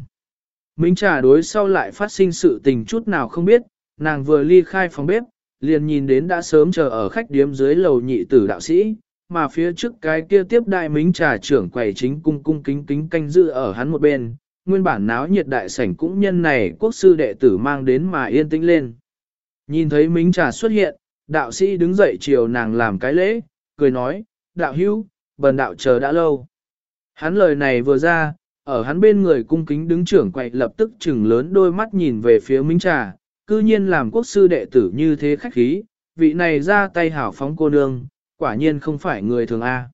Minh trà đối sau lại phát sinh sự tình chút nào không biết, nàng vừa ly khai phòng bếp, liền nhìn đến đã sớm chờ ở khách điếm dưới lầu nhị tử đạo sĩ, mà phía trước cái kia tiếp đại minh trà trưởng quầy chính cung cung kính kính canh giữ ở hắn một bên, nguyên bản náo nhiệt đại sảnh cũng nhân này quốc sư đệ tử mang đến mà yên tĩnh lên. Nhìn thấy minh trà xuất hiện, đạo sĩ đứng dậy chiều nàng làm cái lễ, cười nói, đạo hữu, bần đạo chờ đã lâu. Hắn lời này vừa ra, ở hắn bên người cung kính đứng trưởng quậy lập tức chừng lớn đôi mắt nhìn về phía Minh Trà, cư nhiên làm quốc sư đệ tử như thế khách khí, vị này ra tay hảo phóng cô nương, quả nhiên không phải người thường A.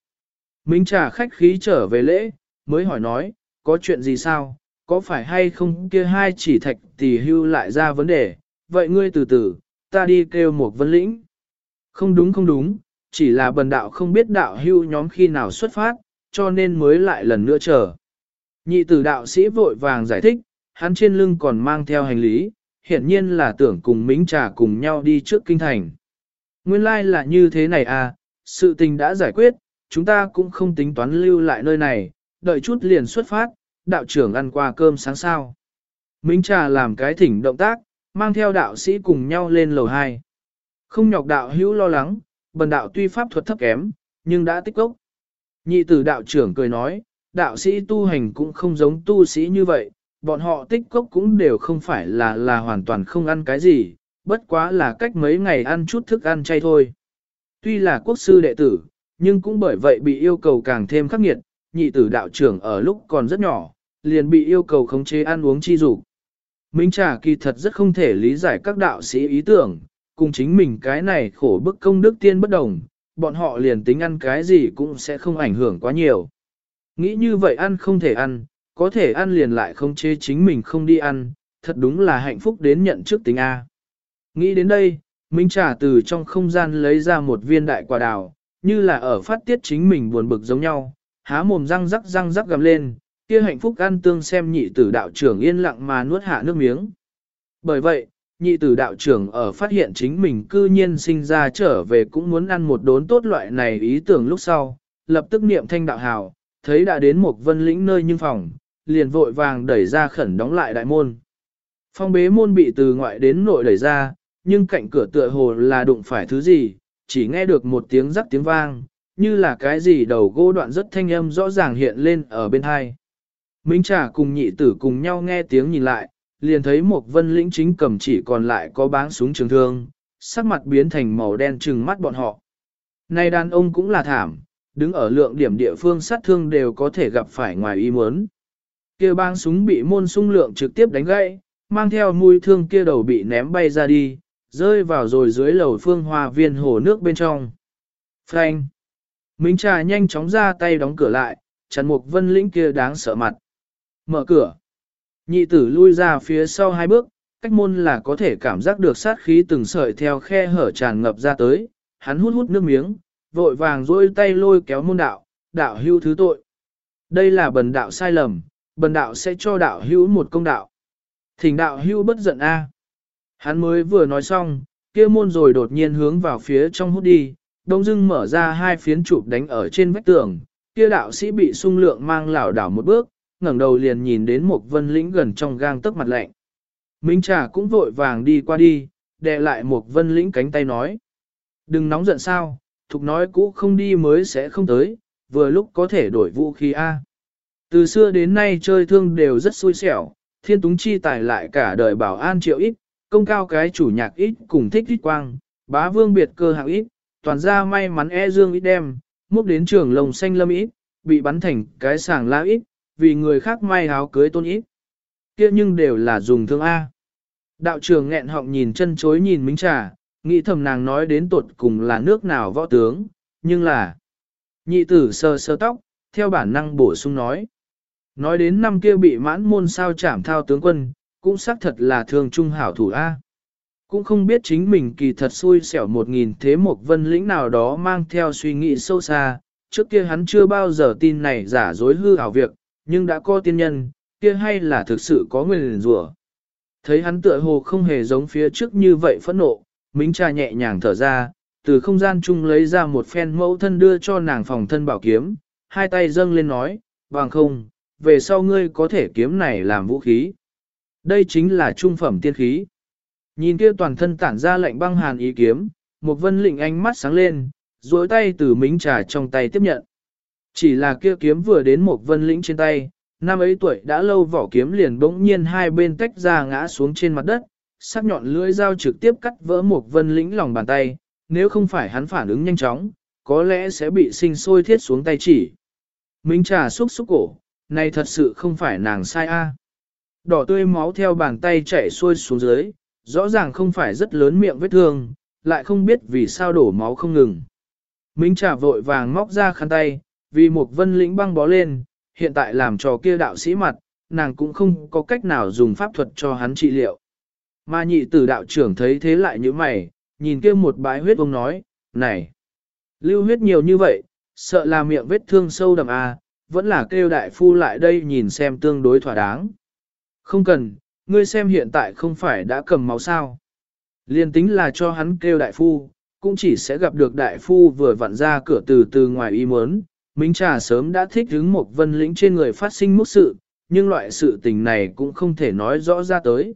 Minh Trà khách khí trở về lễ, mới hỏi nói, có chuyện gì sao, có phải hay không kia hai chỉ thạch tỷ hưu lại ra vấn đề, vậy ngươi từ từ, ta đi kêu một vân lĩnh. Không đúng không đúng, chỉ là bần đạo không biết đạo hưu nhóm khi nào xuất phát, cho nên mới lại lần nữa chờ. Nhị tử đạo sĩ vội vàng giải thích, hắn trên lưng còn mang theo hành lý, hiển nhiên là tưởng cùng mính trà cùng nhau đi trước kinh thành. Nguyên lai like là như thế này à, sự tình đã giải quyết, chúng ta cũng không tính toán lưu lại nơi này, đợi chút liền xuất phát, đạo trưởng ăn qua cơm sáng sao. Mính trà làm cái thỉnh động tác, mang theo đạo sĩ cùng nhau lên lầu 2. Không nhọc đạo hữu lo lắng, bần đạo tuy pháp thuật thấp kém, nhưng đã tích cốc. Nhị tử đạo trưởng cười nói, đạo sĩ tu hành cũng không giống tu sĩ như vậy, bọn họ tích cốc cũng đều không phải là là hoàn toàn không ăn cái gì, bất quá là cách mấy ngày ăn chút thức ăn chay thôi. Tuy là quốc sư đệ tử, nhưng cũng bởi vậy bị yêu cầu càng thêm khắc nghiệt, nhị tử đạo trưởng ở lúc còn rất nhỏ, liền bị yêu cầu khống chế ăn uống chi dục. Minh Trà kỳ thật rất không thể lý giải các đạo sĩ ý tưởng, cùng chính mình cái này khổ bức công đức tiên bất đồng, bọn họ liền tính ăn cái gì cũng sẽ không ảnh hưởng quá nhiều. Nghĩ như vậy ăn không thể ăn, có thể ăn liền lại không chế chính mình không đi ăn, thật đúng là hạnh phúc đến nhận trước tính A. Nghĩ đến đây, Minh Trà từ trong không gian lấy ra một viên đại quả đào, như là ở phát tiết chính mình buồn bực giống nhau, há mồm răng rắc răng rắc gầm lên, kia hạnh phúc ăn tương xem nhị tử đạo trưởng yên lặng mà nuốt hạ nước miếng. Bởi vậy, nhị tử đạo trưởng ở phát hiện chính mình cư nhiên sinh ra trở về cũng muốn ăn một đốn tốt loại này ý tưởng lúc sau, lập tức niệm thanh đạo hào, thấy đã đến một vân lĩnh nơi nhưng phòng, liền vội vàng đẩy ra khẩn đóng lại đại môn. Phong bế môn bị từ ngoại đến nội đẩy ra, nhưng cạnh cửa tựa hồ là đụng phải thứ gì, chỉ nghe được một tiếng rắc tiếng vang, như là cái gì đầu gỗ đoạn rất thanh âm rõ ràng hiện lên ở bên hai. Minh Trà cùng nhị tử cùng nhau nghe tiếng nhìn lại, liền thấy một vân lĩnh chính cầm chỉ còn lại có báng súng trường thương, sắc mặt biến thành màu đen trừng mắt bọn họ. Này đàn ông cũng là thảm, đứng ở lượng điểm địa phương sát thương đều có thể gặp phải ngoài ý muốn. Kia bang súng bị môn sung lượng trực tiếp đánh gãy, mang theo mũi thương kia đầu bị ném bay ra đi, rơi vào rồi dưới lầu phương hoa viên hồ nước bên trong. Frank! Minh Trà nhanh chóng ra tay đóng cửa lại, chặn một vân lĩnh kia đáng sợ mặt. Mở cửa. Nhị tử lui ra phía sau hai bước, cách môn là có thể cảm giác được sát khí từng sợi theo khe hở tràn ngập ra tới, hắn hút hút nước miếng, vội vàng dôi tay lôi kéo môn đạo, đạo hưu thứ tội. Đây là bần đạo sai lầm, bần đạo sẽ cho đạo hưu một công đạo. Thỉnh đạo hưu bất giận a. Hắn mới vừa nói xong, kia môn rồi đột nhiên hướng vào phía trong hút đi, đông dưng mở ra hai phiến chụp đánh ở trên vách tường, kia đạo sĩ bị sung lượng mang lảo đảo một bước, ngẩng đầu liền nhìn đến một vân lĩnh gần trong gang tấc mặt lạnh. Minh Trà cũng vội vàng đi qua đi, đè lại một vân lĩnh cánh tay nói. Đừng nóng giận sao, thục nói cũ không đi mới sẽ không tới, vừa lúc có thể đổi vũ khí A. Từ xưa đến nay chơi thương đều rất xui xẻo, thiên túng chi tài lại cả đời bảo an triệu ít, công cao cái chủ nhạc ít cùng thích ít quang, bá vương biệt cơ hạng ít, toàn ra may mắn e dương ít đem, múc đến trường lồng xanh lâm ít, bị bắn thành cái sàng la ít, vì người khác may áo cưới tôn ít. kia nhưng đều là dùng thương A. Đạo trưởng nghẹn họng nhìn chân chối nhìn Minh Trà, nghĩ thầm nàng nói đến tột cùng là nước nào võ tướng, nhưng là... Nhị tử sơ sơ tóc, theo bản năng bổ sung nói. Nói đến năm kia bị mãn môn sao chảm thao tướng quân, cũng xác thật là thường trung hảo thủ A. Cũng không biết chính mình kỳ thật xui xẻo một nghìn thế một vân lĩnh nào đó mang theo suy nghĩ sâu xa, trước kia hắn chưa bao giờ tin này giả dối hư ảo việc, nhưng đã có tiên nhân, kia hay là thực sự có nguyên rủa. Thấy hắn tựa hồ không hề giống phía trước như vậy phẫn nộ, Mính trà nhẹ nhàng thở ra, từ không gian chung lấy ra một phen mẫu thân đưa cho nàng phòng thân bảo kiếm, hai tay dâng lên nói, vàng không, về sau ngươi có thể kiếm này làm vũ khí. Đây chính là trung phẩm tiên khí. Nhìn kia toàn thân tản ra lệnh băng hàn ý kiếm, một vân lĩnh ánh mắt sáng lên, duỗi tay từ mính trà trong tay tiếp nhận. Chỉ là kia kiếm vừa đến một vân lĩnh trên tay, năm ấy tuổi đã lâu vỏ kiếm liền bỗng nhiên hai bên tách ra ngã xuống trên mặt đất, sắc nhọn lưỡi dao trực tiếp cắt vỡ một vân lĩnh lòng bàn tay, nếu không phải hắn phản ứng nhanh chóng, có lẽ sẽ bị sinh sôi thiết xuống tay chỉ. Minh trà xúc xúc cổ, này thật sự không phải nàng sai a. Đỏ tươi máu theo bàn tay chảy xuôi xuống dưới, rõ ràng không phải rất lớn miệng vết thương, lại không biết vì sao đổ máu không ngừng. Minh trà vội vàng móc ra khăn tay, vì một vân lĩnh băng bó lên, hiện tại làm cho kia đạo sĩ mặt, nàng cũng không có cách nào dùng pháp thuật cho hắn trị liệu. Mà nhị tử đạo trưởng thấy thế lại như mày, nhìn kia một bãi huyết ông nói, này, lưu huyết nhiều như vậy, sợ là miệng vết thương sâu đậm à, vẫn là kêu đại phu lại đây nhìn xem tương đối thỏa đáng. Không cần, ngươi xem hiện tại không phải đã cầm máu sao. Liên tính là cho hắn kêu đại phu, cũng chỉ sẽ gặp được đại phu vừa vặn ra cửa từ từ ngoài ý muốn. Minh Trà sớm đã thích hứng một vân lĩnh trên người phát sinh mức sự, nhưng loại sự tình này cũng không thể nói rõ ra tới.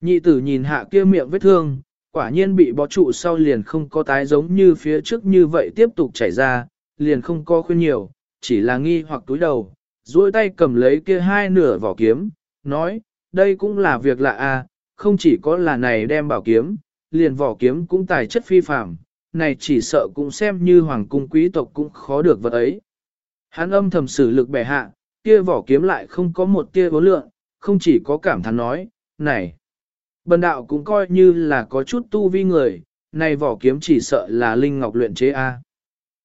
Nhị tử nhìn hạ kia miệng vết thương, quả nhiên bị bó trụ sau liền không có tái giống như phía trước như vậy tiếp tục chảy ra, liền không có khuyên nhiều, chỉ là nghi hoặc túi đầu, duỗi tay cầm lấy kia hai nửa vỏ kiếm, nói, đây cũng là việc lạ à, không chỉ có là này đem bảo kiếm, liền vỏ kiếm cũng tài chất phi phạm, này chỉ sợ cũng xem như hoàng cung quý tộc cũng khó được vật ấy. Hắn âm thầm sử lực bẻ hạ, kia vỏ kiếm lại không có một tia vô lượng, không chỉ có cảm thán nói, này, bần đạo cũng coi như là có chút tu vi người, này vỏ kiếm chỉ sợ là linh ngọc luyện chế A.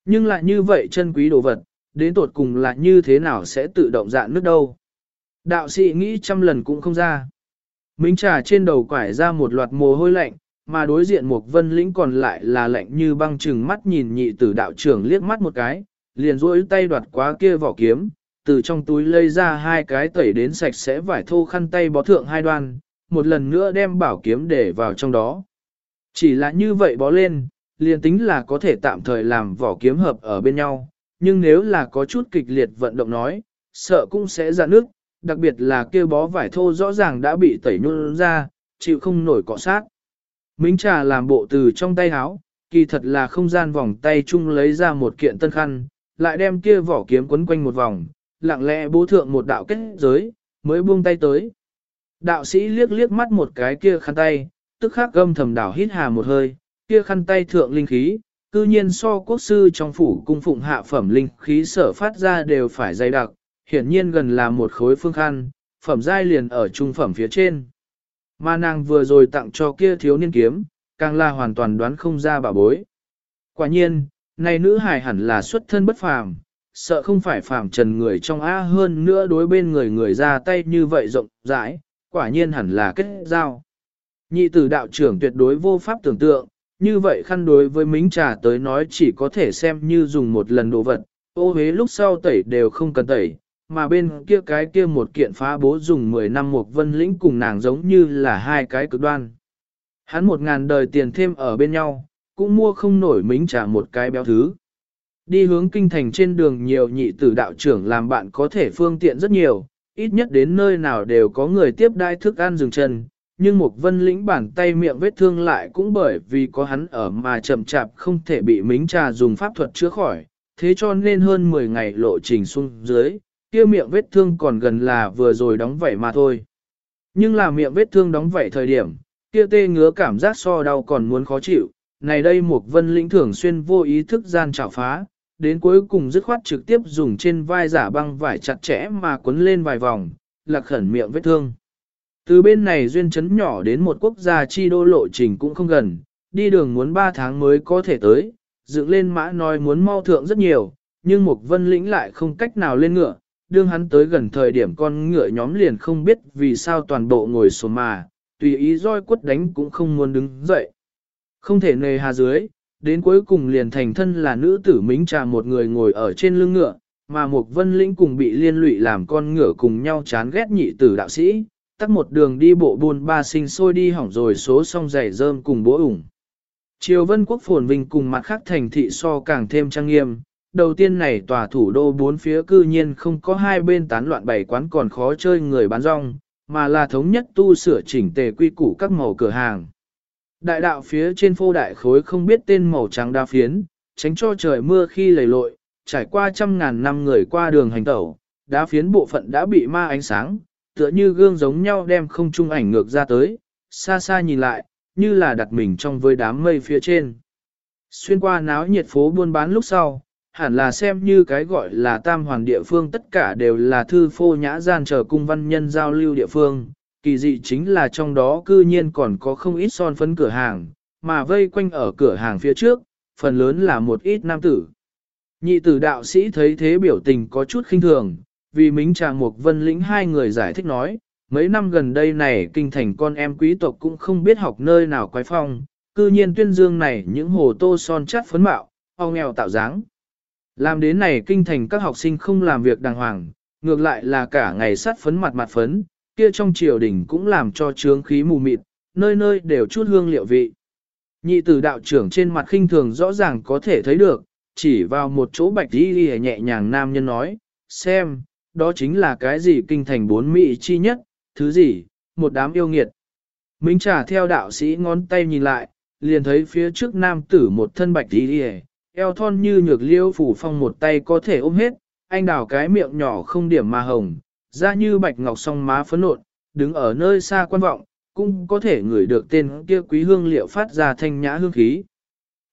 Nhưng lại như vậy chân quý đồ vật, đến tột cùng là như thế nào sẽ tự động dạn nước đâu. Đạo sĩ nghĩ trăm lần cũng không ra. Minh trà trên đầu quải ra một loạt mồ hôi lạnh, mà đối diện một vân lĩnh còn lại là lạnh như băng chừng mắt nhìn nhị tử đạo trưởng liếc mắt một cái, liền duỗi tay đoạt quá kia vỏ kiếm, từ trong túi lấy ra hai cái tẩy đến sạch sẽ vải thô khăn tay bó thượng hai đoan, một lần nữa đem bảo kiếm để vào trong đó. Chỉ là như vậy bó lên, liền tính là có thể tạm thời làm vỏ kiếm hợp ở bên nhau, nhưng nếu là có chút kịch liệt vận động nói, sợ cũng sẽ ra nước, đặc biệt là kia bó vải thô rõ ràng đã bị tẩy nhún ra, chịu không nổi cọ sát. Minh trà làm bộ từ trong tay áo, kỳ thật là không gian vòng tay chung lấy ra một kiện tân khăn, lại đem kia vỏ kiếm quấn quanh một vòng, lặng lẽ bố thượng một đạo kết giới, mới buông tay tới. Đạo sĩ liếc liếc mắt một cái kia khăn tay, tức khắc gâm thầm đảo hít hà một hơi, kia khăn tay thượng linh khí, cư nhiên so quốc sư trong phủ cung phụng hạ phẩm linh khí sở phát ra đều phải dày đặc, hiển nhiên gần là một khối phương khăn, phẩm giai liền ở trung phẩm phía trên. Mà nàng vừa rồi tặng cho kia thiếu niên kiếm, càng là hoàn toàn đoán không ra bà bối. Quả nhiên, này nữ hài hẳn là xuất thân bất phàm, sợ không phải phàm trần người trong A hơn nữa đối bên người người ra tay như vậy rộng rãi, quả nhiên hẳn là kết giao. Nhị tử đạo trưởng tuyệt đối vô pháp tưởng tượng, như vậy khăn đối với mính trà tới nói chỉ có thể xem như dùng một lần đồ vật, ô hế lúc sau tẩy đều không cần tẩy, mà bên kia cái kia một kiện phá bố dùng 10 năm một vân lĩnh cùng nàng giống như là hai cái cực đoan. Hắn một ngàn đời tiền thêm ở bên nhau, cũng mua không nổi mính trà một cái béo thứ. Đi hướng kinh thành trên đường nhiều nhị tử đạo trưởng làm bạn có thể phương tiện rất nhiều, ít nhất đến nơi nào đều có người tiếp đai thức ăn dừng chân, nhưng một vân lĩnh bản tay miệng vết thương lại cũng bởi vì có hắn ở mà chậm chạp không thể bị mính trà dùng pháp thuật chữa khỏi, thế cho nên hơn 10 ngày lộ trình xuống dưới, kia miệng vết thương còn gần là vừa rồi đóng vảy mà thôi. Nhưng là miệng vết thương đóng vảy thời điểm, kia tê ngứa cảm giác so đau còn muốn khó chịu, này đây một vân lĩnh thường xuyên vô ý thức gian trảo phá, đến cuối cùng dứt khoát trực tiếp dùng trên vai giả băng vải chặt chẽ mà quấn lên vài vòng, lạc khẩn miệng vết thương. Từ bên này duyên chấn nhỏ đến một quốc gia chi đô lộ trình cũng không gần, đi đường muốn 3 tháng mới có thể tới, dựng lên mã nói muốn mau thượng rất nhiều, nhưng một vân lĩnh lại không cách nào lên ngựa, đương hắn tới gần thời điểm con ngựa nhóm liền không biết vì sao toàn bộ ngồi xuống mà, tùy ý roi quất đánh cũng không muốn đứng dậy. Không thể nề hà dưới, đến cuối cùng liền thành thân là nữ tử mính trà một người ngồi ở trên lưng ngựa, mà một vân lĩnh cùng bị liên lụy làm con ngựa cùng nhau chán ghét nhị tử đạo sĩ, tắt một đường đi bộ buôn ba sinh sôi đi hỏng rồi số song giày rơm cùng bố ủng. Triều vân quốc phồn vinh cùng mặt khác thành thị so càng thêm trang nghiêm, đầu tiên này tòa thủ đô bốn phía cư nhiên không có hai bên tán loạn bảy quán còn khó chơi người bán rong, mà là thống nhất tu sửa chỉnh tề quy củ các màu cửa hàng. Đại đạo phía trên phô đại khối không biết tên màu trắng đa phiến, tránh cho trời mưa khi lầy lội, trải qua trăm ngàn năm người qua đường hành tẩu, đá phiến bộ phận đã bị ma ánh sáng, tựa như gương giống nhau đem không trung ảnh ngược ra tới, xa xa nhìn lại, như là đặt mình trong với đám mây phía trên. Xuyên qua náo nhiệt phố buôn bán lúc sau, hẳn là xem như cái gọi là tam hoàn địa phương tất cả đều là thư phô nhã gian chờ cung văn nhân giao lưu địa phương. Kỳ dị chính là trong đó cư nhiên còn có không ít son phấn cửa hàng, mà vây quanh ở cửa hàng phía trước, phần lớn là một ít nam tử. Nhị tử đạo sĩ thấy thế biểu tình có chút khinh thường, vì Mính Trà Mục Vân Lĩnh hai người giải thích nói, mấy năm gần đây này kinh thành con em quý tộc cũng không biết học nơi nào quái phong, cư nhiên tuyên dương này những hồ tô son chát phấn mạo, ao nghèo tạo dáng. Làm đến này kinh thành các học sinh không làm việc đàng hoàng, ngược lại là cả ngày sát phấn mặt mặt phấn, kia trong triều đình cũng làm cho trướng khí mù mịt, nơi nơi đều chút hương liệu vị. Nhị tử đạo trưởng trên mặt khinh thường rõ ràng có thể thấy được, chỉ vào một chỗ bạch đi ghi nhẹ nhàng nam nhân nói, xem, đó chính là cái gì kinh thành bốn mỹ chi nhất, thứ gì, một đám yêu nghiệt. Minh trả theo đạo sĩ ngón tay nhìn lại, liền thấy phía trước nam tử một thân bạch đi ghi eo thon như nhược liêu phủ phong một tay có thể ôm hết, anh đào cái miệng nhỏ không điểm mà hồng, ra như bạch ngọc song má phấn nộn, đứng ở nơi xa quan vọng, cũng có thể ngửi được tên kia quý hương liệu phát ra thanh nhã hương khí.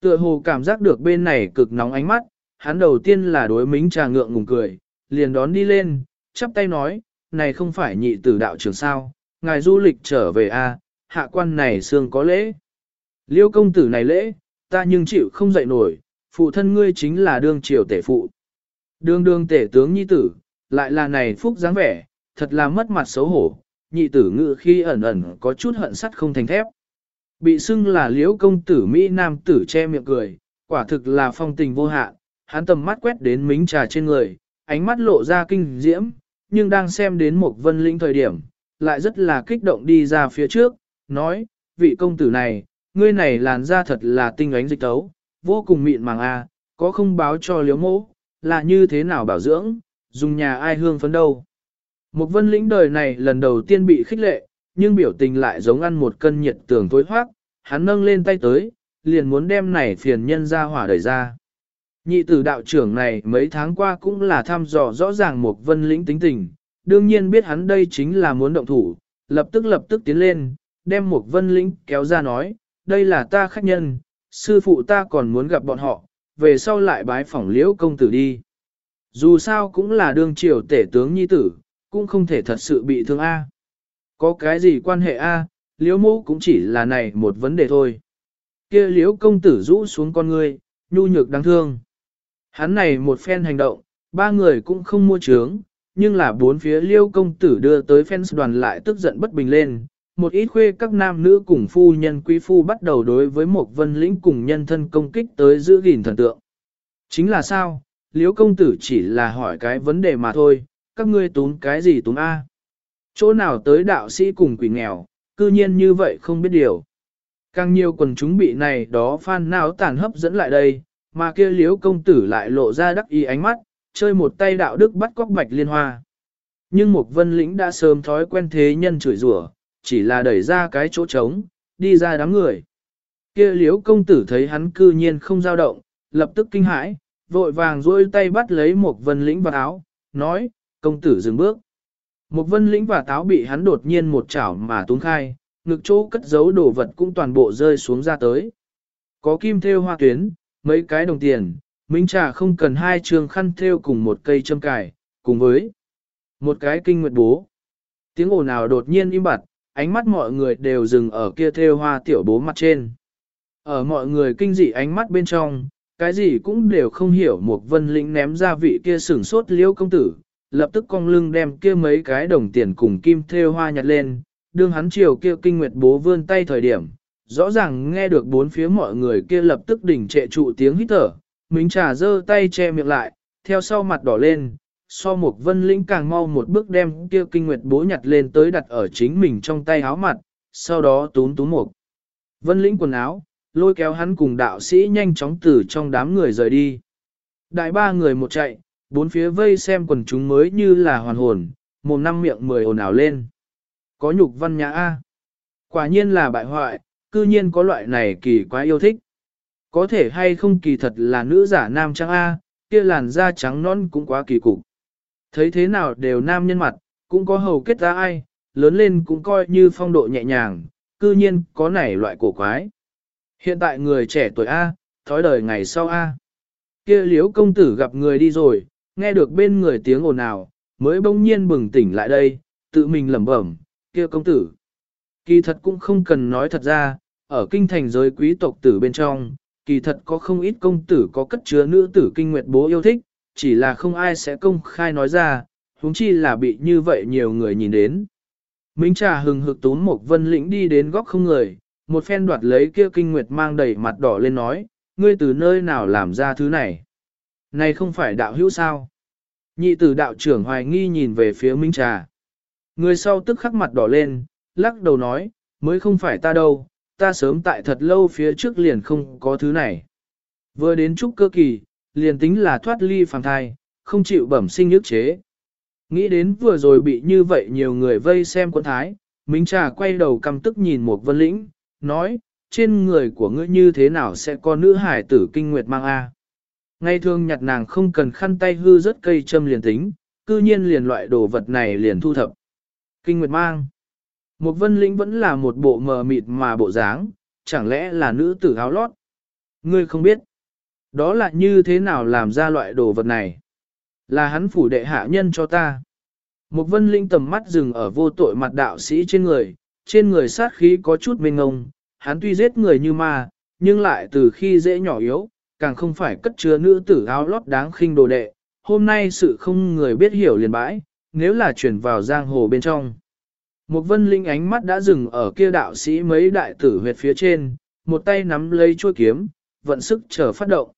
Tựa hồ cảm giác được bên này cực nóng ánh mắt, hắn đầu tiên là đối mính trà ngượng ngùng cười, liền đón đi lên, chắp tay nói, này không phải nhị tử đạo trưởng sao, ngài du lịch trở về a, à, hạ quan này xương có lễ. Liêu công tử này lễ, ta nhưng chịu không dậy nổi, phụ thân ngươi chính là đương triều tể phụ. Đương đương tể tướng nhi tử, lại là này phúc dáng vẻ, thật là mất mặt xấu hổ, nhị tử ngự khi ẩn ẩn có chút hận sắt không thành thép. Bị xưng là liễu công tử Mỹ Nam tử che miệng cười, quả thực là phong tình vô hạn, hắn tầm mắt quét đến mính trà trên người, ánh mắt lộ ra kinh diễm, nhưng đang xem đến một vân linh thời điểm, lại rất là kích động đi ra phía trước, nói, vị công tử này, ngươi này làn da thật là tinh ánh dịch tấu, vô cùng mịn màng a, có không báo cho liếu mẫu, là như thế nào bảo dưỡng, dùng nhà ai hương phấn đâu. Một vân lĩnh đời này lần đầu tiên bị khích lệ, nhưng biểu tình lại giống ăn một cân nhiệt tường tối hoác, hắn nâng lên tay tới, liền muốn đem này phiền nhân ra hỏa đẩy ra. Nhị tử đạo trưởng này mấy tháng qua cũng là thăm dò rõ ràng một vân lĩnh tính tình, đương nhiên biết hắn đây chính là muốn động thủ, lập tức lập tức tiến lên, đem một vân lĩnh kéo ra nói, đây là ta khách nhân, sư phụ ta còn muốn gặp bọn họ, về sau lại bái phỏng liễu công tử đi. Dù sao cũng là đương triều tể tướng nhi tử, cũng không thể thật sự bị thương A. Có cái gì quan hệ A, liễu mẫu cũng chỉ là này một vấn đề thôi. kia liễu công tử rũ xuống con ngươi, nhu nhược đáng thương. Hắn này một phen hành động, ba người cũng không mua trướng, nhưng là bốn phía liêu công tử đưa tới fans đoàn lại tức giận bất bình lên. Một ít khuê các nam nữ cùng phu nhân quý phu bắt đầu đối với một vân lĩnh cùng nhân thân công kích tới giữ gìn thần tượng. Chính là sao, Liếu công tử chỉ là hỏi cái vấn đề mà thôi, các ngươi túm cái gì túm A. Chỗ nào tới đạo sĩ cùng quỷ nghèo, cư nhiên như vậy không biết điều. Càng nhiều quần chúng bị này đó phan nào tàn hấp dẫn lại đây, mà kia liếu công tử lại lộ ra đắc ý ánh mắt, chơi một tay đạo đức bắt cóc bạch liên hoa. Nhưng một vân lĩnh đã sớm thói quen thế nhân chửi rủa, chỉ là đẩy ra cái chỗ trống, đi ra đám người. Kia liếu công tử thấy hắn cư nhiên không dao động, lập tức kinh hãi, vội vàng duỗi tay bắt lấy một vân lĩnh và áo, nói, công tử dừng bước. Một vân lĩnh và táo bị hắn đột nhiên một chảo mà túng khai, ngực chỗ cất giấu đồ vật cũng toàn bộ rơi xuống ra tới. Có kim thêu hoa tuyến, mấy cái đồng tiền, Minh Trà không cần hai trường khăn thêu cùng một cây châm cài, cùng với một cái kinh nguyệt bố. Tiếng ồn nào đột nhiên im bặt, ánh mắt mọi người đều dừng ở kia thêu hoa tiểu bố mặt trên. Ở mọi người kinh dị ánh mắt bên trong, cái gì cũng đều không hiểu một vân lĩnh ném ra vị kia sửng sốt liêu công tử, lập tức cong lưng đem kia mấy cái đồng tiền cùng kim thêu hoa nhặt lên, đương hắn chiều kia kinh nguyệt bố vươn tay thời điểm, rõ ràng nghe được bốn phía mọi người kia lập tức đỉnh trệ trụ tiếng hít thở, mình trà giơ tay che miệng lại, theo sau mặt đỏ lên, so một vân lĩnh càng mau một bước đem kia kinh nguyệt bố nhặt lên tới đặt ở chính mình trong tay áo mặt, sau đó túm túm một. Vân lĩnh quần áo, lôi kéo hắn cùng đạo sĩ nhanh chóng từ trong đám người rời đi. Đại ba người một chạy, bốn phía vây xem quần chúng mới như là hoàn hồn, mồm năm miệng mười ồn ào lên. Có nhục văn nhã A. Quả nhiên là bại hoại, cư nhiên có loại này kỳ quá yêu thích. Có thể hay không kỳ thật là nữ giả nam trang A, kia làn da trắng non cũng quá kỳ cục. Thấy thế nào đều nam nhân mặt, cũng có hầu kết ra ai, lớn lên cũng coi như phong độ nhẹ nhàng, cư nhiên có nảy loại cổ quái. Hiện tại người trẻ tuổi A, thói đời ngày sau a. Kia liếu công tử gặp người đi rồi, nghe được bên người tiếng ồn ào, mới bỗng nhiên bừng tỉnh lại đây, tự mình lẩm bẩm, kia công tử. Kỳ thật cũng không cần nói thật ra, ở kinh thành giới quý tộc tử bên trong, kỳ thật có không ít công tử có cất chứa nữ tử kinh nguyệt bố yêu thích, chỉ là không ai sẽ công khai nói ra, huống chi là bị như vậy nhiều người nhìn đến. Minh trà hừng hực tốn một vân lĩnh đi đến góc không người, một phen đoạt lấy kia kinh nguyệt mang đầy mặt đỏ lên nói, ngươi từ nơi nào làm ra thứ này? Này không phải đạo hữu sao? Nhị tử đạo trưởng hoài nghi nhìn về phía Minh trà. Người sau tức khắc mặt đỏ lên, lắc đầu nói, mới không phải ta đâu, ta sớm tại thật lâu phía trước liền không có thứ này. Vừa đến trúc cơ kỳ, liền tính là thoát ly phàm thai, không chịu bẩm sinh nhức chế. Nghĩ đến vừa rồi bị như vậy nhiều người vây xem quân thái, Minh Trà quay đầu căm tức nhìn một vân lĩnh, nói, trên người của ngươi như thế nào sẽ có nữ hải tử kinh nguyệt mang A. Ngay thường nhặt nàng không cần khăn tay hư rất cây châm liền tính, cư nhiên liền loại đồ vật này liền thu thập. Kinh nguyệt mang. Một vân lĩnh vẫn là một bộ mờ mịt mà bộ dáng, chẳng lẽ là nữ tử áo lót? Ngươi không biết. Đó là như thế nào làm ra loại đồ vật này? Là hắn phủ đệ hạ nhân cho ta. Một vân linh tầm mắt dừng ở vô tội mặt đạo sĩ trên người, trên người sát khí có chút mênh ngông, hắn tuy giết người như ma, nhưng lại từ khi dễ nhỏ yếu, càng không phải cất chứa nữ tử áo lót đáng khinh đồ đệ. Hôm nay sự không người biết hiểu liền bãi, nếu là chuyển vào giang hồ bên trong. Một vân linh ánh mắt đã dừng ở kia đạo sĩ mấy đại tử huyệt phía trên, một tay nắm lấy chuôi kiếm, vận sức chờ phát động.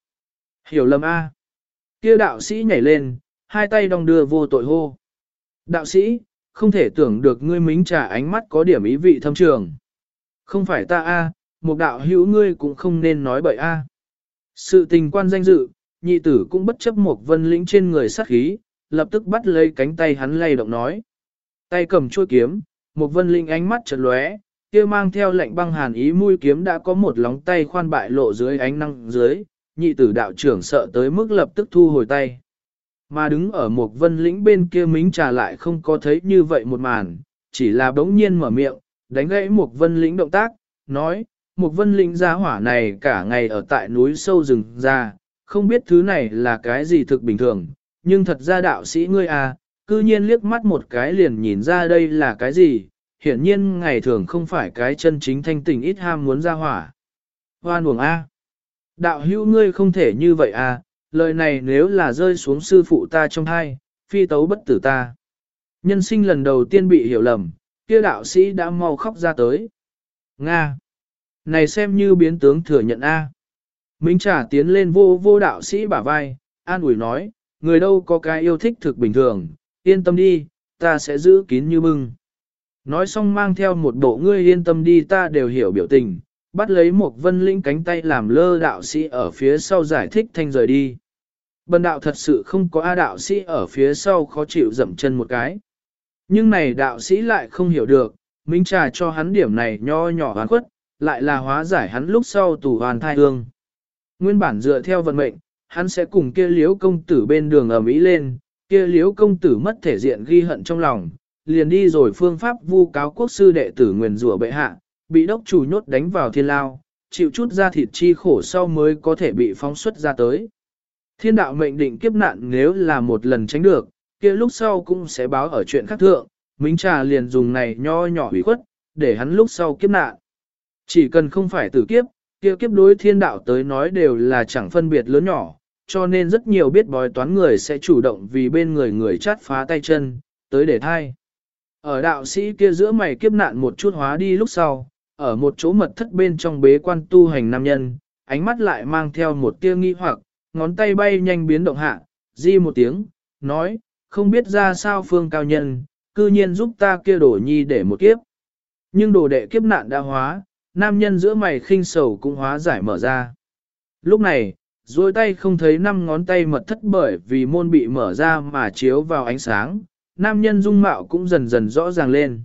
Hiểu lầm A. Kia đạo sĩ nhảy lên, hai tay đong đưa vô tội hô. Đạo sĩ, không thể tưởng được ngươi mính trà ánh mắt có điểm ý vị thâm trường. Không phải ta A, một đạo hữu ngươi cũng không nên nói bậy A. Sự tình quan danh dự, nhị tử cũng bất chấp một vân lĩnh trên người sát khí, lập tức bắt lấy cánh tay hắn lay động nói. Tay cầm chuôi kiếm, một vân linh ánh mắt chợt lóe, kia mang theo lệnh băng hàn ý mũi kiếm đã có một lóng tay khoan bại lộ dưới ánh năng dưới, nhị tử đạo trưởng sợ tới mức lập tức thu hồi tay. Mà đứng ở một vân lĩnh bên kia mính trà lại không có thấy như vậy một màn, chỉ là bỗng nhiên mở miệng, đánh gãy một vân lĩnh động tác, nói, một vân lĩnh gia hỏa này cả ngày ở tại núi sâu rừng ra, không biết thứ này là cái gì thực bình thường, nhưng thật ra đạo sĩ ngươi à, cư nhiên liếc mắt một cái liền nhìn ra đây là cái gì, hiển nhiên ngày thường không phải cái chân chính thanh tình ít ham muốn ra hỏa. Hoan buồng A. Đạo hữu ngươi không thể như vậy à, lời này nếu là rơi xuống sư phụ ta trong hai, phi tấu bất tử ta. Nhân sinh lần đầu tiên bị hiểu lầm, kia đạo sĩ đã mau khóc ra tới. Nga. Này xem như biến tướng thừa nhận A. Minh trả tiến lên vô vô đạo sĩ bả vai, an ủi nói, người đâu có cái yêu thích thực bình thường, yên tâm đi, ta sẽ giữ kín như bưng. Nói xong mang theo một bộ ngươi yên tâm đi ta đều hiểu biểu tình, bắt lấy một vân linh cánh tay làm lơ đạo sĩ ở phía sau giải thích thanh rời đi. Bần đạo thật sự không có A đạo sĩ ở phía sau khó chịu dậm chân một cái. Nhưng này đạo sĩ lại không hiểu được, minh trà cho hắn điểm này nho nhỏ hoàn khuất, lại là hóa giải hắn lúc sau tù hoàn thai hương. Nguyên bản dựa theo vận mệnh, hắn sẽ cùng kia liếu công tử bên đường ở Mỹ lên, kia liếu công tử mất thể diện ghi hận trong lòng, liền đi rồi phương pháp vu cáo quốc sư đệ tử nguyền rủa bệ hạ, bị đốc chủ nhốt đánh vào thiên lao, chịu chút ra thịt chi khổ sau mới có thể bị phóng xuất ra tới. Thiên đạo mệnh định kiếp nạn nếu là một lần tránh được, kia lúc sau cũng sẽ báo ở chuyện khác thượng, Minh Trà liền dùng này nho nhỏ hủy khuất, để hắn lúc sau kiếp nạn. Chỉ cần không phải tử kiếp, kia kiếp đối thiên đạo tới nói đều là chẳng phân biệt lớn nhỏ, cho nên rất nhiều biết bói toán người sẽ chủ động vì bên người người chát phá tay chân, tới để thai. Ở đạo sĩ kia giữa mày kiếp nạn một chút hóa đi lúc sau, ở một chỗ mật thất bên trong bế quan tu hành nam nhân, ánh mắt lại mang theo một tia nghi hoặc, ngón tay bay nhanh biến động hạ, di một tiếng, nói, không biết ra sao phương cao nhân, cư nhiên giúp ta kia đổ nhi để một kiếp. Nhưng đồ đệ kiếp nạn đã hóa, nam nhân giữa mày khinh sầu cũng hóa giải mở ra. Lúc này, duỗi tay không thấy năm ngón tay mật thất bởi vì môn bị mở ra mà chiếu vào ánh sáng, nam nhân dung mạo cũng dần dần rõ ràng lên.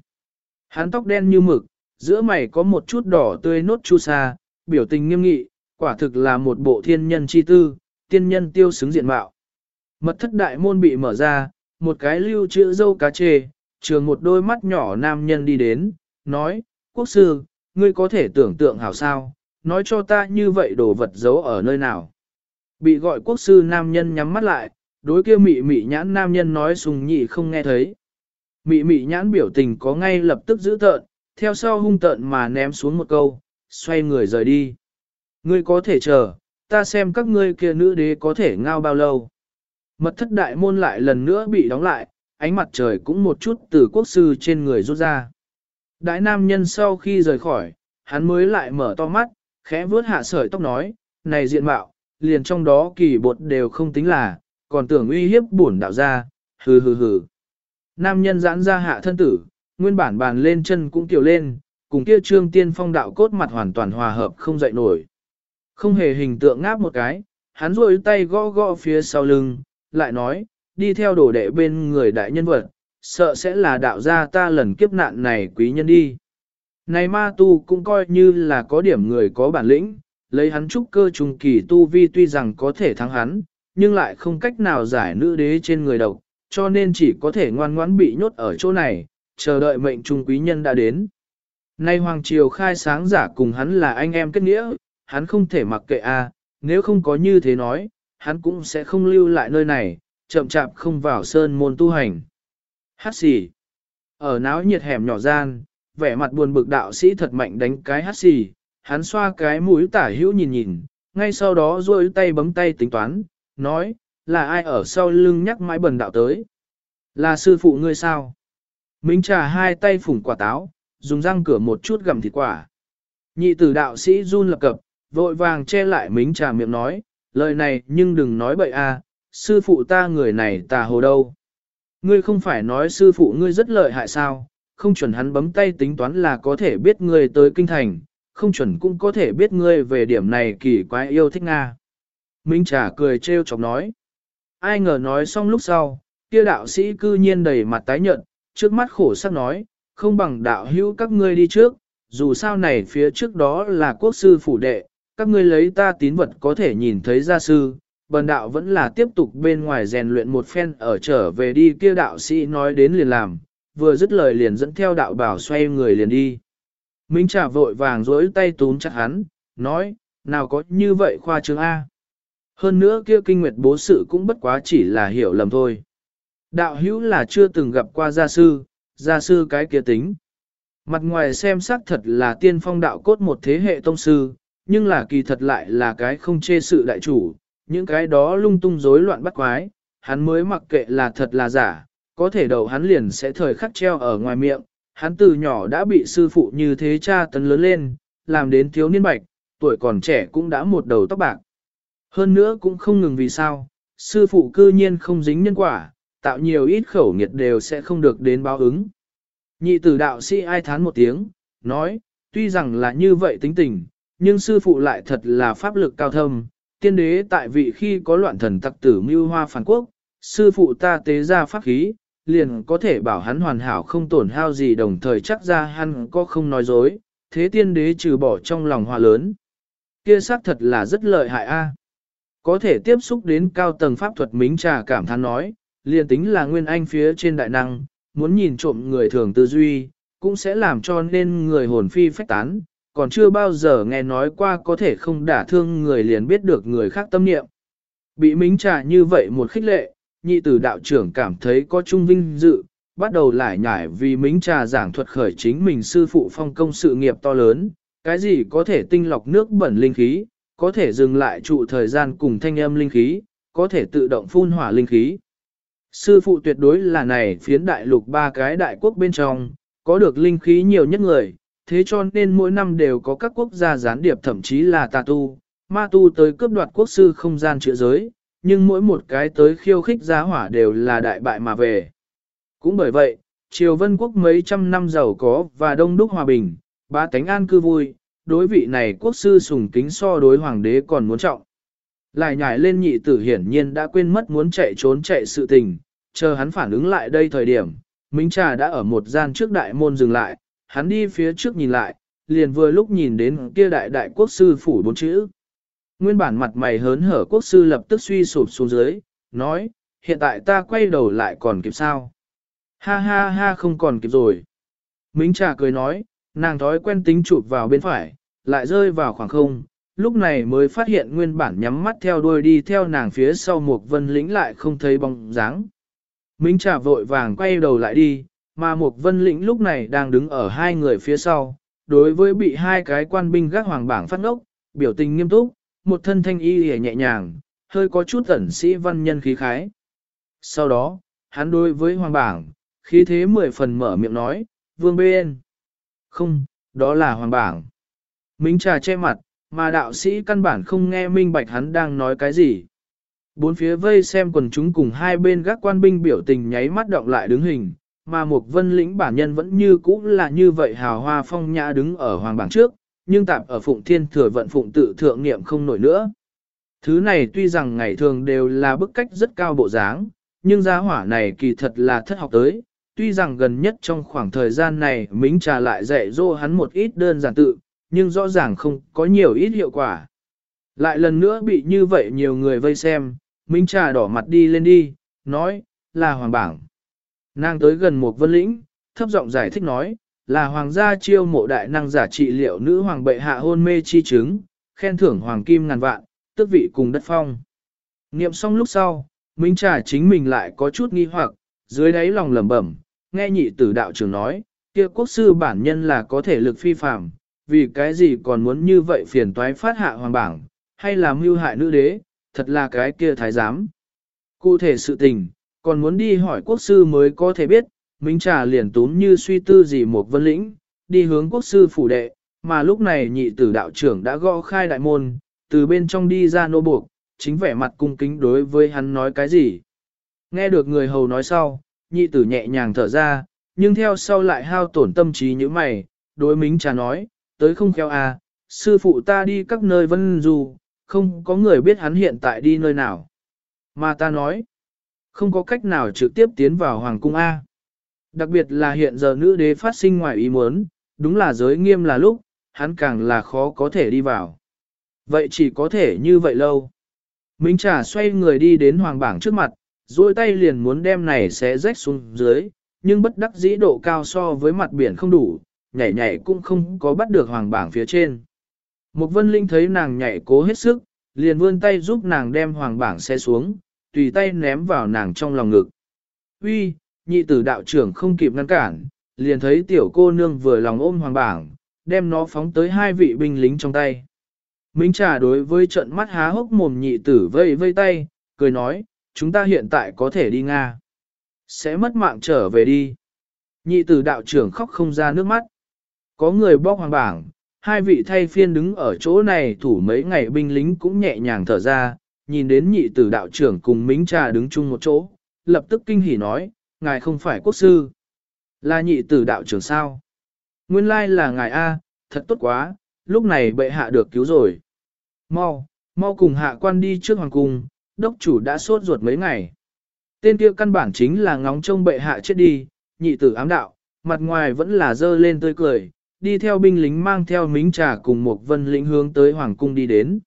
Hắn tóc đen như mực, giữa mày có một chút đỏ tươi nốt chu sa, biểu tình nghiêm nghị, quả thực là một bộ thiên nhân chi tư, tiên nhân tiêu xứng diện mạo. Mật thất đại môn bị mở ra, một cái lưu chữ dâu cá chê, trường một đôi mắt nhỏ nam nhân đi đến, nói, quốc sư, ngươi có thể tưởng tượng hảo sao, nói cho ta như vậy đồ vật giấu ở nơi nào. Bị gọi quốc sư nam nhân nhắm mắt lại, đối kia mị mị nhãn nam nhân nói sùng nhị không nghe thấy. Mị mị nhãn biểu tình có ngay lập tức giữ tợn, theo sau hung tợn mà ném xuống một câu, xoay người rời đi. Ngươi có thể chờ, ta xem các ngươi kia nữ đế có thể ngao bao lâu. Mật thất đại môn lại lần nữa bị đóng lại, ánh mặt trời cũng một chút từ quốc sư trên người rút ra. Đại nam nhân sau khi rời khỏi, hắn mới lại mở to mắt, khẽ vướt hạ sợi tóc nói, này diện mạo, liền trong đó kỳ bột đều không tính là, còn tưởng uy hiếp bổn đạo ra, hừ hừ hừ. Nam nhân giãn ra hạ thân tử, nguyên bản bàn lên chân cũng tiểu lên, cùng kia trương tiên phong đạo cốt mặt hoàn toàn hòa hợp không dậy nổi. Không hề hình tượng ngáp một cái, hắn rôi tay gõ gõ phía sau lưng, lại nói, đi theo đổ đệ bên người đại nhân vật, sợ sẽ là đạo gia ta lần kiếp nạn này quý nhân đi. Này ma tu cũng coi như là có điểm người có bản lĩnh, lấy hắn trúc cơ trùng kỳ tu vi tuy rằng có thể thắng hắn, nhưng lại không cách nào giải nữ đế trên người độc, cho nên chỉ có thể ngoan ngoãn bị nhốt ở chỗ này, chờ đợi mệnh trung quý nhân đã đến. Nay Hoàng Triều khai sáng giả cùng hắn là anh em kết nghĩa, hắn không thể mặc kệ a, nếu không có như thế nói, hắn cũng sẽ không lưu lại nơi này, chậm chạp không vào sơn môn tu hành. Hát xì. Ở náo nhiệt hẻm nhỏ gian, vẻ mặt buồn bực đạo sĩ thật mạnh đánh cái hát xì, hắn xoa cái mũi tả hữu nhìn nhìn, ngay sau đó rôi tay bấm tay tính toán, nói, là ai ở sau lưng nhắc mãi bần đạo tới. Là sư phụ ngươi sao? Minh trà hai tay phủng quả táo, dùng răng cửa một chút gặm thịt quả. Nhị tử đạo sĩ run lập cập, vội vàng che lại mính trà miệng nói, lời này nhưng đừng nói bậy a, sư phụ ta người này tà hồ đâu. Ngươi không phải nói sư phụ ngươi rất lợi hại sao, không chuẩn hắn bấm tay tính toán là có thể biết ngươi tới kinh thành, không chuẩn cũng có thể biết ngươi về điểm này kỳ quái yêu thích Nga. Minh Trà cười trêu chọc nói. Ai ngờ nói xong lúc sau, kia đạo sĩ cư nhiên đầy mặt tái nhợt, trước mắt khổ sắc nói, không bằng đạo hữu các ngươi đi trước, dù sao này phía trước đó là quốc sư phủ đệ, các ngươi lấy ta tín vật có thể nhìn thấy gia sư, bần đạo vẫn là tiếp tục bên ngoài rèn luyện một phen ở trở về đi kia đạo sĩ nói đến liền làm, vừa dứt lời liền dẫn theo đạo bảo xoay người liền đi. Minh trả vội vàng dối tay túm chặt hắn, nói, nào có như vậy khoa trương A. Hơn nữa kia kinh nguyệt bố sự cũng bất quá chỉ là hiểu lầm thôi. Đạo hữu là chưa từng gặp qua gia sư, gia sư cái kia tính. Mặt ngoài xem sắc thật là tiên phong đạo cốt một thế hệ tông sư, nhưng là kỳ thật lại là cái không chê sự đại chủ, những cái đó lung tung rối loạn bắt quái, hắn mới mặc kệ là thật là giả, có thể đầu hắn liền sẽ thời khắc treo ở ngoài miệng, hắn từ nhỏ đã bị sư phụ như thế cha tấn lớn lên, làm đến thiếu niên bạch, tuổi còn trẻ cũng đã một đầu tóc bạc. Hơn nữa cũng không ngừng vì sao, sư phụ cư nhiên không dính nhân quả, tạo nhiều ít khẩu nghiệt đều sẽ không được đến báo ứng. Nhị tử đạo sĩ ai thán một tiếng, nói, tuy rằng là như vậy tính tình, nhưng sư phụ lại thật là pháp lực cao thâm, tiên đế tại vị khi có loạn thần tặc tử mưu hoa phản quốc, sư phụ ta tế ra pháp khí, liền có thể bảo hắn hoàn hảo không tổn hao gì đồng thời chắc ra hắn có không nói dối, thế tiên đế trừ bỏ trong lòng hòa lớn. Kia xác thật là rất lợi hại a. Có thể tiếp xúc đến cao tầng pháp thuật mính trà cảm thán nói, liền tính là nguyên anh phía trên đại năng, muốn nhìn trộm người thường tư duy, cũng sẽ làm cho nên người hồn phi phách tán, còn chưa bao giờ nghe nói qua có thể không đả thương người liền biết được người khác tâm niệm. Bị mính trà như vậy một khích lệ, nhị tử đạo trưởng cảm thấy có trung vinh dự, bắt đầu lại nhải vì mính trà giảng thuật khởi chính mình sư phụ phong công sự nghiệp to lớn, cái gì có thể tinh lọc nước bẩn linh khí, có thể dừng lại trụ thời gian cùng thanh âm linh khí, có thể tự động phun hỏa linh khí. Sư phụ tuyệt đối là này phiến đại lục ba cái đại quốc bên trong, có được linh khí nhiều nhất người, thế cho nên mỗi năm đều có các quốc gia gián điệp thậm chí là tà tu, ma tu tới cướp đoạt quốc sư không gian chữa giới, nhưng mỗi một cái tới khiêu khích giá hỏa đều là đại bại mà về. Cũng bởi vậy, triều vân quốc mấy trăm năm giàu có và đông đúc hòa bình, ba tánh an cư vui, đối vị này quốc sư sùng kính so đối hoàng đế còn muốn trọng. Lại nhảy lên nhị tử hiển nhiên đã quên mất muốn chạy trốn chạy sự tình, chờ hắn phản ứng lại đây thời điểm, Minh Trà đã ở một gian trước đại môn dừng lại, hắn đi phía trước nhìn lại, liền vừa lúc nhìn đến kia đại đại quốc sư phủ bốn chữ. Nguyên bản mặt mày hớn hở quốc sư lập tức suy sụp xuống dưới, nói, hiện tại ta quay đầu lại còn kịp sao? Ha ha ha không còn kịp rồi. Minh Trà cười nói, nàng thói quen tính chụp vào bên phải, lại rơi vào khoảng không, lúc này mới phát hiện nguyên bản nhắm mắt theo đuôi đi theo nàng phía sau một vân lĩnh lại không thấy bóng dáng. Minh Trà vội vàng quay đầu lại đi, mà một vân lĩnh lúc này đang đứng ở hai người phía sau, đối với bị hai cái quan binh gác hoàng bảng phát ngốc, biểu tình nghiêm túc, một thân thanh y hề nhẹ nhàng, hơi có chút ẩn sĩ văn nhân khí khái. Sau đó, hắn đối với hoàng bảng, khí thế mười phần mở miệng nói, vương bên. Không, đó là hoàng bảng. Minh trà che mặt, mà đạo sĩ căn bản không nghe minh bạch hắn đang nói cái gì. Bốn phía vây xem quần chúng cùng hai bên gác quan binh biểu tình nháy mắt động lại đứng hình, mà một vân lĩnh bản nhân vẫn như cũ là như vậy hào hoa phong nhã đứng ở hoàng bảng trước, nhưng tạm ở phụng thiên thừa vận phụng tự thượng niệm không nổi nữa. Thứ này tuy rằng ngày thường đều là bức cách rất cao bộ dáng, nhưng giá hỏa này kỳ thật là thất học tới, tuy rằng gần nhất trong khoảng thời gian này Mính trà lại dạy dỗ hắn một ít đơn giản tự, nhưng rõ ràng không có nhiều ít hiệu quả. Lại lần nữa bị như vậy nhiều người vây xem, Mính trà đỏ mặt đi lên đi, nói, là hoàng bảng. Nàng tới gần một vân lĩnh, thấp giọng giải thích nói, là hoàng gia chiêu mộ đại năng giả trị liệu nữ hoàng bệ hạ hôn mê chi chứng, khen thưởng hoàng kim ngàn vạn, tước vị cùng đất phong. Niệm xong lúc sau, Minh Trà chính mình lại có chút nghi hoặc, dưới đáy lòng lẩm bẩm, nghe nhị tử đạo trưởng nói, kia quốc sư bản nhân là có thể lực phi phàm, vì cái gì còn muốn như vậy phiền toái phát hạ hoàng bảng, hay là mưu hại nữ đế, thật là cái kia thái giám. Cụ thể sự tình, còn muốn đi hỏi quốc sư mới có thể biết, Minh Trà liền túm như suy tư gì một vân lĩnh, đi hướng quốc sư phủ đệ, mà lúc này nhị tử đạo trưởng đã gõ khai đại môn, từ bên trong đi ra nô buộc, chính vẻ mặt cung kính đối với hắn nói cái gì. Nghe được người hầu nói sau, nhị tử nhẹ nhàng thở ra, nhưng theo sau lại hao tổn tâm trí như mày, đối minh trà nói, tới không khéo à, sư phụ ta đi các nơi vân du, không có người biết hắn hiện tại đi nơi nào. Mà ta nói, không có cách nào trực tiếp tiến vào hoàng cung A. Đặc biệt là hiện giờ nữ đế phát sinh ngoài ý muốn, đúng là giới nghiêm là lúc, hắn càng là khó có thể đi vào. Vậy chỉ có thể như vậy lâu. Minh Trà xoay người đi đến hoàng bảng trước mặt, duỗi tay liền muốn đem này sẽ rách xuống dưới, nhưng bất đắc dĩ độ cao so với mặt biển không đủ, nhảy nhảy cũng không có bắt được hoàng bảng phía trên. Một vân linh thấy nàng nhảy cố hết sức, liền vươn tay giúp nàng đem hoàng bảng xe xuống, tùy tay ném vào nàng trong lòng ngực. Uy, nhị tử đạo trưởng không kịp ngăn cản, liền thấy tiểu cô nương vừa lòng ôm hoàng bảng, đem nó phóng tới hai vị binh lính trong tay. Minh trà đối với trận mắt há hốc mồm nhị tử vây vây tay, cười nói, chúng ta hiện tại có thể đi Nga. Sẽ mất mạng trở về đi. Nhị tử đạo trưởng khóc không ra nước mắt. Có người bóc hoàng bảng, hai vị thay phiên đứng ở chỗ này thủ mấy ngày binh lính cũng nhẹ nhàng thở ra, nhìn đến nhị tử đạo trưởng cùng mính trà đứng chung một chỗ, lập tức kinh hỉ nói, ngài không phải quốc sư. Là nhị tử đạo trưởng sao? Nguyên lai là ngài A, thật tốt quá, lúc này bệ hạ được cứu rồi. Mau, mau cùng hạ quan đi trước hoàng cung, đốc chủ đã sốt ruột mấy ngày. Tên kia căn bản chính là ngóng trông bệ hạ chết đi, nhị tử ám đạo, mặt ngoài vẫn là dơ lên tươi cười, đi theo binh lính mang theo mính trà cùng một vân lĩnh hướng tới hoàng cung đi đến.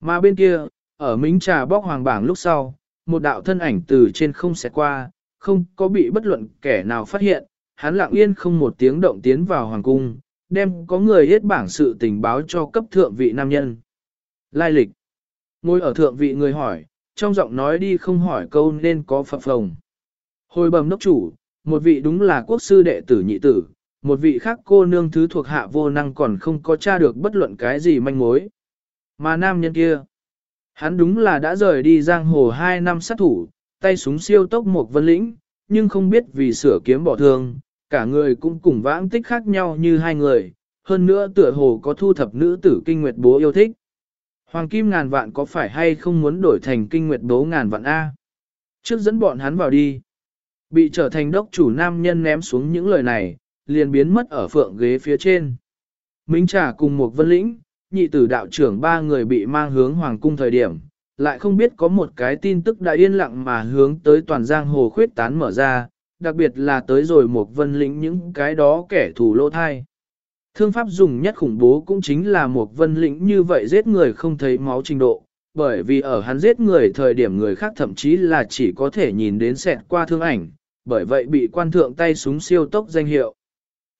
Mà bên kia, ở mính trà bóc hoàng bảng lúc sau, một đạo thân ảnh từ trên không xẹt qua, không có bị bất luận kẻ nào phát hiện, hắn lặng yên không một tiếng động tiến vào hoàng cung, đem có người hết bảng sự tình báo cho cấp thượng vị nam nhân. Lai lịch. Ngồi ở thượng vị người hỏi, trong giọng nói đi không hỏi câu nên có phập phồng. Hồi bầm đốc chủ, một vị đúng là quốc sư đệ tử nhị tử, một vị khác cô nương thứ thuộc hạ vô năng còn không có tra được bất luận cái gì manh mối. Mà nam nhân kia, hắn đúng là đã rời đi giang hồ hai năm sát thủ, tay súng siêu tốc một vân lĩnh, nhưng không biết vì sửa kiếm bỏ thương, cả người cũng cùng vãng tích khác nhau như hai người, hơn nữa tựa hồ có thu thập nữ tử kinh nguyệt bố yêu thích. Hoàng kim ngàn vạn có phải hay không muốn đổi thành kinh nguyệt bố ngàn vạn A? Trước dẫn bọn hắn vào đi. Bị trở thành đốc chủ nam nhân ném xuống những lời này, liền biến mất ở phượng ghế phía trên. Minh trả cùng một vân lĩnh, nhị tử đạo trưởng ba người bị mang hướng hoàng cung thời điểm, lại không biết có một cái tin tức đã yên lặng mà hướng tới toàn giang hồ khuyết tán mở ra, đặc biệt là tới rồi một vân lĩnh những cái đó kẻ thù lô thai. Thương pháp dùng nhất khủng bố cũng chính là một vân lĩnh như vậy giết người không thấy máu trình độ, bởi vì ở hắn giết người thời điểm người khác thậm chí là chỉ có thể nhìn đến xẹt qua thương ảnh, bởi vậy bị quan thượng tay súng siêu tốc danh hiệu.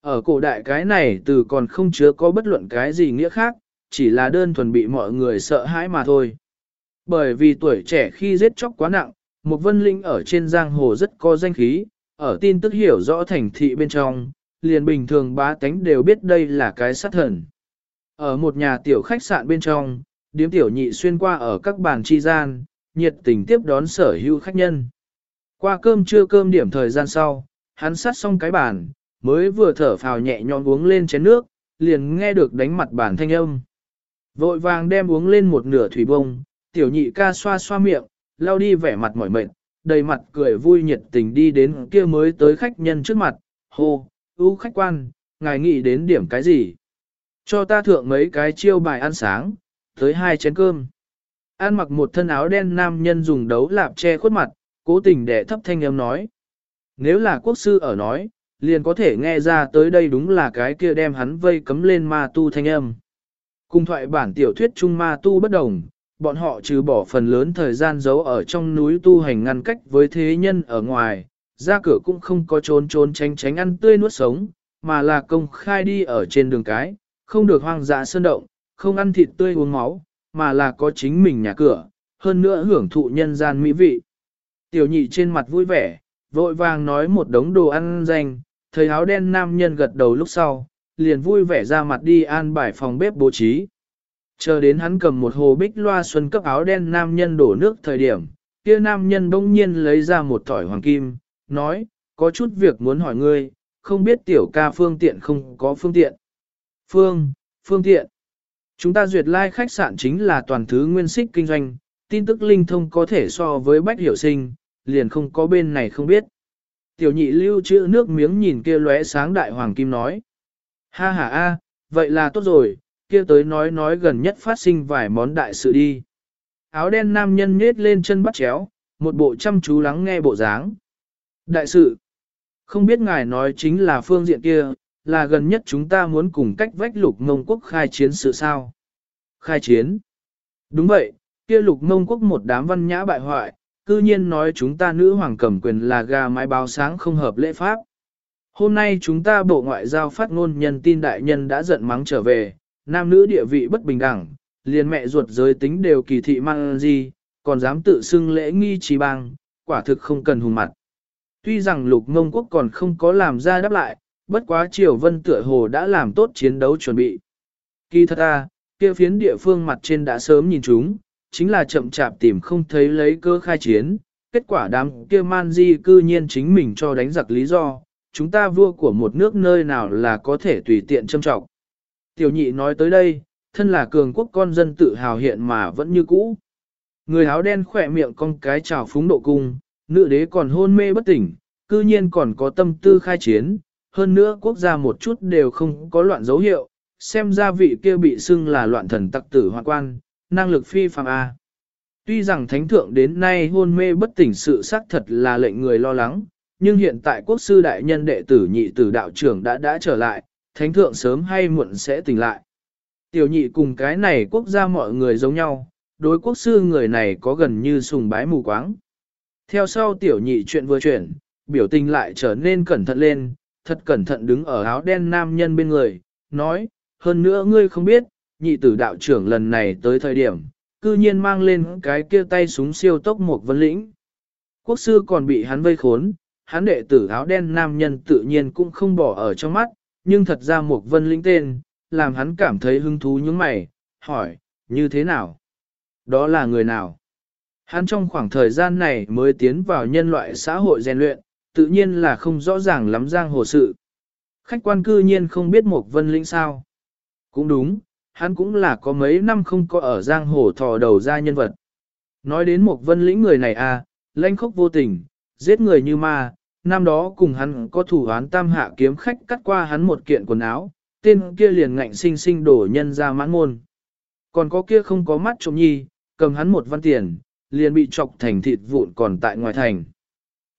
Ở cổ đại cái này từ còn không chứa có bất luận cái gì nghĩa khác, chỉ là đơn thuần bị mọi người sợ hãi mà thôi. Bởi vì tuổi trẻ khi giết chóc quá nặng, một vân linh ở trên giang hồ rất có danh khí, ở tin tức hiểu rõ thành thị bên trong, liền bình thường bá tánh đều biết đây là cái sát thần. Ở một nhà tiểu khách sạn bên trong, điếm tiểu nhị xuyên qua ở các bàn chi gian, nhiệt tình tiếp đón sở hữu khách nhân. Qua cơm trưa cơm điểm thời gian sau, hắn sát xong cái bàn, mới vừa thở phào nhẹ nhõm uống lên chén nước, liền nghe được đánh mặt bàn thanh âm. Vội vàng đem uống lên một nửa thủy bông, tiểu nhị ca xoa xoa miệng, lao đi vẻ mặt mỏi mệt, đầy mặt cười vui nhiệt tình đi đến kia mới tới khách nhân trước mặt, hô, ưu khách quan, ngài nghĩ đến điểm cái gì? Cho ta thượng mấy cái chiêu bài ăn sáng, tới hai chén cơm. An mặc một thân áo đen nam nhân dùng đấu lạp che khuất mặt, cố tình để thấp thanh âm nói. Nếu là quốc sư ở nói, liền có thể nghe ra tới đây đúng là cái kia đem hắn vây cấm lên ma tu thanh âm. Cùng thoại bản tiểu thuyết trung ma tu bất đồng, bọn họ trừ bỏ phần lớn thời gian giấu ở trong núi tu hành ngăn cách với thế nhân ở ngoài, ra cửa cũng không có trốn trốn tránh tránh ăn tươi nuốt sống, mà là công khai đi ở trên đường cái, không được hoang dã sơn động, không ăn thịt tươi uống máu, mà là có chính mình nhà cửa, hơn nữa hưởng thụ nhân gian mỹ vị. Tiểu nhị trên mặt vui vẻ, vội vàng nói một đống đồ ăn danh, thời áo đen nam nhân gật đầu lúc sau, liền vui vẻ ra mặt đi an bài phòng bếp bố trí. Chờ đến hắn cầm một hồ bích loa xuân cấp áo đen nam nhân đổ nước thời điểm, kia nam nhân bỗng nhiên lấy ra một thỏi hoàng kim, nói, có chút việc muốn hỏi ngươi, không biết tiểu ca phương tiện không có phương tiện. Phương, phương tiện. Chúng ta duyệt lai like khách sạn chính là toàn thứ nguyên xích kinh doanh, tin tức linh thông có thể so với bách hiểu sinh, liền không có bên này không biết. Tiểu nhị lưu trữ nước miếng nhìn kia lóe sáng đại hoàng kim nói. Ha ha a, vậy là tốt rồi, kia tới nói nói gần nhất phát sinh vài món đại sự đi. Áo đen nam nhân nhết lên chân bắt chéo, một bộ chăm chú lắng nghe bộ dáng. Đại sự, không biết ngài nói chính là phương diện kia, là gần nhất chúng ta muốn cùng cách vách lục mông quốc khai chiến sự sao. Khai chiến. Đúng vậy, kia lục mông quốc một đám văn nhã bại hoại, cư nhiên nói chúng ta nữ hoàng cầm quyền là gà mái báo sáng không hợp lễ pháp. Hôm nay chúng ta bộ ngoại giao phát ngôn nhân tin đại nhân đã giận mắng trở về, nam nữ địa vị bất bình đẳng, liền mẹ ruột giới tính đều kỳ thị mang gì, còn dám tự xưng lễ nghi trí bang, quả thực không cần hùng mặt. Tuy rằng lục ngông quốc còn không có làm ra đáp lại, bất quá triều vân tựa hồ đã làm tốt chiến đấu chuẩn bị. Kỳ thật ta kia phiến địa phương mặt trên đã sớm nhìn chúng, chính là chậm chạp tìm không thấy lấy cơ khai chiến, kết quả đám kia man di cư nhiên chính mình cho đánh giặc lý do, chúng ta vua của một nước nơi nào là có thể tùy tiện châm trọng. Tiểu nhị nói tới đây, thân là cường quốc con dân tự hào hiện mà vẫn như cũ. Người áo đen khỏe miệng con cái trào phúng độ cung, nữ đế còn hôn mê bất tỉnh, cư nhiên còn có tâm tư khai chiến, hơn nữa quốc gia một chút đều không có loạn dấu hiệu, xem ra vị kia bị xưng là loạn thần tặc tử hoạn quan, năng lực phi phàm A. Tuy rằng thánh thượng đến nay hôn mê bất tỉnh sự xác thật là lệnh người lo lắng, nhưng hiện tại quốc sư đại nhân đệ tử nhị tử đạo trưởng đã đã trở lại, thánh thượng sớm hay muộn sẽ tỉnh lại. Tiểu nhị cùng cái này quốc gia mọi người giống nhau, đối quốc sư người này có gần như sùng bái mù quáng. Theo sau tiểu nhị chuyện vừa chuyển, biểu tình lại trở nên cẩn thận lên, thật cẩn thận đứng ở áo đen nam nhân bên người, nói, hơn nữa ngươi không biết, nhị tử đạo trưởng lần này tới thời điểm, cư nhiên mang lên cái kia tay súng siêu tốc một vân lĩnh. Quốc sư còn bị hắn vây khốn, hắn đệ tử áo đen nam nhân tự nhiên cũng không bỏ ở trong mắt, nhưng thật ra một vân lĩnh tên, làm hắn cảm thấy hứng thú những mày, hỏi, như thế nào? Đó là người nào? Hắn trong khoảng thời gian này mới tiến vào nhân loại xã hội rèn luyện, tự nhiên là không rõ ràng lắm giang hồ sự. Khách quan cư nhiên không biết một vân lĩnh sao. Cũng đúng, hắn cũng là có mấy năm không có ở giang hồ thò đầu ra nhân vật. Nói đến một vân lĩnh người này à, lãnh khốc vô tình, giết người như ma, năm đó cùng hắn có thủ án tam hạ kiếm khách cắt qua hắn một kiện quần áo, tên kia liền ngạnh sinh sinh đổ nhân ra mãn môn. Còn có kia không có mắt trộm nhi, cầm hắn một văn tiền, liền bị chọc thành thịt vụn còn tại ngoài thành.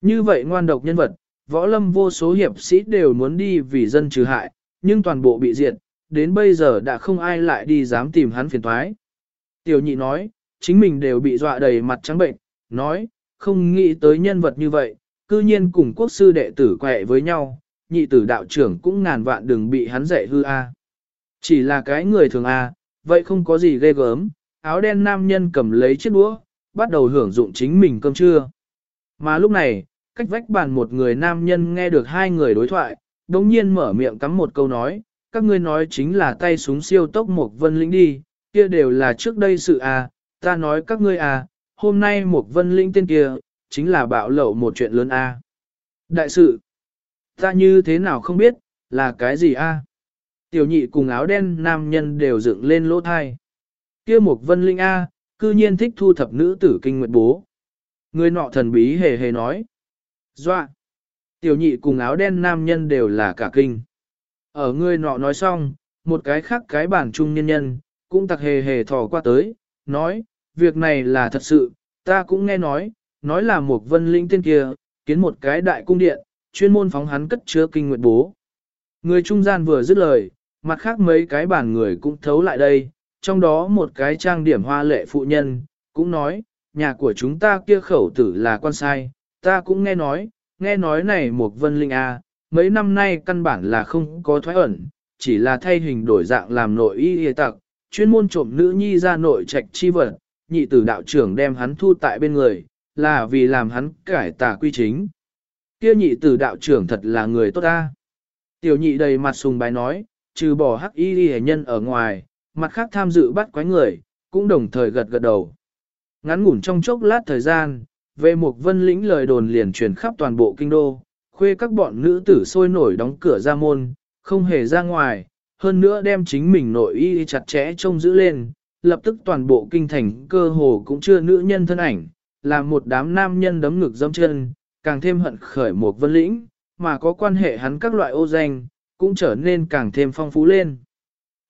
Như vậy ngoan độc nhân vật, võ lâm vô số hiệp sĩ đều muốn đi vì dân trừ hại, nhưng toàn bộ bị diệt, đến bây giờ đã không ai lại đi dám tìm hắn phiền thoái. Tiểu nhị nói, chính mình đều bị dọa đầy mặt trắng bệnh, nói, không nghĩ tới nhân vật như vậy, cư nhiên cùng quốc sư đệ tử quẹ với nhau, nhị tử đạo trưởng cũng ngàn vạn đừng bị hắn dạy hư a. Chỉ là cái người thường a, vậy không có gì ghê gớm, áo đen nam nhân cầm lấy chiếc đũa, bắt đầu hưởng dụng chính mình cơm trưa. Mà lúc này, cách vách bàn một người nam nhân nghe được hai người đối thoại, đồng nhiên mở miệng cắm một câu nói, các ngươi nói chính là tay súng siêu tốc một vân lĩnh đi, kia đều là trước đây sự à, ta nói các ngươi à, hôm nay một vân Linh tên kia, chính là bạo lậu một chuyện lớn à. Đại sự, ta như thế nào không biết, là cái gì à? Tiểu nhị cùng áo đen nam nhân đều dựng lên lỗ thai. Kia một vân linh A, cư nhiên thích thu thập nữ tử kinh nguyệt bố. Người nọ thần bí hề hề nói. Doa! Tiểu nhị cùng áo đen nam nhân đều là cả kinh. Ở người nọ nói xong, một cái khác cái bản trung nhân nhân, cũng tặc hề hề thò qua tới, nói, việc này là thật sự, ta cũng nghe nói, nói là một vân linh tên kia, kiến một cái đại cung điện, chuyên môn phóng hắn cất chứa kinh nguyệt bố. Người trung gian vừa dứt lời, mặt khác mấy cái bản người cũng thấu lại đây, trong đó một cái trang điểm hoa lệ phụ nhân, cũng nói, nhà của chúng ta kia khẩu tử là quan sai, ta cũng nghe nói, nghe nói này một vân linh A, mấy năm nay căn bản là không có thoái ẩn, chỉ là thay hình đổi dạng làm nội y y tặc, chuyên môn trộm nữ nhi ra nội trạch chi vật, nhị tử đạo trưởng đem hắn thu tại bên người, là vì làm hắn cải tà quy chính. Kia nhị tử đạo trưởng thật là người tốt ta. Tiểu nhị đầy mặt sùng bái nói, trừ bỏ hắc y ghi nhân ở ngoài, mặt khác tham dự bắt quái người, cũng đồng thời gật gật đầu. Ngắn ngủn trong chốc lát thời gian, về một vân lĩnh lời đồn liền truyền khắp toàn bộ kinh đô, khuê các bọn nữ tử sôi nổi đóng cửa ra môn, không hề ra ngoài, hơn nữa đem chính mình nội y chặt chẽ trông giữ lên, lập tức toàn bộ kinh thành cơ hồ cũng chưa nữ nhân thân ảnh, là một đám nam nhân đấm ngực dâm chân, càng thêm hận khởi một vân lĩnh, mà có quan hệ hắn các loại ô danh, cũng trở nên càng thêm phong phú lên.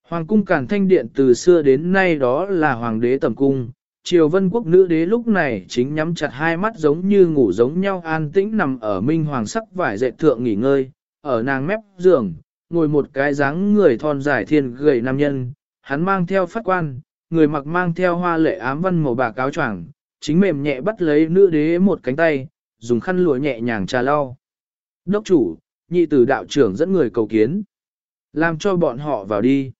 Hoàng cung Càn Thanh Điện từ xưa đến nay đó là hoàng đế tầm cung, triều vân quốc nữ đế lúc này chính nhắm chặt hai mắt giống như ngủ giống nhau an tĩnh nằm ở minh hoàng sắc vải dệt thượng nghỉ ngơi, ở nàng mép giường, ngồi một cái dáng người thon dài thiên gầy nam nhân, hắn mang theo phát quan, người mặc mang theo hoa lệ ám văn màu bạc áo choàng, chính mềm nhẹ bắt lấy nữ đế một cánh tay, dùng khăn lụa nhẹ nhàng trà lau. Đốc chủ, nhị tử đạo trưởng dẫn người cầu kiến. Làm cho bọn họ vào đi.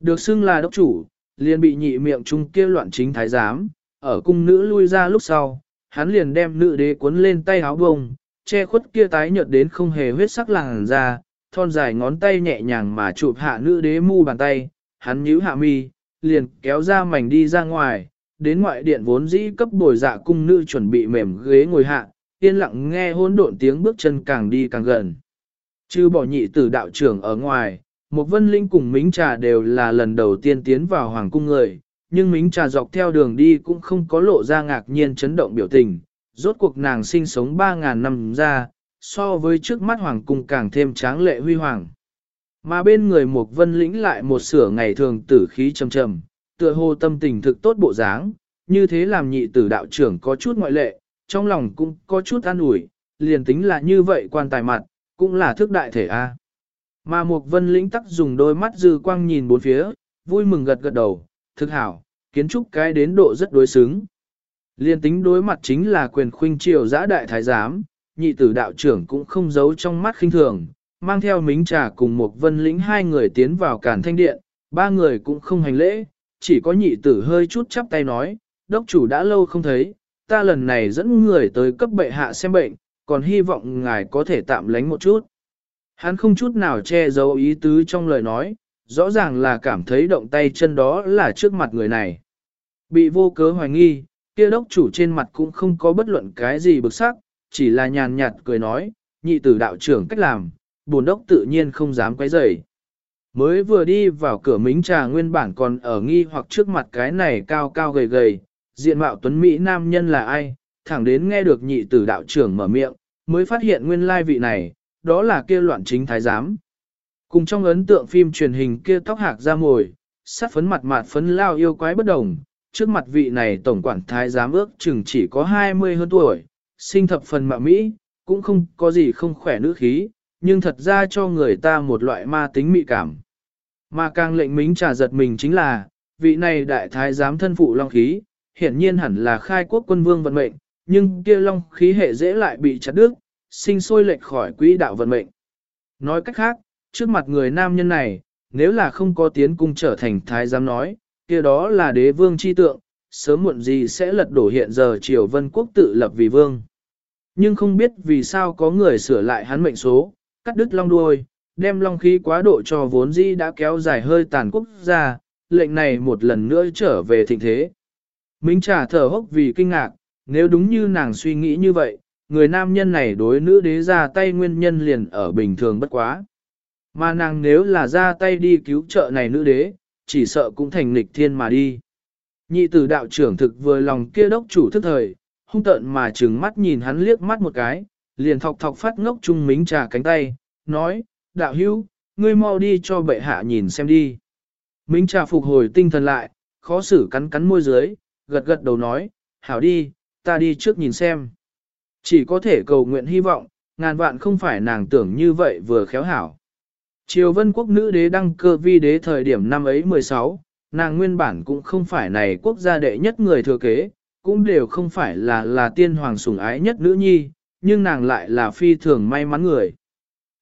Được xưng là đốc chủ, liền bị nhị miệng trung kia loạn chính thái giám, ở cung nữ lui ra lúc sau, hắn liền đem nữ đế cuốn lên tay áo bông, che khuất kia tái nhợt đến không hề huyết sắc làng ra, thon dài ngón tay nhẹ nhàng mà chụp hạ nữ đế mu bàn tay, hắn nhíu hạ mi, liền kéo ra mảnh đi ra ngoài, đến ngoại điện vốn dĩ cấp bồi dạ cung nữ chuẩn bị mềm ghế ngồi hạ, yên lặng nghe hỗn độn tiếng bước chân càng đi càng gần. Chứ bỏ nhị tử đạo trưởng ở ngoài, một vân linh cùng mính trà đều là lần đầu tiên tiến vào hoàng cung người, nhưng mính trà dọc theo đường đi cũng không có lộ ra ngạc nhiên chấn động biểu tình, rốt cuộc nàng sinh sống 3.000 năm ra, so với trước mắt hoàng cung càng thêm tráng lệ huy hoàng. Mà bên người Mục vân lĩnh lại một sửa ngày thường tử khí trầm trầm, tựa hồ tâm tình thực tốt bộ dáng, như thế làm nhị tử đạo trưởng có chút ngoại lệ, trong lòng cũng có chút an ủi, liền tính là như vậy quan tài mặt, cũng là thức đại thể A. Mà Mục vân lĩnh tắc dùng đôi mắt dư quang nhìn bốn phía, vui mừng gật gật đầu, thực hảo, kiến trúc cái đến độ rất đối xứng. Liên tính đối mặt chính là quyền khuynh triều giã đại thái giám, nhị tử đạo trưởng cũng không giấu trong mắt khinh thường, mang theo mính trà cùng một vân lĩnh hai người tiến vào cản thanh điện, ba người cũng không hành lễ, chỉ có nhị tử hơi chút chắp tay nói, đốc chủ đã lâu không thấy, ta lần này dẫn người tới cấp bệ hạ xem bệnh, còn hy vọng ngài có thể tạm lánh một chút. Hắn không chút nào che giấu ý tứ trong lời nói, rõ ràng là cảm thấy động tay chân đó là trước mặt người này. Bị vô cớ hoài nghi, kia đốc chủ trên mặt cũng không có bất luận cái gì bực sắc, chỉ là nhàn nhạt cười nói, nhị tử đạo trưởng cách làm, bồn đốc tự nhiên không dám quấy rầy. Mới vừa đi vào cửa mính trà nguyên bản còn ở nghi hoặc trước mặt cái này cao cao gầy gầy, diện mạo tuấn Mỹ nam nhân là ai, thẳng đến nghe được nhị tử đạo trưởng mở miệng, mới phát hiện nguyên lai vị này, đó là kia loạn chính thái giám. Cùng trong ấn tượng phim truyền hình kia tóc hạc ra mồi, sát phấn mặt mạt phấn lao yêu quái bất đồng, trước mặt vị này tổng quản thái giám ước chừng chỉ có 20 hơn tuổi, sinh thập phần mạ Mỹ, cũng không có gì không khỏe nữ khí, nhưng thật ra cho người ta một loại ma tính mị cảm. Mà càng lệnh mính trà giật mình chính là, vị này đại thái giám thân phụ long khí, hiển nhiên hẳn là khai quốc quân vương vận mệnh, nhưng kia long khí hệ dễ lại bị chặt đứt, sinh sôi lệch khỏi quỹ đạo vận mệnh. Nói cách khác, trước mặt người nam nhân này, nếu là không có tiến cung trở thành thái giám nói, kia đó là đế vương chi tượng, sớm muộn gì sẽ lật đổ hiện giờ triều vân quốc tự lập vì vương. Nhưng không biết vì sao có người sửa lại hắn mệnh số, cắt đứt long đuôi, đem long khí quá độ cho vốn di đã kéo dài hơi tàn quốc gia, lệnh này một lần nữa trở về thịnh thế. Minh trả thở hốc vì kinh ngạc, nếu đúng như nàng suy nghĩ như vậy, người nam nhân này đối nữ đế ra tay nguyên nhân liền ở bình thường bất quá. Mà nàng nếu là ra tay đi cứu trợ này nữ đế, chỉ sợ cũng thành nghịch thiên mà đi. Nhị tử đạo trưởng thực vừa lòng kia đốc chủ thức thời, hung tợn mà trừng mắt nhìn hắn liếc mắt một cái, liền thọc thọc phát ngốc trung mính trà cánh tay, nói, đạo hữu, ngươi mau đi cho bệ hạ nhìn xem đi. Mính trà phục hồi tinh thần lại, khó xử cắn cắn môi dưới, gật gật đầu nói, hảo đi, ta đi trước nhìn xem. Chỉ có thể cầu nguyện hy vọng, ngàn vạn không phải nàng tưởng như vậy vừa khéo hảo. Triều vân quốc nữ đế đăng cơ vi đế thời điểm năm ấy 16, nàng nguyên bản cũng không phải này quốc gia đệ nhất người thừa kế, cũng đều không phải là là tiên hoàng sủng ái nhất nữ nhi, nhưng nàng lại là phi thường may mắn người.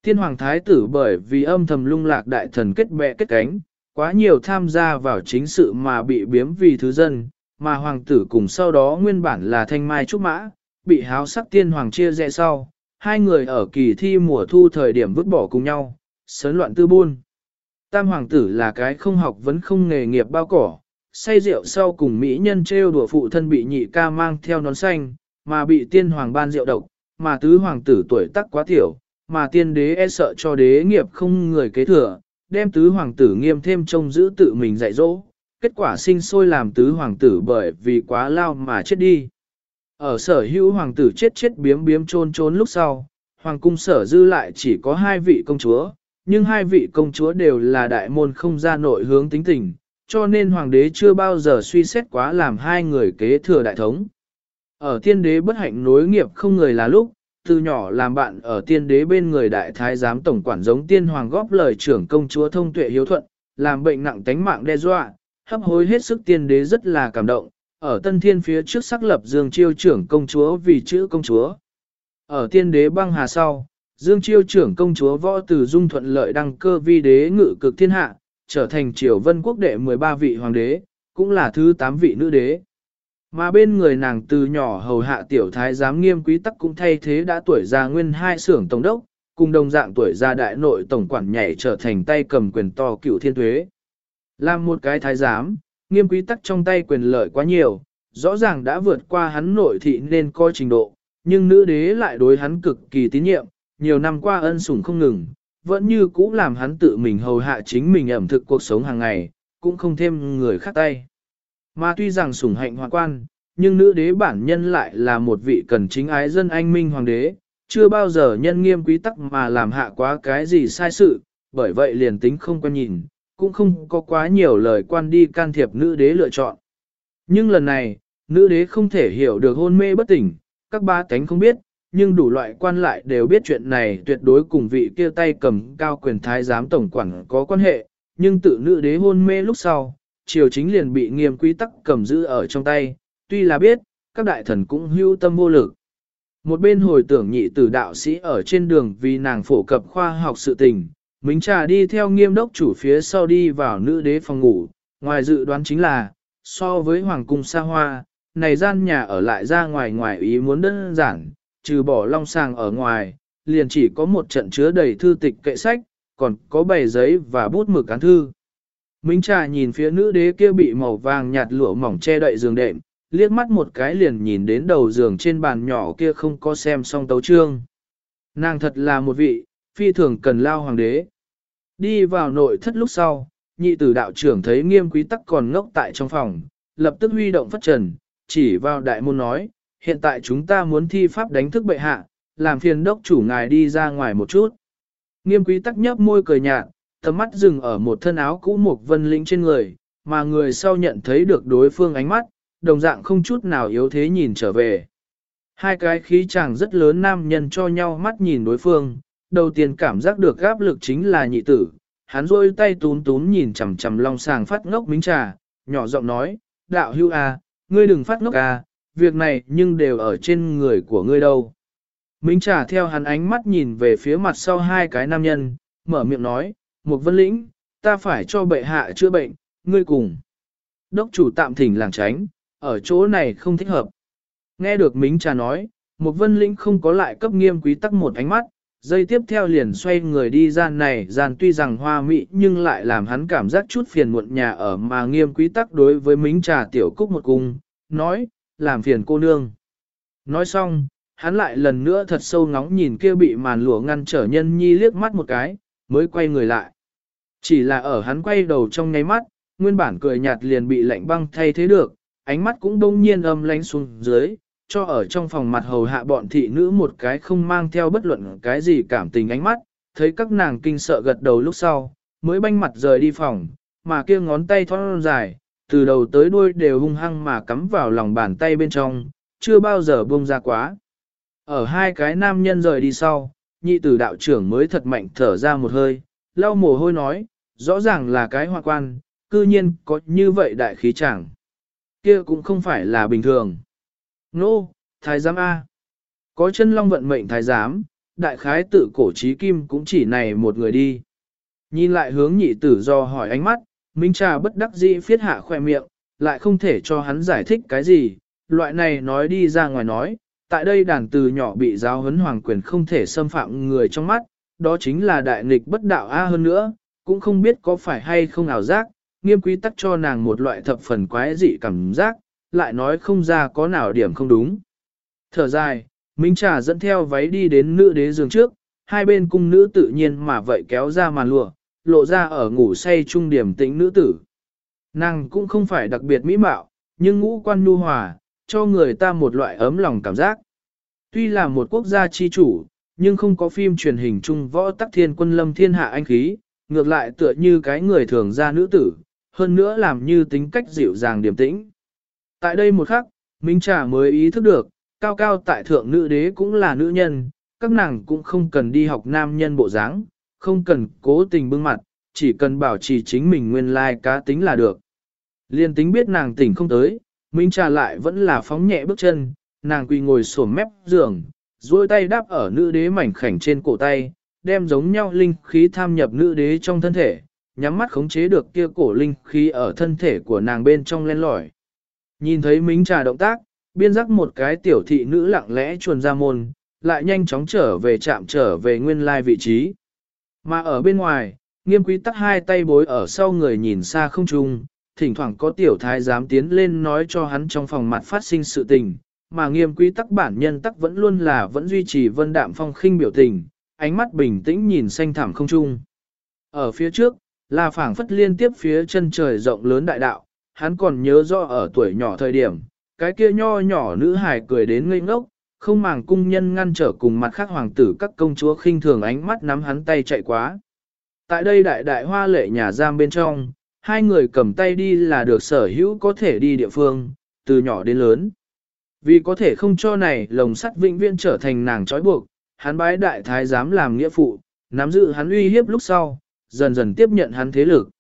Tiên hoàng thái tử bởi vì âm thầm lung lạc đại thần kết bè kết cánh, quá nhiều tham gia vào chính sự mà bị biếm vì thứ dân, mà hoàng tử cùng sau đó nguyên bản là thanh mai trúc mã, bị háo sắc tiên hoàng chia rẽ sau, hai người ở kỳ thi mùa thu thời điểm vứt bỏ cùng nhau, sớn loạn tư buôn. Tam hoàng tử là cái không học vẫn không nghề nghiệp bao cỏ, say rượu sau cùng mỹ nhân trêu đùa phụ thân bị nhị ca mang theo nón xanh, mà bị tiên hoàng ban rượu độc, mà tứ hoàng tử tuổi tác quá tiểu, mà tiên đế e sợ cho đế nghiệp không người kế thừa, đem tứ hoàng tử nghiêm thêm trông giữ tự mình dạy dỗ, kết quả sinh sôi làm tứ hoàng tử bởi vì quá lao mà chết đi. Ở sở hữu hoàng tử chết chết biếm biếm trôn trốn lúc sau, hoàng cung sở dư lại chỉ có hai vị công chúa, nhưng hai vị công chúa đều là đại môn không ra nội hướng tính tình, cho nên hoàng đế chưa bao giờ suy xét quá làm hai người kế thừa đại thống. Ở tiên đế bất hạnh nối nghiệp không người là lúc, từ nhỏ làm bạn ở tiên đế bên người đại thái giám tổng quản giống tiên hoàng góp lời trưởng công chúa thông tuệ hiếu thuận, làm bệnh nặng tánh mạng đe dọa, hấp hối hết sức tiên đế rất là cảm động, ở tân thiên phía trước xác lập dương chiêu trưởng công chúa vì chữ công chúa. Ở tiên đế băng hà sau, Dương Chiêu trưởng công chúa võ từ dung thuận lợi đăng cơ vi đế ngự cực thiên hạ, trở thành triều vân quốc đệ 13 vị hoàng đế, cũng là thứ 8 vị nữ đế. Mà bên người nàng từ nhỏ hầu hạ tiểu thái giám nghiêm quý tắc cũng thay thế đã tuổi già nguyên hai xưởng tổng đốc, cùng đồng dạng tuổi già đại nội tổng quản nhảy trở thành tay cầm quyền to cựu thiên thuế. Làm một cái thái giám, nghiêm quý tắc trong tay quyền lợi quá nhiều, rõ ràng đã vượt qua hắn nội thị nên coi trình độ, nhưng nữ đế lại đối hắn cực kỳ tín nhiệm, nhiều năm qua ân sủng không ngừng, vẫn như cũ làm hắn tự mình hầu hạ chính mình ẩm thực cuộc sống hàng ngày, cũng không thêm người khác tay. Mà tuy rằng sủng hạnh hoàng quan, nhưng nữ đế bản nhân lại là một vị cần chính ái dân anh minh hoàng đế, chưa bao giờ nhân nghiêm quý tắc mà làm hạ quá cái gì sai sự, bởi vậy liền tính không quen nhìn, cũng không có quá nhiều lời quan đi can thiệp nữ đế lựa chọn. Nhưng lần này, nữ đế không thể hiểu được hôn mê bất tỉnh, các ba cánh không biết, nhưng đủ loại quan lại đều biết chuyện này tuyệt đối cùng vị kia tay cầm cao quyền thái giám tổng quản có quan hệ, nhưng tự nữ đế hôn mê lúc sau, triều chính liền bị nghiêm quy tắc cầm giữ ở trong tay, tuy là biết, các đại thần cũng hưu tâm vô lực. Một bên hồi tưởng nhị tử đạo sĩ ở trên đường vì nàng phổ cập khoa học sự tình, Mính trà đi theo nghiêm đốc chủ phía sau đi vào nữ đế phòng ngủ, ngoài dự đoán chính là, so với hoàng cung xa hoa, này gian nhà ở lại ra ngoài ngoài ý muốn đơn giản, trừ bỏ long sàng ở ngoài, liền chỉ có một trận chứa đầy thư tịch kệ sách, còn có bày giấy và bút mực cán thư. Minh trà nhìn phía nữ đế kia bị màu vàng nhạt lụa mỏng che đậy giường đệm, liếc mắt một cái liền nhìn đến đầu giường trên bàn nhỏ kia không có xem xong tấu trương. Nàng thật là một vị, phi thường cần lao hoàng đế. Đi vào nội thất lúc sau, nhị tử đạo trưởng thấy nghiêm quý tắc còn ngốc tại trong phòng, lập tức huy động phất trần, chỉ vào đại môn nói, hiện tại chúng ta muốn thi pháp đánh thức bệ hạ, làm phiền đốc chủ ngài đi ra ngoài một chút. Nghiêm quý tắc nhấp môi cười nhạt, tầm mắt dừng ở một thân áo cũ mục vân lĩnh trên người, mà người sau nhận thấy được đối phương ánh mắt, đồng dạng không chút nào yếu thế nhìn trở về. Hai cái khí chàng rất lớn nam nhân cho nhau mắt nhìn đối phương, đầu tiên cảm giác được gáp lực chính là nhị tử, hắn rôi tay tún tún nhìn chằm chằm long sàng phát ngốc mính trà, nhỏ giọng nói, đạo hưu à, ngươi đừng phát ngốc à, việc này nhưng đều ở trên người của ngươi đâu. Minh Trà theo hắn ánh mắt nhìn về phía mặt sau hai cái nam nhân, mở miệng nói, một vân lĩnh, ta phải cho bệ hạ chữa bệnh, ngươi cùng. Đốc chủ tạm thỉnh làng tránh, ở chỗ này không thích hợp. Nghe được Mính Trà nói, một vân lĩnh không có lại cấp nghiêm quý tắc một ánh mắt, dây tiếp theo liền xoay người đi gian này gian tuy rằng hoa mỹ nhưng lại làm hắn cảm giác chút phiền muộn nhà ở mà nghiêm quý tắc đối với Mính Trà tiểu cúc một cung, nói, làm phiền cô nương. Nói xong, hắn lại lần nữa thật sâu ngóng nhìn kia bị màn lụa ngăn trở nhân nhi liếc mắt một cái, mới quay người lại. Chỉ là ở hắn quay đầu trong nháy mắt, nguyên bản cười nhạt liền bị lạnh băng thay thế được, ánh mắt cũng đông nhiên âm lánh xuống dưới, cho ở trong phòng mặt hầu hạ bọn thị nữ một cái không mang theo bất luận cái gì cảm tình ánh mắt, thấy các nàng kinh sợ gật đầu lúc sau, mới banh mặt rời đi phòng, mà kia ngón tay thon dài, từ đầu tới đuôi đều hung hăng mà cắm vào lòng bàn tay bên trong, chưa bao giờ buông ra quá. Ở hai cái nam nhân rời đi sau, nhị tử đạo trưởng mới thật mạnh thở ra một hơi, lau mồ hôi nói, rõ ràng là cái hoa quan, cư nhiên có như vậy đại khí chẳng. Kia cũng không phải là bình thường. Nô, no, thái giám A. Có chân long vận mệnh thái giám, đại khái tự cổ trí kim cũng chỉ này một người đi. Nhìn lại hướng nhị tử do hỏi ánh mắt, Minh Trà bất đắc dĩ phiết hạ khoe miệng, lại không thể cho hắn giải thích cái gì, loại này nói đi ra ngoài nói, tại đây đàn từ nhỏ bị giáo huấn hoàng quyền không thể xâm phạm người trong mắt, đó chính là đại nghịch bất đạo A hơn nữa, cũng không biết có phải hay không ảo giác, nghiêm quý tắc cho nàng một loại thập phần quái dị cảm giác, lại nói không ra có nào điểm không đúng. Thở dài, Minh Trà dẫn theo váy đi đến nữ đế giường trước, hai bên cung nữ tự nhiên mà vậy kéo ra màn lụa, lộ ra ở ngủ say trung điểm tĩnh nữ tử. Nàng cũng không phải đặc biệt mỹ mạo, nhưng ngũ quan nhu hòa, cho người ta một loại ấm lòng cảm giác. Tuy là một quốc gia chi chủ, nhưng không có phim truyền hình chung võ tắc thiên quân lâm thiên hạ anh khí, ngược lại tựa như cái người thường ra nữ tử, hơn nữa làm như tính cách dịu dàng điềm tĩnh. Tại đây một khắc, Minh Trà mới ý thức được, cao cao tại thượng nữ đế cũng là nữ nhân, các nàng cũng không cần đi học nam nhân bộ dáng, không cần cố tình bưng mặt, chỉ cần bảo trì chính mình nguyên lai like cá tính là được. Liên tính biết nàng tỉnh không tới, Minh Trà lại vẫn là phóng nhẹ bước chân, nàng quỳ ngồi xổm mép giường, duỗi tay đáp ở nữ đế mảnh khảnh trên cổ tay, đem giống nhau linh khí tham nhập nữ đế trong thân thể, nhắm mắt khống chế được kia cổ linh khí ở thân thể của nàng bên trong len lỏi. Nhìn thấy Minh Trà động tác, biên giác một cái tiểu thị nữ lặng lẽ chuồn ra môn, lại nhanh chóng trở về chạm trở về nguyên lai vị trí. Mà ở bên ngoài, nghiêm quý tắc hai tay bối ở sau người nhìn xa không trung, thỉnh thoảng có tiểu thái dám tiến lên nói cho hắn trong phòng mặt phát sinh sự tình, mà nghiêm quý tắc bản nhân tắc vẫn luôn là vẫn duy trì vân đạm phong khinh biểu tình, ánh mắt bình tĩnh nhìn xanh thẳm không trung. Ở phía trước, là phảng phất liên tiếp phía chân trời rộng lớn đại đạo, hắn còn nhớ rõ ở tuổi nhỏ thời điểm, cái kia nho nhỏ nữ hài cười đến ngây ngốc, không màng cung nhân ngăn trở cùng mặt khác hoàng tử các công chúa khinh thường ánh mắt nắm hắn tay chạy quá. Tại đây đại đại hoa lệ nhà giam bên trong, hai người cầm tay đi là được sở hữu có thể đi địa phương, từ nhỏ đến lớn. Vì có thể không cho này lồng sắt vĩnh viễn trở thành nàng trói buộc, hắn bái đại thái dám làm nghĩa phụ, nắm giữ hắn uy hiếp lúc sau, dần dần tiếp nhận hắn thế lực.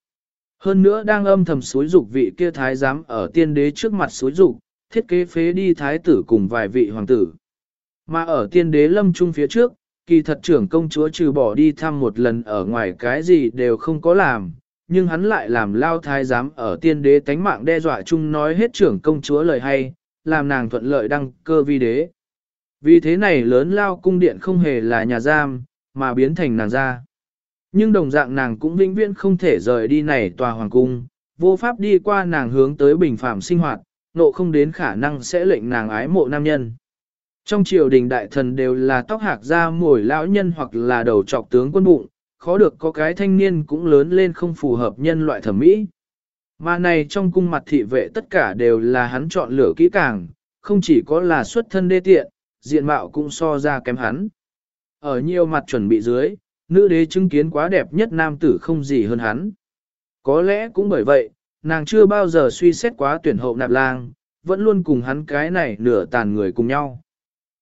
Hơn nữa đang âm thầm suối dục vị kia thái giám ở tiên đế trước mặt suối dục, thiết kế phế đi thái tử cùng vài vị hoàng tử. Mà ở tiên đế lâm trung phía trước, kỳ thật trưởng công chúa trừ bỏ đi thăm một lần ở ngoài cái gì đều không có làm, nhưng hắn lại làm lao thái giám ở tiên đế tánh mạng đe dọa chung nói hết trưởng công chúa lời hay, làm nàng thuận lợi đăng cơ vi đế. Vì thế này lớn lao cung điện không hề là nhà giam, mà biến thành nàng ra. Nhưng đồng dạng nàng cũng vĩnh viễn không thể rời đi này tòa hoàng cung, vô pháp đi qua nàng hướng tới bình phạm sinh hoạt, nộ không đến khả năng sẽ lệnh nàng ái mộ nam nhân. Trong triều đình đại thần đều là tóc hạc da mồi lão nhân hoặc là đầu trọc tướng quân bụng, khó được có cái thanh niên cũng lớn lên không phù hợp nhân loại thẩm mỹ. Mà này trong cung mặt thị vệ tất cả đều là hắn chọn lựa kỹ càng, không chỉ có là xuất thân đê tiện, diện mạo cũng so ra kém hắn. Ở nhiều mặt chuẩn bị dưới, nữ đế chứng kiến quá đẹp nhất nam tử không gì hơn hắn. Có lẽ cũng bởi vậy, nàng chưa bao giờ suy xét quá tuyển hậu nạp lang, vẫn luôn cùng hắn cái này nửa tàn người cùng nhau.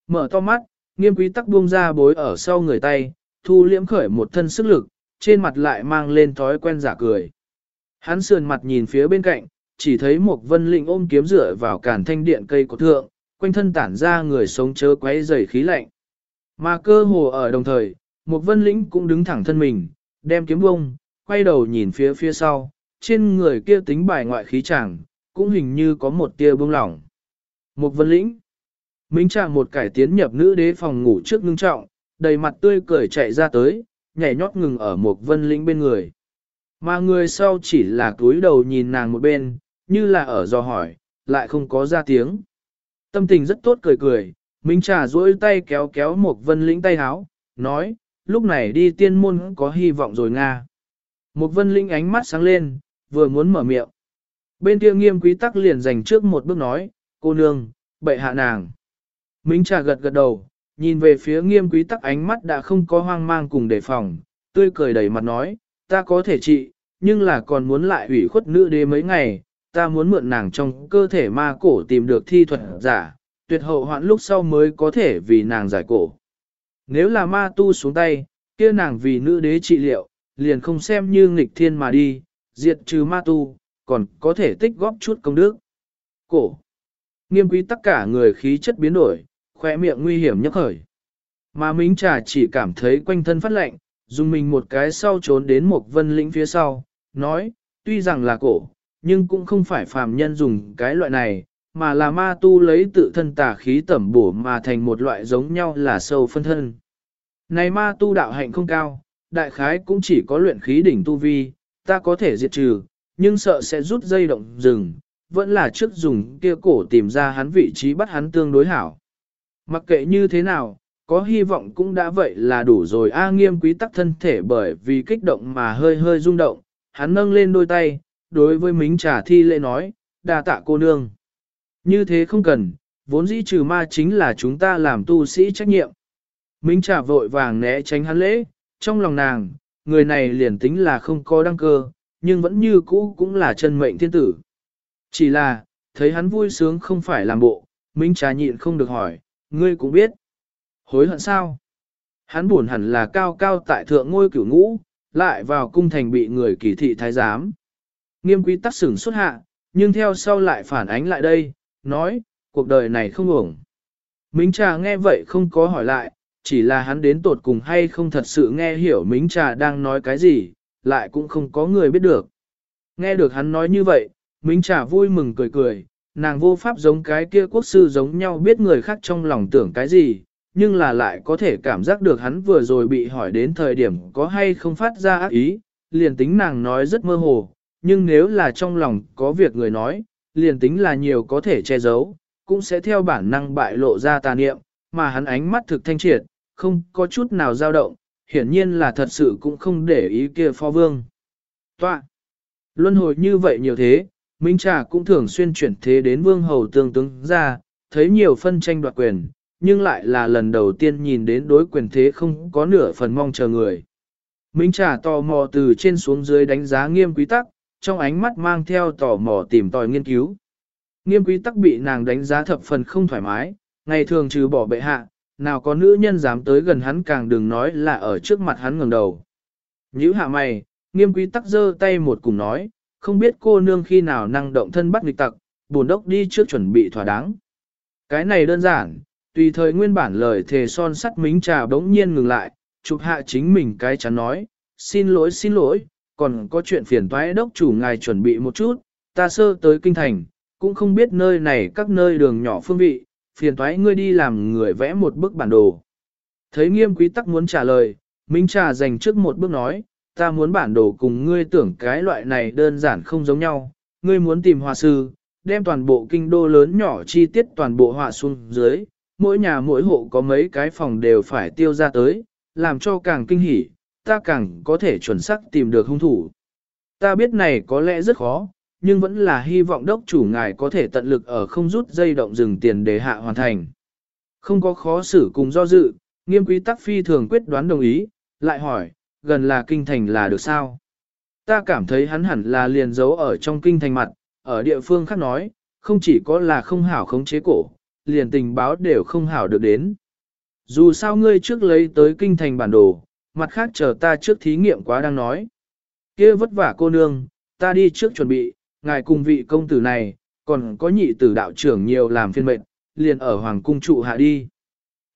Mở to mắt, nghiêm quý tắc buông ra bối ở sau người tay, thu liễm khởi một thân sức lực, trên mặt lại mang lên thói quen giả cười. Hắn sườn mặt nhìn phía bên cạnh, chỉ thấy một vân linh ôm kiếm rửa vào cản thanh điện cây của thượng, quanh thân tản ra người sống chớ quấy dày khí lạnh. Mà cơ hồ ở đồng thời, một vân lĩnh cũng đứng thẳng thân mình, đem kiếm bông, quay đầu nhìn phía phía sau, trên người kia tính bài ngoại khí chàng, cũng hình như có một tia bông lỏng. Một vân lĩnh, Minh Trạng một cải tiến nhập nữ đế phòng ngủ trước ngưng trọng, đầy mặt tươi cười chạy ra tới, nhảy nhót ngừng ở một vân lĩnh bên người. Mà người sau chỉ là cúi đầu nhìn nàng một bên, như là ở do hỏi, lại không có ra tiếng. Tâm tình rất tốt cười cười, Minh Trà duỗi tay kéo kéo một vân lĩnh tay háo, nói, lúc này đi tiên môn có hy vọng rồi Nga. Một vân lĩnh ánh mắt sáng lên, vừa muốn mở miệng. Bên kia nghiêm quý tắc liền dành trước một bước nói, cô nương, bệ hạ nàng. Minh Trà gật gật đầu, nhìn về phía nghiêm quý tắc ánh mắt đã không có hoang mang cùng đề phòng, tươi cười đầy mặt nói, ta có thể trị, nhưng là còn muốn lại ủy khuất nữ đế mấy ngày, ta muốn mượn nàng trong cơ thể ma cổ tìm được thi thuật giả, tuyệt hậu hoạn lúc sau mới có thể vì nàng giải cổ. Nếu là ma tu xuống tay, kia nàng vì nữ đế trị liệu, liền không xem như nghịch thiên mà đi, diệt trừ ma tu, còn có thể tích góp chút công đức. Cổ. Nghiêm quý tất cả người khí chất biến đổi, khoe miệng nguy hiểm nhấc khởi. Mà Mính Trà chỉ cảm thấy quanh thân phát lạnh, dùng mình một cái sau trốn đến một vân lĩnh phía sau, nói, tuy rằng là cổ, nhưng cũng không phải phàm nhân dùng cái loại này, mà là ma tu lấy tự thân tà khí tẩm bổ mà thành một loại giống nhau là sâu phân thân. Này ma tu đạo hạnh không cao, đại khái cũng chỉ có luyện khí đỉnh tu vi, ta có thể diệt trừ, nhưng sợ sẽ rút dây động rừng, vẫn là trước dùng kia cổ tìm ra hắn vị trí bắt hắn tương đối hảo. Mặc kệ như thế nào, có hy vọng cũng đã vậy là đủ rồi A nghiêm quý tắc thân thể bởi vì kích động mà hơi hơi rung động, hắn nâng lên đôi tay, đối với mính trà thi lễ nói, đa tạ cô nương. Như thế không cần, vốn dĩ trừ ma chính là chúng ta làm tu sĩ trách nhiệm. Mính trà vội vàng né tránh hắn lễ, trong lòng nàng, người này liền tính là không có đăng cơ, nhưng vẫn như cũ cũng là chân mệnh thiên tử. Chỉ là, thấy hắn vui sướng không phải làm bộ, Minh trà nhịn không được hỏi, ngươi cũng biết. Hối hận sao? Hắn buồn hẳn là cao cao tại thượng ngôi cửu ngũ, lại vào cung thành bị người kỳ thị thái giám. Nghiêm quý tắc sửng xuất hạ, nhưng theo sau lại phản ánh lại đây, nói, cuộc đời này không ổng. Mính trà nghe vậy không có hỏi lại, chỉ là hắn đến tột cùng hay không thật sự nghe hiểu Mính trà đang nói cái gì, lại cũng không có người biết được. Nghe được hắn nói như vậy, Mính trà vui mừng cười cười, nàng vô pháp giống cái kia quốc sư giống nhau biết người khác trong lòng tưởng cái gì, nhưng là lại có thể cảm giác được hắn vừa rồi bị hỏi đến thời điểm có hay không phát ra ác ý, liền tính nàng nói rất mơ hồ, nhưng nếu là trong lòng có việc người nói, liền tính là nhiều có thể che giấu, cũng sẽ theo bản năng bại lộ ra tà niệm, mà hắn ánh mắt thực thanh triệt, không có chút nào dao động, hiển nhiên là thật sự cũng không để ý kia phó vương. Tọa! Luân hồi như vậy nhiều thế, Minh Trà cũng thường xuyên chuyển thế đến vương hầu tương tướng ra, thấy nhiều phân tranh đoạt quyền, nhưng lại là lần đầu tiên nhìn đến đối quyền thế không có nửa phần mong chờ người. Minh Trà tò mò từ trên xuống dưới đánh giá nghiêm quý tắc, trong ánh mắt mang theo tò mò tìm tòi nghiên cứu. Nghiêm quý tắc bị nàng đánh giá thập phần không thoải mái, ngày thường trừ bỏ bệ hạ, nào có nữ nhân dám tới gần hắn càng đừng nói là ở trước mặt hắn ngẩng đầu. Nhữ hạ mày, nghiêm quý tắc giơ tay một cùng nói, không biết cô nương khi nào năng động thân bắt nghịch tặc, bổn đốc đi trước chuẩn bị thỏa đáng. Cái này đơn giản, tùy thời nguyên bản lời thề son sắt mính trà bỗng nhiên ngừng lại, chụp hạ chính mình cái chắn nói, xin lỗi xin lỗi, còn có chuyện phiền toái đốc chủ ngài chuẩn bị một chút, ta sơ tới kinh thành, cũng không biết nơi này các nơi đường nhỏ phương vị, phiền toái ngươi đi làm người vẽ một bức bản đồ. Thấy nghiêm quý tắc muốn trả lời, Minh Trà dành trước một bước nói, ta muốn bản đồ cùng ngươi tưởng cái loại này đơn giản không giống nhau, ngươi muốn tìm hòa sư, đem toàn bộ kinh đô lớn nhỏ chi tiết toàn bộ họa xuống dưới, mỗi nhà mỗi hộ có mấy cái phòng đều phải tiêu ra tới, làm cho càng kinh hỉ, ta càng có thể chuẩn xác tìm được hung thủ. Ta biết này có lẽ rất khó, nhưng vẫn là hy vọng đốc chủ ngài có thể tận lực ở không rút dây động dừng tiền để hạ hoàn thành. Không có khó xử cùng do dự, nghiêm quý tắc phi thường quyết đoán đồng ý, lại hỏi, gần là kinh thành là được sao? Ta cảm thấy hắn hẳn là liền giấu ở trong kinh thành mặt, ở địa phương khác nói, không chỉ có là không hảo khống chế cổ, liền tình báo đều không hảo được đến. Dù sao ngươi trước lấy tới kinh thành bản đồ, mặt khác chờ ta trước thí nghiệm quá đang nói. kia vất vả cô nương, ta đi trước chuẩn bị, ngài cùng vị công tử này, còn có nhị tử đạo trưởng nhiều làm phiên mệnh, liền ở hoàng cung trụ hạ đi.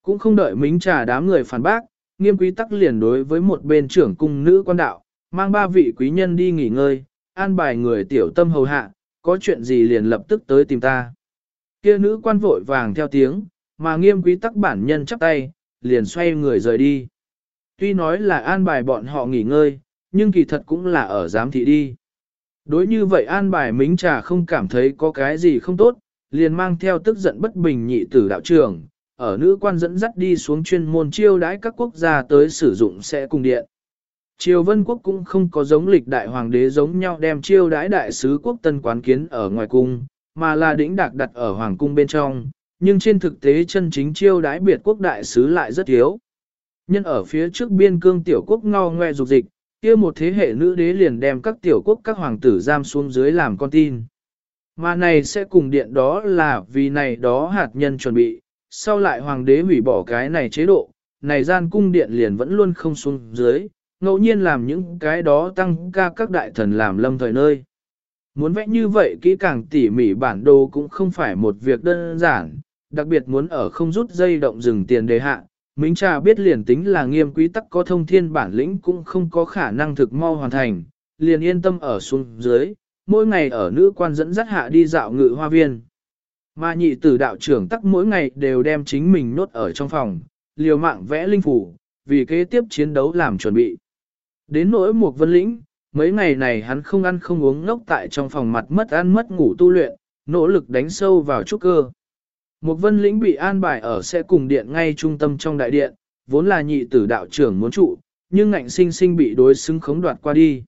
Cũng không đợi mính trà đám người phản bác, nghiêm quý tắc liền đối với một bên trưởng cung nữ quan đạo, mang ba vị quý nhân đi nghỉ ngơi, an bài người tiểu tâm hầu hạ, có chuyện gì liền lập tức tới tìm ta. Kia nữ quan vội vàng theo tiếng, mà nghiêm quý tắc bản nhân chắp tay, liền xoay người rời đi. Tuy nói là an bài bọn họ nghỉ ngơi, nhưng kỳ thật cũng là ở giám thị đi. Đối như vậy an bài mính trà không cảm thấy có cái gì không tốt, liền mang theo tức giận bất bình nhị tử đạo trưởng, ở nữ quan dẫn dắt đi xuống chuyên môn chiêu đãi các quốc gia tới sử dụng sẽ cung điện. Triều Vân Quốc cũng không có giống lịch đại hoàng đế giống nhau đem chiêu đãi đại sứ quốc tân quán kiến ở ngoài cung, mà là đỉnh đạc đặt ở hoàng cung bên trong, nhưng trên thực tế chân chính chiêu đãi biệt quốc đại sứ lại rất thiếu. Nhân ở phía trước biên cương tiểu quốc ngao ngoe dục dịch, kia một thế hệ nữ đế liền đem các tiểu quốc các hoàng tử giam xuống dưới làm con tin. Mà này sẽ cùng điện đó là vì này đó hạt nhân chuẩn bị, sau lại hoàng đế hủy bỏ cái này chế độ, này gian cung điện liền vẫn luôn không xuống dưới, ngẫu nhiên làm những cái đó tăng ca các đại thần làm lâm thời nơi. Muốn vẽ như vậy kỹ càng tỉ mỉ bản đồ cũng không phải một việc đơn giản, đặc biệt muốn ở không rút dây động dừng tiền đề hạ. minh trà biết liền tính là nghiêm quý tắc có thông thiên bản lĩnh cũng không có khả năng thực mau hoàn thành, liền yên tâm ở xuống dưới, mỗi ngày ở nữ quan dẫn dắt hạ đi dạo ngự hoa viên. Mà nhị tử đạo trưởng tắc mỗi ngày đều đem chính mình nốt ở trong phòng, liều mạng vẽ linh phủ, vì kế tiếp chiến đấu làm chuẩn bị. Đến nỗi một vân lĩnh, mấy ngày này hắn không ăn không uống ngốc tại trong phòng mặt mất ăn mất ngủ tu luyện, nỗ lực đánh sâu vào trúc cơ. Một vân lĩnh bị an bài ở sẽ cùng điện ngay trung tâm trong đại điện, vốn là nhị tử đạo trưởng muốn trụ, nhưng ngạnh sinh sinh bị đối xứng khống đoạt qua đi.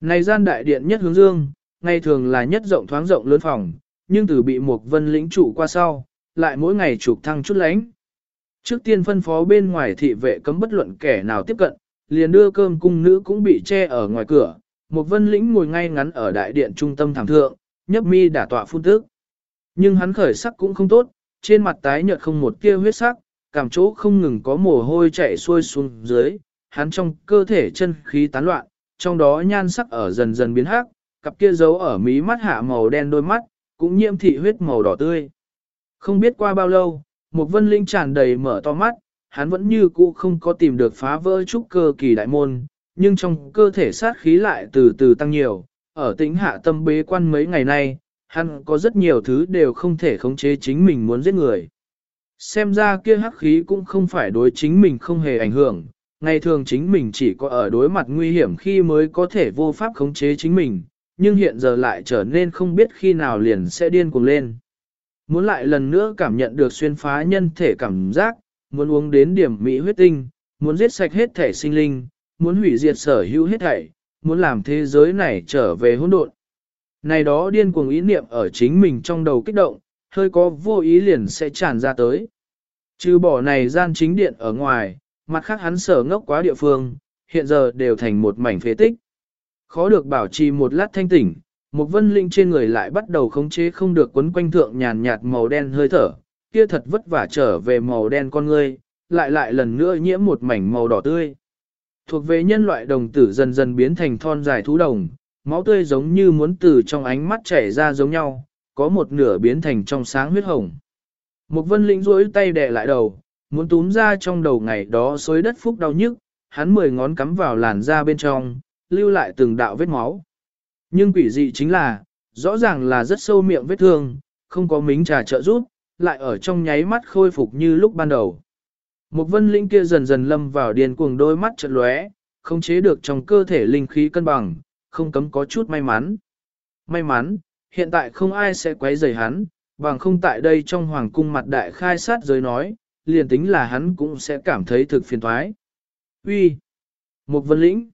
Này gian đại điện nhất hướng dương, ngày thường là nhất rộng thoáng rộng lớn phòng, nhưng từ bị một vân lĩnh trụ qua sau, lại mỗi ngày trục thăng chút lánh. Trước tiên phân phó bên ngoài thị vệ cấm bất luận kẻ nào tiếp cận, liền đưa cơm cung nữ cũng bị che ở ngoài cửa, một vân lĩnh ngồi ngay ngắn ở đại điện trung tâm thảm thượng, nhấp mi đả tọa phun tức. Nhưng hắn khởi sắc cũng không tốt, trên mặt tái nhợt không một tia huyết sắc, cảm chỗ không ngừng có mồ hôi chảy xuôi xuống dưới, hắn trong cơ thể chân khí tán loạn, trong đó nhan sắc ở dần dần biến hắc, cặp kia giấu ở mí mắt hạ màu đen đôi mắt, cũng nhiễm thị huyết màu đỏ tươi. Không biết qua bao lâu, một vân linh tràn đầy mở to mắt, hắn vẫn như cũ không có tìm được phá vỡ trúc cơ kỳ đại môn, nhưng trong cơ thể sát khí lại từ từ tăng nhiều, ở tĩnh hạ tâm bế quan mấy ngày nay, hắn có rất nhiều thứ đều không thể khống chế chính mình muốn giết người. Xem ra kia hắc khí cũng không phải đối chính mình không hề ảnh hưởng, ngày thường chính mình chỉ có ở đối mặt nguy hiểm khi mới có thể vô pháp khống chế chính mình, nhưng hiện giờ lại trở nên không biết khi nào liền sẽ điên cuồng lên. Muốn lại lần nữa cảm nhận được xuyên phá nhân thể cảm giác, muốn uống đến điểm mỹ huyết tinh, muốn giết sạch hết thể sinh linh, muốn hủy diệt sở hữu hết thảy, muốn làm thế giới này trở về hỗn độn. Này đó điên cuồng ý niệm ở chính mình trong đầu kích động, hơi có vô ý liền sẽ tràn ra tới. Trừ bỏ này gian chính điện ở ngoài, mặt khác hắn sở ngốc quá địa phương, hiện giờ đều thành một mảnh phế tích. Khó được bảo trì một lát thanh tỉnh, một vân linh trên người lại bắt đầu khống chế không được quấn quanh thượng nhàn nhạt màu đen hơi thở, kia thật vất vả trở về màu đen con ngươi, lại lại lần nữa nhiễm một mảnh màu đỏ tươi. Thuộc về nhân loại đồng tử dần dần biến thành thon dài thú đồng, máu tươi giống như muốn từ trong ánh mắt chảy ra giống nhau, có một nửa biến thành trong sáng huyết hồng. Một vân lĩnh rỗi tay đè lại đầu, muốn túm ra trong đầu ngày đó xối đất phúc đau nhức, hắn mười ngón cắm vào làn da bên trong, lưu lại từng đạo vết máu. Nhưng quỷ dị chính là, rõ ràng là rất sâu miệng vết thương, không có mính trà trợ giúp, lại ở trong nháy mắt khôi phục như lúc ban đầu. Một vân linh kia dần dần lâm vào điên cuồng đôi mắt chợt lóe, không chế được trong cơ thể linh khí cân bằng, không cấm có chút may mắn. May mắn, hiện tại không ai sẽ quấy rầy hắn, bằng không tại đây trong hoàng cung mặt đại khai sát giới nói, liền tính là hắn cũng sẽ cảm thấy thực phiền thoái. Uy, Một vân lĩnh.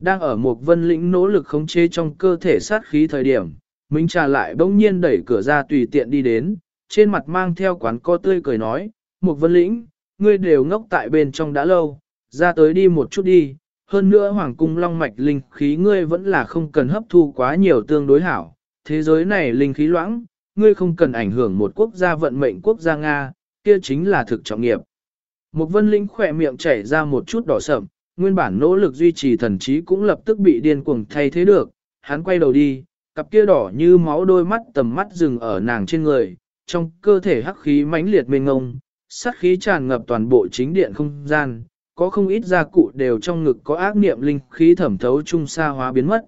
Đang ở một vân lĩnh nỗ lực khống chế trong cơ thể sát khí thời điểm, Minh trà lại bỗng nhiên đẩy cửa ra tùy tiện đi đến, trên mặt mang theo quán co tươi cười nói, một vân lĩnh, ngươi đều ngốc tại bên trong đã lâu, ra tới đi một chút đi, hơn nữa hoàng cung long mạch linh khí ngươi vẫn là không cần hấp thu quá nhiều tương đối hảo, thế giới này linh khí loãng, ngươi không cần ảnh hưởng một quốc gia vận mệnh quốc gia Nga, kia chính là thực trọng nghiệp. Một vân Lĩnh khỏe miệng chảy ra một chút đỏ sậm, nguyên bản nỗ lực duy trì thần trí cũng lập tức bị điên cuồng thay thế được, hắn quay đầu đi, cặp kia đỏ như máu đôi mắt tầm mắt dừng ở nàng trên người, trong cơ thể hắc khí mãnh liệt mênh ngông, sát khí tràn ngập toàn bộ chính điện không gian, có không ít gia cụ đều trong ngực có ác niệm linh khí thẩm thấu trung xa hóa biến mất.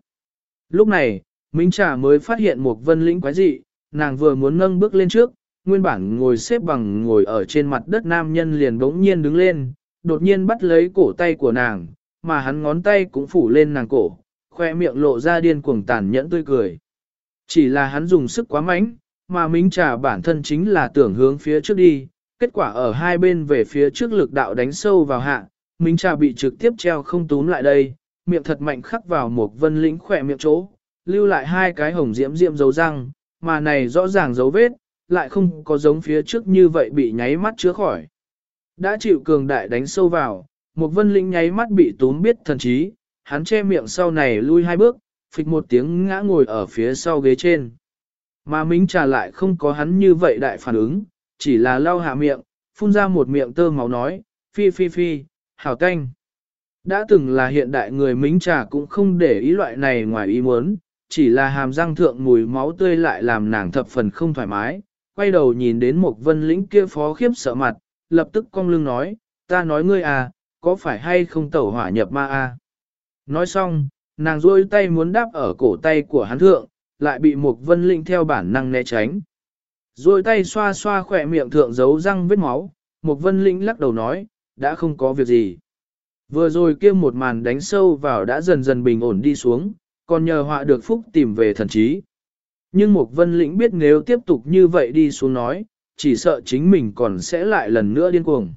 Lúc này, Minh Trà mới phát hiện một vân lĩnh quái dị, nàng vừa muốn nâng bước lên trước, nguyên bản ngồi xếp bằng ngồi ở trên mặt đất nam nhân liền bỗng nhiên đứng lên, đột nhiên bắt lấy cổ tay của nàng, mà hắn ngón tay cũng phủ lên nàng cổ, khoe miệng lộ ra điên cuồng tàn nhẫn tươi cười. Chỉ là hắn dùng sức quá mạnh, mà Minh Trà bản thân chính là tưởng hướng phía trước đi, kết quả ở hai bên về phía trước lực đạo đánh sâu vào hạ, Minh Trà bị trực tiếp treo không túm lại đây, miệng thật mạnh khắc vào một vân lĩnh khỏe miệng chỗ, lưu lại hai cái hồng diễm diễm dấu răng, mà này rõ ràng dấu vết, lại không có giống phía trước như vậy bị nháy mắt chữa khỏi. Đã chịu cường đại đánh sâu vào, một vân linh nháy mắt bị túm biết thần trí, hắn che miệng sau này lui hai bước, phịch một tiếng ngã ngồi ở phía sau ghế trên. Mà Minh Trà lại không có hắn như vậy đại phản ứng, chỉ là lau hạ miệng, phun ra một miệng tơ máu nói, phi phi phi, hảo canh. Đã từng là hiện đại người Mính trà cũng không để ý loại này ngoài ý muốn, chỉ là hàm răng thượng mùi máu tươi lại làm nàng thập phần không thoải mái, quay đầu nhìn đến một vân lĩnh kia phó khiếp sợ mặt, lập tức cong lưng nói, ta nói ngươi à, có phải hay không tẩu hỏa nhập ma à? Nói xong, nàng rôi tay muốn đáp ở cổ tay của hắn thượng, lại bị một vân Linh theo bản năng né tránh. Rồi tay xoa xoa khỏe miệng thượng giấu răng vết máu, một vân Linh lắc đầu nói, đã không có việc gì. Vừa rồi kia một màn đánh sâu vào đã dần dần bình ổn đi xuống, còn nhờ họa được phúc tìm về thần trí. Nhưng một vân lĩnh biết nếu tiếp tục như vậy đi xuống nói, chỉ sợ chính mình còn sẽ lại lần nữa điên cuồng.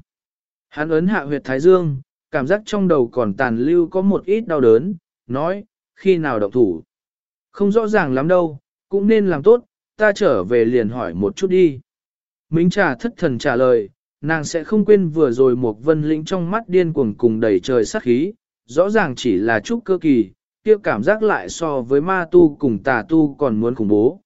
Hắn ấn hạ huyệt thái dương, cảm giác trong đầu còn tàn lưu có một ít đau đớn, nói, khi nào động thủ. Không rõ ràng lắm đâu, cũng nên làm tốt, ta trở về liền hỏi một chút đi. Mính trà thất thần trả lời, nàng sẽ không quên vừa rồi một vân lĩnh trong mắt điên cuồng cùng đầy trời sát khí, rõ ràng chỉ là chút cơ kỳ, kia cảm giác lại so với ma tu cùng tà tu còn muốn khủng bố.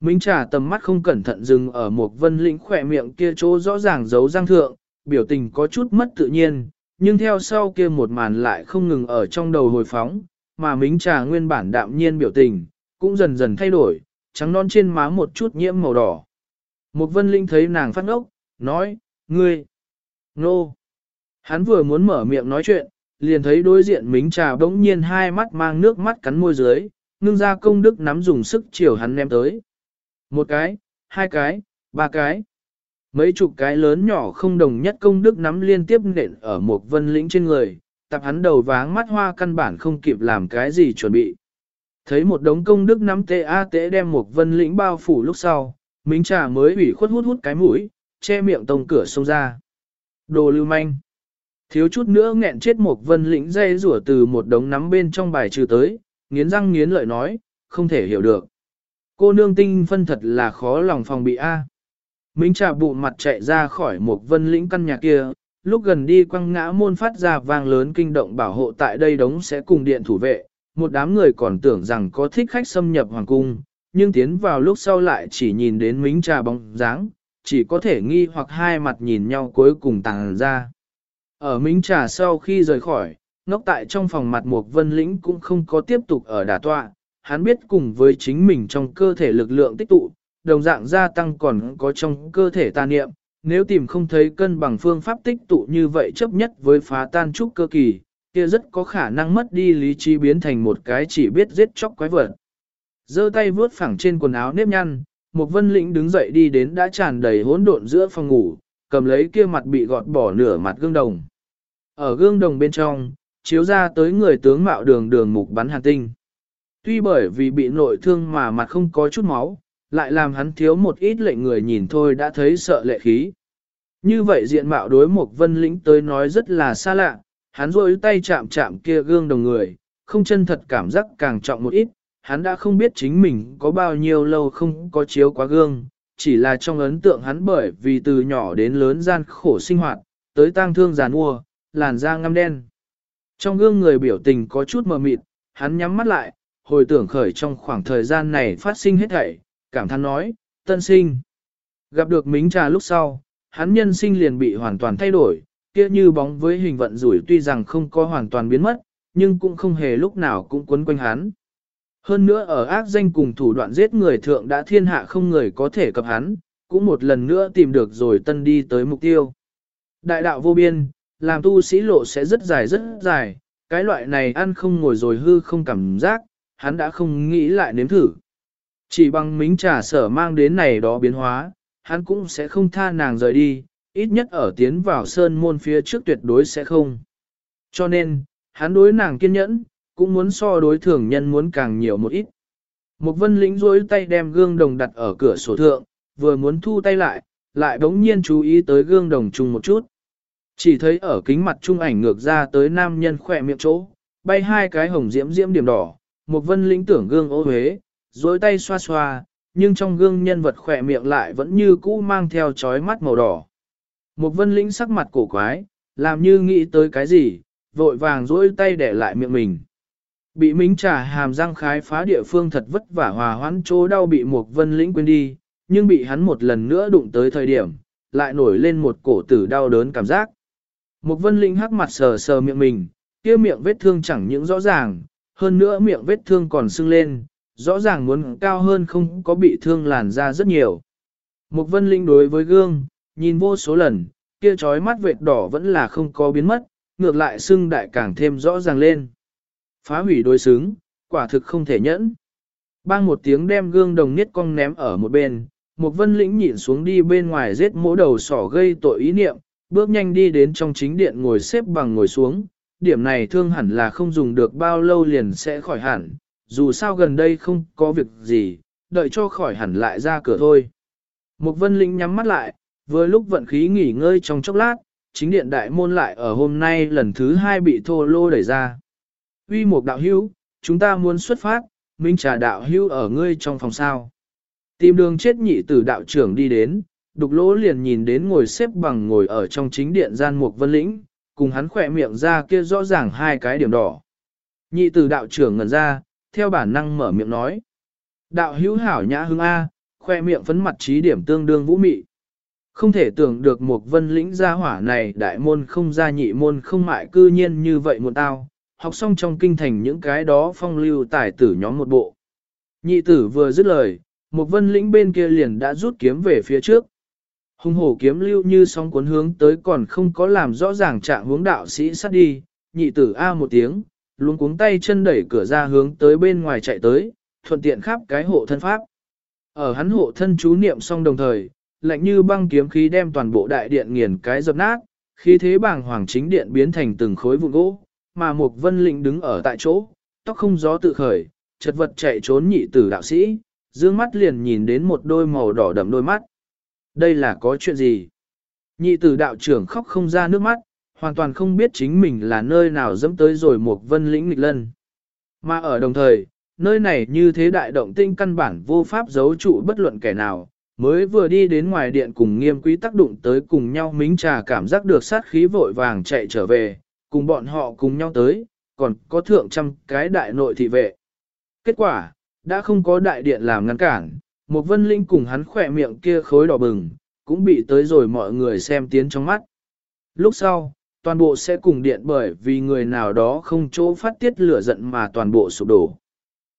Minh trà tầm mắt không cẩn thận dừng ở một vân lĩnh khỏe miệng kia chỗ rõ ràng giấu răng thượng, biểu tình có chút mất tự nhiên, nhưng theo sau kia một màn lại không ngừng ở trong đầu hồi phóng, mà Minh trà nguyên bản đạm nhiên biểu tình, cũng dần dần thay đổi, trắng non trên má một chút nhiễm màu đỏ. Một vân linh thấy nàng phát ngốc, nói, ngươi, nô. Hắn vừa muốn mở miệng nói chuyện, liền thấy đối diện mính trà bỗng nhiên hai mắt mang nước mắt cắn môi dưới, ngưng ra công đức nắm dùng sức chiều hắn ném tới. Một cái, hai cái, ba cái. Mấy chục cái lớn nhỏ không đồng nhất công đức nắm liên tiếp nện ở một vân lĩnh trên người, tập hắn đầu váng mắt hoa căn bản không kịp làm cái gì chuẩn bị. Thấy một đống công đức nắm tê a tê đem một vân lĩnh bao phủ lúc sau, minh trà mới ủy khuất hút hút cái mũi, che miệng tông cửa xông ra. Đồ lưu manh. Thiếu chút nữa nghẹn chết một vân lĩnh dây rủa từ một đống nắm bên trong bài trừ tới, nghiến răng nghiến lợi nói, không thể hiểu được. Cô nương tinh phân thật là khó lòng phòng bị A. Minh trà bụ mặt chạy ra khỏi một vân lĩnh căn nhà kia, lúc gần đi quăng ngã môn phát ra vang lớn kinh động bảo hộ tại đây đống sẽ cùng điện thủ vệ, một đám người còn tưởng rằng có thích khách xâm nhập hoàng cung, nhưng tiến vào lúc sau lại chỉ nhìn đến mính trà bóng dáng, chỉ có thể nghi hoặc hai mặt nhìn nhau cuối cùng tàng ra. Ở mính trà sau khi rời khỏi, ngốc tại trong phòng mặt một vân lĩnh cũng không có tiếp tục ở đà tọa, hắn biết cùng với chính mình trong cơ thể lực lượng tích tụ, đồng dạng gia tăng còn có trong cơ thể tà niệm, nếu tìm không thấy cân bằng phương pháp tích tụ như vậy chấp nhất với phá tan trúc cơ kỳ, kia rất có khả năng mất đi lý trí biến thành một cái chỉ biết giết chóc quái vật giơ tay vuốt phẳng trên quần áo nếp nhăn, một vân lĩnh đứng dậy đi đến đã tràn đầy hỗn độn giữa phòng ngủ, cầm lấy kia mặt bị gọt bỏ nửa mặt gương đồng. Ở gương đồng bên trong, chiếu ra tới người tướng mạo đường đường mục bắn hàn tinh. Tuy bởi vì bị nội thương mà mặt không có chút máu, lại làm hắn thiếu một ít lệnh người nhìn thôi đã thấy sợ lệ khí. Như vậy diện mạo đối một vân lĩnh tới nói rất là xa lạ, hắn rôi tay chạm chạm kia gương đồng người, không chân thật cảm giác càng trọng một ít, hắn đã không biết chính mình có bao nhiêu lâu không có chiếu quá gương, chỉ là trong ấn tượng hắn bởi vì từ nhỏ đến lớn gian khổ sinh hoạt, tới tang thương giàn mua, làn da ngăm đen. Trong gương người biểu tình có chút mờ mịt, hắn nhắm mắt lại, hồi tưởng khởi trong khoảng thời gian này phát sinh hết thảy, cảm thán nói, tân sinh. Gặp được mính trà lúc sau, hắn nhân sinh liền bị hoàn toàn thay đổi, kia như bóng với hình vận rủi tuy rằng không có hoàn toàn biến mất, nhưng cũng không hề lúc nào cũng quấn quanh hắn. Hơn nữa ở ác danh cùng thủ đoạn giết người thượng đã thiên hạ không người có thể cập hắn, cũng một lần nữa tìm được rồi tân đi tới mục tiêu. Đại đạo vô biên, làm tu sĩ lộ sẽ rất dài rất dài, cái loại này ăn không ngồi rồi hư không cảm giác, hắn đã không nghĩ lại nếm thử. Chỉ bằng mính trà sở mang đến này đó biến hóa, hắn cũng sẽ không tha nàng rời đi, ít nhất ở tiến vào sơn môn phía trước tuyệt đối sẽ không. Cho nên, hắn đối nàng kiên nhẫn, cũng muốn so đối thường nhân muốn càng nhiều một ít. Một vân lĩnh rối tay đem gương đồng đặt ở cửa sổ thượng, vừa muốn thu tay lại, lại bỗng nhiên chú ý tới gương đồng chung một chút. Chỉ thấy ở kính mặt trung ảnh ngược ra tới nam nhân khỏe miệng chỗ, bay hai cái hồng diễm diễm điểm đỏ, một vân lĩnh tưởng gương ô huế, dối tay xoa xoa, nhưng trong gương nhân vật khỏe miệng lại vẫn như cũ mang theo chói mắt màu đỏ. Một vân lĩnh sắc mặt cổ quái, làm như nghĩ tới cái gì, vội vàng dối tay để lại miệng mình. Bị mính trà hàm răng khái phá địa phương thật vất vả hòa hoãn chỗ đau bị một vân lĩnh quên đi, nhưng bị hắn một lần nữa đụng tới thời điểm, lại nổi lên một cổ tử đau đớn cảm giác. Một vân lĩnh hắc mặt sờ sờ miệng mình, kia miệng vết thương chẳng những rõ ràng, hơn nữa miệng vết thương còn sưng lên, rõ ràng muốn cao hơn không có bị thương làn da rất nhiều. mục vân linh đối với gương, nhìn vô số lần, kia trói mắt vệt đỏ vẫn là không có biến mất, ngược lại sưng đại càng thêm rõ ràng lên. Phá hủy đối xứng, quả thực không thể nhẫn. Bang một tiếng đem gương đồng niết cong ném ở một bên, mục vân lĩnh nhìn xuống đi bên ngoài giết mỗ đầu sỏ gây tội ý niệm, bước nhanh đi đến trong chính điện ngồi xếp bằng ngồi xuống, điểm này thương hẳn là không dùng được bao lâu liền sẽ khỏi hẳn, dù sao gần đây không có việc gì, đợi cho khỏi hẳn lại ra cửa thôi. mục vân lĩnh nhắm mắt lại, vừa lúc vận khí nghỉ ngơi trong chốc lát, chính điện đại môn lại ở hôm nay lần thứ hai bị thô lô đẩy ra. Uy một đạo hữu, chúng ta muốn xuất phát, minh trà đạo hữu ở ngươi trong phòng sao. Tìm đường chết nhị tử đạo trưởng đi đến, đục lỗ liền nhìn đến ngồi xếp bằng ngồi ở trong chính điện gian mục vân lĩnh, cùng hắn khỏe miệng ra kia rõ ràng hai cái điểm đỏ. Nhị tử đạo trưởng ngẩn ra, theo bản năng mở miệng nói. Đạo hữu hảo nhã hưng A, khoe miệng phấn mặt trí điểm tương đương vũ mị. Không thể tưởng được một vân lĩnh gia hỏa này đại môn không gia nhị môn không mại cư nhiên như vậy một tao, học xong trong kinh thành những cái đó phong lưu tài tử nhóm một bộ. Nhị tử vừa dứt lời, một vân lĩnh bên kia liền đã rút kiếm về phía trước. Hùng hổ kiếm lưu như sóng cuốn hướng tới còn không có làm rõ ràng trạng hướng đạo sĩ sát đi, nhị tử A một tiếng, luôn cuống tay chân đẩy cửa ra hướng tới bên ngoài chạy tới, thuận tiện khắp cái hộ thân pháp. Ở hắn hộ thân chú niệm xong đồng thời, lạnh như băng kiếm khí đem toàn bộ đại điện nghiền cái dập nát, khí thế bàng hoàng chính điện biến thành từng khối vụn gỗ, mà một vân lĩnh đứng ở tại chỗ, tóc không gió tự khởi, chật vật chạy trốn nhị tử đạo sĩ, dương mắt liền nhìn đến một đôi màu đỏ đậm đôi mắt. Đây là có chuyện gì? Nhị tử đạo trưởng khóc không ra nước mắt, hoàn toàn không biết chính mình là nơi nào dẫm tới rồi một vân lĩnh nghịch lân. Mà ở đồng thời, nơi này như thế đại động tinh căn bản vô pháp giấu trụ bất luận kẻ nào, mới vừa đi đến ngoài điện cùng nghiêm quý tác đụng tới cùng nhau mính trà cảm giác được sát khí vội vàng chạy trở về, cùng bọn họ cùng nhau tới, còn có thượng trăm cái đại nội thị vệ. Kết quả, đã không có đại điện làm ngăn cản, một vân linh cùng hắn khỏe miệng kia khối đỏ bừng, cũng bị tới rồi mọi người xem tiến trong mắt. Lúc sau, toàn bộ sẽ cùng điện bởi vì người nào đó không chỗ phát tiết lửa giận mà toàn bộ sụp đổ.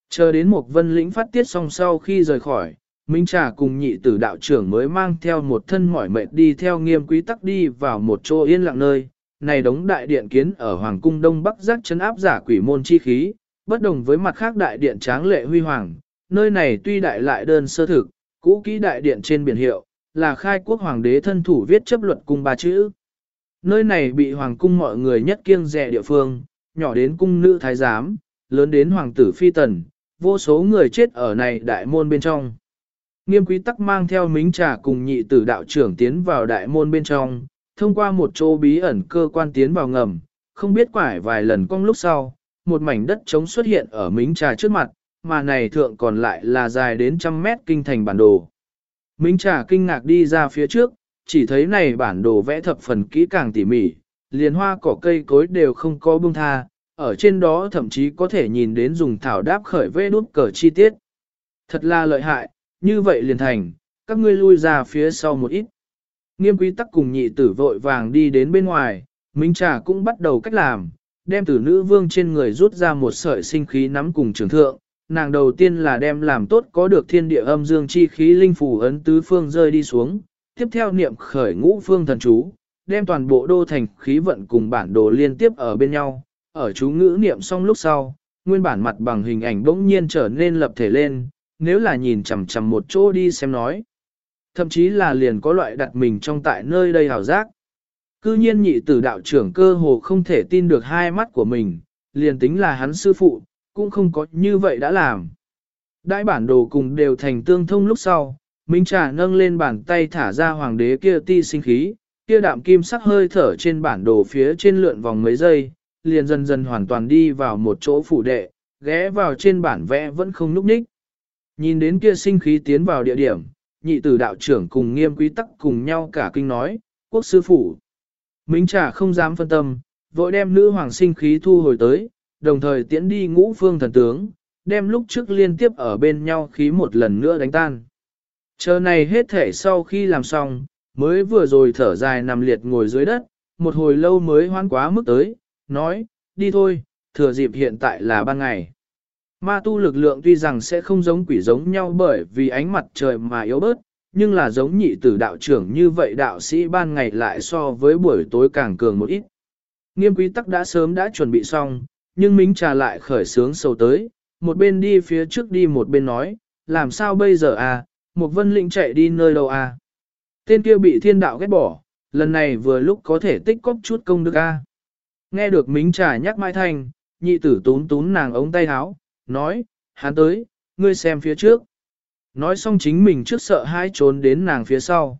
Chờ đến một vân lĩnh phát tiết xong sau khi rời khỏi, Minh Trà cùng nhị tử đạo trưởng mới mang theo một thân mỏi mệt đi theo nghiêm quý tắc đi vào một chỗ yên lặng nơi. Này đống đại điện kiến ở Hoàng cung Đông Bắc giác chấn áp giả quỷ môn chi khí, bất đồng với mặt khác đại điện tráng lệ huy hoàng. Nơi này tuy đại lại đơn sơ thực, cũ kỹ đại điện trên biển hiệu, là khai quốc hoàng đế thân thủ viết chấp luật cung ba chữ. Nơi này bị hoàng cung mọi người nhất kiêng rẻ địa phương, nhỏ đến cung nữ thái giám, lớn đến hoàng tử phi tần, vô số người chết ở này đại môn bên trong. Nghiêm quý tắc mang theo mính trà cùng nhị tử đạo trưởng tiến vào đại môn bên trong, thông qua một chỗ bí ẩn cơ quan tiến vào ngầm, không biết quải vài lần cong lúc sau, một mảnh đất trống xuất hiện ở mính trà trước mặt, mà này thượng còn lại là dài đến trăm mét kinh thành bản đồ. Minh trà kinh ngạc đi ra phía trước, chỉ thấy này bản đồ vẽ thập phần kỹ càng tỉ mỉ, liền hoa cỏ cây cối đều không có bông tha, ở trên đó thậm chí có thể nhìn đến dùng thảo đáp khởi vẽ đút cờ chi tiết. Thật là lợi hại, như vậy liền thành, các ngươi lui ra phía sau một ít. Nghiêm quý tắc cùng nhị tử vội vàng đi đến bên ngoài, Minh Trà cũng bắt đầu cách làm, đem tử nữ vương trên người rút ra một sợi sinh khí nắm cùng trường thượng, nàng đầu tiên là đem làm tốt có được thiên địa âm dương chi khí linh phủ ấn tứ phương rơi đi xuống, tiếp theo niệm khởi ngũ phương thần chú, đem toàn bộ đô thành khí vận cùng bản đồ liên tiếp ở bên nhau, ở chú ngữ niệm xong lúc sau, nguyên bản mặt bằng hình ảnh bỗng nhiên trở nên lập thể lên, nếu là nhìn chằm chằm một chỗ đi xem nói. Thậm chí là liền có loại đặt mình trong tại nơi đây hào giác. Cư nhiên nhị tử đạo trưởng cơ hồ không thể tin được hai mắt của mình, liền tính là hắn sư phụ, cũng không có như vậy đã làm. Đại bản đồ cùng đều thành tương thông lúc sau, Minh Trà nâng lên bàn tay thả ra hoàng đế kia ti sinh khí, kia đạm kim sắc hơi thở trên bản đồ phía trên lượn vòng mấy giây, liền dần dần hoàn toàn đi vào một chỗ phủ đệ, ghé vào trên bản vẽ vẫn không núp ních. Nhìn đến kia sinh khí tiến vào địa điểm, nhị tử đạo trưởng cùng nghiêm quý tắc cùng nhau cả kinh nói, quốc sư phủ. Minh Trà không dám phân tâm, vội đem nữ hoàng sinh khí thu hồi tới, đồng thời tiễn đi ngũ phương thần tướng, đem lúc trước liên tiếp ở bên nhau khí một lần nữa đánh tan. Chờ này hết thể sau khi làm xong, mới vừa rồi thở dài nằm liệt ngồi dưới đất, một hồi lâu mới hoan quá mức tới, nói, đi thôi, thừa dịp hiện tại là ban ngày. Ma tu lực lượng tuy rằng sẽ không giống quỷ giống nhau bởi vì ánh mặt trời mà yếu bớt, nhưng là giống nhị tử đạo trưởng như vậy đạo sĩ ban ngày lại so với buổi tối càng cường một ít. Nghiêm quý tắc đã sớm đã chuẩn bị xong, nhưng Minh trà lại khởi sướng sầu tới, một bên đi phía trước đi một bên nói, làm sao bây giờ à, một vân lĩnh chạy đi nơi đâu à. Tên kia bị thiên đạo ghét bỏ, lần này vừa lúc có thể tích cóp chút công đức a. Nghe được Mính Trà nhắc Mai Thanh, nhị tử tún tún nàng ống tay áo, nói, hắn tới, ngươi xem phía trước. Nói xong chính mình trước sợ hai trốn đến nàng phía sau.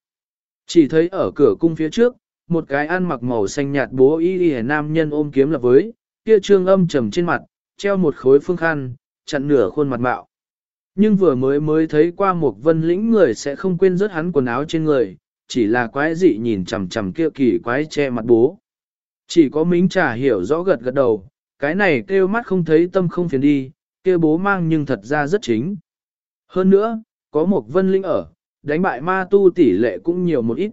Chỉ thấy ở cửa cung phía trước, một cái ăn mặc màu xanh nhạt bố y y nam nhân ôm kiếm lập với, kia trương âm trầm trên mặt, treo một khối phương khăn, chặn nửa khuôn mặt mạo. Nhưng vừa mới mới thấy qua một vân lĩnh người sẽ không quên rớt hắn quần áo trên người, chỉ là quái dị nhìn chằm chằm kia kỳ quái che mặt bố. Chỉ có mính trả hiểu rõ gật gật đầu, cái này kêu mắt không thấy tâm không phiền đi, kia bố mang nhưng thật ra rất chính. Hơn nữa, có một vân linh ở, đánh bại ma tu tỷ lệ cũng nhiều một ít.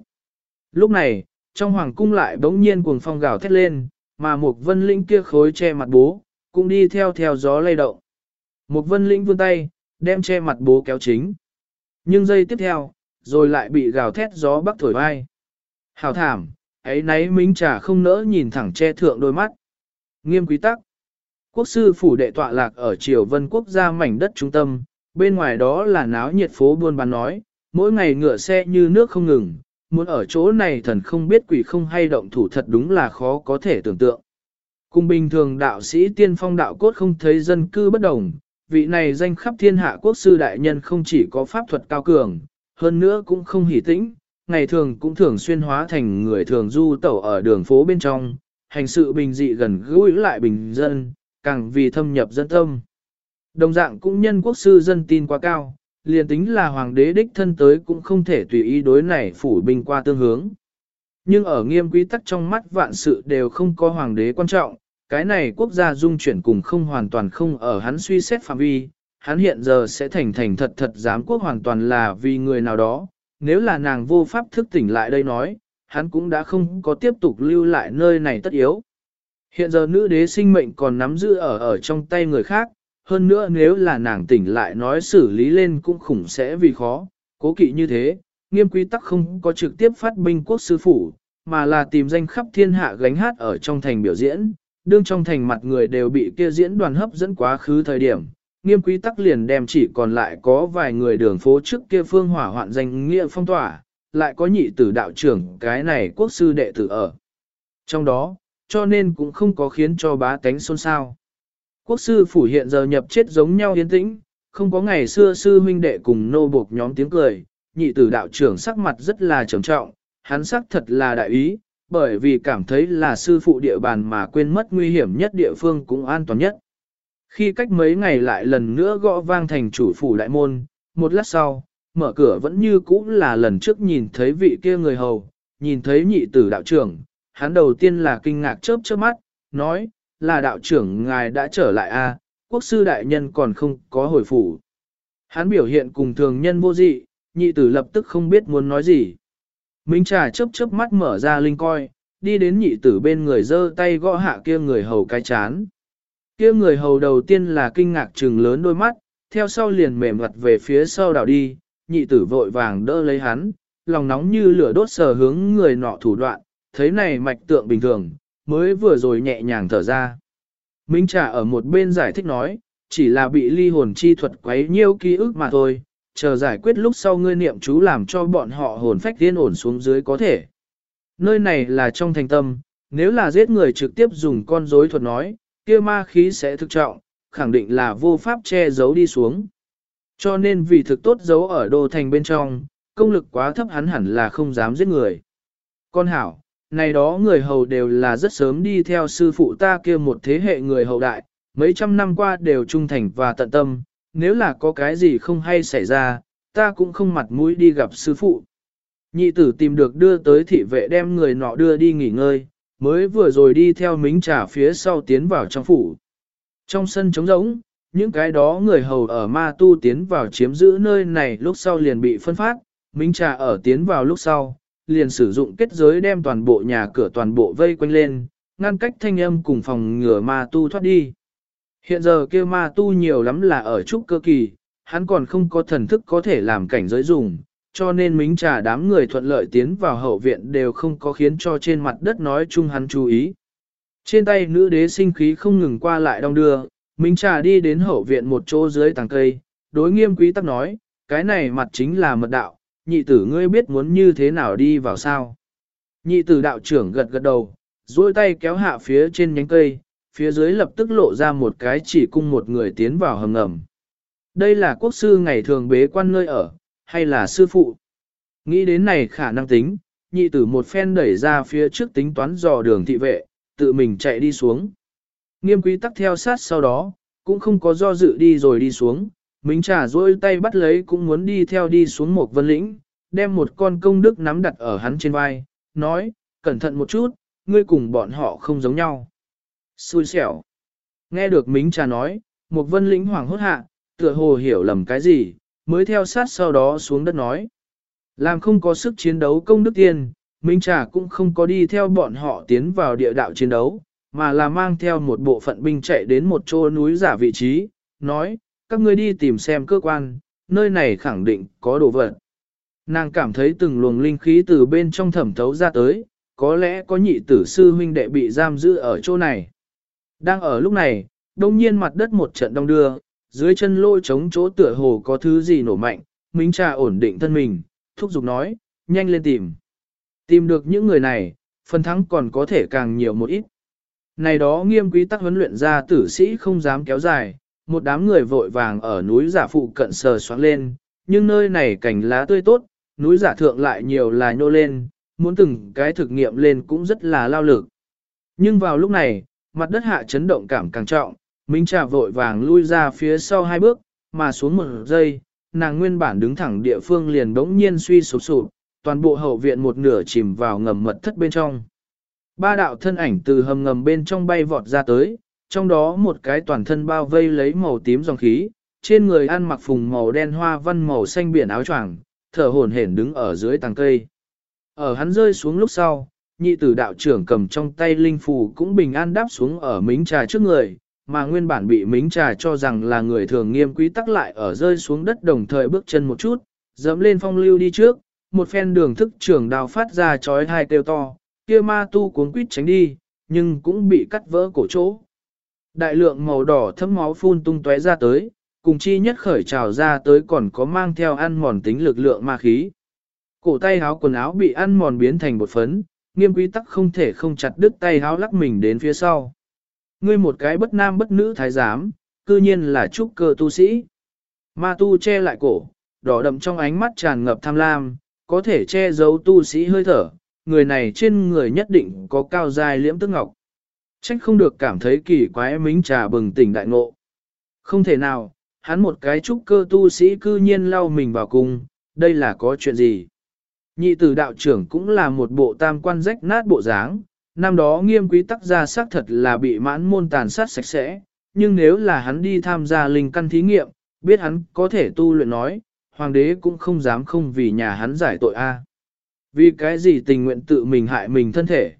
Lúc này, trong hoàng cung lại bỗng nhiên cuồng phong gào thét lên, mà một vân linh kia khối che mặt bố, cũng đi theo theo gió lay động. Một vân linh vươn tay, đem che mặt bố kéo chính. Nhưng giây tiếp theo, rồi lại bị gào thét gió bắc thổi vai. Hào thảm, ấy nấy minh trà không nỡ nhìn thẳng che thượng đôi mắt. Nghiêm quý tắc. Quốc sư phủ đệ tọa lạc ở triều vân quốc gia mảnh đất trung tâm, bên ngoài đó là náo nhiệt phố buôn bán nói, mỗi ngày ngựa xe như nước không ngừng, muốn ở chỗ này thần không biết quỷ không hay động thủ thật đúng là khó có thể tưởng tượng. Cùng bình thường đạo sĩ tiên phong đạo cốt không thấy dân cư bất đồng, vị này danh khắp thiên hạ quốc sư đại nhân không chỉ có pháp thuật cao cường, hơn nữa cũng không hỉ tĩnh, ngày thường cũng thường xuyên hóa thành người thường du tẩu ở đường phố bên trong, hành sự bình dị gần gũi lại bình dân, càng vì thâm nhập dân tâm. Đồng dạng cũng nhân quốc sư dân tin quá cao, liền tính là hoàng đế đích thân tới cũng không thể tùy ý đối này phủ binh qua tương hướng. Nhưng ở nghiêm quý tắc trong mắt vạn sự đều không có hoàng đế quan trọng, cái này quốc gia dung chuyển cùng không hoàn toàn không ở hắn suy xét phạm vi, hắn hiện giờ sẽ thành thành thật thật giám quốc hoàn toàn là vì người nào đó, nếu là nàng vô pháp thức tỉnh lại đây nói, hắn cũng đã không có tiếp tục lưu lại nơi này tất yếu. Hiện giờ nữ đế sinh mệnh còn nắm giữ ở ở trong tay người khác, hơn nữa nếu là nàng tỉnh lại nói xử lý lên cũng khủng sẽ vì khó, cố kỵ như thế, nghiêm quy tắc không có trực tiếp phát binh quốc sư phủ, mà là tìm danh khắp thiên hạ gánh hát ở trong thành biểu diễn, đương trong thành mặt người đều bị kia diễn đoàn hấp dẫn quá khứ thời điểm, nghiêm quý tắc liền đem chỉ còn lại có vài người đường phố trước kia phương hỏa hoạn danh nghĩa phong tỏa, lại có nhị tử đạo trưởng cái này quốc sư đệ tử ở. Trong đó, cho nên cũng không có khiến cho bá tánh xôn xao. Quốc sư phủ hiện giờ nhập chết giống nhau yên tĩnh, không có ngày xưa sư huynh đệ cùng nô buộc nhóm tiếng cười, nhị tử đạo trưởng sắc mặt rất là trầm trọng, hắn sắc thật là đại ý, bởi vì cảm thấy là sư phụ địa bàn mà quên mất nguy hiểm nhất địa phương cũng an toàn nhất. Khi cách mấy ngày lại lần nữa gõ vang thành chủ phủ đại môn, một lát sau, mở cửa vẫn như cũ là lần trước nhìn thấy vị kia người hầu, nhìn thấy nhị tử đạo trưởng, hắn đầu tiên là kinh ngạc chớp chớp mắt, nói, là đạo trưởng ngài đã trở lại a, à, quốc sư đại nhân còn không có hồi phủ. Hắn biểu hiện cùng thường nhân vô dị, nhị tử lập tức không biết muốn nói gì. Minh trà chớp chớp mắt mở ra linh coi, đi đến nhị tử bên người giơ tay gõ hạ kia người hầu cái chán. Kia người hầu đầu tiên là kinh ngạc trừng lớn đôi mắt, theo sau liền mềm mặt về phía sau đảo đi, nhị tử vội vàng đỡ lấy hắn, lòng nóng như lửa đốt sờ hướng người nọ thủ đoạn, thấy này mạch tượng bình thường, mới vừa rồi nhẹ nhàng thở ra. Minh Trà ở một bên giải thích nói, chỉ là bị ly hồn chi thuật quấy nhiêu ký ức mà thôi, chờ giải quyết lúc sau ngươi niệm chú làm cho bọn họ hồn phách tiên ổn xuống dưới có thể. Nơi này là trong thành tâm, nếu là giết người trực tiếp dùng con rối thuật nói, kia ma khí sẽ thực trọng, khẳng định là vô pháp che giấu đi xuống. Cho nên vì thực tốt giấu ở đô thành bên trong, công lực quá thấp hắn hẳn là không dám giết người. Con hảo, này đó người hầu đều là rất sớm đi theo sư phụ ta kia một thế hệ người hầu đại, mấy trăm năm qua đều trung thành và tận tâm, nếu là có cái gì không hay xảy ra, ta cũng không mặt mũi đi gặp sư phụ. Nhị tử tìm được đưa tới thị vệ đem người nọ đưa đi nghỉ ngơi, mới vừa rồi đi theo mính trà phía sau tiến vào trong phủ. Trong sân trống rỗng, những cái đó người hầu ở ma tu tiến vào chiếm giữ nơi này lúc sau liền bị phân phát, mính trà ở tiến vào lúc sau, liền sử dụng kết giới đem toàn bộ nhà cửa toàn bộ vây quanh lên, ngăn cách thanh âm cùng phòng ngừa ma tu thoát đi. Hiện giờ kia ma tu nhiều lắm là ở trúc cơ kỳ, hắn còn không có thần thức có thể làm cảnh giới dùng, cho nên mính trà đám người thuận lợi tiến vào hậu viện đều không có khiến cho trên mặt đất nói chung hắn chú ý. Trên tay nữ đế sinh khí không ngừng qua lại đong đưa, mính trà đi đến hậu viện một chỗ dưới tàng cây, đối nghiêm quý tắc nói, cái này mặt chính là mật đạo, nhị tử ngươi biết muốn như thế nào đi vào sao. Nhị tử đạo trưởng gật gật đầu, duỗi tay kéo hạ phía trên nhánh cây, phía dưới lập tức lộ ra một cái chỉ cung một người tiến vào hầm ngầm. Đây là quốc sư ngày thường bế quan nơi ở, hay là sư phụ? Nghĩ đến này khả năng tính, nhị tử một phen đẩy ra phía trước tính toán dò đường thị vệ, tự mình chạy đi xuống. Nghiêm quý tắc theo sát sau đó, cũng không có do dự đi rồi đi xuống, Mính trà duỗi tay bắt lấy cũng muốn đi theo đi xuống một vân lĩnh, đem một con công đức nắm đặt ở hắn trên vai, nói, cẩn thận một chút, ngươi cùng bọn họ không giống nhau. Xui xẻo. Nghe được Mính trà nói, một vân lĩnh hoảng hốt hạ, tựa hồ hiểu lầm cái gì, mới theo sát sau đó xuống đất nói. Làm không có sức chiến đấu công đức tiên, Minh Trà cũng không có đi theo bọn họ tiến vào địa đạo chiến đấu, mà là mang theo một bộ phận binh chạy đến một chỗ núi giả vị trí, nói, các ngươi đi tìm xem cơ quan, nơi này khẳng định có đồ vật. Nàng cảm thấy từng luồng linh khí từ bên trong thẩm thấu ra tới, có lẽ có nhị tử sư huynh đệ bị giam giữ ở chỗ này. Đang ở lúc này, đông nhiên mặt đất một trận đông đưa, dưới chân lôi trống chỗ tựa hồ có thứ gì nổ mạnh, Minh Trà ổn định thân mình, thúc giục nói, nhanh lên tìm. Tìm được những người này, phần thắng còn có thể càng nhiều một ít. Này đó nghiêm quý tắc huấn luyện ra tử sĩ không dám kéo dài, một đám người vội vàng ở núi giả phụ cận sờ xoáng lên, nhưng nơi này cảnh lá tươi tốt, núi giả thượng lại nhiều là nhô lên, muốn từng cái thực nghiệm lên cũng rất là lao lực. Nhưng vào lúc này, mặt đất hạ chấn động cảm càng trọng, Minh Trà vội vàng lui ra phía sau hai bước, mà xuống một giây, nàng nguyên bản đứng thẳng địa phương liền đống nhiên suy sụp sụp, toàn bộ hậu viện một nửa chìm vào ngầm mật thất bên trong. Ba đạo thân ảnh từ hầm ngầm bên trong bay vọt ra tới, trong đó một cái toàn thân bao vây lấy màu tím dòng khí, trên người ăn mặc phùng màu đen hoa văn màu xanh biển áo choàng, thở hổn hển đứng ở dưới tàng cây. Ở hắn rơi xuống lúc sau, nhị tử đạo trưởng cầm trong tay linh phù cũng bình an đáp xuống ở mính trà trước người, mà nguyên bản bị mính trà cho rằng là người thường nghiêm quý tắc lại ở rơi xuống đất đồng thời bước chân một chút, dẫm lên phong lưu đi trước, một phen đường thức trưởng đào phát ra chói hai kêu to, kia ma tu cuốn quýt tránh đi, nhưng cũng bị cắt vỡ cổ chỗ. Đại lượng màu đỏ thấm máu phun tung tóe ra tới, cùng chi nhất khởi trào ra tới còn có mang theo ăn mòn tính lực lượng ma khí. Cổ tay áo quần áo bị ăn mòn biến thành bột phấn, nghiêm quý tắc không thể không chặt đứt tay áo lắc mình đến phía sau. Ngươi một cái bất nam bất nữ thái giám, cư nhiên là trúc cơ tu sĩ. Ma tu che lại cổ, đỏ đậm trong ánh mắt tràn ngập tham lam, có thể che giấu tu sĩ hơi thở, người này trên người nhất định có cao dài liễm tức ngọc. Trách không được cảm thấy kỳ quái mính trà bừng tỉnh đại ngộ. Không thể nào, hắn một cái trúc cơ tu sĩ cư nhiên lau mình vào cung, đây là có chuyện gì? Nhị tử đạo trưởng cũng là một bộ tam quan rách nát bộ dáng, năm đó nghiêm quý tắc gia xác thật là bị mãn môn tàn sát sạch sẽ, nhưng nếu là hắn đi tham gia linh căn thí nghiệm, biết hắn có thể tu luyện nói, hoàng đế cũng không dám không vì nhà hắn giải tội a. Vì cái gì tình nguyện tự mình hại mình thân thể?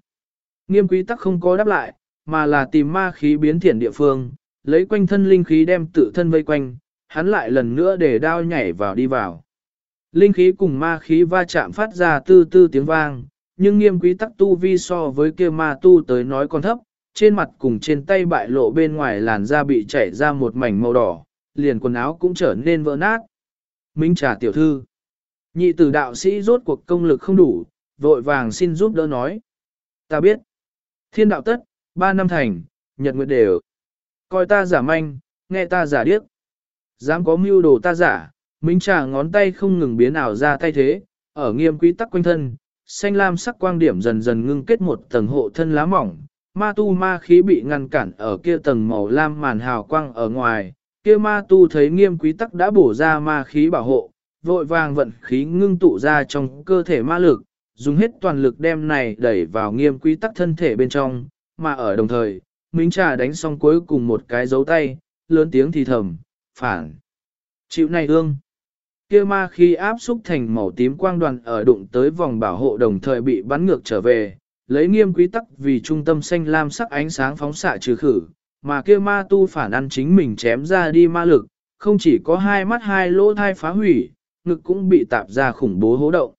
Nghiêm quý tắc không có đáp lại, mà là tìm ma khí biến thiện địa phương, lấy quanh thân linh khí đem tự thân vây quanh, hắn lại lần nữa để đao nhảy vào đi vào. Linh khí cùng ma khí va chạm phát ra tư tư tiếng vang, nhưng nghiêm quý tắc tu vi so với kia ma tu tới nói còn thấp, trên mặt cùng trên tay bại lộ bên ngoài làn da bị chảy ra một mảnh màu đỏ, liền quần áo cũng trở nên vỡ nát. Minh trà tiểu thư. Nhị tử đạo sĩ rốt cuộc công lực không đủ, vội vàng xin giúp đỡ nói. Ta biết. Thiên đạo tất, ba năm thành, nhật nguyệt đều. Coi ta giả manh, nghe ta giả điếc. Dám có mưu đồ ta giả, Minh trà ngón tay không ngừng biến ảo ra tay thế, ở nghiêm quý tắc quanh thân, xanh lam sắc quang điểm dần dần ngưng kết một tầng hộ thân lá mỏng, ma tu ma khí bị ngăn cản ở kia tầng màu lam màn hào quang ở ngoài, kia ma tu thấy nghiêm quý tắc đã bổ ra ma khí bảo hộ, vội vàng vận khí ngưng tụ ra trong cơ thể ma lực, dùng hết toàn lực đem này đẩy vào nghiêm quý tắc thân thể bên trong, mà ở đồng thời, Minh Trà đánh xong cuối cùng một cái dấu tay, lớn tiếng thì thầm, phản. Chịu này ương. Kia ma khi áp xúc thành màu tím quang đoàn ở đụng tới vòng bảo hộ đồng thời bị bắn ngược trở về, lấy nghiêm quý tắc vì trung tâm xanh lam sắc ánh sáng phóng xạ trừ khử, mà kia ma tu phản ăn chính mình chém ra đi ma lực, không chỉ có hai mắt hai lỗ thai phá hủy, ngực cũng bị tạp ra khủng bố hố động.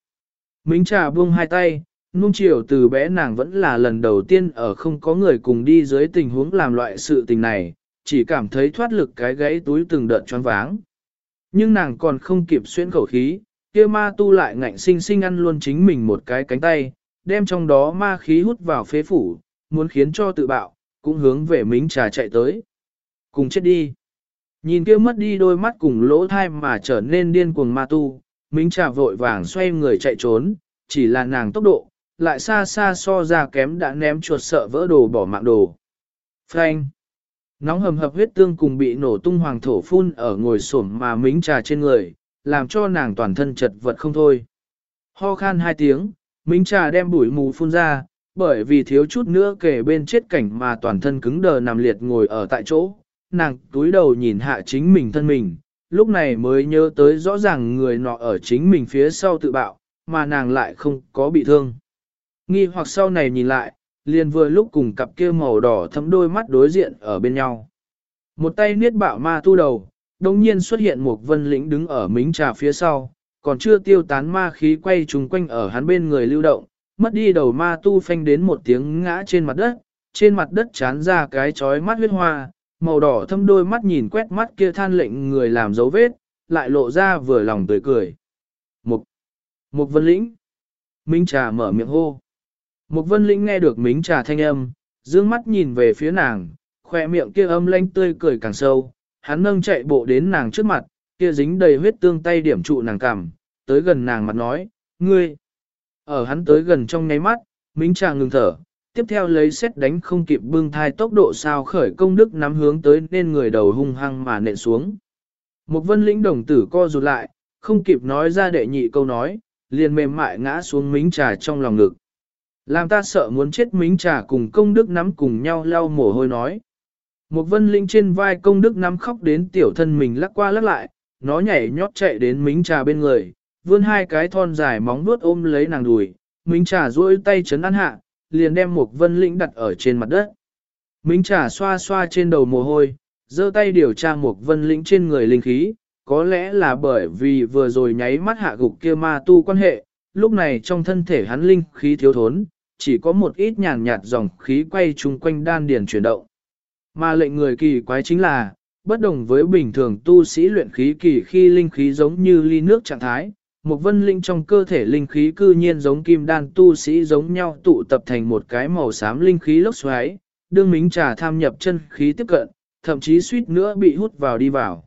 Mính trà buông hai tay, nung chiều từ bé nàng vẫn là lần đầu tiên ở không có người cùng đi dưới tình huống làm loại sự tình này, chỉ cảm thấy thoát lực cái gãy túi từng đợt choáng váng. Nhưng nàng còn không kịp xuyên khẩu khí, kia ma tu lại ngạnh sinh sinh ăn luôn chính mình một cái cánh tay, đem trong đó ma khí hút vào phế phủ, muốn khiến cho tự bạo, cũng hướng về mính trà chạy tới. Cùng chết đi. Nhìn kia mất đi đôi mắt cùng lỗ thai mà trở nên điên cuồng ma tu, mính trà vội vàng xoay người chạy trốn, chỉ là nàng tốc độ, lại xa xa so ra kém đã ném chuột sợ vỡ đồ bỏ mạng đồ. Frank. Nóng hầm hập huyết tương cùng bị nổ tung hoàng thổ phun ở ngồi sổm mà mính trà trên người, làm cho nàng toàn thân chật vật không thôi. Ho khan hai tiếng, mính trà đem bụi mù phun ra, bởi vì thiếu chút nữa kể bên chết cảnh mà toàn thân cứng đờ nằm liệt ngồi ở tại chỗ, nàng túi đầu nhìn hạ chính mình thân mình, lúc này mới nhớ tới rõ ràng người nọ ở chính mình phía sau tự bạo, mà nàng lại không có bị thương. Nghi hoặc sau này nhìn lại, liền vừa lúc cùng cặp kia màu đỏ thấm đôi mắt đối diện ở bên nhau. Một tay niết bạo ma tu đầu, đồng nhiên xuất hiện một vân lĩnh đứng ở mính trà phía sau, còn chưa tiêu tán ma khí quay trùng quanh ở hắn bên người lưu động, mất đi đầu ma tu phanh đến một tiếng ngã trên mặt đất, trên mặt đất chán ra cái chói mắt huyết hoa, màu đỏ thâm đôi mắt nhìn quét mắt kia than lệnh người làm dấu vết, lại lộ ra vừa lòng tươi cười. một một Vân Lĩnh. Minh Trà mở miệng hô. Mục Vân Lĩnh nghe được Mính Trà thanh âm, dương mắt nhìn về phía nàng, khoe miệng kia âm lanh tươi cười càng sâu, hắn nâng chạy bộ đến nàng trước mặt, kia dính đầy huyết tương tay điểm trụ nàng cằm, tới gần nàng mặt nói, ngươi. Ở hắn tới gần trong nháy mắt, Mính Trà ngừng thở, tiếp theo lấy xét đánh không kịp bưng thai tốc độ sao khởi công đức nắm hướng tới nên người đầu hung hăng mà nện xuống. Mục vân lĩnh đồng tử co rụt lại, không kịp nói ra đệ nhị câu nói, liền mềm mại ngã xuống mính trà trong lòng ngực. Làm ta sợ muốn chết mính trà cùng công đức nắm cùng nhau lau mồ hôi nói. Một vân linh trên vai công đức nắm khóc đến tiểu thân mình lắc qua lắc lại, nó nhảy nhót chạy đến mính trà bên người, vươn hai cái thon dài móng vuốt ôm lấy nàng đùi, mính trà duỗi tay chấn ăn hạ, liền đem một vân linh đặt ở trên mặt đất. Mính trà xoa xoa trên đầu mồ hôi, giơ tay điều tra một vân linh trên người linh khí, có lẽ là bởi vì vừa rồi nháy mắt hạ gục kia ma tu quan hệ, lúc này trong thân thể hắn linh khí thiếu thốn, chỉ có một ít nhàn nhạt dòng khí quay chung quanh đan điền chuyển động. Mà lệnh người kỳ quái chính là, bất đồng với bình thường tu sĩ luyện khí kỳ khi linh khí giống như ly nước trạng thái, một vân linh trong cơ thể linh khí cư nhiên giống kim đan tu sĩ giống nhau tụ tập thành một cái màu xám linh khí lốc xoáy, đương mính trà tham nhập chân khí tiếp cận, thậm chí suýt nữa bị hút vào đi vào.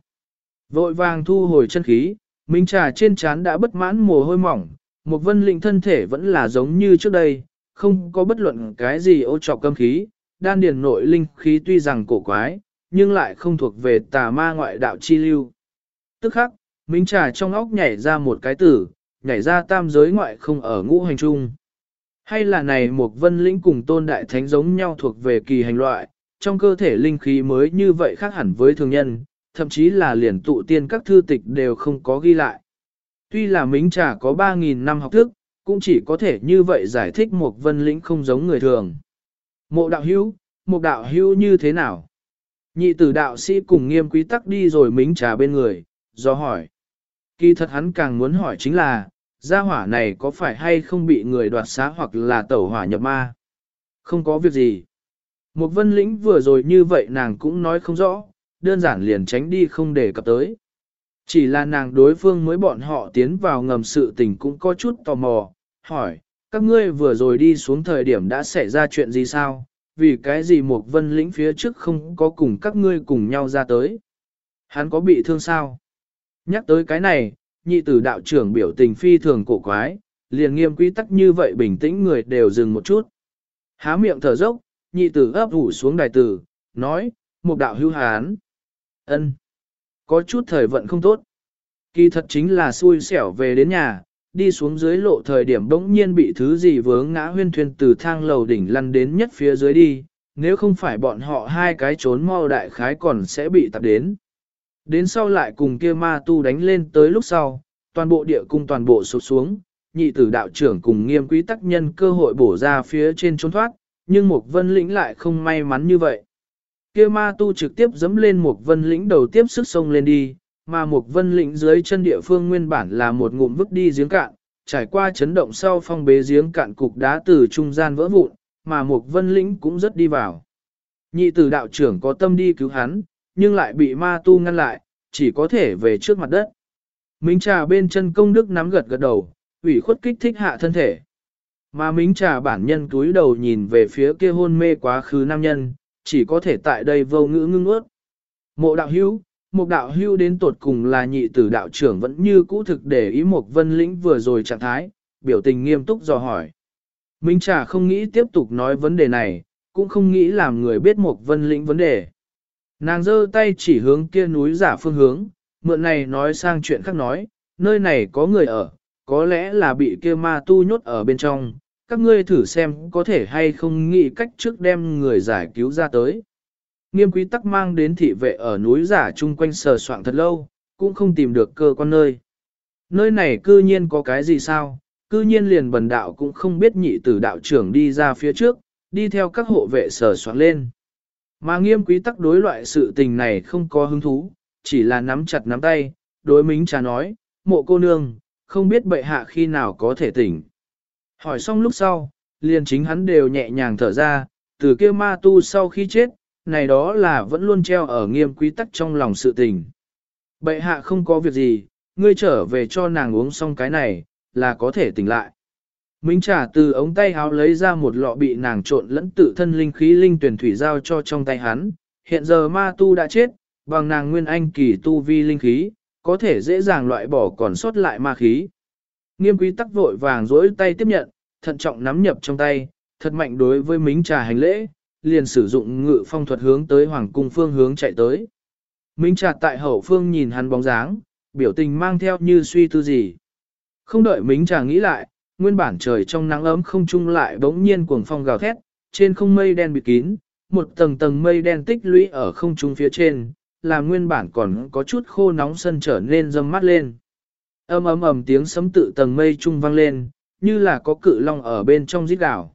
Vội vàng thu hồi chân khí, minh trà trên trán đã bất mãn mồ hôi mỏng, một vân linh thân thể vẫn là giống như trước đây, không có bất luận cái gì ô trọc cơm khí, đan điền nội linh khí tuy rằng cổ quái, nhưng lại không thuộc về tà ma ngoại đạo chi lưu. Tức khắc, Minh trà trong óc nhảy ra một cái tử, nhảy ra tam giới ngoại không ở ngũ hành trung. Hay là này một vân lĩnh cùng tôn đại thánh giống nhau thuộc về kỳ hành loại, trong cơ thể linh khí mới như vậy khác hẳn với thường nhân, thậm chí là liền tụ tiên các thư tịch đều không có ghi lại. Tuy là Minh trà có 3.000 năm học thức, cũng chỉ có thể như vậy giải thích một vân lĩnh không giống người thường. Mộ đạo hữu, một đạo hữu như thế nào? Nhị tử đạo sĩ cùng nghiêm quý tắc đi rồi mính trà bên người, do hỏi. Kỳ thật hắn càng muốn hỏi chính là, gia hỏa này có phải hay không bị người đoạt xá hoặc là tẩu hỏa nhập ma? Không có việc gì. Một vân lĩnh vừa rồi như vậy nàng cũng nói không rõ, đơn giản liền tránh đi không để cập tới. Chỉ là nàng đối phương mới bọn họ tiến vào ngầm sự tình cũng có chút tò mò, hỏi, các ngươi vừa rồi đi xuống thời điểm đã xảy ra chuyện gì sao? Vì cái gì một vân lĩnh phía trước không có cùng các ngươi cùng nhau ra tới? Hắn có bị thương sao? Nhắc tới cái này, nhị tử đạo trưởng biểu tình phi thường cổ quái, liền nghiêm quy tắc như vậy bình tĩnh người đều dừng một chút. Há miệng thở dốc, nhị tử ấp ủ xuống đài tử, nói, một đạo hưu hán. ân Có chút thời vận không tốt. Kỳ thật chính là xui xẻo về đến nhà, đi xuống dưới lộ thời điểm bỗng nhiên bị thứ gì vướng ngã huyên thuyền từ thang lầu đỉnh lăn đến nhất phía dưới đi, nếu không phải bọn họ hai cái trốn mau đại khái còn sẽ bị tập đến. Đến sau lại cùng kia ma tu đánh lên tới lúc sau, toàn bộ địa cung toàn bộ sụp xuống, nhị tử đạo trưởng cùng nghiêm quý tắc nhân cơ hội bổ ra phía trên trốn thoát, nhưng một vân lĩnh lại không may mắn như vậy. Kia ma tu trực tiếp dẫm lên một vân lĩnh đầu tiếp sức sông lên đi, mà một vân lĩnh dưới chân địa phương nguyên bản là một ngụm vứt đi giếng cạn, trải qua chấn động sau phong bế giếng cạn cục đá từ trung gian vỡ vụn, mà một vân lĩnh cũng rất đi vào. Nhị tử đạo trưởng có tâm đi cứu hắn, nhưng lại bị ma tu ngăn lại, chỉ có thể về trước mặt đất. Mính trà bên chân công đức nắm gật gật đầu, ủy khuất kích thích hạ thân thể. Mà mính trà bản nhân túi đầu nhìn về phía kia hôn mê quá khứ nam nhân, chỉ có thể tại đây vô ngữ ngưng ướt. Mộ đạo hữu, một đạo hưu đến tột cùng là nhị tử đạo trưởng vẫn như cũ thực để ý một vân lĩnh vừa rồi trạng thái, biểu tình nghiêm túc dò hỏi. Minh Trà không nghĩ tiếp tục nói vấn đề này, cũng không nghĩ làm người biết một vân lĩnh vấn đề. Nàng giơ tay chỉ hướng kia núi giả phương hướng, mượn này nói sang chuyện khác nói, nơi này có người ở, có lẽ là bị kia ma tu nhốt ở bên trong, các ngươi thử xem có thể hay không nghĩ cách trước đem người giải cứu ra tới. Nghiêm quý tắc mang đến thị vệ ở núi giả chung quanh sờ soạn thật lâu, cũng không tìm được cơ quan nơi. Nơi này cư nhiên có cái gì sao, cư nhiên liền bần đạo cũng không biết nhị tử đạo trưởng đi ra phía trước, đi theo các hộ vệ sờ soạn lên. Mà nghiêm quý tắc đối loại sự tình này không có hứng thú, chỉ là nắm chặt nắm tay, đối mính trà nói, mộ cô nương, không biết bệ hạ khi nào có thể tỉnh. Hỏi xong lúc sau, liền chính hắn đều nhẹ nhàng thở ra, từ kia ma tu sau khi chết, này đó là vẫn luôn treo ở nghiêm quý tắc trong lòng sự tình. Bệ hạ không có việc gì, ngươi trở về cho nàng uống xong cái này, là có thể tỉnh lại. Minh trả từ ống tay háo lấy ra một lọ bị nàng trộn lẫn tự thân linh khí linh tuyển thủy giao cho trong tay hắn. Hiện giờ ma tu đã chết, bằng nàng nguyên anh kỳ tu vi linh khí, có thể dễ dàng loại bỏ còn sót lại ma khí. Nghiêm quý tắc vội vàng dối tay tiếp nhận, thận trọng nắm nhập trong tay, thật mạnh đối với mính trà hành lễ, liền sử dụng ngự phong thuật hướng tới hoàng cung phương hướng chạy tới. Minh Trạc tại hậu phương nhìn hắn bóng dáng, biểu tình mang theo như suy tư gì. Không đợi Minh Trạc nghĩ lại, nguyên bản trời trong nắng ấm không trung lại bỗng nhiên cuồng phong gào thét, trên không mây đen bị kín, một tầng tầng mây đen tích lũy ở không trung phía trên, làm nguyên bản còn có chút khô nóng sân trở nên dâm mắt lên. Âm ấm ầm tiếng sấm tự tầng mây trung vang lên, như là có cự long ở bên trong rít gào.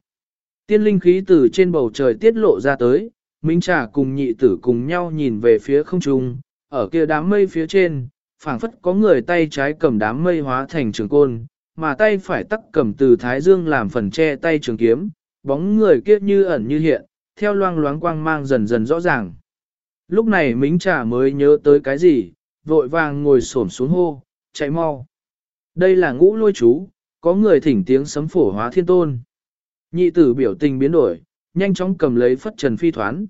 Tiên linh khí từ trên bầu trời tiết lộ ra tới, Minh Trà cùng nhị tử cùng nhau nhìn về phía không trung, ở kia đám mây phía trên, phảng phất có người tay trái cầm đám mây hóa thành trường côn, mà tay phải tắc cầm từ thái dương làm phần che tay trường kiếm, bóng người kia như ẩn như hiện, theo loang loáng quang mang dần dần rõ ràng. Lúc này Minh Trà mới nhớ tới cái gì, vội vàng ngồi xổm xuống hô, chạy mau. Đây là ngũ lôi chú, có người thỉnh tiếng sấm phổ hóa thiên tôn. Nhị tử biểu tình biến đổi, nhanh chóng cầm lấy phất trần phi thoán.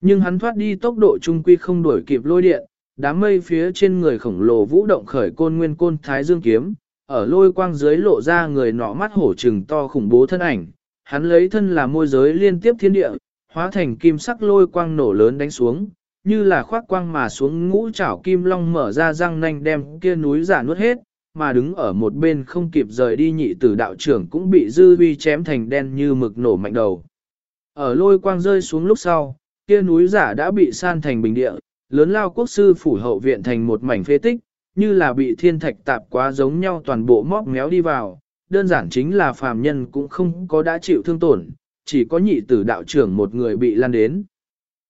Nhưng hắn thoát đi tốc độ trung quy không đuổi kịp lôi điện, đám mây phía trên người khổng lồ vũ động khởi côn nguyên côn thái dương kiếm, ở lôi quang dưới lộ ra người nọ mắt hổ trừng to khủng bố thân ảnh. Hắn lấy thân là môi giới liên tiếp thiên địa, hóa thành kim sắc lôi quang nổ lớn đánh xuống, như là khoác quang mà xuống ngũ chảo kim long mở ra răng nanh đem kia núi giả nuốt hết, mà đứng ở một bên không kịp rời đi nhị tử đạo trưởng cũng bị dư huy chém thành đen như mực nổ mạnh đầu. Ở lôi quang rơi xuống lúc sau, kia núi giả đã bị san thành bình địa, lớn lao quốc sư phủ hậu viện thành một mảnh phế tích, như là bị thiên thạch tạp quá giống nhau toàn bộ móc méo đi vào, đơn giản chính là phàm nhân cũng không có đã chịu thương tổn, chỉ có nhị tử đạo trưởng một người bị lan đến.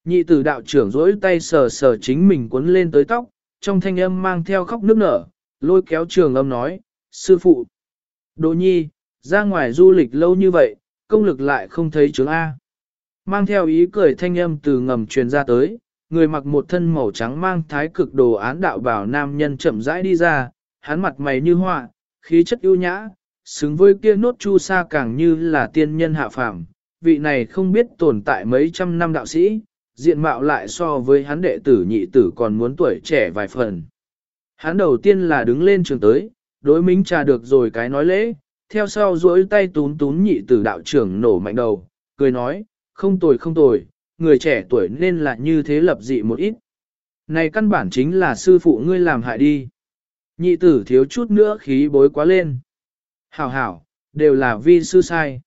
Nhị tử đạo trưởng rỗi tay sờ sờ chính mình cuốn lên tới tóc, trong thanh âm mang theo khóc nước nở, lôi kéo trường âm nói, sư phụ. Đỗ nhi, ra ngoài du lịch lâu như vậy, công lực lại không thấy chứng A. Mang theo ý cười thanh âm từ ngầm truyền ra tới, người mặc một thân màu trắng mang thái cực đồ án đạo bảo nam nhân chậm rãi đi ra, hắn mặt mày như họa, khí chất ưu nhã, xứng với kia nốt chu sa càng như là tiên nhân hạ phàm. Vị này không biết tồn tại mấy trăm năm đạo sĩ, diện mạo lại so với hắn đệ tử nhị tử còn muốn tuổi trẻ vài phần. Hắn đầu tiên là đứng lên trường tới, đối minh trà được rồi cái nói lễ, theo sau duỗi tay tún tún nhị tử đạo trưởng nổ mạnh đầu, cười nói, không tồi không tồi, người trẻ tuổi nên là như thế lập dị một ít. Này căn bản chính là sư phụ ngươi làm hại đi. Nhị tử thiếu chút nữa khí bối quá lên. Hảo hảo, đều là vi sư sai.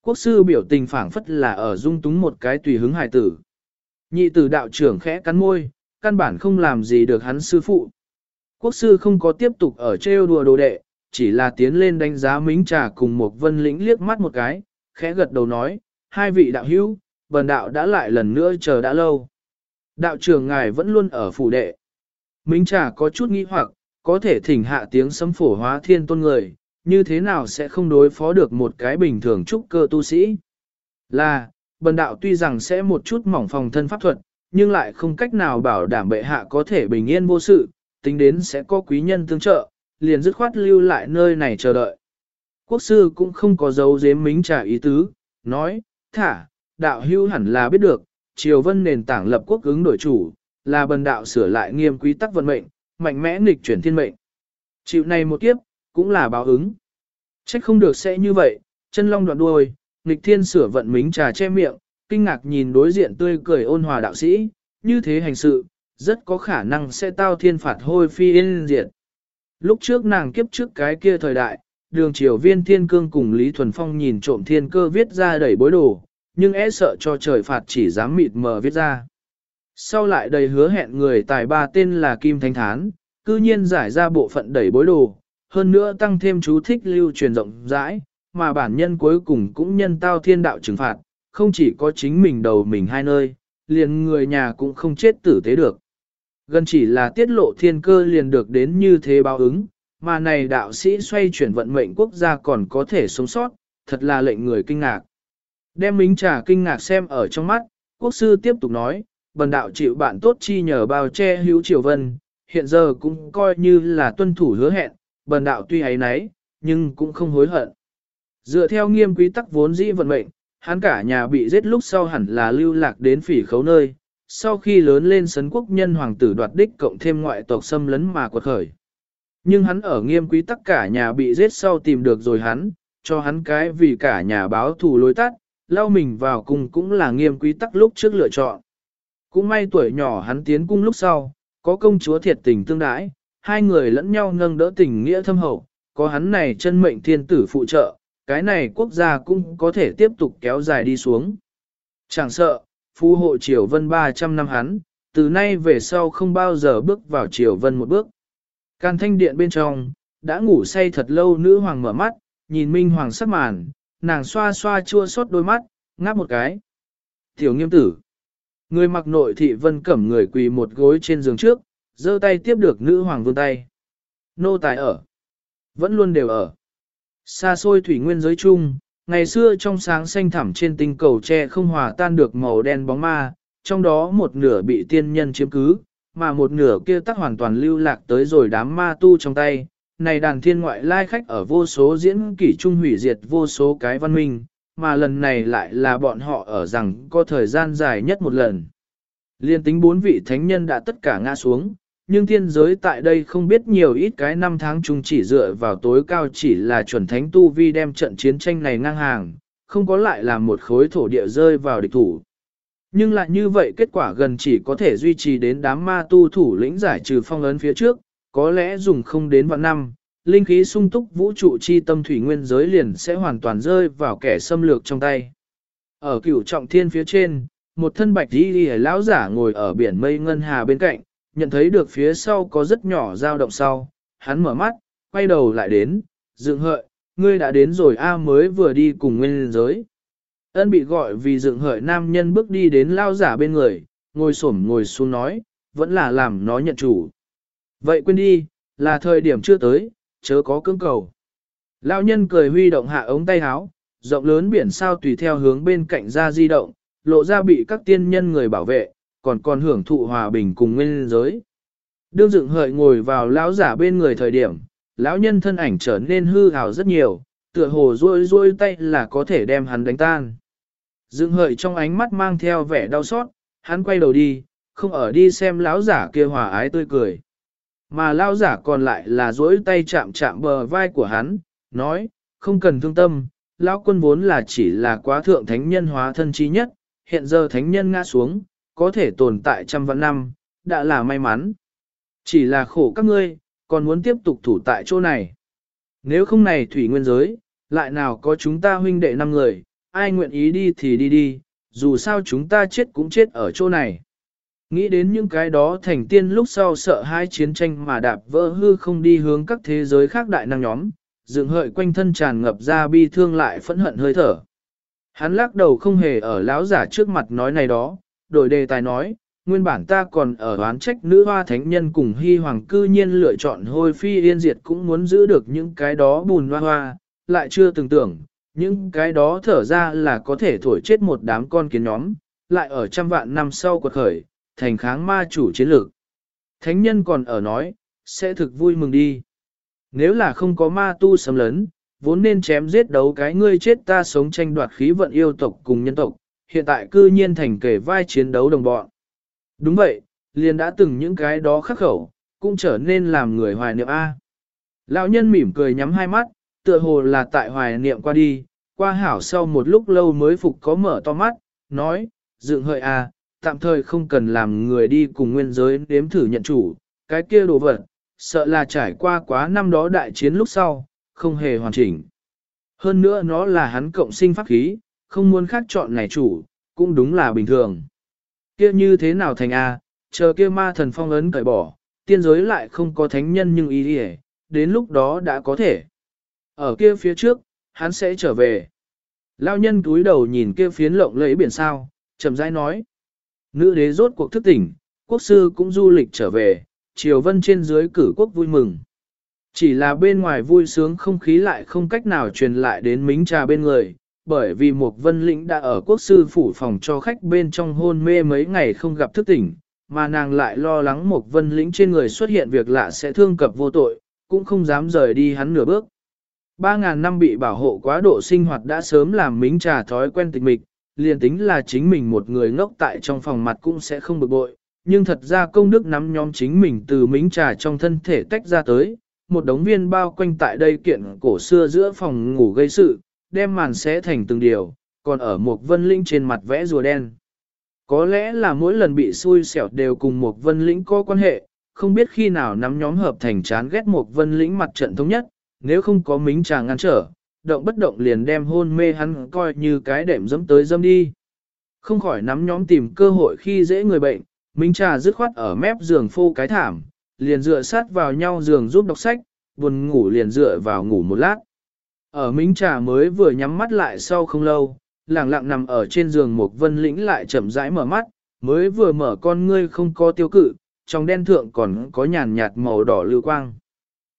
Quốc sư biểu tình phảng phất là ở dung túng một cái tùy hứng hài tử. Nhị tử đạo trưởng khẽ cắn môi, căn bản không làm gì được hắn sư phụ. Quốc sư không có tiếp tục ở trêu đùa đồ đệ, chỉ là tiến lên đánh giá mính trà cùng một vân lĩnh liếc mắt một cái, khẽ gật đầu nói, hai vị đạo hữu, bần đạo đã lại lần nữa chờ đã lâu. Đạo trưởng ngài vẫn luôn ở phủ đệ. Mính trà có chút nghi hoặc, có thể thỉnh hạ tiếng sấm phổ hóa thiên tôn người, như thế nào sẽ không đối phó được một cái bình thường trúc cơ tu sĩ. Là, bần đạo tuy rằng sẽ một chút mỏng phòng thân pháp thuật, nhưng lại không cách nào bảo đảm bệ hạ có thể bình yên vô sự, tính đến sẽ có quý nhân tương trợ, liền dứt khoát lưu lại nơi này chờ đợi. Quốc sư cũng không có dấu dếm mính trả ý tứ, nói, thả, đạo hưu hẳn là biết được, triều vân nền tảng lập quốc ứng đổi chủ, là bần đạo sửa lại nghiêm quý tắc vận mệnh, mạnh mẽ nghịch chuyển thiên mệnh. Chịu này một kiếp, cũng là báo ứng. Trách không được sẽ như vậy, chân long đoạn đuôi, nghịch thiên sửa vận mính trà che miệng, kinh ngạc nhìn đối diện tươi cười ôn hòa đạo sĩ, như thế hành sự, rất có khả năng sẽ tao thiên phạt hôi phi yên diệt. Lúc trước nàng kiếp trước cái kia thời đại, đường triều viên thiên cương cùng Lý Thuần Phong nhìn trộm thiên cơ viết ra đẩy bối đồ, nhưng e sợ cho trời phạt chỉ dám mịt mờ viết ra. Sau lại đầy hứa hẹn người tài ba tên là Kim Thánh Thán, cư nhiên giải ra bộ phận đẩy bối đồ, hơn nữa tăng thêm chú thích lưu truyền rộng rãi, mà bản nhân cuối cùng cũng nhân tao thiên đạo trừng phạt, không chỉ có chính mình đầu mình hai nơi, liền người nhà cũng không chết tử tế được. Gần chỉ là tiết lộ thiên cơ liền được đến như thế báo ứng, mà này đạo sĩ xoay chuyển vận mệnh quốc gia còn có thể sống sót, thật là lệnh người kinh ngạc. Đem mính trà kinh ngạc xem ở trong mắt, quốc sư tiếp tục nói, bần đạo chịu bạn tốt chi nhờ bao che hữu triều vân, hiện giờ cũng coi như là tuân thủ hứa hẹn, bần đạo tuy ấy nấy, nhưng cũng không hối hận. Dựa theo nghiêm quý tắc vốn dĩ vận mệnh, hắn cả nhà bị giết lúc sau hẳn là lưu lạc đến phỉ khấu nơi, sau khi lớn lên sấn quốc nhân hoàng tử đoạt đích cộng thêm ngoại tộc xâm lấn mà quật khởi. Nhưng hắn ở nghiêm quý tất cả nhà bị giết sau tìm được rồi hắn, cho hắn cái vì cả nhà báo thù lối tắt, lao mình vào cung cũng là nghiêm quý tắc lúc trước lựa chọn. Cũng may tuổi nhỏ hắn tiến cung lúc sau, có công chúa thiệt tình tương đãi, hai người lẫn nhau nâng đỡ tình nghĩa thâm hậu, có hắn này chân mệnh thiên tử phụ trợ, cái này quốc gia cũng có thể tiếp tục kéo dài đi xuống. Chẳng sợ, phú hộ Triều Vân 300 năm hắn, từ nay về sau không bao giờ bước vào Triều Vân một bước. Can thanh điện bên trong, đã ngủ say thật lâu nữ hoàng mở mắt, nhìn minh hoàng sắc màn, nàng xoa xoa chua xót đôi mắt, ngáp một cái. Tiểu nghiêm tử. Người mặc nội thị vân cẩm người quỳ một gối trên giường trước, giơ tay tiếp được nữ hoàng vương tay. Nô tài ở. Vẫn luôn đều ở. Xa xôi thủy nguyên giới chung, ngày xưa trong sáng xanh thẳm trên tinh cầu tre không hòa tan được màu đen bóng ma, trong đó một nửa bị tiên nhân chiếm cứ, mà một nửa kia tắc hoàn toàn lưu lạc tới rồi đám ma tu trong tay. Này đàn thiên ngoại lai khách ở vô số diễn kỷ trung hủy diệt vô số cái văn minh, mà lần này lại là bọn họ ở rằng có thời gian dài nhất một lần. Liên tính bốn vị thánh nhân đã tất cả ngã xuống, nhưng thiên giới tại đây không biết nhiều ít cái năm tháng chung chỉ dựa vào tối cao chỉ là chuẩn thánh tu vi đem trận chiến tranh này ngang hàng, không có lại là một khối thổ địa rơi vào địch thủ. Nhưng lại như vậy kết quả gần chỉ có thể duy trì đến đám ma tu thủ lĩnh giải trừ phong ấn phía trước, có lẽ dùng không đến vạn năm, linh khí sung túc vũ trụ chi tâm thủy nguyên giới liền sẽ hoàn toàn rơi vào kẻ xâm lược trong tay. Ở cửu trọng thiên phía trên, một thân bạch đi lão giả ngồi ở biển mây ngân hà bên cạnh, nhận thấy được phía sau có rất nhỏ dao động sau, hắn mở mắt, quay đầu lại đến, dựng hợi, ngươi đã đến rồi A mới vừa đi cùng nguyên giới. Ân bị gọi vì dựng hợi nam nhân bước đi đến lao giả bên người, ngồi xổm ngồi xuống nói, vẫn là làm nó nhận chủ. Vậy quên đi, là thời điểm chưa tới, chớ có cưỡng cầu. Lão nhân cười huy động hạ ống tay háo, rộng lớn biển sao tùy theo hướng bên cạnh ra di động, lộ ra bị các tiên nhân người bảo vệ, còn còn hưởng thụ hòa bình cùng nguyên giới. Đương dựng hợi ngồi vào lão giả bên người thời điểm, lão nhân thân ảnh trở nên hư ảo rất nhiều, tựa hồ ruôi ruôi tay là có thể đem hắn đánh tan. Dựng hợi trong ánh mắt mang theo vẻ đau xót, hắn quay đầu đi, không ở đi xem lão giả kia hòa ái tươi cười. Mà lão giả còn lại là duỗi tay chạm chạm bờ vai của hắn, nói, không cần thương tâm, lão quân vốn là chỉ là quá thượng thánh nhân hóa thân trí nhất, hiện giờ thánh nhân ngã xuống, có thể tồn tại trăm vạn năm, đã là may mắn. Chỉ là khổ các ngươi, còn muốn tiếp tục thủ tại chỗ này. Nếu không này thủy nguyên giới, lại nào có chúng ta huynh đệ năm người, ai nguyện ý đi thì đi đi, dù sao chúng ta chết cũng chết ở chỗ này. Nghĩ đến những cái đó thành tiên lúc sau sợ hai chiến tranh mà đạp vỡ hư không đi hướng các thế giới khác đại năng nhóm, dựng hợi quanh thân tràn ngập ra bi thương lại phẫn hận hơi thở. Hắn lắc đầu không hề ở lão giả trước mặt nói này đó, đổi đề tài nói, nguyên bản ta còn ở đoán trách nữ hoa thánh nhân cùng hy hoàng cư nhiên lựa chọn hôi phi yên diệt cũng muốn giữ được những cái đó bùn hoa hoa, lại chưa từng tưởng, những cái đó thở ra là có thể thổi chết một đám con kiến nhóm, lại ở trăm vạn năm sau quật khởi, thành kháng ma chủ chiến lược. Thánh nhân còn ở nói, sẽ thực vui mừng đi. Nếu là không có ma tu sấm lấn, vốn nên chém giết đấu cái ngươi chết ta sống tranh đoạt khí vận yêu tộc cùng nhân tộc, hiện tại cư nhiên thành kể vai chiến đấu đồng bọn. Đúng vậy, liền đã từng những cái đó khắc khẩu, cũng trở nên làm người hoài niệm A. Lão nhân mỉm cười nhắm hai mắt, tựa hồ là tại hoài niệm qua đi, qua hảo sau một lúc lâu mới phục có mở to mắt, nói, dựng hợi A, tạm thời không cần làm người đi cùng nguyên giới đếm thử nhận chủ, cái kia đồ vật, sợ là trải qua quá năm đó đại chiến lúc sau, không hề hoàn chỉnh. Hơn nữa nó là hắn cộng sinh pháp khí, không muốn khác chọn này chủ, cũng đúng là bình thường. Kia như thế nào thành A, chờ kia ma thần phong ấn cởi bỏ, tiên giới lại không có thánh nhân nhưng ý đi đến lúc đó đã có thể. Ở kia phía trước, hắn sẽ trở về. Lao nhân túi đầu nhìn kia phiến lộng lẫy biển sao, chậm rãi nói. Nữ đế rốt cuộc thức tỉnh, quốc sư cũng du lịch trở về, triều vân trên dưới cử quốc vui mừng. Chỉ là bên ngoài vui sướng không khí lại không cách nào truyền lại đến mính trà bên người, bởi vì một vân lĩnh đã ở quốc sư phủ phòng cho khách bên trong hôn mê mấy ngày không gặp thức tỉnh, mà nàng lại lo lắng một vân lĩnh trên người xuất hiện việc lạ sẽ thương cập vô tội, cũng không dám rời đi hắn nửa bước. Ba ngàn năm bị bảo hộ quá độ sinh hoạt đã sớm làm mính trà thói quen tịch mịch, liền tính là chính mình một người ngốc tại trong phòng mặt cũng sẽ không bực bội, nhưng thật ra công đức nắm nhóm chính mình từ mính trà trong thân thể tách ra tới, một đống viên bao quanh tại đây kiện cổ xưa giữa phòng ngủ gây sự, đem màn xé thành từng điều, còn ở một vân linh trên mặt vẽ rùa đen. Có lẽ là mỗi lần bị xui xẻo đều cùng một vân lĩnh có quan hệ, không biết khi nào nắm nhóm hợp thành chán ghét một vân lĩnh mặt trận thống nhất, nếu không có mính trà ngăn trở, động bất động liền đem hôn mê hắn coi như cái đệm dẫm tới dâm đi. Không khỏi nắm nhóm tìm cơ hội khi dễ người bệnh, mính trà dứt khoát ở mép giường phô cái thảm, liền dựa sát vào nhau giường giúp đọc sách, buồn ngủ liền dựa vào ngủ một lát. Ở mính trà mới vừa nhắm mắt lại sau không lâu, lặng lặng nằm ở trên giường một vân lĩnh lại chậm rãi mở mắt, mới vừa mở con ngươi không có tiêu cự, trong đen thượng còn có nhàn nhạt màu đỏ lưu quang.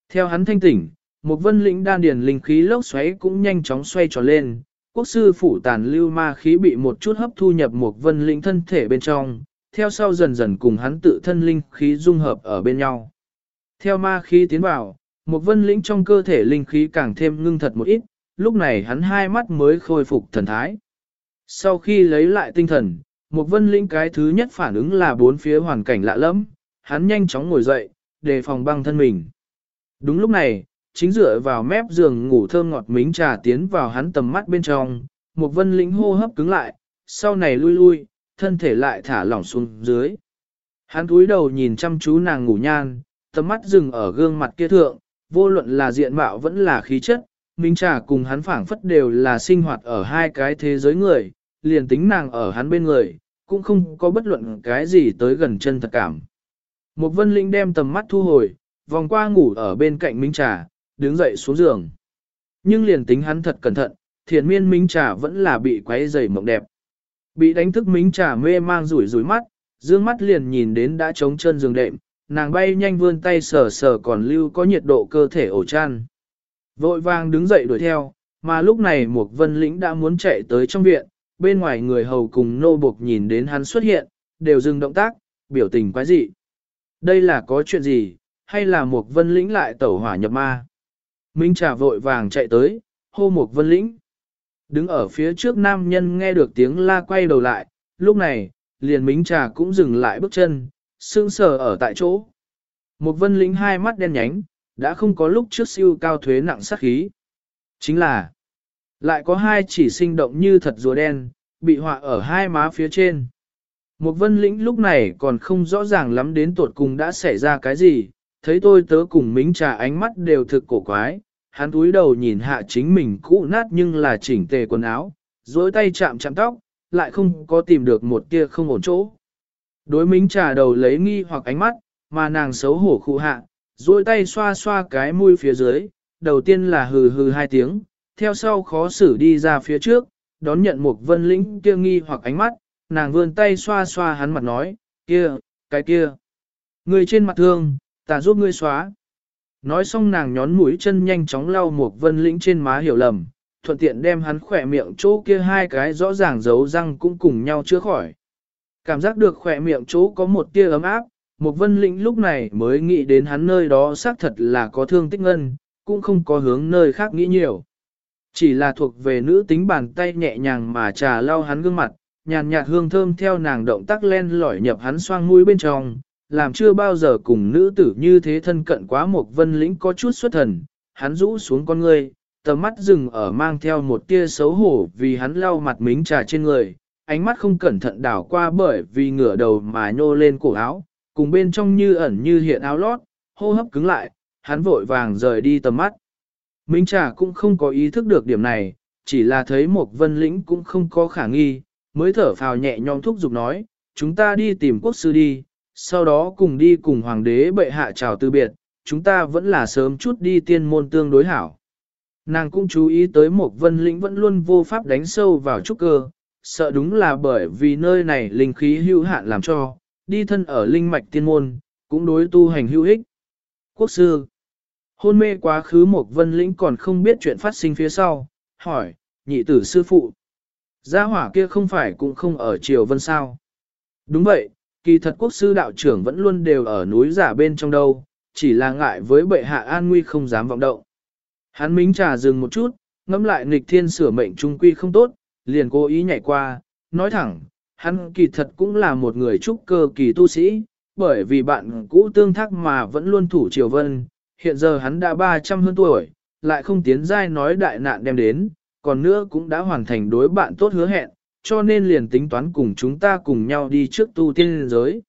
Theo hắn thanh tỉnh, một vân lĩnh đan điền linh khí lốc xoáy cũng nhanh chóng xoay tròn lên, quốc sư phủ tàn lưu ma khí bị một chút hấp thu nhập một vân lĩnh thân thể bên trong, theo sau dần dần cùng hắn tự thân linh khí dung hợp ở bên nhau. Theo ma khí tiến vào, một vân lĩnh trong cơ thể linh khí càng thêm ngưng thật một ít, lúc này hắn hai mắt mới khôi phục thần thái. Sau khi lấy lại tinh thần, một vân lĩnh cái thứ nhất phản ứng là bốn phía hoàn cảnh lạ lẫm, hắn nhanh chóng ngồi dậy, đề phòng băng thân mình. Đúng lúc này, chính dựa vào mép giường ngủ thơm ngọt mính trà tiến vào hắn tầm mắt bên trong, một vân lĩnh hô hấp cứng lại, sau này lui lui, thân thể lại thả lỏng xuống dưới. Hắn cúi đầu nhìn chăm chú nàng ngủ nhan, tầm mắt dừng ở gương mặt kia thượng, vô luận là diện mạo vẫn là khí chất, Minh Trà cùng hắn phảng phất đều là sinh hoạt ở hai cái thế giới người, liền tính nàng ở hắn bên người, cũng không có bất luận cái gì tới gần chân thật cảm. Một vân linh đem tầm mắt thu hồi, vòng qua ngủ ở bên cạnh Minh Trà, đứng dậy xuống giường. Nhưng liền tính hắn thật cẩn thận, thiền miên Minh Trà vẫn là bị quấy dày mộng đẹp. Bị đánh thức Minh Trà mê mang rủi rủi mắt, Dương mắt liền nhìn đến đã trống chân giường đệm, nàng bay nhanh vươn tay sờ sờ còn lưu có nhiệt độ cơ thể ổ chăn. Vội vàng đứng dậy đuổi theo, mà lúc này một vân lĩnh đã muốn chạy tới trong viện, bên ngoài người hầu cùng nô buộc nhìn đến hắn xuất hiện, đều dừng động tác, biểu tình quái dị. Đây là có chuyện gì, hay là một vân lĩnh lại tẩu hỏa nhập ma? Minh trà vội vàng chạy tới, hô một vân lĩnh. Đứng ở phía trước nam nhân nghe được tiếng la quay đầu lại, lúc này, liền Minh trà cũng dừng lại bước chân, sững sờ ở tại chỗ. Một vân lính hai mắt đen nhánh, đã không có lúc trước siêu cao thuế nặng sát khí. Chính là, lại có hai chỉ sinh động như thật rùa đen, bị họa ở hai má phía trên. Một vân lĩnh lúc này còn không rõ ràng lắm đến tuột cùng đã xảy ra cái gì, thấy tôi tớ cùng mính trà ánh mắt đều thực cổ quái, hắn túi đầu nhìn hạ chính mình cũ nát nhưng là chỉnh tề quần áo, dối tay chạm chạm tóc, lại không có tìm được một tia không ổn chỗ. Đối mính trà đầu lấy nghi hoặc ánh mắt, mà nàng xấu hổ khu hạ, duỗi tay xoa xoa cái mũi phía dưới, đầu tiên là hừ hừ hai tiếng, theo sau khó xử đi ra phía trước, đón nhận một vân lĩnh kia nghi hoặc ánh mắt, nàng vươn tay xoa xoa hắn mặt nói, kia, cái kia. Người trên mặt thương, ta giúp ngươi xóa. Nói xong nàng nhón mũi chân nhanh chóng lau một vân lĩnh trên má hiểu lầm, thuận tiện đem hắn khỏe miệng chỗ kia hai cái rõ ràng giấu răng cũng cùng nhau chữa khỏi. Cảm giác được khỏe miệng chỗ có một tia ấm áp, một vân lĩnh lúc này mới nghĩ đến hắn nơi đó xác thật là có thương tích ngân, cũng không có hướng nơi khác nghĩ nhiều. Chỉ là thuộc về nữ tính bàn tay nhẹ nhàng mà trà lau hắn gương mặt, nhàn nhạt hương thơm theo nàng động tác len lỏi nhập hắn xoang mũi bên trong, làm chưa bao giờ cùng nữ tử như thế thân cận quá một vân lĩnh có chút xuất thần, hắn rũ xuống con ngươi, tầm mắt dừng ở mang theo một tia xấu hổ vì hắn lau mặt mính trà trên người, ánh mắt không cẩn thận đảo qua bởi vì ngửa đầu mà nhô lên cổ áo, cùng bên trong như ẩn như hiện áo lót, hô hấp cứng lại, hắn vội vàng rời đi tầm mắt. Minh Trà cũng không có ý thức được điểm này, chỉ là thấy một vân lĩnh cũng không có khả nghi, mới thở phào nhẹ nhõm thúc giục nói, chúng ta đi tìm quốc sư đi, sau đó cùng đi cùng hoàng đế bệ hạ chào từ biệt, chúng ta vẫn là sớm chút đi tiên môn tương đối hảo. Nàng cũng chú ý tới một vân lĩnh vẫn luôn vô pháp đánh sâu vào trúc cơ, sợ đúng là bởi vì nơi này linh khí hữu hạn làm cho, đi thân ở linh mạch tiên môn, cũng đối tu hành hữu ích. Quốc sư, hôn mê quá khứ một vân lĩnh còn không biết chuyện phát sinh phía sau, hỏi, nhị tử sư phụ. Gia hỏa kia không phải cũng không ở triều vân sao. Đúng vậy, kỳ thật quốc sư đạo trưởng vẫn luôn đều ở núi giả bên trong đâu, chỉ là ngại với bệ hạ an nguy không dám vọng động. Hắn mính trà dừng một chút, ngẫm lại nghịch thiên sửa mệnh trung quy không tốt, liền cố ý nhảy qua, nói thẳng, hắn kỳ thật cũng là một người trúc cơ kỳ tu sĩ, bởi vì bạn cũ tương thác mà vẫn luôn thủ triều vân, hiện giờ hắn đã 300 hơn tuổi, lại không tiến giai nói đại nạn đem đến, còn nữa cũng đã hoàn thành đối bạn tốt hứa hẹn, cho nên liền tính toán cùng chúng ta cùng nhau đi trước tu tiên giới.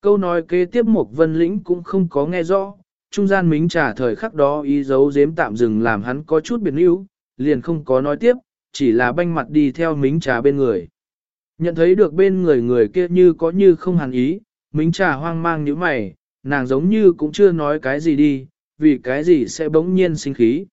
Câu nói kế tiếp một vân lĩnh cũng không có nghe rõ, trung gian mính trả thời khắc đó ý dấu dếm tạm dừng làm hắn có chút biệt níu, liền không có nói tiếp, chỉ là banh mặt đi theo mính trà bên người. Nhận thấy được bên người người kia như có như không hẳn ý, mính trà hoang mang như mày, nàng giống như cũng chưa nói cái gì đi, vì cái gì sẽ bỗng nhiên sinh khí.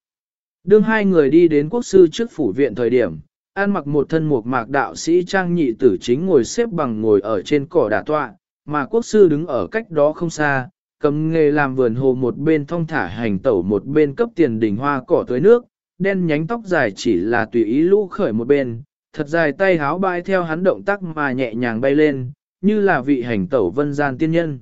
Đương hai người đi đến quốc sư trước phủ viện thời điểm, an mặc một thân một mạc đạo sĩ trang nhị tử chính ngồi xếp bằng ngồi ở trên cỏ đà tọa, mà quốc sư đứng ở cách đó không xa, cầm nghề làm vườn hồ một bên thong thả hành tẩu một bên cấp tiền đỉnh hoa cỏ tưới nước, đen nhánh tóc dài chỉ là tùy ý lũ khởi một bên, thật dài tay háo bay theo hắn động tác mà nhẹ nhàng bay lên, như là vị hành tẩu vân gian tiên nhân.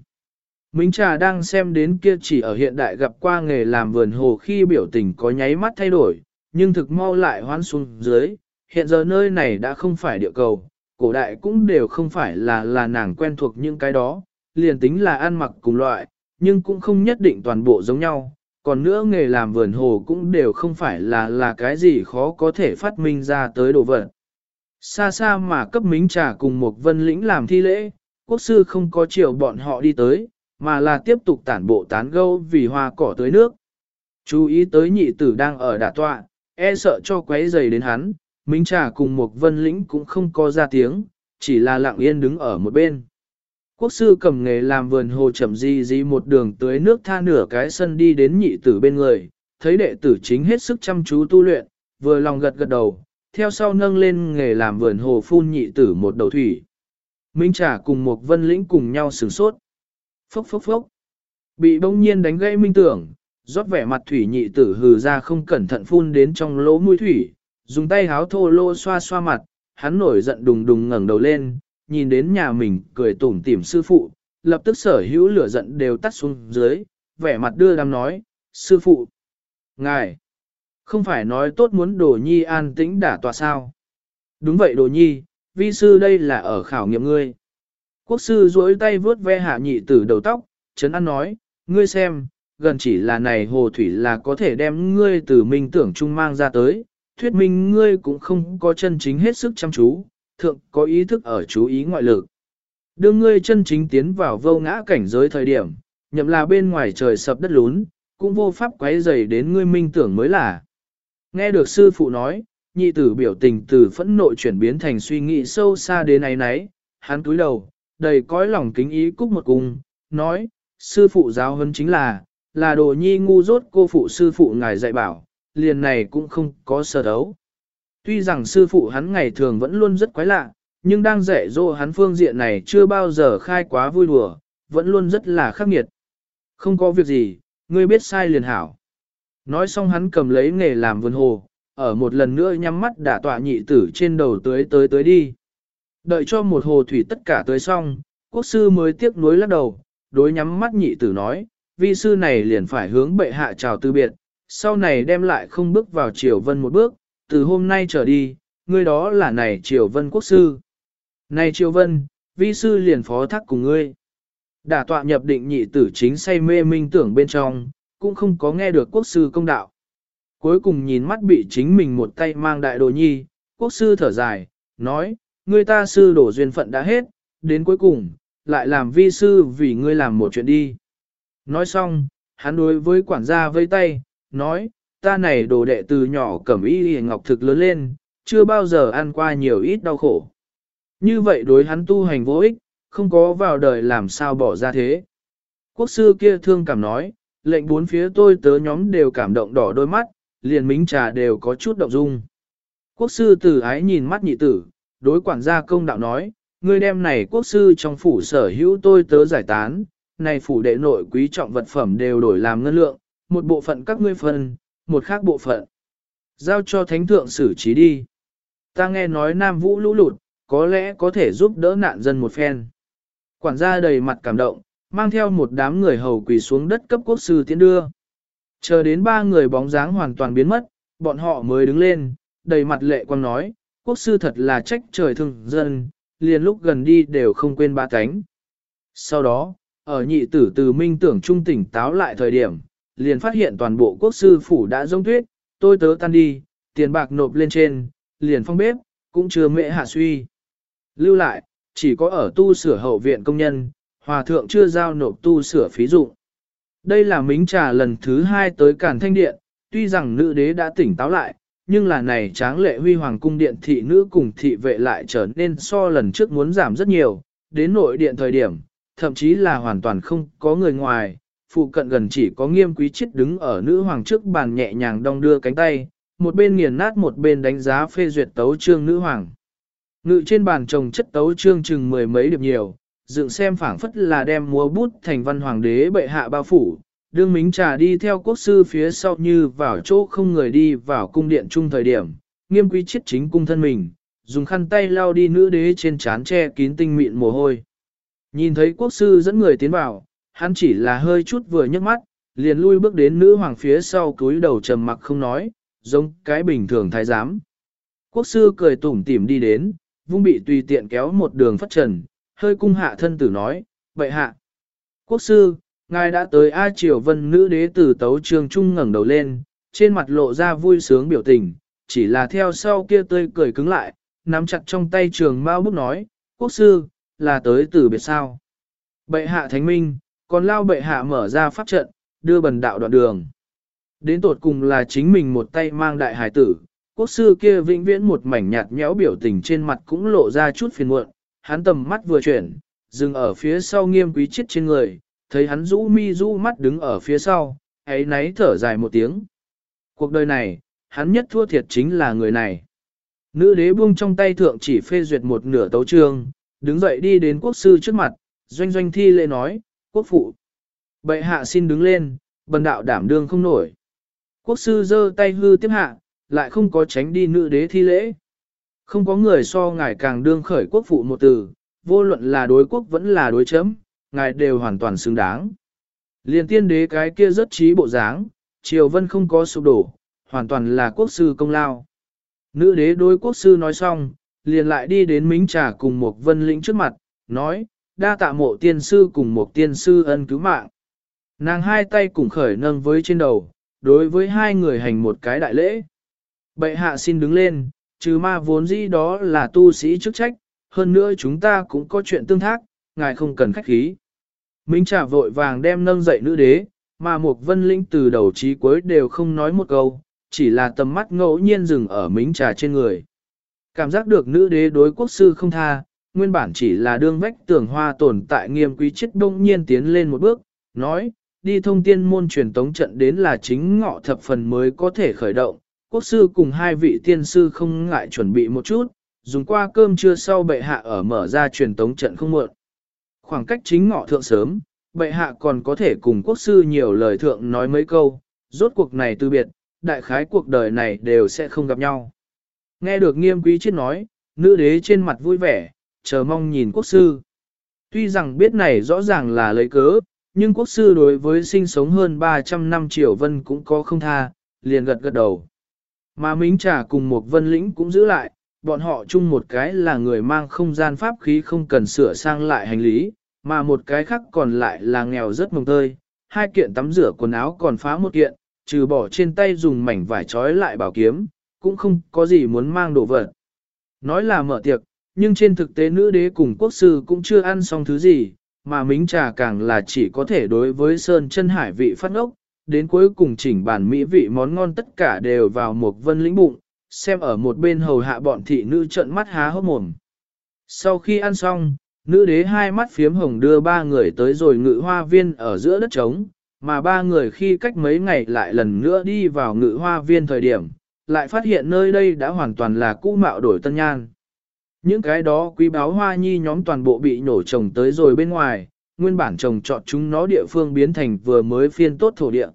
Minh Trà đang xem đến kia chỉ ở hiện đại gặp qua nghề làm vườn hồ khi biểu tình có nháy mắt thay đổi, nhưng thực mau lại hoán xuống dưới, hiện giờ nơi này đã không phải địa cầu, cổ đại cũng đều không phải là là nàng quen thuộc những cái đó, liền tính là ăn mặc cùng loại, nhưng cũng không nhất định toàn bộ giống nhau, còn nữa nghề làm vườn hồ cũng đều không phải là là cái gì khó có thể phát minh ra tới đồ vật. Xa xa mà cấp mính trà cùng một vân lĩnh làm thi lễ, quốc sư không có chiều bọn họ đi tới, mà là tiếp tục tản bộ tán gâu vì hoa cỏ tới nước. Chú ý tới nhị tử đang ở đả tọa, e sợ cho quấy giày đến hắn, Minh Trà cùng một vân lĩnh cũng không có ra tiếng, chỉ là lặng yên đứng ở một bên. Quốc sư cầm nghề làm vườn hồ chậm di di một đường tưới nước tha nửa cái sân đi đến nhị tử bên người, thấy đệ tử chính hết sức chăm chú tu luyện, vừa lòng gật gật đầu, theo sau nâng lên nghề làm vườn hồ phun nhị tử một đầu thủy. Minh trả cùng một vân lĩnh cùng nhau sửng sốt. Phốc phốc phốc. Bị bỗng nhiên đánh gãy minh tưởng, rót vẻ mặt thủy nhị tử hừ ra không cẩn thận phun đến trong lỗ mũi thủy, dùng tay háo thô lô xoa xoa mặt, hắn nổi giận đùng đùng ngẩng đầu lên, nhìn đến nhà mình cười tủm tỉm sư phụ, lập tức sở hữu lửa giận đều tắt xuống dưới, vẻ mặt đưa đám nói, sư phụ, ngài, không phải nói tốt muốn đồ nhi an tĩnh đả tòa sao. Đúng vậy đồ nhi, vi sư đây là ở khảo nghiệm ngươi. Quốc sư duỗi tay vuốt ve hạ nhị tử đầu tóc, chấn an nói, ngươi xem, gần chỉ là này hồ thủy là có thể đem ngươi từ minh tưởng trung mang ra tới, thuyết minh ngươi cũng không có chân chính hết sức chăm chú, thượng có ý thức ở chú ý ngoại lực. Đưa ngươi chân chính tiến vào vô ngã cảnh giới thời điểm, nhậm là bên ngoài trời sập đất lún, cũng vô pháp quấy dày đến ngươi minh tưởng mới là. Nghe được sư phụ nói, nhị tử biểu tình từ phẫn nộ chuyển biến thành suy nghĩ sâu xa đến ấy nấy, hắn túi đầu, đầy cõi lòng kính ý cúc một cung, nói, sư phụ giáo hơn chính là, là đồ nhi ngu dốt cô phụ sư phụ ngài dạy bảo, liền này cũng không có sơ đấu. Tuy rằng sư phụ hắn ngày thường vẫn luôn rất quái lạ, nhưng đang dạy dỗ hắn phương diện này chưa bao giờ khai quá vui đùa, vẫn luôn rất là khắc nghiệt. Không có việc gì, ngươi biết sai liền hảo. Nói xong hắn cầm lấy nghề làm vườn hồ, ở một lần nữa nhắm mắt đả tọa nhị tử trên đầu tới tới tới đi. Đợi cho một hồ thủy tất cả tới xong, quốc sư mới tiếc nuối lắc đầu, đối nhắm mắt nhị tử nói, vi sư này liền phải hướng bệ hạ chào từ biệt, sau này đem lại không bước vào triều vân một bước, từ hôm nay trở đi, ngươi đó là này triều vân quốc sư. Này triều vân, vi sư liền phó thác cùng ngươi. Đả tọa nhập định nhị tử chính say mê minh tưởng bên trong, cũng không có nghe được quốc sư công đạo. Cuối cùng nhìn mắt bị chính mình một tay mang đại đồ nhi, quốc sư thở dài, nói, ngươi ta sư đổ duyên phận đã hết, đến cuối cùng, lại làm vi sư vì ngươi làm một chuyện đi. Nói xong, hắn đối với quản gia vây tay, nói, ta này đồ đệ từ nhỏ cẩm y hề ngọc thực lớn lên, chưa bao giờ ăn qua nhiều ít đau khổ. Như vậy đối hắn tu hành vô ích, không có vào đời làm sao bỏ ra thế. Quốc sư kia thương cảm nói, lệnh bốn phía tôi tớ nhóm đều cảm động đỏ đôi mắt, liền mính trà đều có chút động dung. Quốc sư tử ái nhìn mắt nhị tử, đối quản gia công đạo nói, ngươi đem này quốc sư trong phủ sở hữu tôi tớ giải tán, này phủ đệ nội quý trọng vật phẩm đều đổi làm ngân lượng, một bộ phận các ngươi phân, một khác bộ phận. Giao cho thánh thượng xử trí đi. Ta nghe nói Nam Vũ lũ lụt, có lẽ có thể giúp đỡ nạn dân một phen. Quản gia đầy mặt cảm động, mang theo một đám người hầu quỳ xuống đất cấp quốc sư tiến đưa. Chờ đến ba người bóng dáng hoàn toàn biến mất, bọn họ mới đứng lên, đầy mặt lệ quang nói, quốc sư thật là trách trời thương dân, liền lúc gần đi đều không quên ba cánh. Sau đó, ở nhị tử từ minh tưởng trung tỉnh táo lại thời điểm, liền phát hiện toàn bộ quốc sư phủ đã rông tuyết, tôi tớ tan đi, tiền bạc nộp lên trên, liền phong bếp, cũng chưa mệ hạ suy. Lưu lại, chỉ có ở tu sửa hậu viện công nhân, hòa thượng chưa giao nộp tu sửa phí dụng. Đây là mính trà lần thứ hai tới Cản Thanh Điện, tuy rằng nữ đế đã tỉnh táo lại, nhưng là này tráng lệ huy hoàng cung điện thị nữ cùng thị vệ lại trở nên so lần trước muốn giảm rất nhiều, đến nội điện thời điểm, thậm chí là hoàn toàn không có người ngoài, phụ cận gần chỉ có nghiêm quý chết đứng ở nữ hoàng trước bàn nhẹ nhàng đong đưa cánh tay, một bên nghiền nát một bên đánh giá phê duyệt tấu trương nữ hoàng. Ngự trên bàn trồng chất tấu trương chừng mười mấy điệp nhiều, dựng xem phảng phất là đem múa bút thành văn hoàng đế bệ hạ bao phủ, đương mính trà đi theo quốc sư phía sau như vào chỗ không người đi vào cung điện chung thời điểm, nghiêm quý chết chính cung thân mình, dùng khăn tay lau đi nữ đế trên trán che kín tinh mịn mồ hôi. Nhìn thấy quốc sư dẫn người tiến vào, hắn chỉ là hơi chút vừa nhấc mắt, liền lui bước đến nữ hoàng phía sau cúi đầu trầm mặc không nói, giống cái bình thường thái giám. Quốc sư cười tủm tỉm đi đến, vung bị tùy tiện kéo một đường phất trần, hơi cung hạ thân tử nói, vậy hạ. Quốc sư, ngài đã tới A Triều Vân nữ đế tử tấu trường trung ngẩng đầu lên, trên mặt lộ ra vui sướng biểu tình, chỉ là theo sau kia tươi cười cứng lại, nắm chặt trong tay trường mao bút nói, quốc sư, là tới từ biệt sao. Bệ hạ thánh minh, còn lao bệ hạ mở ra pháp trận, đưa bần đạo đoạn đường. Đến tột cùng là chính mình một tay mang đại hải tử, quốc sư kia vĩnh viễn một mảnh nhạt nhẽo biểu tình trên mặt cũng lộ ra chút phiền muộn, hắn tầm mắt vừa chuyển, dừng ở phía sau nghiêm quý chết trên người, thấy hắn rũ mi rũ mắt đứng ở phía sau, ấy náy thở dài một tiếng. Cuộc đời này, hắn nhất thua thiệt chính là người này. Nữ đế buông trong tay thượng chỉ phê duyệt một nửa tấu trương, đứng dậy đi đến quốc sư trước mặt, doanh doanh thi lễ nói, quốc phụ. Bệ hạ xin đứng lên, bần đạo đảm đương không nổi. Quốc sư giơ tay hư tiếp hạ, lại không có tránh đi nữ đế thi lễ. Không có người so ngài càng đương khởi quốc phụ một từ, vô luận là đối quốc vẫn là đối chấm, ngài đều hoàn toàn xứng đáng. Liên tiên đế cái kia rất trí bộ dáng, triều vân không có sụp đổ, hoàn toàn là quốc sư công lao. Nữ đế đối quốc sư nói xong, liền lại đi đến mính trà cùng một vân lĩnh trước mặt, nói, đa tạ mộ tiên sư cùng một tiên sư ân cứu mạng. Nàng hai tay cùng khởi nâng với trên đầu, đối với hai người hành một cái đại lễ. Bệ hạ xin đứng lên, trừ ma vốn dĩ đó là tu sĩ chức trách, hơn nữa chúng ta cũng có chuyện tương thác, ngài không cần khách khí. Minh trả vội vàng đem nâng dậy nữ đế, mà một vân linh từ đầu chí cuối đều không nói một câu, chỉ là tầm mắt ngẫu nhiên dừng ở mính trà trên người. Cảm giác được nữ đế đối quốc sư không tha, nguyên bản chỉ là đương vách tường hoa tồn tại nghiêm quý chết đông nhiên tiến lên một bước, nói, đi thông tiên môn truyền tống trận đến là chính ngọ thập phần mới có thể khởi động, quốc sư cùng hai vị tiên sư không ngại chuẩn bị một chút, dùng qua cơm trưa sau bệ hạ ở mở ra truyền tống trận không muộn. Khoảng cách chính ngọ thượng sớm, bệ hạ còn có thể cùng quốc sư nhiều lời thượng nói mấy câu, rốt cuộc này từ biệt, đại khái cuộc đời này đều sẽ không gặp nhau. Nghe được nghiêm quý chết nói, nữ đế trên mặt vui vẻ, chờ mong nhìn quốc sư. Tuy rằng biết này rõ ràng là lấy cớ, nhưng quốc sư đối với sinh sống hơn 300 năm triều vân cũng có không tha, liền gật gật đầu. Mà Mính Trà cùng một vân lĩnh cũng giữ lại, bọn họ chung một cái là người mang không gian pháp khí không cần sửa sang lại hành lý, mà một cái khác còn lại là nghèo rất mồng tơi, hai kiện tắm rửa quần áo còn phá một kiện, trừ bỏ trên tay dùng mảnh vải trói lại bảo kiếm, cũng không có gì muốn mang đồ vật. Nói là mở tiệc, nhưng trên thực tế nữ đế cùng quốc sư cũng chưa ăn xong thứ gì, mà mính trà càng là chỉ có thể đối với sơn chân hải vị phát ngốc, đến cuối cùng chỉnh bản mỹ vị món ngon tất cả đều vào một vân lĩnh bụng, xem ở một bên hầu hạ bọn thị nữ trợn mắt há hốc mồm. Sau khi ăn xong, nữ đế hai mắt phiếm hồng đưa ba người tới rồi ngự hoa viên ở giữa đất trống, mà ba người khi cách mấy ngày lại lần nữa đi vào ngự hoa viên thời điểm, lại phát hiện nơi đây đã hoàn toàn là cũ mạo đổi tân nhan. Những cái đó quý báo hoa nhi nhóm toàn bộ bị nổ trồng tới rồi bên ngoài, nguyên bản trồng trọt chúng nó địa phương biến thành vừa mới phiên tốt thổ địa.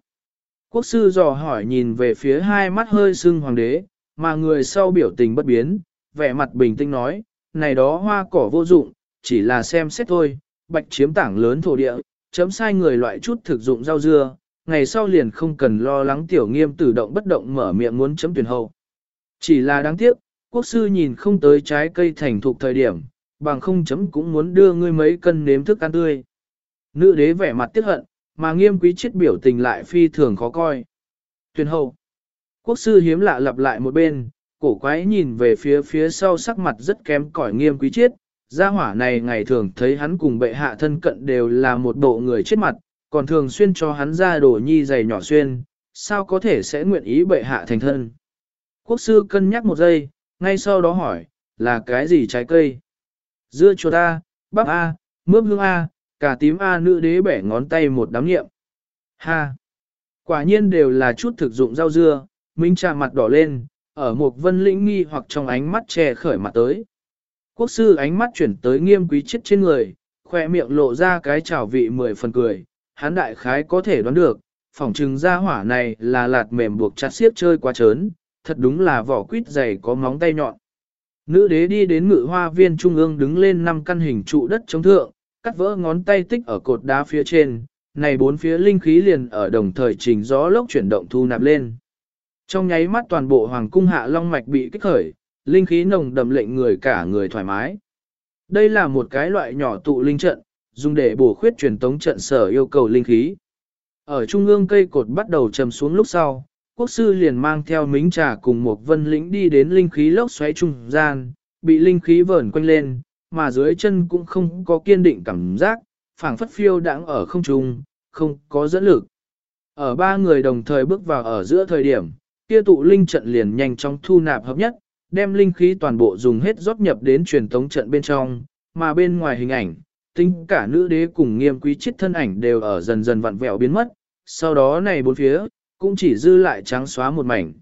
Quốc sư dò hỏi nhìn về phía hai mắt hơi sưng hoàng đế, mà người sau biểu tình bất biến, vẻ mặt bình tĩnh nói, này đó hoa cỏ vô dụng, chỉ là xem xét thôi, bạch chiếm tảng lớn thổ địa, chấm sai người loại chút thực dụng rau dưa, ngày sau liền không cần lo lắng tiểu nghiêm tự động bất động mở miệng muốn chấm tuyển hậu. Chỉ là đáng tiếc, quốc sư nhìn không tới trái cây thành thục thời điểm, bằng không chấm cũng muốn đưa ngươi mấy cân nếm thức ăn tươi. Nữ đế vẻ mặt tiếc hận, mà nghiêm quý chết biểu tình lại phi thường khó coi. Tuyền hậu. Quốc sư hiếm lạ lặp lại một bên, cổ quái nhìn về phía phía sau sắc mặt rất kém cỏi nghiêm quý chết. Gia hỏa này ngày thường thấy hắn cùng bệ hạ thân cận đều là một bộ người chết mặt, còn thường xuyên cho hắn ra đồ nhi giày nhỏ xuyên, sao có thể sẽ nguyện ý bệ hạ thành thân. Quốc sư cân nhắc một giây, ngay sau đó hỏi, là cái gì trái cây? Dưa chuột A, bắp A, mướp hương A, cả tím A nữ đế bẻ ngón tay một đám nghiệm. Ha! Quả nhiên đều là chút thực dụng rau dưa, Minh trà mặt đỏ lên, ở một vân lĩnh nghi hoặc trong ánh mắt che khởi mặt tới. Quốc sư ánh mắt chuyển tới nghiêm quý chết trên người, khoe miệng lộ ra cái trào vị mười phần cười, hán đại khái có thể đoán được, phỏng trừng ra hỏa này là lạt mềm buộc chặt xiết chơi quá trớn, thật đúng là vỏ quýt dày có móng tay nhọn. Nữ đế đi đến ngự hoa viên trung ương đứng lên năm căn hình trụ đất chống thượng, cắt vỡ ngón tay tích ở cột đá phía trên, này bốn phía linh khí liền ở đồng thời trình gió lốc chuyển động thu nạp lên. Trong nháy mắt toàn bộ hoàng cung hạ long mạch bị kích khởi, linh khí nồng đậm lệnh người cả người thoải mái. Đây là một cái loại nhỏ tụ linh trận, dùng để bổ khuyết truyền tống trận sở yêu cầu linh khí. Ở trung ương cây cột bắt đầu trầm xuống lúc sau, quốc sư liền mang theo mính trà cùng một vân lĩnh đi đến linh khí lốc xoáy trung gian, bị linh khí vờn quanh lên, mà dưới chân cũng không có kiên định cảm giác, phảng phất phiêu đãng ở không trung, không có dẫn lực. Ở ba người đồng thời bước vào ở giữa thời điểm, kia tụ linh trận liền nhanh chóng thu nạp hợp nhất, đem linh khí toàn bộ dùng hết rót nhập đến truyền tống trận bên trong, mà bên ngoài hình ảnh, tính cả nữ đế cùng nghiêm quý chết thân ảnh đều ở dần dần vặn vẹo biến mất, sau đó này bốn phía, cũng chỉ dư lại trắng xóa một mảnh.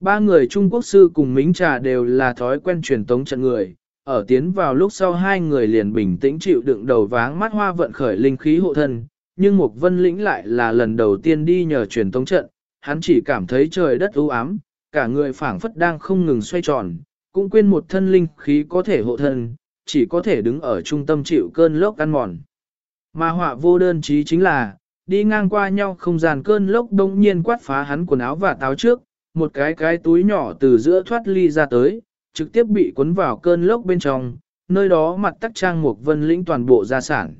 Ba người Trung Quốc sư cùng Mính Trà đều là thói quen truyền tống trận người, ở tiến vào lúc sau hai người liền bình tĩnh chịu đựng đầu váng mắt hoa vận khởi linh khí hộ thân, nhưng Mục vân lĩnh lại là lần đầu tiên đi nhờ truyền tống trận, hắn chỉ cảm thấy trời đất u ám, cả người phảng phất đang không ngừng xoay tròn, cũng quên một thân linh khí có thể hộ thân, chỉ có thể đứng ở trung tâm chịu cơn lốc ăn mòn. Mà họa vô đơn chí chính là, đi ngang qua nhau không gian cơn lốc đông nhiên quát phá hắn quần áo và táo trước, một cái cái túi nhỏ từ giữa thoát ly ra tới, trực tiếp bị cuốn vào cơn lốc bên trong, nơi đó mặt tắc trang một vân lĩnh toàn bộ gia sản.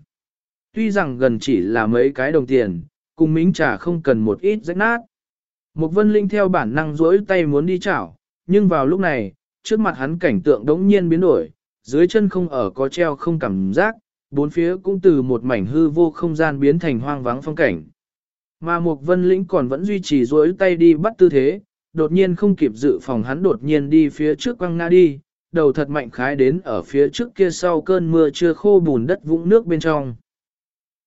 Tuy rằng gần chỉ là mấy cái đồng tiền, cùng mính trà không cần một ít rách nát. Một vân linh theo bản năng duỗi tay muốn đi chảo, nhưng vào lúc này, trước mặt hắn cảnh tượng đống nhiên biến đổi, dưới chân không ở có treo không cảm giác, bốn phía cũng từ một mảnh hư vô không gian biến thành hoang vắng phong cảnh. Mà Mục vân lĩnh còn vẫn duy trì duỗi tay đi bắt tư thế, đột nhiên không kịp dự phòng hắn đột nhiên đi phía trước quăng na đi, đầu thật mạnh khái đến ở phía trước kia sau cơn mưa chưa khô bùn đất vũng nước bên trong.